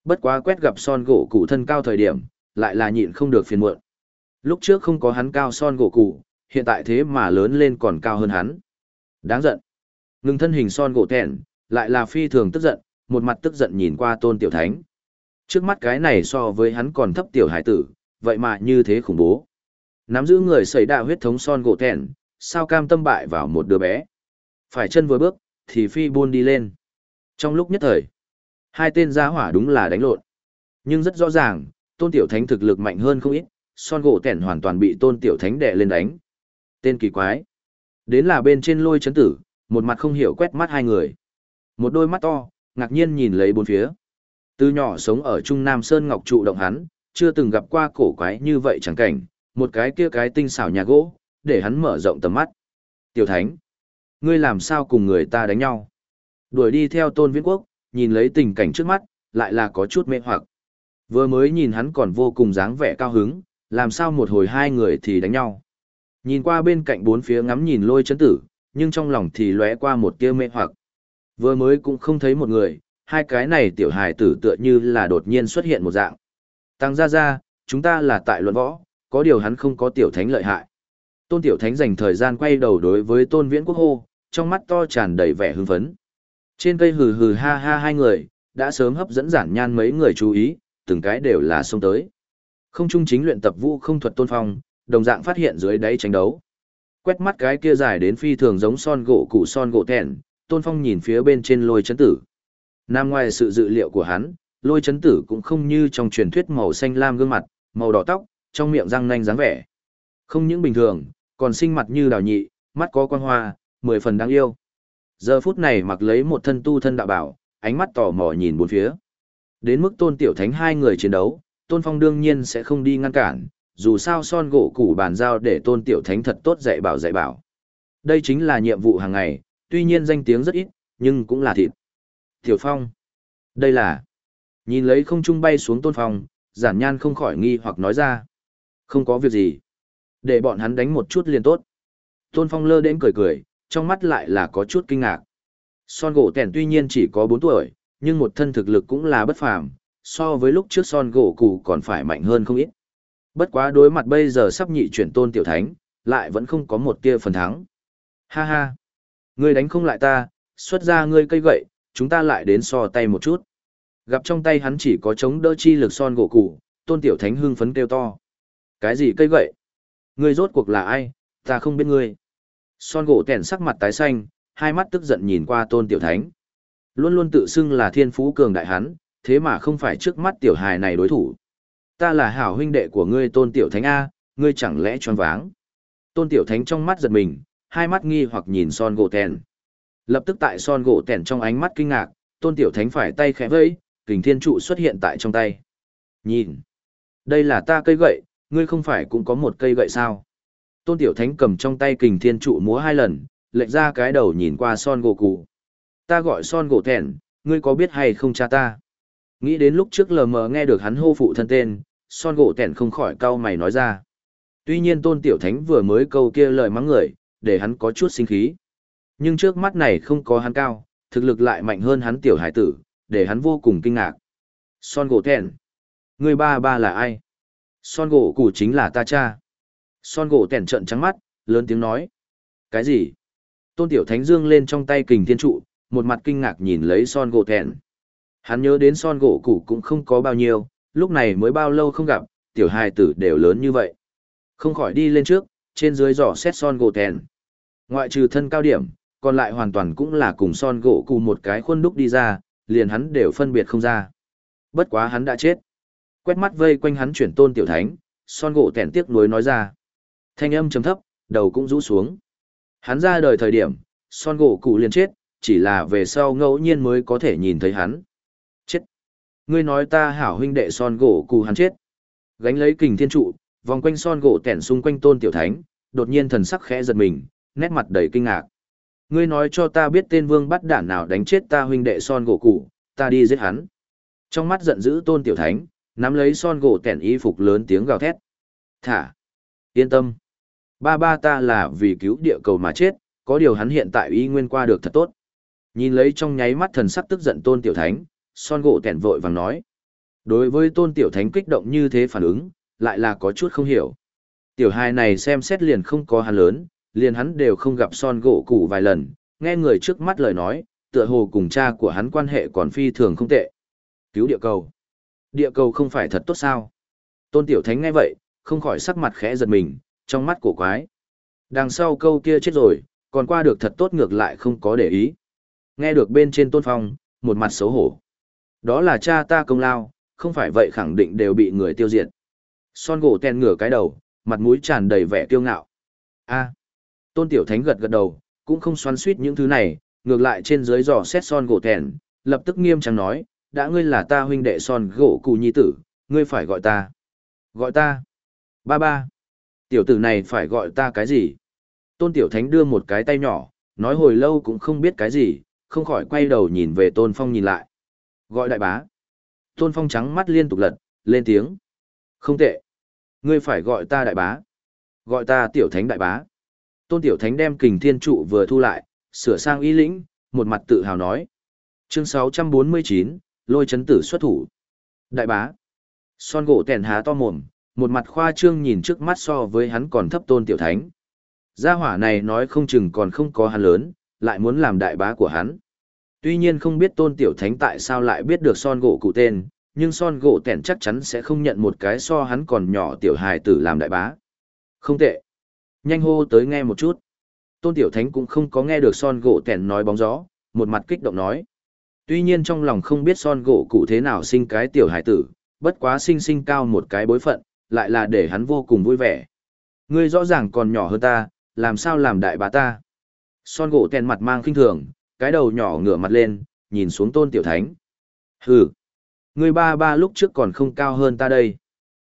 Bất quá quét gặp son gỗ cụ thân cao thời điểm, lại là nhịn không được phiền muộn. Lúc trước không có hắn cao son gỗ cụ, hiện tại thế mà lớn lên còn cao hơn hắn. Đáng giận. Ngưng thân hình son gỗ thẹn, lại là phi thường tức giận, một mặt tức giận nhìn qua tôn tiểu thánh. Trước mắt cái này so với hắn còn thấp tiểu hải tử, vậy mà như thế khủng bố. Nắm giữ người xảy đạo huyết thống son gỗ thẹn, sao cam tâm bại vào một đứa bé. Phải chân vừa bước, thì phi buôn đi lên. Trong lúc nhất thời, hai tên gia hỏa đúng là đánh lộn. Nhưng rất rõ ràng, tôn tiểu thánh thực lực mạnh hơn không ít, son gỗ tẻn hoàn toàn bị tôn tiểu thánh đè lên đánh. Tên kỳ quái. Đến là bên trên lôi chấn tử, một mặt không hiểu quét mắt hai người. Một đôi mắt to, ngạc nhiên nhìn lấy bốn phía. Từ nhỏ sống ở Trung Nam Sơn Ngọc trụ động hắn, chưa từng gặp qua cổ quái như vậy chẳng cảnh, một cái kia cái tinh xảo nhà gỗ, để hắn mở rộng tầm mắt. Tiểu Thánh, ngươi làm sao cùng người ta đánh nhau? Đuổi đi theo Tôn Viễn Quốc, nhìn lấy tình cảnh trước mắt, lại là có chút mê hoặc. Vừa mới nhìn hắn còn vô cùng dáng vẻ cao hứng, làm sao một hồi hai người thì đánh nhau. Nhìn qua bên cạnh bốn phía ngắm nhìn lôi chấn tử, nhưng trong lòng thì lóe qua một tia mê hoặc. Vừa mới cũng không thấy một người, hai cái này tiểu hài tử tựa như là đột nhiên xuất hiện một dạng. Tăng ra ra, chúng ta là tại luận võ, có điều hắn không có tiểu thánh lợi hại. Tôn tiểu thánh dành thời gian quay đầu đối với tôn viễn quốc hô, trong mắt to tràn đầy vẻ hưng phấn. Trên cây hừ hừ ha ha hai người, đã sớm hấp dẫn giản nhan mấy người chú ý, từng cái đều là xông tới. Không trung chính luyện tập vũ không thuật tôn phong, đồng dạng phát hiện dưới đáy tranh đấu. Quét mắt cái kia dài đến phi thường giống son gỗ củ son gỗ thẹn, tôn phong nhìn phía bên trên lôi chấn tử. Nam ngoài sự dự liệu của hắn, lôi chấn tử cũng không như trong truyền thuyết màu xanh lam gương mặt, màu đỏ tóc, trong miệng răng nanh dáng vẻ. Không những bình thường, còn sinh mặt như đào nhị, mắt có quan hoa, mười phần đáng yêu. Giờ phút này mặc lấy một thân tu thân đạo bảo, ánh mắt tò mò nhìn bốn phía. Đến mức tôn tiểu thánh hai người chiến đấu, tôn phong đương nhiên sẽ không đi ngăn cản, dù sao son gỗ củ bàn giao để tôn tiểu thánh thật tốt dạy bảo dạy bảo. Đây chính là nhiệm vụ hàng ngày, tuy nhiên danh tiếng rất ít, nhưng cũng là thịt. Tiểu phong, đây là... Nhìn lấy không trung bay xuống tôn phong, giản nhan không khỏi nghi hoặc nói ra. Không có việc gì. Để bọn hắn đánh một chút liền tốt. Tôn phong lơ đến cười cười, trong mắt lại là có chút kinh ngạc. Son gỗ tẻn tuy nhiên chỉ có bốn tuổi, nhưng một thân thực lực cũng là bất phàm, so với lúc trước son gỗ cụ còn phải mạnh hơn không ít. Bất quá đối mặt bây giờ sắp nhị chuyển tôn tiểu thánh, lại vẫn không có một tia phần thắng. Ha ha! Ngươi đánh không lại ta, xuất ra ngươi cây gậy, chúng ta lại đến so tay một chút. Gặp trong tay hắn chỉ có chống đỡ chi lực son gỗ củ, tôn tiểu thánh hưng phấn kêu to. Cái gì cây gậy? Ngươi rốt cuộc là ai, ta không biết ngươi. Son gỗ tẻn sắc mặt tái xanh, hai mắt tức giận nhìn qua tôn tiểu thánh. Luôn luôn tự xưng là thiên phú cường đại hắn, thế mà không phải trước mắt tiểu hài này đối thủ. Ta là hảo huynh đệ của ngươi tôn tiểu thánh A, ngươi chẳng lẽ choáng váng. Tôn tiểu thánh trong mắt giật mình, hai mắt nghi hoặc nhìn son gỗ tẻn. Lập tức tại son gỗ tẻn trong ánh mắt kinh ngạc, tôn tiểu thánh phải tay khẽ vẫy, kình thiên trụ xuất hiện tại trong tay. Nhìn, đây là ta cây gậy, ngươi không phải cũng có một cây gậy sao? Tôn Tiểu Thánh cầm trong tay kình thiên trụ múa hai lần, lệch ra cái đầu nhìn qua son gỗ cụ. Ta gọi son gỗ thẹn, ngươi có biết hay không cha ta? Nghĩ đến lúc trước lờ mờ nghe được hắn hô phụ thân tên, son gỗ Tẻn không khỏi cau mày nói ra. Tuy nhiên Tôn Tiểu Thánh vừa mới câu kia lời mắng người, để hắn có chút sinh khí. Nhưng trước mắt này không có hắn cao, thực lực lại mạnh hơn hắn tiểu hải tử, để hắn vô cùng kinh ngạc. Son gỗ Tẻn, người ba ba là ai? Son gỗ cụ chính là ta cha. Son gỗ tẻn trợn trắng mắt, lớn tiếng nói. Cái gì? Tôn Tiểu Thánh Dương lên trong tay kình thiên trụ, một mặt kinh ngạc nhìn lấy son gỗ tẻn. Hắn nhớ đến son gỗ cũ cũng không có bao nhiêu, lúc này mới bao lâu không gặp, tiểu hài tử đều lớn như vậy. Không khỏi đi lên trước, trên dưới giỏ xét son gỗ tẻn. Ngoại trừ thân cao điểm, còn lại hoàn toàn cũng là cùng son gỗ cũ một cái khuôn đúc đi ra, liền hắn đều phân biệt không ra. Bất quá hắn đã chết. Quét mắt vây quanh hắn chuyển tôn tiểu thánh, son gỗ tẻn tiếc nuối nói ra. Thanh âm trầm thấp, đầu cũng rũ xuống. Hắn ra đời thời điểm, son gỗ cũ liền chết, chỉ là về sau ngẫu nhiên mới có thể nhìn thấy hắn. Ngươi nói ta hảo huynh đệ son gỗ cù hắn chết. Gánh lấy kình thiên trụ, vòng quanh son gỗ tẻn xung quanh tôn tiểu thánh, đột nhiên thần sắc khẽ giật mình, nét mặt đầy kinh ngạc. Ngươi nói cho ta biết tên vương bắt đản nào đánh chết ta huynh đệ son gỗ cụ, ta đi giết hắn. Trong mắt giận dữ tôn tiểu thánh, nắm lấy son gỗ tẻn y phục lớn tiếng gào thét. Thả! Yên tâm! Ba ba ta là vì cứu địa cầu mà chết, có điều hắn hiện tại y nguyên qua được thật tốt. Nhìn lấy trong nháy mắt thần sắc tức giận tôn tiểu thánh, son gỗ tẻn vội vàng nói. Đối với tôn tiểu thánh kích động như thế phản ứng, lại là có chút không hiểu. Tiểu hài này xem xét liền không có hắn lớn, liền hắn đều không gặp son gỗ cụ vài lần, nghe người trước mắt lời nói, tựa hồ cùng cha của hắn quan hệ còn phi thường không tệ. Cứu địa cầu. Địa cầu không phải thật tốt sao? Tôn tiểu thánh nghe vậy, không khỏi sắc mặt khẽ giật mình, trong mắt cổ quái. Đằng sau câu kia chết rồi, còn qua được thật tốt ngược lại không có để ý. Nghe được bên trên tôn phong, một mặt xấu hổ. Đó là cha ta công lao, không phải vậy khẳng định đều bị người tiêu diệt. Son gỗ ten ngửa cái đầu, mặt mũi tràn đầy vẻ kiêu ngạo. a tôn tiểu thánh gật gật đầu, cũng không xoắn suýt những thứ này, ngược lại trên dưới dò xét son gỗ ten, lập tức nghiêm trang nói, đã ngươi là ta huynh đệ son gỗ cụ nhi tử, ngươi phải gọi ta. Gọi ta. Ba ba. Tiểu tử này phải gọi ta cái gì? Tôn Tiểu Thánh đưa một cái tay nhỏ, nói hồi lâu cũng không biết cái gì, không khỏi quay đầu nhìn về Tôn Phong nhìn lại. Gọi đại bá. Tôn Phong trắng mắt liên tục lật, lên tiếng. Không tệ. Ngươi phải gọi ta đại bá. Gọi ta Tiểu Thánh đại bá. Tôn Tiểu Thánh đem kình thiên trụ vừa thu lại, sửa sang y lĩnh, một mặt tự hào nói. Chương 649, lôi chấn tử xuất thủ. Đại bá. Son gỗ tèn há to mồm, một mặt khoa trương nhìn trước mắt so với hắn còn thấp tôn tiểu thánh. Gia hỏa này nói không chừng còn không có hắn lớn, lại muốn làm đại bá của hắn. Tuy nhiên không biết tôn tiểu thánh tại sao lại biết được son gỗ cụ tên, nhưng son gỗ tẻn chắc chắn sẽ không nhận một cái so hắn còn nhỏ tiểu hài tử làm đại bá. Không tệ. Nhanh hô tới nghe một chút. Tôn tiểu thánh cũng không có nghe được son gỗ tẻn nói bóng gió, một mặt kích động nói. Tuy nhiên trong lòng không biết son gỗ cụ thế nào sinh cái tiểu hài tử, bất quá sinh sinh cao một cái bối phận, lại là để hắn vô cùng vui vẻ. Ngươi rõ ràng còn nhỏ hơn ta, làm sao làm đại bá ta. Son gỗ tèn mặt mang khinh thường, cái đầu nhỏ ngửa mặt lên, nhìn xuống tôn tiểu thánh. Hừ, ngươi ba ba lúc trước còn không cao hơn ta đây.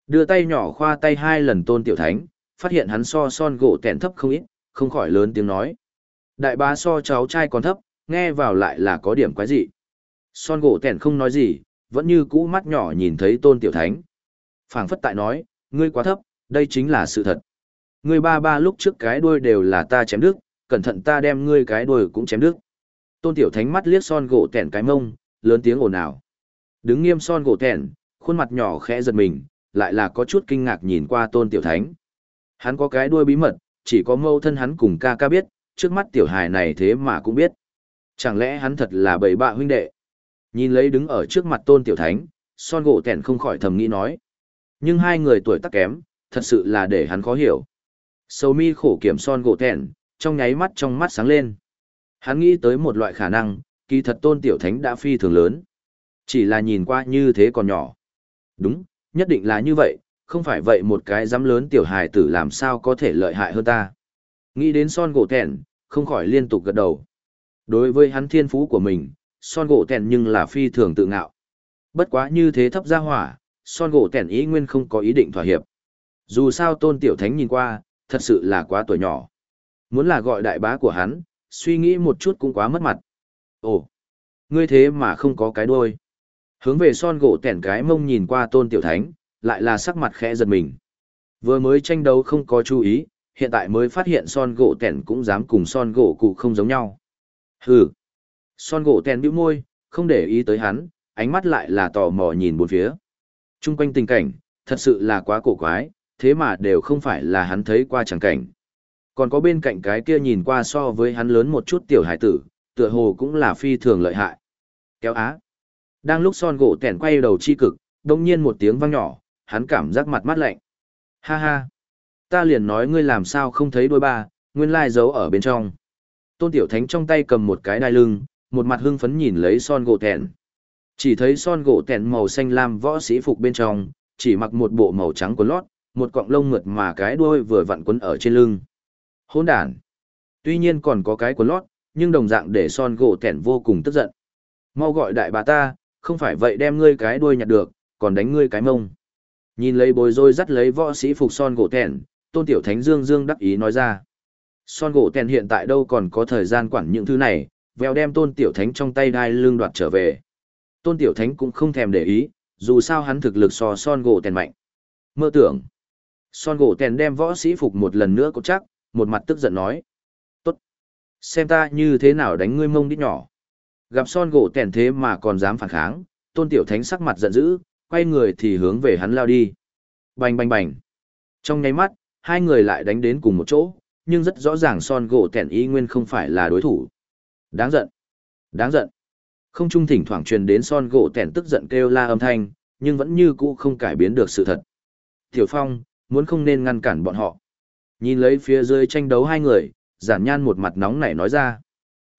Đưa tay nhỏ khoa tay hai lần tôn tiểu thánh, phát hiện hắn so son gỗ kẹn thấp không ít, không khỏi lớn tiếng nói. Đại bá so cháu trai còn thấp, nghe vào lại là có điểm quái gì. Son gỗ kẹn không nói gì, vẫn như cũ mắt nhỏ nhìn thấy tôn tiểu thánh. phảng phất tại nói, ngươi quá thấp, đây chính là sự thật. Ngươi ba ba lúc trước cái đuôi đều là ta chém đứt, cẩn thận ta đem ngươi cái đuôi cũng chém đứt. Tôn Tiểu Thánh mắt liếc son gỗ tẻn cái mông, lớn tiếng ồn ào. Đứng nghiêm son gỗ tẻn, khuôn mặt nhỏ khẽ giật mình, lại là có chút kinh ngạc nhìn qua tôn tiểu thánh. Hắn có cái đuôi bí mật, chỉ có mâu thân hắn cùng ca ca biết, trước mắt tiểu hài này thế mà cũng biết. Chẳng lẽ hắn thật là bầy bạ huynh đệ? Nhìn lấy đứng ở trước mặt tôn tiểu thánh, son gỗ tẻn không khỏi thầm nghĩ nói. Nhưng hai người tuổi tác kém, thật sự là để hắn khó hiểu. Sầu mi khổ kiểm son gỗ tẻn, trong nháy mắt trong mắt sáng lên. Hắn nghĩ tới một loại khả năng, kỳ thật tôn tiểu thánh đã phi thường lớn. Chỉ là nhìn qua như thế còn nhỏ. Đúng, nhất định là như vậy, không phải vậy một cái dám lớn tiểu hài tử làm sao có thể lợi hại hơn ta. Nghĩ đến son gỗ tẻn, không khỏi liên tục gật đầu. Đối với hắn thiên phú của mình, son gỗ tẻn nhưng là phi thường tự ngạo. Bất quá như thế thấp ra hỏa, son gỗ tẻn ý nguyên không có ý định thỏa hiệp. Dù sao tôn tiểu thánh nhìn qua, thật sự là quá tuổi nhỏ. Muốn là gọi đại bá của hắn, suy nghĩ một chút cũng quá mất mặt. Ồ, ngươi thế mà không có cái đuôi. Hướng về son gỗ tẻn cái mông nhìn qua tôn tiểu thánh, lại là sắc mặt khẽ giật mình. Vừa mới tranh đấu không có chú ý, hiện tại mới phát hiện son gỗ tẻn cũng dám cùng son gỗ cụ không giống nhau. Hừ. Son gỗ tẻn bĩu môi, không để ý tới hắn, ánh mắt lại là tò mò nhìn bốn phía. Trung quanh tình cảnh, thật sự là quá cổ quái, thế mà đều không phải là hắn thấy qua chẳng cảnh. Còn có bên cạnh cái kia nhìn qua so với hắn lớn một chút tiểu hải tử, tựa hồ cũng là phi thường lợi hại. Kéo á. Đang lúc son gỗ tẻn quay đầu chi cực, đông nhiên một tiếng vang nhỏ, hắn cảm giác mặt mắt lạnh. Ha ha. Ta liền nói ngươi làm sao không thấy đôi ba, nguyên lai giấu ở bên trong. Tôn Tiểu Thánh trong tay cầm một cái đai lưng, một mặt hưng phấn nhìn lấy son gỗ tẻn. Chỉ thấy son gỗ tẻn màu xanh lam võ sĩ phục bên trong, chỉ mặc một bộ màu trắng quần lót, một cọng lông mượt mà cái đuôi vừa vặn quấn ở trên lưng. Hỗn đản. Tuy nhiên còn có cái quần lót, nhưng đồng dạng để son gỗ tẻn vô cùng tức giận. Mau gọi đại bà ta, không phải vậy đem ngươi cái đuôi nhặt được, còn đánh ngươi cái mông. Nhìn lấy bồi rôi dắt lấy võ sĩ phục son gỗ tẻn, tôn tiểu thánh dương dương đắc ý nói ra. Son gỗ tẻn hiện tại đâu còn có thời gian quản những thứ này, vèo đem tôn tiểu thánh trong tay đai lưng đoạt trở về. Tôn tiểu thánh cũng không thèm để ý, dù sao hắn thực lực so son gỗ tẻn mạnh. Mơ tưởng. Son gỗ tẻn đem võ sĩ phục một lần nữa có chắc, một mặt tức giận nói. Tốt. Xem ta như thế nào đánh ngươi mông đít nhỏ. Gặp son gỗ tẻn thế mà còn dám phản kháng, tôn tiểu thánh sắc mặt giận dữ, quay người thì hướng về hắn lao đi. Bành bành bành. Trong nháy mắt, hai người lại đánh đến cùng một chỗ, nhưng rất rõ ràng son gỗ tẻn y nguyên không phải là đối thủ. Đáng giận. Đáng giận. Không trung thỉnh thoảng truyền đến son gỗ tẻn tức giận kêu la âm thanh, nhưng vẫn như cũ không cải biến được sự thật. Tiểu Phong, muốn không nên ngăn cản bọn họ. Nhìn lấy phía dưới tranh đấu hai người, giản nhan một mặt nóng nảy nói ra.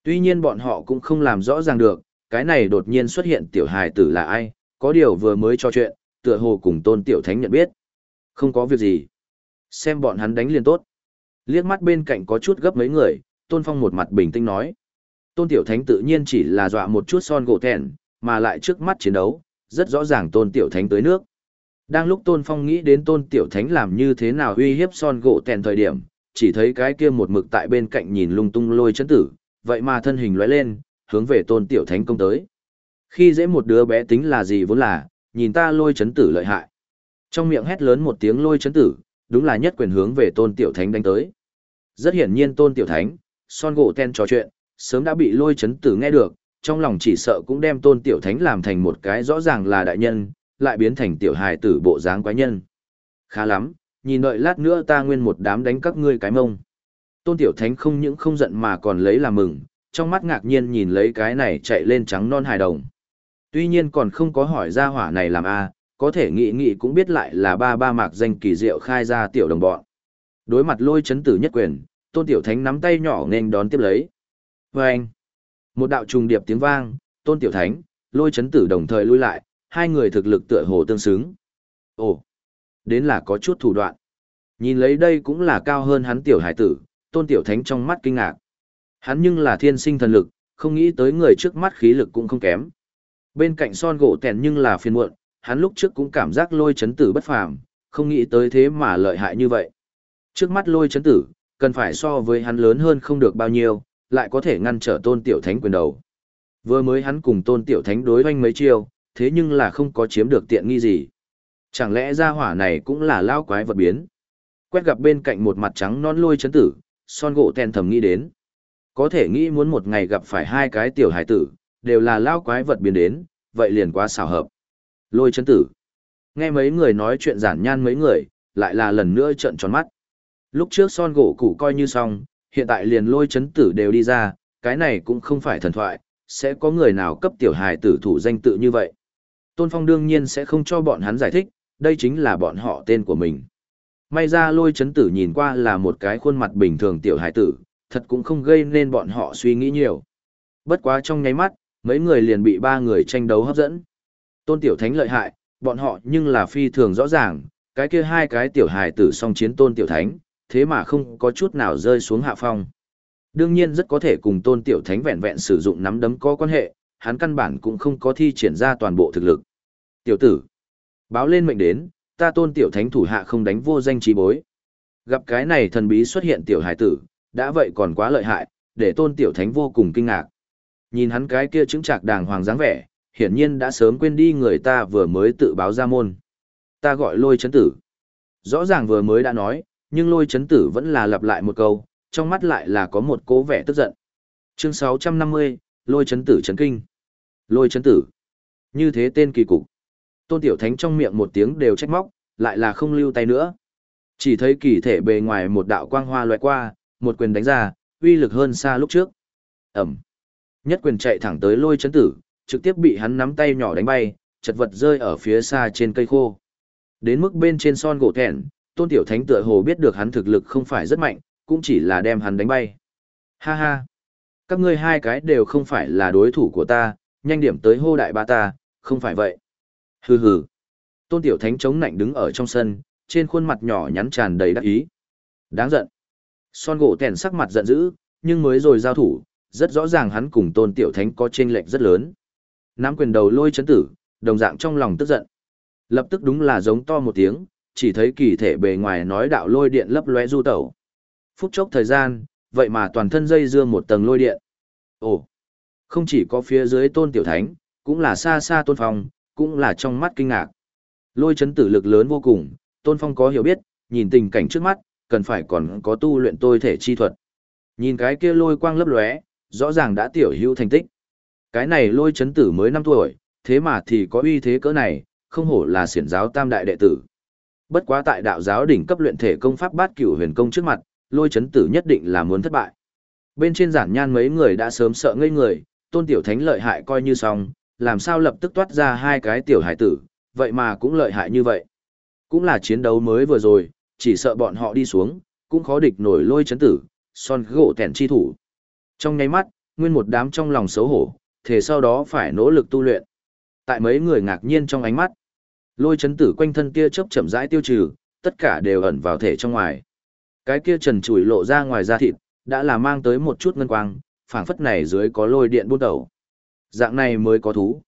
Tuy nhiên bọn họ cũng không làm rõ ràng được, cái này đột nhiên xuất hiện tiểu hài tử là ai, có điều vừa mới cho chuyện, tựa hồ cùng tôn tiểu thánh nhận biết. Không có việc gì. Xem bọn hắn đánh liền tốt. Liếc mắt bên cạnh có chút gấp mấy người, tôn phong một mặt bình tĩnh nói. Tôn tiểu thánh tự nhiên chỉ là dọa một chút son gỗ thẹn, mà lại trước mắt chiến đấu, rất rõ ràng tôn tiểu thánh tới nước. Đang lúc tôn phong nghĩ đến tôn tiểu thánh làm như thế nào uy hiếp son gỗ tèn thời điểm, chỉ thấy cái kia một mực tại bên cạnh nhìn lung tung lôi chấn tử, vậy mà thân hình lóe lên, hướng về tôn tiểu thánh công tới. Khi dễ một đứa bé tính là gì vốn là, nhìn ta lôi chấn tử lợi hại. Trong miệng hét lớn một tiếng lôi chấn tử, đúng là nhất quyền hướng về tôn tiểu thánh đánh tới. Rất hiển nhiên tôn tiểu thánh, son gỗ ten trò chuyện, sớm đã bị lôi chấn tử nghe được, trong lòng chỉ sợ cũng đem tôn tiểu thánh làm thành một cái rõ ràng là đại nhân, lại biến thành tiểu hài tử bộ dáng quái nhân. Khá lắm, nhìn đợi lát nữa ta nguyên một đám đánh các ngươi cái mông. Tôn tiểu thánh không những không giận mà còn lấy làm mừng, trong mắt ngạc nhiên nhìn lấy cái này chạy lên trắng non hài đồng. Tuy nhiên còn không có hỏi ra hỏa này làm a, có thể nghĩ nghĩ cũng biết lại là ba ba mạc danh kỳ diệu khai ra tiểu đồng bọn. Đối mặt lôi chấn tử nhất quyền, tôn tiểu thánh nắm tay nhỏ nên đón tiếp lấy. Vâng! anh, một đạo trùng điệp tiếng vang, tôn tiểu thánh, lôi chấn tử đồng thời lui lại, hai người thực lực tựa hồ tương xứng. Ồ, đến là có chút thủ đoạn. Nhìn lấy đây cũng là cao hơn hắn tiểu hải tử, tôn tiểu thánh trong mắt kinh ngạc. Hắn nhưng là thiên sinh thần lực, không nghĩ tới người trước mắt khí lực cũng không kém. Bên cạnh son gỗ tèn nhưng là phiền muộn, hắn lúc trước cũng cảm giác lôi chấn tử bất phàm, không nghĩ tới thế mà lợi hại như vậy. Trước mắt lôi chấn tử, cần phải so với hắn lớn hơn không được bao nhiêu, lại có thể ngăn trở tôn tiểu thánh quyền đầu. Vừa mới hắn cùng tôn tiểu thánh đối doanh mấy chiêu, thế nhưng là không có chiếm được tiện nghi gì. Chẳng lẽ ra hỏa này cũng là lao quái vật biến? Quét gặp bên cạnh một mặt trắng non lôi chấn tử, son gỗ tèn thầm nghĩ đến. Có thể nghĩ muốn một ngày gặp phải hai cái tiểu hải tử, đều là lao quái vật biến đến, vậy liền quá xảo hợp. Lôi chấn tử. Nghe mấy người nói chuyện giản nhan mấy người, lại là lần nữa trợn tròn mắt. Lúc trước son gỗ củ coi như xong, hiện tại liền lôi chấn tử đều đi ra, cái này cũng không phải thần thoại, sẽ có người nào cấp tiểu hài tử thủ danh tự như vậy. Tôn Phong đương nhiên sẽ không cho bọn hắn giải thích, đây chính là bọn họ tên của mình. May ra lôi chấn tử nhìn qua là một cái khuôn mặt bình thường tiểu hải tử, thật cũng không gây nên bọn họ suy nghĩ nhiều. Bất quá trong nháy mắt, mấy người liền bị ba người tranh đấu hấp dẫn. Tôn Tiểu Thánh lợi hại, bọn họ nhưng là phi thường rõ ràng, cái kia hai cái tiểu hải tử song chiến Tôn Tiểu Thánh, thế mà không có chút nào rơi xuống hạ phong. Đương nhiên rất có thể cùng Tôn Tiểu Thánh vẹn vẹn sử dụng nắm đấm có quan hệ, hắn căn bản cũng không có thi triển ra toàn bộ thực lực. Tiểu tử, báo lên mệnh đến, ta Tôn Tiểu Thánh thủ hạ không đánh vô danh trí bối. Gặp cái này thần bí xuất hiện tiểu hải tử, đã vậy còn quá lợi hại, để Tôn Tiểu Thánh vô cùng kinh ngạc. Nhìn hắn cái kia chứng trạc đàng hoàng dáng vẻ, hiển nhiên đã sớm quên đi người ta vừa mới tự báo ra môn. Ta gọi lôi chấn tử. Rõ ràng vừa mới đã nói, nhưng lôi chấn tử vẫn là lặp lại một câu, trong mắt lại là có một cố vẻ tức giận. Chương 650, lôi chấn tử chấn kinh. Lôi chấn tử. Như thế tên kỳ cục. Tôn Tiểu Thánh trong miệng một tiếng đều trách móc, lại là không lưu tay nữa. Chỉ thấy kỳ thể bề ngoài một đạo quang hoa loại qua, một quyền đánh ra, uy lực hơn xa lúc trước. Ẩm. Nhất quyền chạy thẳng tới lôi chấn tử, trực tiếp bị hắn nắm tay nhỏ đánh bay, chật vật rơi ở phía xa trên cây khô. Đến mức bên trên son gỗ thẹn, tôn tiểu thánh tựa hồ biết được hắn thực lực không phải rất mạnh, cũng chỉ là đem hắn đánh bay. Ha ha! Các ngươi hai cái đều không phải là đối thủ của ta, nhanh điểm tới hô đại ba ta, không phải vậy. Hừ hừ! Tôn tiểu thánh chống nạnh đứng ở trong sân, trên khuôn mặt nhỏ nhắn tràn đầy đắc ý. Đáng giận! Son gỗ tèn sắc mặt giận dữ, nhưng mới rồi giao thủ, rất rõ ràng hắn cùng tôn tiểu thánh có chênh lệch rất lớn. Nắm quyền đầu lôi chấn tử, đồng dạng trong lòng tức giận. Lập tức đúng là giống to một tiếng, chỉ thấy kỳ thể bề ngoài nói đạo lôi điện lấp lóe du tẩu. Phút chốc thời gian, vậy mà toàn thân dây dưa một tầng lôi điện. Ồ, không chỉ có phía dưới tôn tiểu thánh, cũng là xa xa tôn phong, cũng là trong mắt kinh ngạc. Lôi chấn tử lực lớn vô cùng, tôn phong có hiểu biết, nhìn tình cảnh trước mắt, cần phải còn có tu luyện tôi thể chi thuật. Nhìn cái kia lôi quang lấp lóe, rõ ràng đã tiểu hữu thành tích. Cái này lôi chấn tử mới 5 tuổi, thế mà thì có uy thế cỡ này, không hổ là siển giáo tam đại đệ tử. Bất quá tại đạo giáo đỉnh cấp luyện thể công pháp bát cửu huyền công trước mặt, lôi chấn tử nhất định là muốn thất bại. Bên trên giản nhan mấy người đã sớm sợ ngây người, tôn tiểu thánh lợi hại coi như xong, làm sao lập tức toát ra hai cái tiểu hải tử, vậy mà cũng lợi hại như vậy. Cũng là chiến đấu mới vừa rồi, chỉ sợ bọn họ đi xuống, cũng khó địch nổi lôi chấn tử, son gỗ tẻn chi thủ. Trong nháy mắt, nguyên một đám trong lòng xấu hổ, thể sau đó phải nỗ lực tu luyện. Tại mấy người ngạc nhiên trong ánh mắt, lôi chấn tử quanh thân kia chớp chậm rãi tiêu trừ, tất cả đều ẩn vào thể trong ngoài. Cái kia trần trụi lộ ra ngoài da thịt, đã là mang tới một chút ngân quang, phảng phất này dưới có lôi điện bút đầu. Dạng này mới có thú.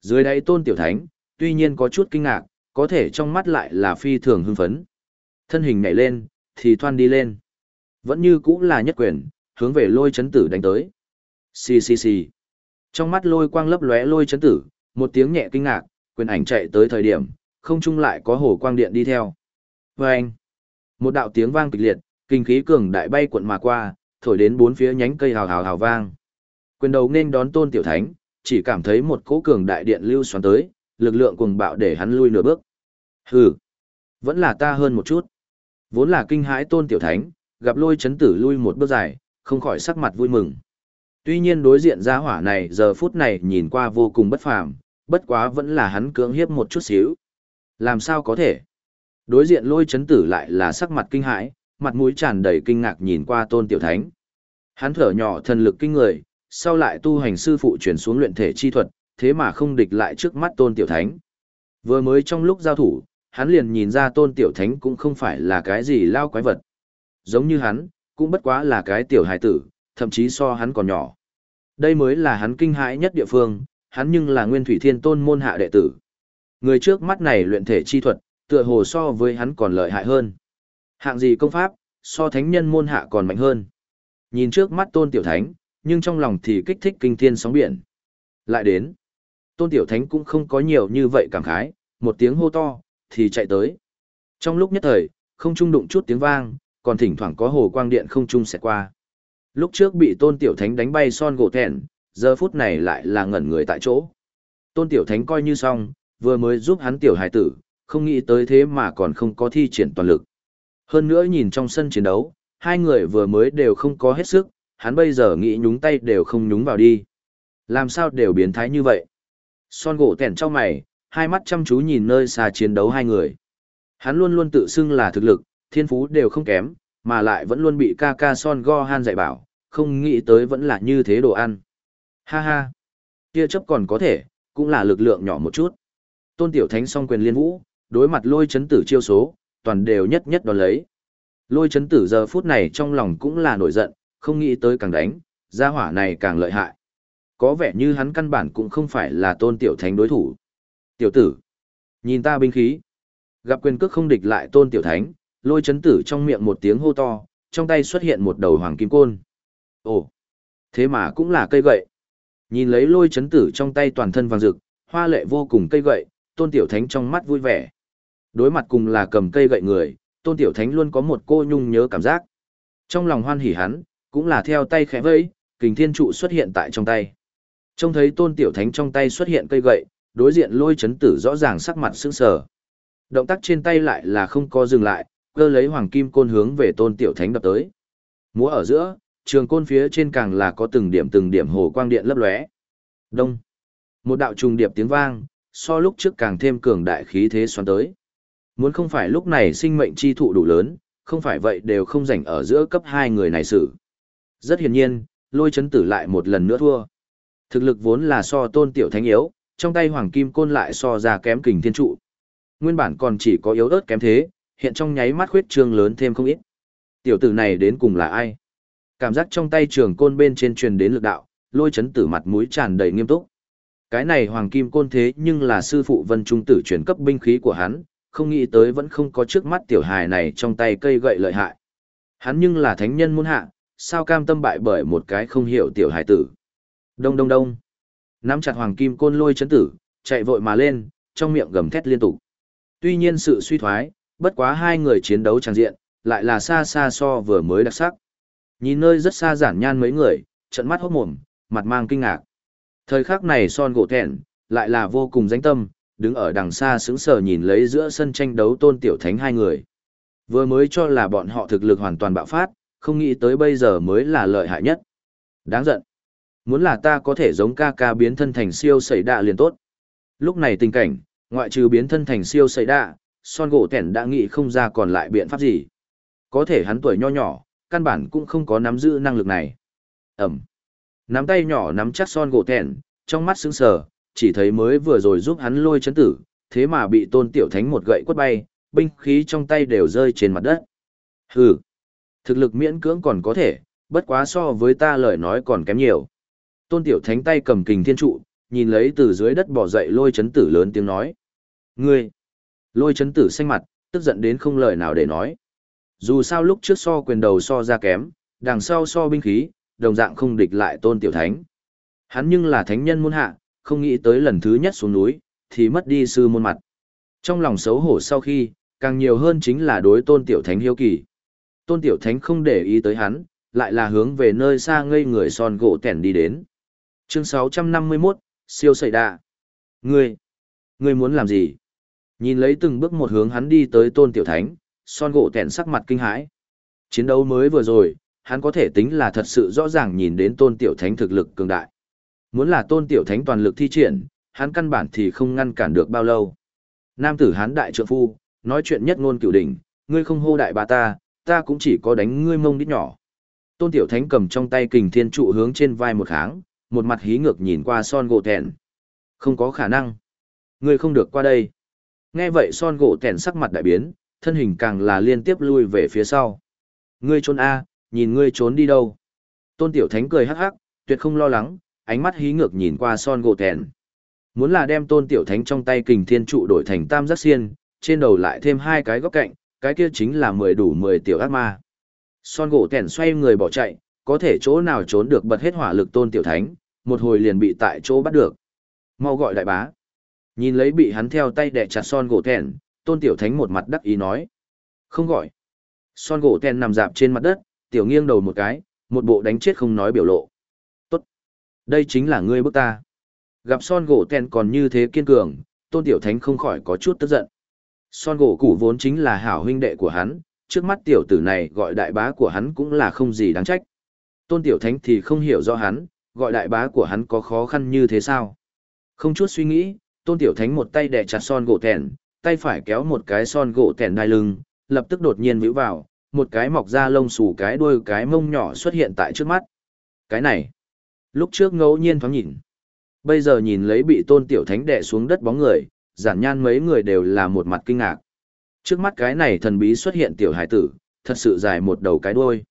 Dưới đáy tôn tiểu thánh, tuy nhiên có chút kinh ngạc, có thể trong mắt lại là phi thường hưng phấn. Thân hình nhảy lên, thì thoan đi lên. Vẫn như cũng là nhất quyền, hướng về lôi chấn tử đánh tới. Xì xì xì. Trong mắt lôi quang lấp lóe lôi chấn tử, một tiếng nhẹ kinh ngạc, quyền ảnh chạy tới thời điểm, không chung lại có hồ quang điện đi theo. Vâng! một đạo tiếng vang kịch liệt, kinh khí cường đại bay cuộn mà qua, thổi đến bốn phía nhánh cây hào hào hào vang. Quyền đầu nên đón tôn tiểu thánh, chỉ cảm thấy một cỗ cường đại điện lưu xoắn tới, lực lượng cuồng bạo để hắn lui nửa bước. Hừ, vẫn là ta hơn một chút. Vốn là kinh hãi tôn tiểu thánh, gặp lôi chấn tử lui một bước dài, không khỏi sắc mặt vui mừng. Tuy nhiên đối diện gia hỏa này giờ phút này nhìn qua vô cùng bất phàm, bất quá vẫn là hắn cưỡng hiếp một chút xíu. Làm sao có thể? Đối diện lôi chấn tử lại là sắc mặt kinh hãi, mặt mũi tràn đầy kinh ngạc nhìn qua tôn tiểu thánh. Hắn thở nhỏ thần lực kinh người, sau lại tu hành sư phụ chuyển xuống luyện thể chi thuật, thế mà không địch lại trước mắt tôn tiểu thánh. Vừa mới trong lúc giao thủ, hắn liền nhìn ra tôn tiểu thánh cũng không phải là cái gì lao quái vật. Giống như hắn, cũng bất quá là cái tiểu hài tử, thậm chí so hắn còn nhỏ. Đây mới là hắn kinh hãi nhất địa phương, hắn nhưng là nguyên thủy thiên tôn môn hạ đệ tử. Người trước mắt này luyện thể chi thuật, tựa hồ so với hắn còn lợi hại hơn. Hạng gì công pháp, so thánh nhân môn hạ còn mạnh hơn. Nhìn trước mắt tôn tiểu thánh, nhưng trong lòng thì kích thích kinh thiên sóng biển. Lại đến, tôn tiểu thánh cũng không có nhiều như vậy cảm khái, một tiếng hô to, thì chạy tới. Trong lúc nhất thời, không trung đụng chút tiếng vang, còn thỉnh thoảng có hồ quang điện không trung sẽ qua. Lúc trước bị tôn tiểu thánh đánh bay son gỗ thẹn, giờ phút này lại là ngẩn người tại chỗ. Tôn Tiểu Thánh coi như xong, vừa mới giúp hắn tiểu hải tử, không nghĩ tới thế mà còn không có thi triển toàn lực. Hơn nữa nhìn trong sân chiến đấu, hai người vừa mới đều không có hết sức, hắn bây giờ nghĩ nhúng tay đều không nhúng vào đi. Làm sao đều biến thái như vậy? Son gỗ tẻn trong mày, hai mắt chăm chú nhìn nơi xa chiến đấu hai người. Hắn luôn luôn tự xưng là thực lực, thiên phú đều không kém, mà lại vẫn luôn bị ca ca Son Gohan dạy bảo, không nghĩ tới vẫn là như thế đồ ăn. Ha ha, kia chấp còn có thể, cũng là lực lượng nhỏ một chút. Tôn Tiểu Thánh song quyền liên vũ, đối mặt lôi chấn tử chiêu số, toàn đều nhất nhất đón lấy. Lôi chấn tử giờ phút này trong lòng cũng là nổi giận, không nghĩ tới càng đánh, gia hỏa này càng lợi hại. Có vẻ như hắn căn bản cũng không phải là tôn tiểu thánh đối thủ. Tiểu tử, nhìn ta binh khí. Gặp quyền cước không địch lại tôn tiểu thánh, lôi chấn tử trong miệng một tiếng hô to, trong tay xuất hiện một đầu hoàng kim côn. Ồ, thế mà cũng là cây gậy. Nhìn lấy lôi chấn tử trong tay toàn thân vàng rực, hoa lệ vô cùng cây gậy, tôn tiểu thánh trong mắt vui vẻ. Đối mặt cùng là cầm cây gậy người, tôn tiểu thánh luôn có một cô nhung nhớ cảm giác. Trong lòng hoan hỉ hắn, cũng là theo tay khẽ vẫy, kình thiên trụ xuất hiện tại trong tay. Trông thấy tôn tiểu thánh trong tay xuất hiện cây gậy, đối diện lôi chấn tử rõ ràng sắc mặt sững sờ. Động tác trên tay lại là không có dừng lại, cơ lấy hoàng kim côn hướng về tôn tiểu thánh đập tới. Múa ở giữa, trường côn phía trên càng là có từng điểm từng điểm hồ quang điện lấp lóe. Đông. Một đạo trùng điệp tiếng vang, so lúc trước càng thêm cường đại khí thế xoắn tới. Muốn không phải lúc này sinh mệnh chi thụ đủ lớn, không phải vậy đều không rảnh ở giữa cấp hai người này xử. Rất hiển nhiên, lôi chấn tử lại một lần nữa thua. Thực lực vốn là so tôn tiểu thánh yếu, trong tay hoàng kim côn lại so ra kém kình thiên trụ. Nguyên bản còn chỉ có yếu ớt kém thế, hiện trong nháy mắt khuyết trương lớn thêm không ít. Tiểu tử này đến cùng là ai? Cảm giác trong tay trường côn bên trên truyền đến lực đạo, lôi chấn tử mặt mũi tràn đầy nghiêm túc. Cái này hoàng kim côn thế nhưng là sư phụ vân trung tử chuyển cấp binh khí của hắn, không nghĩ tới vẫn không có trước mắt tiểu hài này trong tay cây gậy lợi hại. Hắn nhưng là thánh nhân muốn hạ, sao cam tâm bại bởi một cái không hiểu tiểu hải tử. Đông đông đông. Nắm chặt hoàng kim côn lôi chấn tử, chạy vội mà lên, trong miệng gầm thét liên tục. Tuy nhiên sự suy thoái, bất quá hai người chiến đấu tràn diện, lại là xa xa so vừa mới đặc sắc. Nhìn nơi rất xa giản nhan mấy người, trận mắt hốt mồm, mặt mang kinh ngạc. Thời khắc này son gỗ thẹn, lại là vô cùng danh tâm, đứng ở đằng xa sững sờ nhìn lấy giữa sân tranh đấu tôn tiểu thánh hai người. Vừa mới cho là bọn họ thực lực hoàn toàn bạo phát, không nghĩ tới bây giờ mới là lợi hại nhất. Đáng giận. Muốn là ta có thể giống ca ca biến thân thành siêu sẩy đạ liền tốt. Lúc này tình cảnh, ngoại trừ biến thân thành siêu sẩy đạ, son gỗ tẻn đã nghĩ không ra còn lại biện pháp gì. Có thể hắn tuổi nho nhỏ, căn bản cũng không có nắm giữ năng lực này. Ẩm. Nắm tay nhỏ nắm chắc son gỗ tẻn, trong mắt sững sờ, chỉ thấy mới vừa rồi giúp hắn lôi chấn tử, thế mà bị tôn tiểu thánh một gậy quất bay, binh khí trong tay đều rơi trên mặt đất. Hừ. Thực lực miễn cưỡng còn có thể, bất quá so với ta lời nói còn kém nhiều. Tôn Tiểu Thánh tay cầm kình thiên trụ, nhìn lấy từ dưới đất bỏ dậy lôi chấn tử lớn tiếng nói. Ngươi! Lôi chấn tử xanh mặt, tức giận đến không lời nào để nói. Dù sao lúc trước so quyền đầu so ra kém, đằng sau so binh khí, đồng dạng không địch lại Tôn Tiểu Thánh. Hắn nhưng là thánh nhân môn hạ, không nghĩ tới lần thứ nhất xuống núi, thì mất đi sư môn mặt. Trong lòng xấu hổ sau khi, càng nhiều hơn chính là đối Tôn Tiểu Thánh hiếu kỳ. Tôn Tiểu Thánh không để ý tới hắn, lại là hướng về nơi xa ngây người son gỗ tẻn đi đến. Chương 651, siêu sẩy đạ. Ngươi, ngươi muốn làm gì? Nhìn lấy từng bước một hướng hắn đi tới tôn tiểu thánh, son gỗ tẻn sắc mặt kinh hãi. Chiến đấu mới vừa rồi, hắn có thể tính là thật sự rõ ràng nhìn đến tôn tiểu thánh thực lực cường đại. Muốn là tôn tiểu thánh toàn lực thi triển, hắn căn bản thì không ngăn cản được bao lâu. Nam tử hán đại trượng phu, nói chuyện nhất ngôn cửu đỉnh, ngươi không hô đại bà ta, ta cũng chỉ có đánh ngươi mông đít nhỏ. Tôn tiểu thánh cầm trong tay kình thiên trụ hướng trên vai một kháng, một mặt hí ngược nhìn qua son gỗ thẹn, Không có khả năng. Ngươi không được qua đây. Nghe vậy son gỗ thẹn sắc mặt đại biến, thân hình càng là liên tiếp lui về phía sau. Ngươi trốn A, nhìn ngươi trốn đi đâu. Tôn tiểu thánh cười hắc hắc, tuyệt không lo lắng, ánh mắt hí ngược nhìn qua son gỗ thẹn, Muốn là đem tôn tiểu thánh trong tay kình thiên trụ đổi thành tam giác xiên, trên đầu lại thêm hai cái góc cạnh, cái kia chính là mười đủ mười tiểu ác ma. Son gỗ tèn xoay người bỏ chạy, có thể chỗ nào trốn được bật hết hỏa lực tôn tiểu thánh, một hồi liền bị tại chỗ bắt được. Mau gọi đại bá. Nhìn lấy bị hắn theo tay đè chặt son gỗ tèn, tôn tiểu thánh một mặt đắc ý nói. Không gọi. Son gỗ tèn nằm dạp trên mặt đất, tiểu nghiêng đầu một cái, một bộ đánh chết không nói biểu lộ. Tốt. Đây chính là ngươi bức ta. Gặp son gỗ tèn còn như thế kiên cường, tôn tiểu thánh không khỏi có chút tức giận. Son gỗ củ vốn chính là hảo huynh đệ của hắn, trước mắt tiểu tử này gọi đại bá của hắn cũng là không gì đáng trách. Tôn tiểu thánh thì không hiểu rõ hắn, gọi đại bá của hắn có khó khăn như thế sao. Không chút suy nghĩ, tôn tiểu thánh một tay đè chặt son gỗ thèn, tay phải kéo một cái son gỗ thèn đai lưng, lập tức đột nhiên vĩu vào, một cái mọc ra lông xù cái đuôi cái mông nhỏ xuất hiện tại trước mắt. Cái này, lúc trước ngẫu nhiên thoáng nhìn. Bây giờ nhìn lấy bị tôn tiểu thánh đè xuống đất bóng người, giản nhan mấy người đều là một mặt kinh ngạc. Trước mắt cái này thần bí xuất hiện tiểu hải tử, thật sự dài một đầu cái đuôi.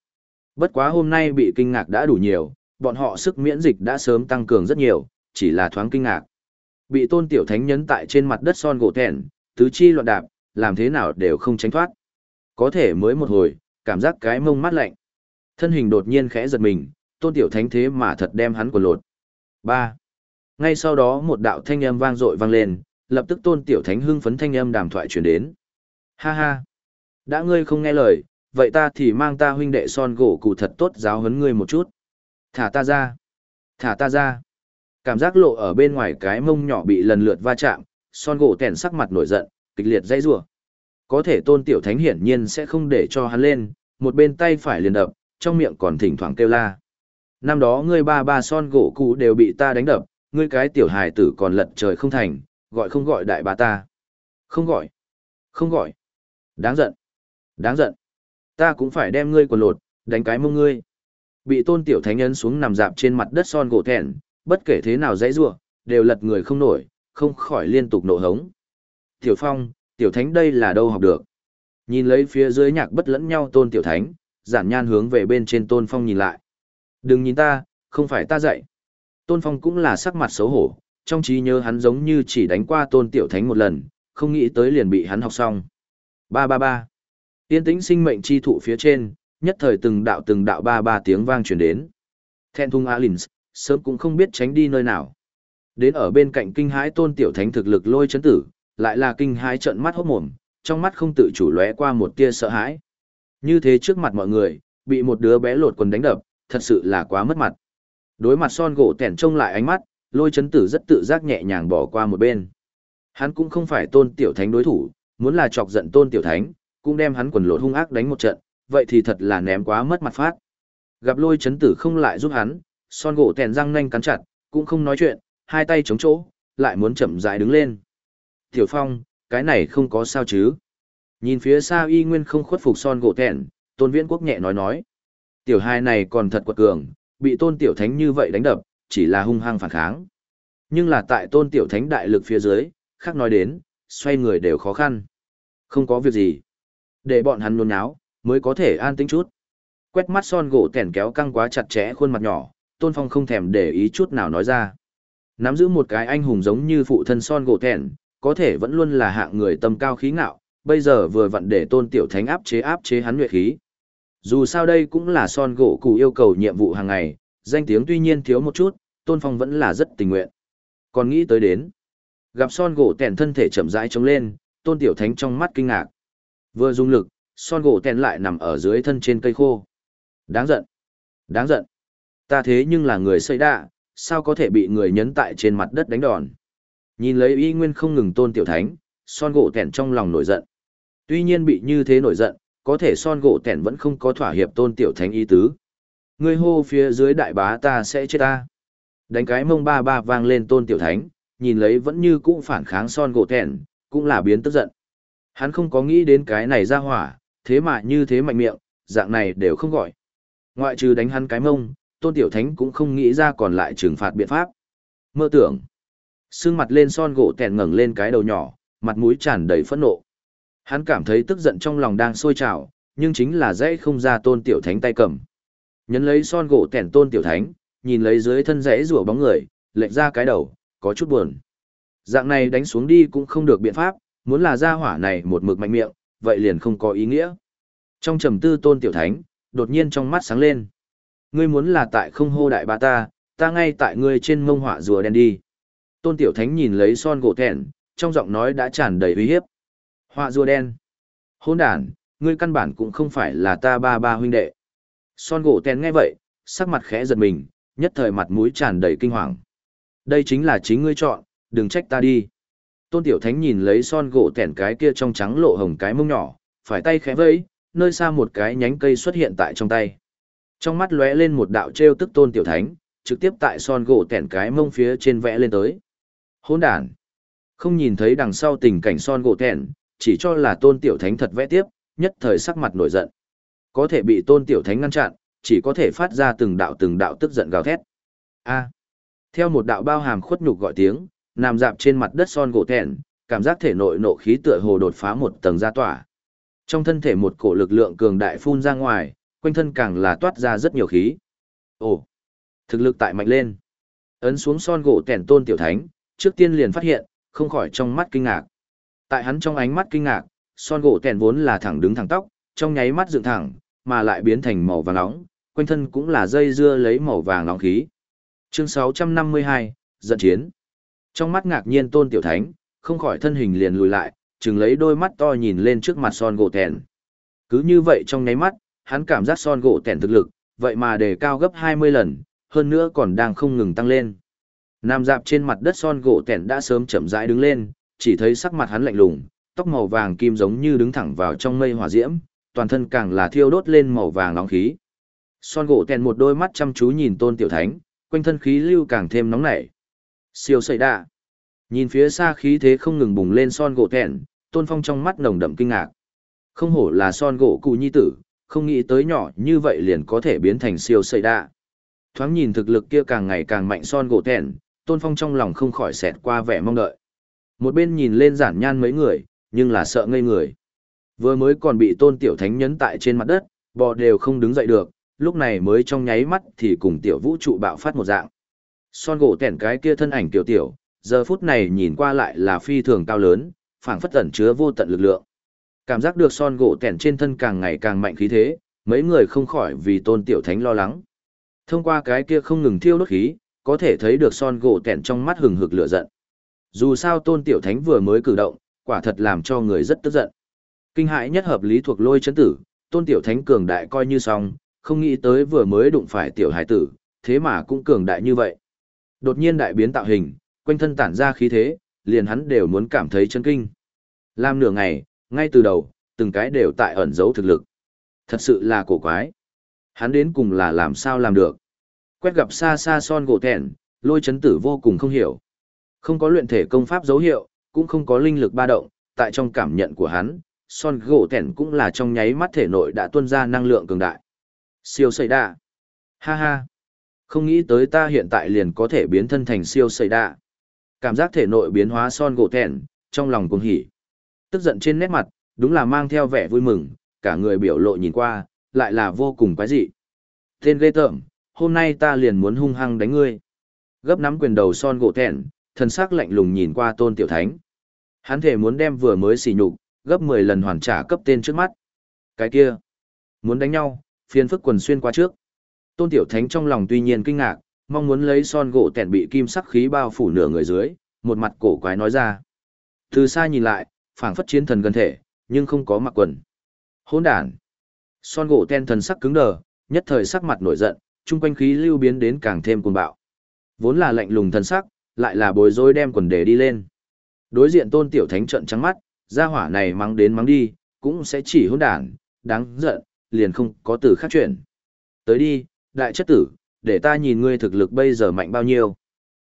Bất quá hôm nay bị kinh ngạc đã đủ nhiều, bọn họ sức miễn dịch đã sớm tăng cường rất nhiều, chỉ là thoáng kinh ngạc. Bị tôn tiểu thánh nhấn tại trên mặt đất son gỗ thẹn, tứ chi loạn đạp, làm thế nào đều không tránh thoát. Có thể mới một hồi, cảm giác cái mông mát lạnh. Thân hình đột nhiên khẽ giật mình, tôn tiểu thánh thế mà thật đem hắn quần lột. ba Ngay sau đó một đạo thanh âm vang dội vang lên, lập tức tôn tiểu thánh hưng phấn thanh âm đàm thoại truyền đến. Ha ha! Đã ngươi không nghe lời, vậy ta thì mang ta huynh đệ son gỗ cụ thật tốt giáo huấn ngươi một chút. Thả ta ra! Thả ta ra! Cảm giác lộ ở bên ngoài cái mông nhỏ bị lần lượt va chạm, son gỗ tèn sắc mặt nổi giận, kịch liệt dãy rủa. Có thể tôn tiểu thánh hiển nhiên sẽ không để cho hắn lên, một bên tay phải liền đập, trong miệng còn thỉnh thoảng kêu la. Năm đó ngươi ba ba son gỗ cụ đều bị ta đánh đập, ngươi cái tiểu hài tử còn lật trời không thành, gọi không gọi đại bà ta. Không gọi. Không gọi. Đáng giận. Đáng giận. Ta cũng phải đem ngươi quần lột, đánh cái mông ngươi. Bị tôn tiểu thánh nhân xuống nằm dạp trên mặt đất son gỗ thẹn, bất kể thế nào dãy rua, đều lật người không nổi, không khỏi liên tục nổ hống. Tiểu Phong, Tiểu Thánh đây là đâu học được? Nhìn lấy phía dưới nhạc bất lẫn nhau tôn Tiểu Thánh, giản nhan hướng về bên trên tôn Phong nhìn lại. Đừng nhìn ta, không phải ta dạy. Tôn Phong cũng là sắc mặt xấu hổ, trong trí nhớ hắn giống như chỉ đánh qua tôn Tiểu Thánh một lần, không nghĩ tới liền bị hắn học xong. Ba ba ba. Tiên tĩnh sinh mệnh chi thụ phía trên, nhất thời từng đạo từng đạo ba ba tiếng vang truyền đến. Thẹn thung Alins, sớm cũng không biết tránh đi nơi nào. Đến ở bên cạnh kinh hãi tôn tiểu thánh thực lực lôi chấn tử, lại là kinh hãi trợn mắt hốt mồm, trong mắt không tự chủ lóe qua một tia sợ hãi. Như thế trước mặt mọi người, bị một đứa bé lột quần đánh đập, thật sự là quá mất mặt. Đối mặt son gỗ tẻn trông lại ánh mắt, lôi chấn tử rất tự giác nhẹ nhàng bỏ qua một bên. Hắn cũng không phải tôn tiểu thánh đối thủ, muốn là chọc giận tôn tiểu thánh, cũng đem hắn quần lột hung ác đánh một trận, vậy thì thật là ném quá mất mặt phát. Gặp lôi chấn tử không lại giúp hắn, son gỗ tèn răng nanh cắn chặt, cũng không nói chuyện, hai tay chống chỗ, lại muốn chậm rãi đứng lên. Tiểu Phong, cái này không có sao chứ. Nhìn phía xa y nguyên không khuất phục son gỗ tèn, tôn viễn quốc nhẹ nói nói. Tiểu hai này còn thật quật cường, bị tôn tiểu thánh như vậy đánh đập, chỉ là hung hăng phản kháng. Nhưng là tại tôn tiểu thánh đại lực phía dưới, khác nói đến, xoay người đều khó khăn. Không có việc gì. Để bọn hắn nôn nháo, mới có thể an tĩnh chút. Quét mắt son gỗ tẻn kéo căng quá chặt chẽ khuôn mặt nhỏ, tôn phong không thèm để ý chút nào nói ra. Nắm giữ một cái anh hùng giống như phụ thân son gỗ tẻn, có thể vẫn luôn là hạng người tầm cao khí ngạo, bây giờ vừa vặn để tôn tiểu thánh áp chế áp chế hắn nhuệ khí. Dù sao đây cũng là son gỗ cụ yêu cầu nhiệm vụ hàng ngày, danh tiếng tuy nhiên thiếu một chút, tôn phong vẫn là rất tình nguyện. Còn nghĩ tới đến, gặp son gỗ tèn thân thể chậm rãi trống lên, tôn tiểu thánh trong mắt kinh ngạc. Vừa dùng lực, son gỗ tèn lại nằm ở dưới thân trên cây khô. Đáng giận, đáng giận. Ta thế nhưng là người xây đạ, sao có thể bị người nhấn tại trên mặt đất đánh đòn. Nhìn lấy y nguyên không ngừng tôn tiểu thánh, son gỗ tẻn trong lòng nổi giận. Tuy nhiên bị như thế nổi giận, có thể son gỗ tẻn vẫn không có thỏa hiệp tôn tiểu thánh ý tứ. Ngươi hô phía dưới đại bá ta sẽ chết ta. Đánh cái mông ba ba vang lên tôn tiểu thánh, nhìn lấy vẫn như cũ phản kháng son gỗ thẹn, cũng là biến tức giận. Hắn không có nghĩ đến cái này ra hỏa, thế mà như thế mạnh miệng, dạng này đều không gọi. Ngoại trừ đánh hắn cái mông, tôn tiểu thánh cũng không nghĩ ra còn lại trừng phạt biện pháp. Mơ tưởng. Sương mặt lên son gỗ thẹn ngẩng lên cái đầu nhỏ, mặt mũi tràn đầy phẫn nộ. Hắn cảm thấy tức giận trong lòng đang sôi trào, nhưng chính là dễ không ra tôn tiểu thánh tay cầm. Nhấn lấy son gỗ tẻn tôn tiểu thánh, nhìn lấy dưới thân rẽ rủa bóng người, lệch ra cái đầu, có chút buồn. Dạng này đánh xuống đi cũng không được biện pháp, muốn là ra hỏa này một mực mạnh miệng, vậy liền không có ý nghĩa. Trong trầm tư tôn tiểu thánh, đột nhiên trong mắt sáng lên ngươi muốn là tại không hô đại ba ta, ta ngay tại ngươi trên mông họa rùa đen đi. Tôn Tiểu Thánh nhìn lấy son gỗ thẹn, trong giọng nói đã tràn đầy uy hiếp. Họa rùa đen. Hôn đàn, ngươi căn bản cũng không phải là ta ba ba huynh đệ. Son gỗ tèn nghe vậy, sắc mặt khẽ giật mình, nhất thời mặt mũi tràn đầy kinh hoàng. Đây chính là chính ngươi chọn, đừng trách ta đi. Tôn Tiểu Thánh nhìn lấy son gỗ tẻn cái kia trong trắng lộ hồng cái mông nhỏ, phải tay khẽ vẫy, nơi xa một cái nhánh cây xuất hiện tại trong tay. Trong mắt lóe lên một đạo trêu tức Tôn Tiểu Thánh, trực tiếp tại son gỗ tẻn cái mông phía trên vẽ lên tới. Hỗn đản. Không nhìn thấy đằng sau tình cảnh son gỗ tẻn, chỉ cho là Tôn Tiểu Thánh thật vẽ tiếp, nhất thời sắc mặt nổi giận. Có thể bị Tôn Tiểu Thánh ngăn chặn, chỉ có thể phát ra từng đạo từng đạo tức giận gào thét. A. À, theo một đạo bao hàm khuất nhục gọi tiếng, nằm dạp trên mặt đất son gỗ thẹn, cảm giác thể nội nộ khí tựa hồ đột phá một tầng ra tỏa. Trong thân thể một cổ lực lượng cường đại phun ra ngoài, quanh thân càng là toát ra rất nhiều khí. Ồ, thực lực tại mạnh lên. Ấn xuống son gỗ thẹn tôn tiểu thánh, trước tiên liền phát hiện, không khỏi trong mắt kinh ngạc. Tại hắn trong ánh mắt kinh ngạc, son gỗ thẹn vốn là thẳng đứng thẳng tóc, trong nháy mắt dựng thẳng, mà lại biến thành màu vàng nóng, quanh thân cũng là dây dưa lấy màu vàng nóng khí. Chương 652, giận chiến. Trong mắt ngạc nhiên tôn tiểu thánh, không khỏi thân hình liền lùi lại, chừng lấy đôi mắt to nhìn lên trước mặt son gỗ tèn. Cứ như vậy trong nháy mắt, hắn cảm giác son gỗ tèn thực lực, vậy mà đề cao gấp 20 lần, hơn nữa còn đang không ngừng tăng lên. Nam dạp trên mặt đất son gỗ tèn đã sớm chậm rãi đứng lên, chỉ thấy sắc mặt hắn lạnh lùng, tóc màu vàng kim giống như đứng thẳng vào trong mây hỏa diễm, toàn thân càng là thiêu đốt lên màu vàng nóng khí. Son gỗ tèn một đôi mắt chăm chú nhìn tôn tiểu thánh, quanh thân khí lưu càng thêm nóng nảy. Siêu sợi đạ. Nhìn phía xa khí thế không ngừng bùng lên son gỗ thẹn, tôn phong trong mắt nồng đậm kinh ngạc. Không hổ là son gỗ cụ nhi tử, không nghĩ tới nhỏ như vậy liền có thể biến thành siêu sợi đạ. Thoáng nhìn thực lực kia càng ngày càng mạnh son gỗ thẹn, tôn phong trong lòng không khỏi xẹt qua vẻ mong đợi. Một bên nhìn lên giản nhan mấy người, nhưng là sợ ngây người. Vừa mới còn bị tôn tiểu thánh nhấn tại trên mặt đất, bò đều không đứng dậy được, lúc này mới trong nháy mắt thì cùng tiểu vũ trụ bạo phát một dạng. Son gỗ tẻn cái kia thân ảnh tiểu tiểu, giờ phút này nhìn qua lại là phi thường cao lớn, phảng phất tẩn chứa vô tận lực lượng. Cảm giác được son gỗ tẻn trên thân càng ngày càng mạnh khí thế, mấy người không khỏi vì tôn tiểu thánh lo lắng. Thông qua cái kia không ngừng thiêu đốt khí, có thể thấy được son gỗ tẻn trong mắt hừng hực lửa giận. Dù sao tôn tiểu thánh vừa mới cử động, quả thật làm cho người rất tức giận. Kinh hãi nhất hợp lý thuộc lôi chấn tử, tôn tiểu thánh cường đại coi như xong, không nghĩ tới vừa mới đụng phải tiểu hải tử, thế mà cũng cường đại như vậy. Đột nhiên đại biến tạo hình, quanh thân tản ra khí thế, liền hắn đều muốn cảm thấy chân kinh. Làm nửa ngày, ngay từ đầu, từng cái đều tại ẩn giấu thực lực. Thật sự là cổ quái. Hắn đến cùng là làm sao làm được. Quét gặp xa xa son gỗ thẹn, lôi chấn tử vô cùng không hiểu. Không có luyện thể công pháp dấu hiệu, cũng không có linh lực ba động, tại trong cảm nhận của hắn, son gỗ thẹn cũng là trong nháy mắt thể nội đã tuôn ra năng lượng cường đại. Siêu xây đạ. Ha ha. Không nghĩ tới ta hiện tại liền có thể biến thân thành siêu xây đạ. Cảm giác thể nội biến hóa son gỗ thẹn, trong lòng cũng hỉ. Tức giận trên nét mặt, đúng là mang theo vẻ vui mừng, cả người biểu lộ nhìn qua, lại là vô cùng quái dị. Tên ghê tởm, hôm nay ta liền muốn hung hăng đánh ngươi. Gấp nắm quyền đầu son gỗ thẹn, thần sắc lạnh lùng nhìn qua tôn tiểu thánh. Hắn thể muốn đem vừa mới xỉ nhục, gấp 10 lần hoàn trả cấp tên trước mắt. Cái kia, muốn đánh nhau, phiên phức quần xuyên qua trước. Tôn Tiểu Thánh trong lòng tuy nhiên kinh ngạc, mong muốn lấy son gỗ tẹn bị kim sắc khí bao phủ nửa người dưới, một mặt cổ quái nói ra. Từ xa nhìn lại, phảng phất chiến thần gần thể, nhưng không có mặc quần. Hỗn đản. Son gỗ ten thần sắc cứng đờ, nhất thời sắc mặt nổi giận, trung quanh khí lưu biến đến càng thêm cuồng bạo. Vốn là lạnh lùng thần sắc, lại là bồi dối đem quần để đi lên. Đối diện Tôn Tiểu Thánh trợn trắng mắt, gia hỏa này mắng đến mắng đi, cũng sẽ chỉ hỗn đản, đáng giận, liền không có từ khác chuyển. Tới đi, đại chất tử, để ta nhìn ngươi thực lực bây giờ mạnh bao nhiêu.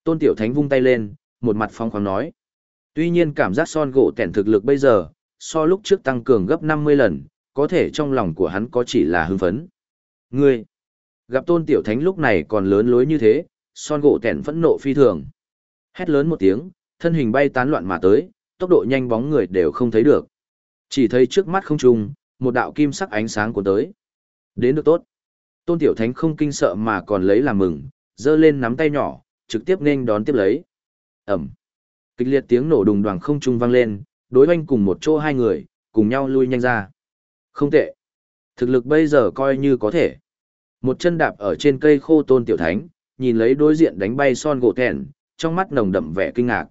Tôn Tiểu Thánh vung tay lên, một mặt phong khoáng nói. Tuy nhiên cảm giác son gỗ tẻn thực lực bây giờ, so lúc trước tăng cường gấp 50 lần, có thể trong lòng của hắn có chỉ là hưng phấn. Ngươi, gặp Tôn Tiểu Thánh lúc này còn lớn lối như thế, son gỗ tẻn phẫn nộ phi thường. Hét lớn một tiếng, thân hình bay tán loạn mà tới, tốc độ nhanh bóng người đều không thấy được. Chỉ thấy trước mắt không trung, một đạo kim sắc ánh sáng của tới. Đến được tốt. Tôn Tiểu Thánh không kinh sợ mà còn lấy làm mừng, giơ lên nắm tay nhỏ, trực tiếp nên đón tiếp lấy. Ẩm. Kịch liệt tiếng nổ đùng đoàng không trung vang lên, đối hoanh cùng một chỗ hai người, cùng nhau lui nhanh ra. Không tệ. Thực lực bây giờ coi như có thể. Một chân đạp ở trên cây khô Tôn Tiểu Thánh, nhìn lấy đối diện đánh bay son gỗ thẹn, trong mắt nồng đậm vẻ kinh ngạc.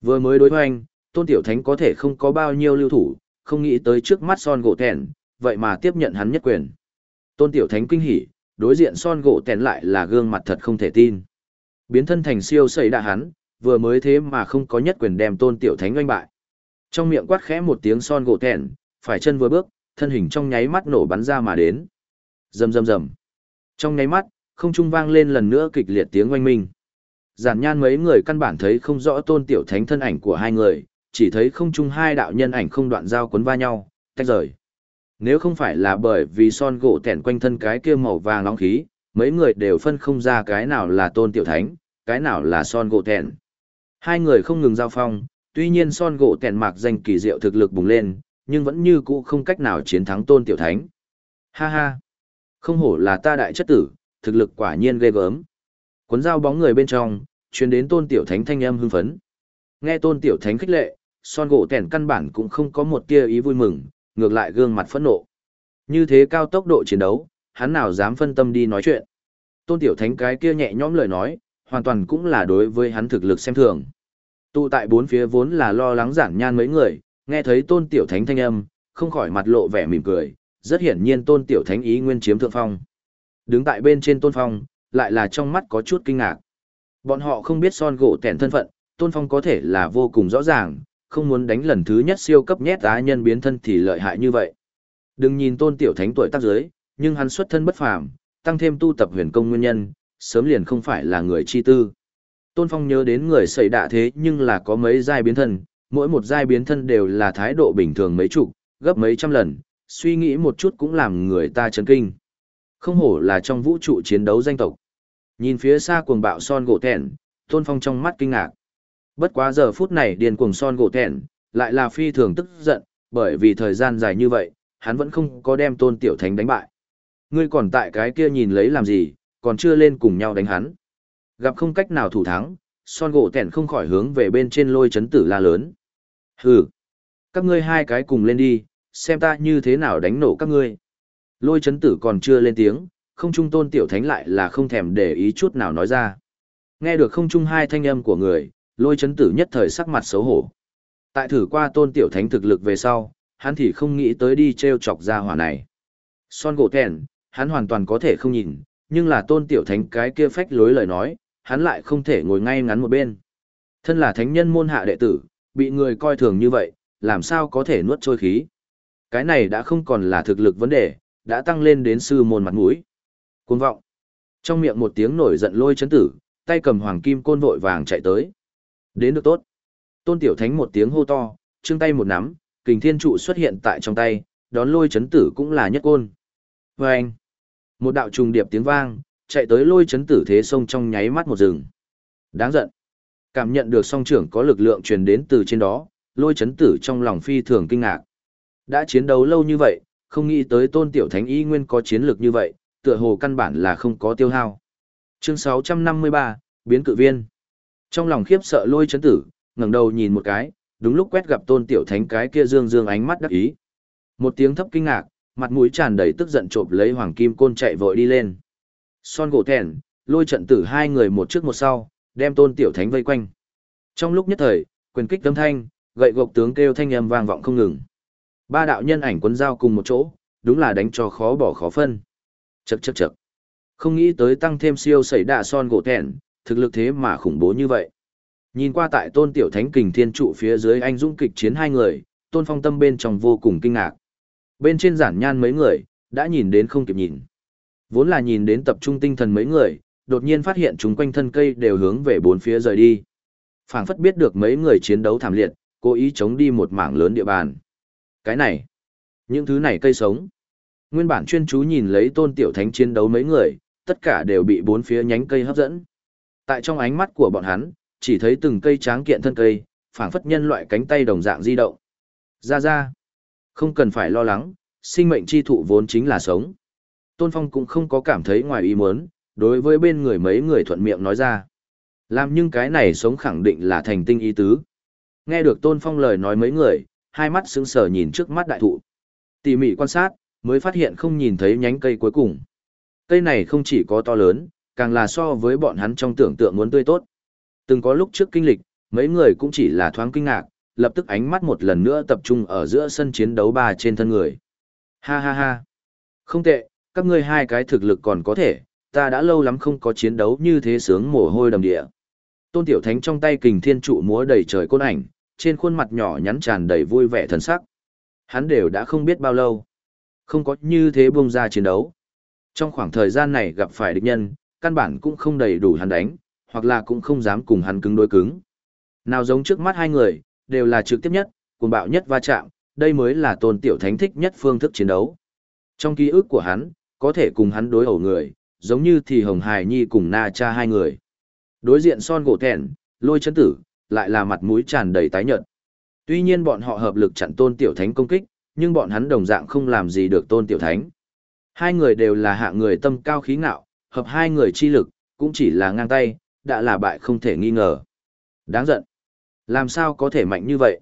Vừa mới đối hoanh, Tôn Tiểu Thánh có thể không có bao nhiêu lưu thủ, không nghĩ tới trước mắt son gỗ thèn, vậy mà tiếp nhận hắn nhất quyền. Tôn Tiểu Thánh kinh hỉ, đối diện son gỗ thèn lại là gương mặt thật không thể tin. Biến thân thành siêu sẩy đạ hắn, vừa mới thế mà không có nhất quyền đem tôn tiểu thánh oanh bại. Trong miệng quát khẽ một tiếng son gỗ thèn, phải chân vừa bước, thân hình trong nháy mắt nổ bắn ra mà đến. Rầm rầm rầm. Trong nháy mắt, không trung vang lên lần nữa kịch liệt tiếng oanh minh. Giản nhan mấy người căn bản thấy không rõ tôn tiểu thánh thân ảnh của hai người, chỉ thấy không trung hai đạo nhân ảnh không đoạn giao cuốn va nhau, tách rời. Nếu không phải là bởi vì son gỗ tẻn quanh thân cái kia màu vàng nóng khí, mấy người đều phân không ra cái nào là tôn tiểu thánh, cái nào là son gỗ tẻn. Hai người không ngừng giao phong, tuy nhiên son gỗ tẻn mạc danh kỳ diệu thực lực bùng lên, nhưng vẫn như cũ không cách nào chiến thắng tôn tiểu thánh. Ha ha! Không hổ là ta đại chất tử, thực lực quả nhiên ghê gớm. Cuốn dao bóng người bên trong, truyền đến tôn tiểu thánh thanh âm hưng phấn. Nghe tôn tiểu thánh khích lệ, son gỗ tẻn căn bản cũng không có một tia ý vui mừng, ngược lại gương mặt phẫn nộ. Như thế cao tốc độ chiến đấu, hắn nào dám phân tâm đi nói chuyện. Tôn tiểu thánh cái kia nhẹ nhõm lời nói, hoàn toàn cũng là đối với hắn thực lực xem thường. Tụ tại bốn phía vốn là lo lắng giản nhan mấy người, nghe thấy tôn tiểu thánh thanh âm, không khỏi mặt lộ vẻ mỉm cười, rất hiển nhiên tôn tiểu thánh ý nguyên chiếm thượng phong. Đứng tại bên trên tôn phong, lại là trong mắt có chút kinh ngạc. Bọn họ không biết son gỗ tẻn thân phận, tôn phong có thể là vô cùng rõ ràng, không muốn đánh lần thứ nhất siêu cấp nhét á nhân biến thân thì lợi hại như vậy. Đừng nhìn tôn tiểu thánh tuổi tác giới, nhưng hắn xuất thân bất phàm, tăng thêm tu tập huyền công nguyên nhân, sớm liền không phải là người chi tư. Tôn Phong nhớ đến người xảy đạ thế nhưng là có mấy giai biến thân, mỗi một giai biến thân đều là thái độ bình thường mấy chục, gấp mấy trăm lần, suy nghĩ một chút cũng làm người ta chấn kinh. Không hổ là trong vũ trụ chiến đấu danh tộc. Nhìn phía xa cuồng bạo son gỗ thẹn, Tôn Phong trong mắt kinh ngạc. Bất quá giờ phút này điền cuồng son gỗ thẹn, lại là phi thường tức giận, bởi vì thời gian dài như vậy, hắn vẫn không có đem Tôn Tiểu Thánh đánh bại. Ngươi còn tại cái kia nhìn lấy làm gì, còn chưa lên cùng nhau đánh hắn. Gặp không cách nào thủ thắng, son gỗ thẹn không khỏi hướng về bên trên lôi chấn tử la lớn. Hừ, các ngươi hai cái cùng lên đi, xem ta như thế nào đánh nổ các ngươi. Lôi chấn tử còn chưa lên tiếng, không trung tôn tiểu thánh lại là không thèm để ý chút nào nói ra. Nghe được không trung hai thanh âm của người, lôi chấn tử nhất thời sắc mặt xấu hổ. Tại thử qua tôn tiểu thánh thực lực về sau, hắn thì không nghĩ tới đi treo chọc ra hỏa này. Son gỗ thèn, hắn hoàn toàn có thể không nhìn, nhưng là tôn tiểu thánh cái kia phách lối lời nói, hắn lại không thể ngồi ngay ngắn một bên. Thân là thánh nhân môn hạ đệ tử, bị người coi thường như vậy, làm sao có thể nuốt trôi khí. Cái này đã không còn là thực lực vấn đề, đã tăng lên đến sư môn mặt mũi. Cuồng vọng. Trong miệng một tiếng nổi giận lôi chấn tử, tay cầm hoàng kim côn vội vàng chạy tới. Đến được tốt. Tôn tiểu thánh một tiếng hô to, trương tay một nắm, kình thiên trụ xuất hiện tại trong tay, đón lôi chấn tử cũng là nhất côn. Vâng. Một đạo trùng điệp tiếng vang, chạy tới lôi chấn tử thế sông trong nháy mắt một rừng. Đáng giận. Cảm nhận được song trưởng có lực lượng truyền đến từ trên đó, lôi chấn tử trong lòng phi thường kinh ngạc. Đã chiến đấu lâu như vậy, không nghĩ tới tôn tiểu thánh y nguyên có chiến lược như vậy, tựa hồ căn bản là không có tiêu hao. Chương 653, Biến cự viên. Trong lòng khiếp sợ lôi chấn tử, ngẩng đầu nhìn một cái, đúng lúc quét gặp tôn tiểu thánh cái kia dương dương ánh mắt đắc ý. Một tiếng thấp kinh ngạc, mặt mũi tràn đầy tức giận trộm lấy hoàng kim côn chạy vội đi lên. Son gỗ thèn, lôi trận tử hai người một trước một sau, đem tôn tiểu thánh vây quanh. Trong lúc nhất thời, quyền kích âm thanh, gậy gộc tướng kêu thanh âm vang vọng không ngừng. Ba đạo nhân ảnh quân dao cùng một chỗ, đúng là đánh cho khó bỏ khó phân. Chậc chậc chậc. Không nghĩ tới tăng thêm siêu xảy đạ son gỗ thèn thực lực thế mà khủng bố như vậy. Nhìn qua tại tôn tiểu thánh kình thiên trụ phía dưới anh dũng kịch chiến hai người, tôn phong tâm bên trong vô cùng kinh ngạc. Bên trên giản nhan mấy người, đã nhìn đến không kịp nhìn. Vốn là nhìn đến tập trung tinh thần mấy người, đột nhiên phát hiện chúng quanh thân cây đều hướng về bốn phía rời đi. phảng phất biết được mấy người chiến đấu thảm liệt, cố ý chống đi một mảng lớn địa bàn. Cái này, những thứ này cây sống. Nguyên bản chuyên chú nhìn lấy tôn tiểu thánh chiến đấu mấy người, tất cả đều bị bốn phía nhánh cây hấp dẫn. Tại trong ánh mắt của bọn hắn, chỉ thấy từng cây tráng kiện thân cây, phảng phất nhân loại cánh tay đồng dạng di động. Ra ra, không cần phải lo lắng, sinh mệnh chi thụ vốn chính là sống. Tôn Phong cũng không có cảm thấy ngoài ý muốn, đối với bên người mấy người thuận miệng nói ra. Làm nhưng cái này sống khẳng định là thành tinh ý tứ. Nghe được Tôn Phong lời nói mấy người, hai mắt sững sờ nhìn trước mắt đại thụ. Tỉ mỉ quan sát, mới phát hiện không nhìn thấy nhánh cây cuối cùng. Cây này không chỉ có to lớn, càng là so với bọn hắn trong tưởng tượng muốn tươi tốt. Từng có lúc trước kinh lịch, mấy người cũng chỉ là thoáng kinh ngạc, lập tức ánh mắt một lần nữa tập trung ở giữa sân chiến đấu ba trên thân người. Ha ha ha. Không tệ, các ngươi hai cái thực lực còn có thể, ta đã lâu lắm không có chiến đấu như thế sướng mồ hôi đầm địa. Tôn Tiểu Thánh trong tay kình thiên trụ múa đầy trời côn ảnh, trên khuôn mặt nhỏ nhắn tràn đầy vui vẻ thần sắc. Hắn đều đã không biết bao lâu. Không có như thế buông ra chiến đấu. Trong khoảng thời gian này gặp phải địch nhân, căn bản cũng không đầy đủ hắn đánh, hoặc là cũng không dám cùng hắn cứng đối cứng. Nào giống trước mắt hai người, đều là trực tiếp nhất, cuồng bạo nhất va chạm, đây mới là tôn tiểu thánh thích nhất phương thức chiến đấu. Trong ký ức của hắn, có thể cùng hắn đối ẩu người, giống như thì Hồng Hải Nhi cùng Na Cha hai người. Đối diện son gỗ thẹn, lôi chân tử, lại là mặt mũi tràn đầy tái nhợt. Tuy nhiên bọn họ hợp lực chặn tôn tiểu thánh công kích, nhưng bọn hắn đồng dạng không làm gì được tôn tiểu thánh. Hai người đều là hạ người tâm cao khí ngạo, hợp hai người chi lực, cũng chỉ là ngang tay, đã là bại không thể nghi ngờ. Đáng giận. Làm sao có thể mạnh như vậy?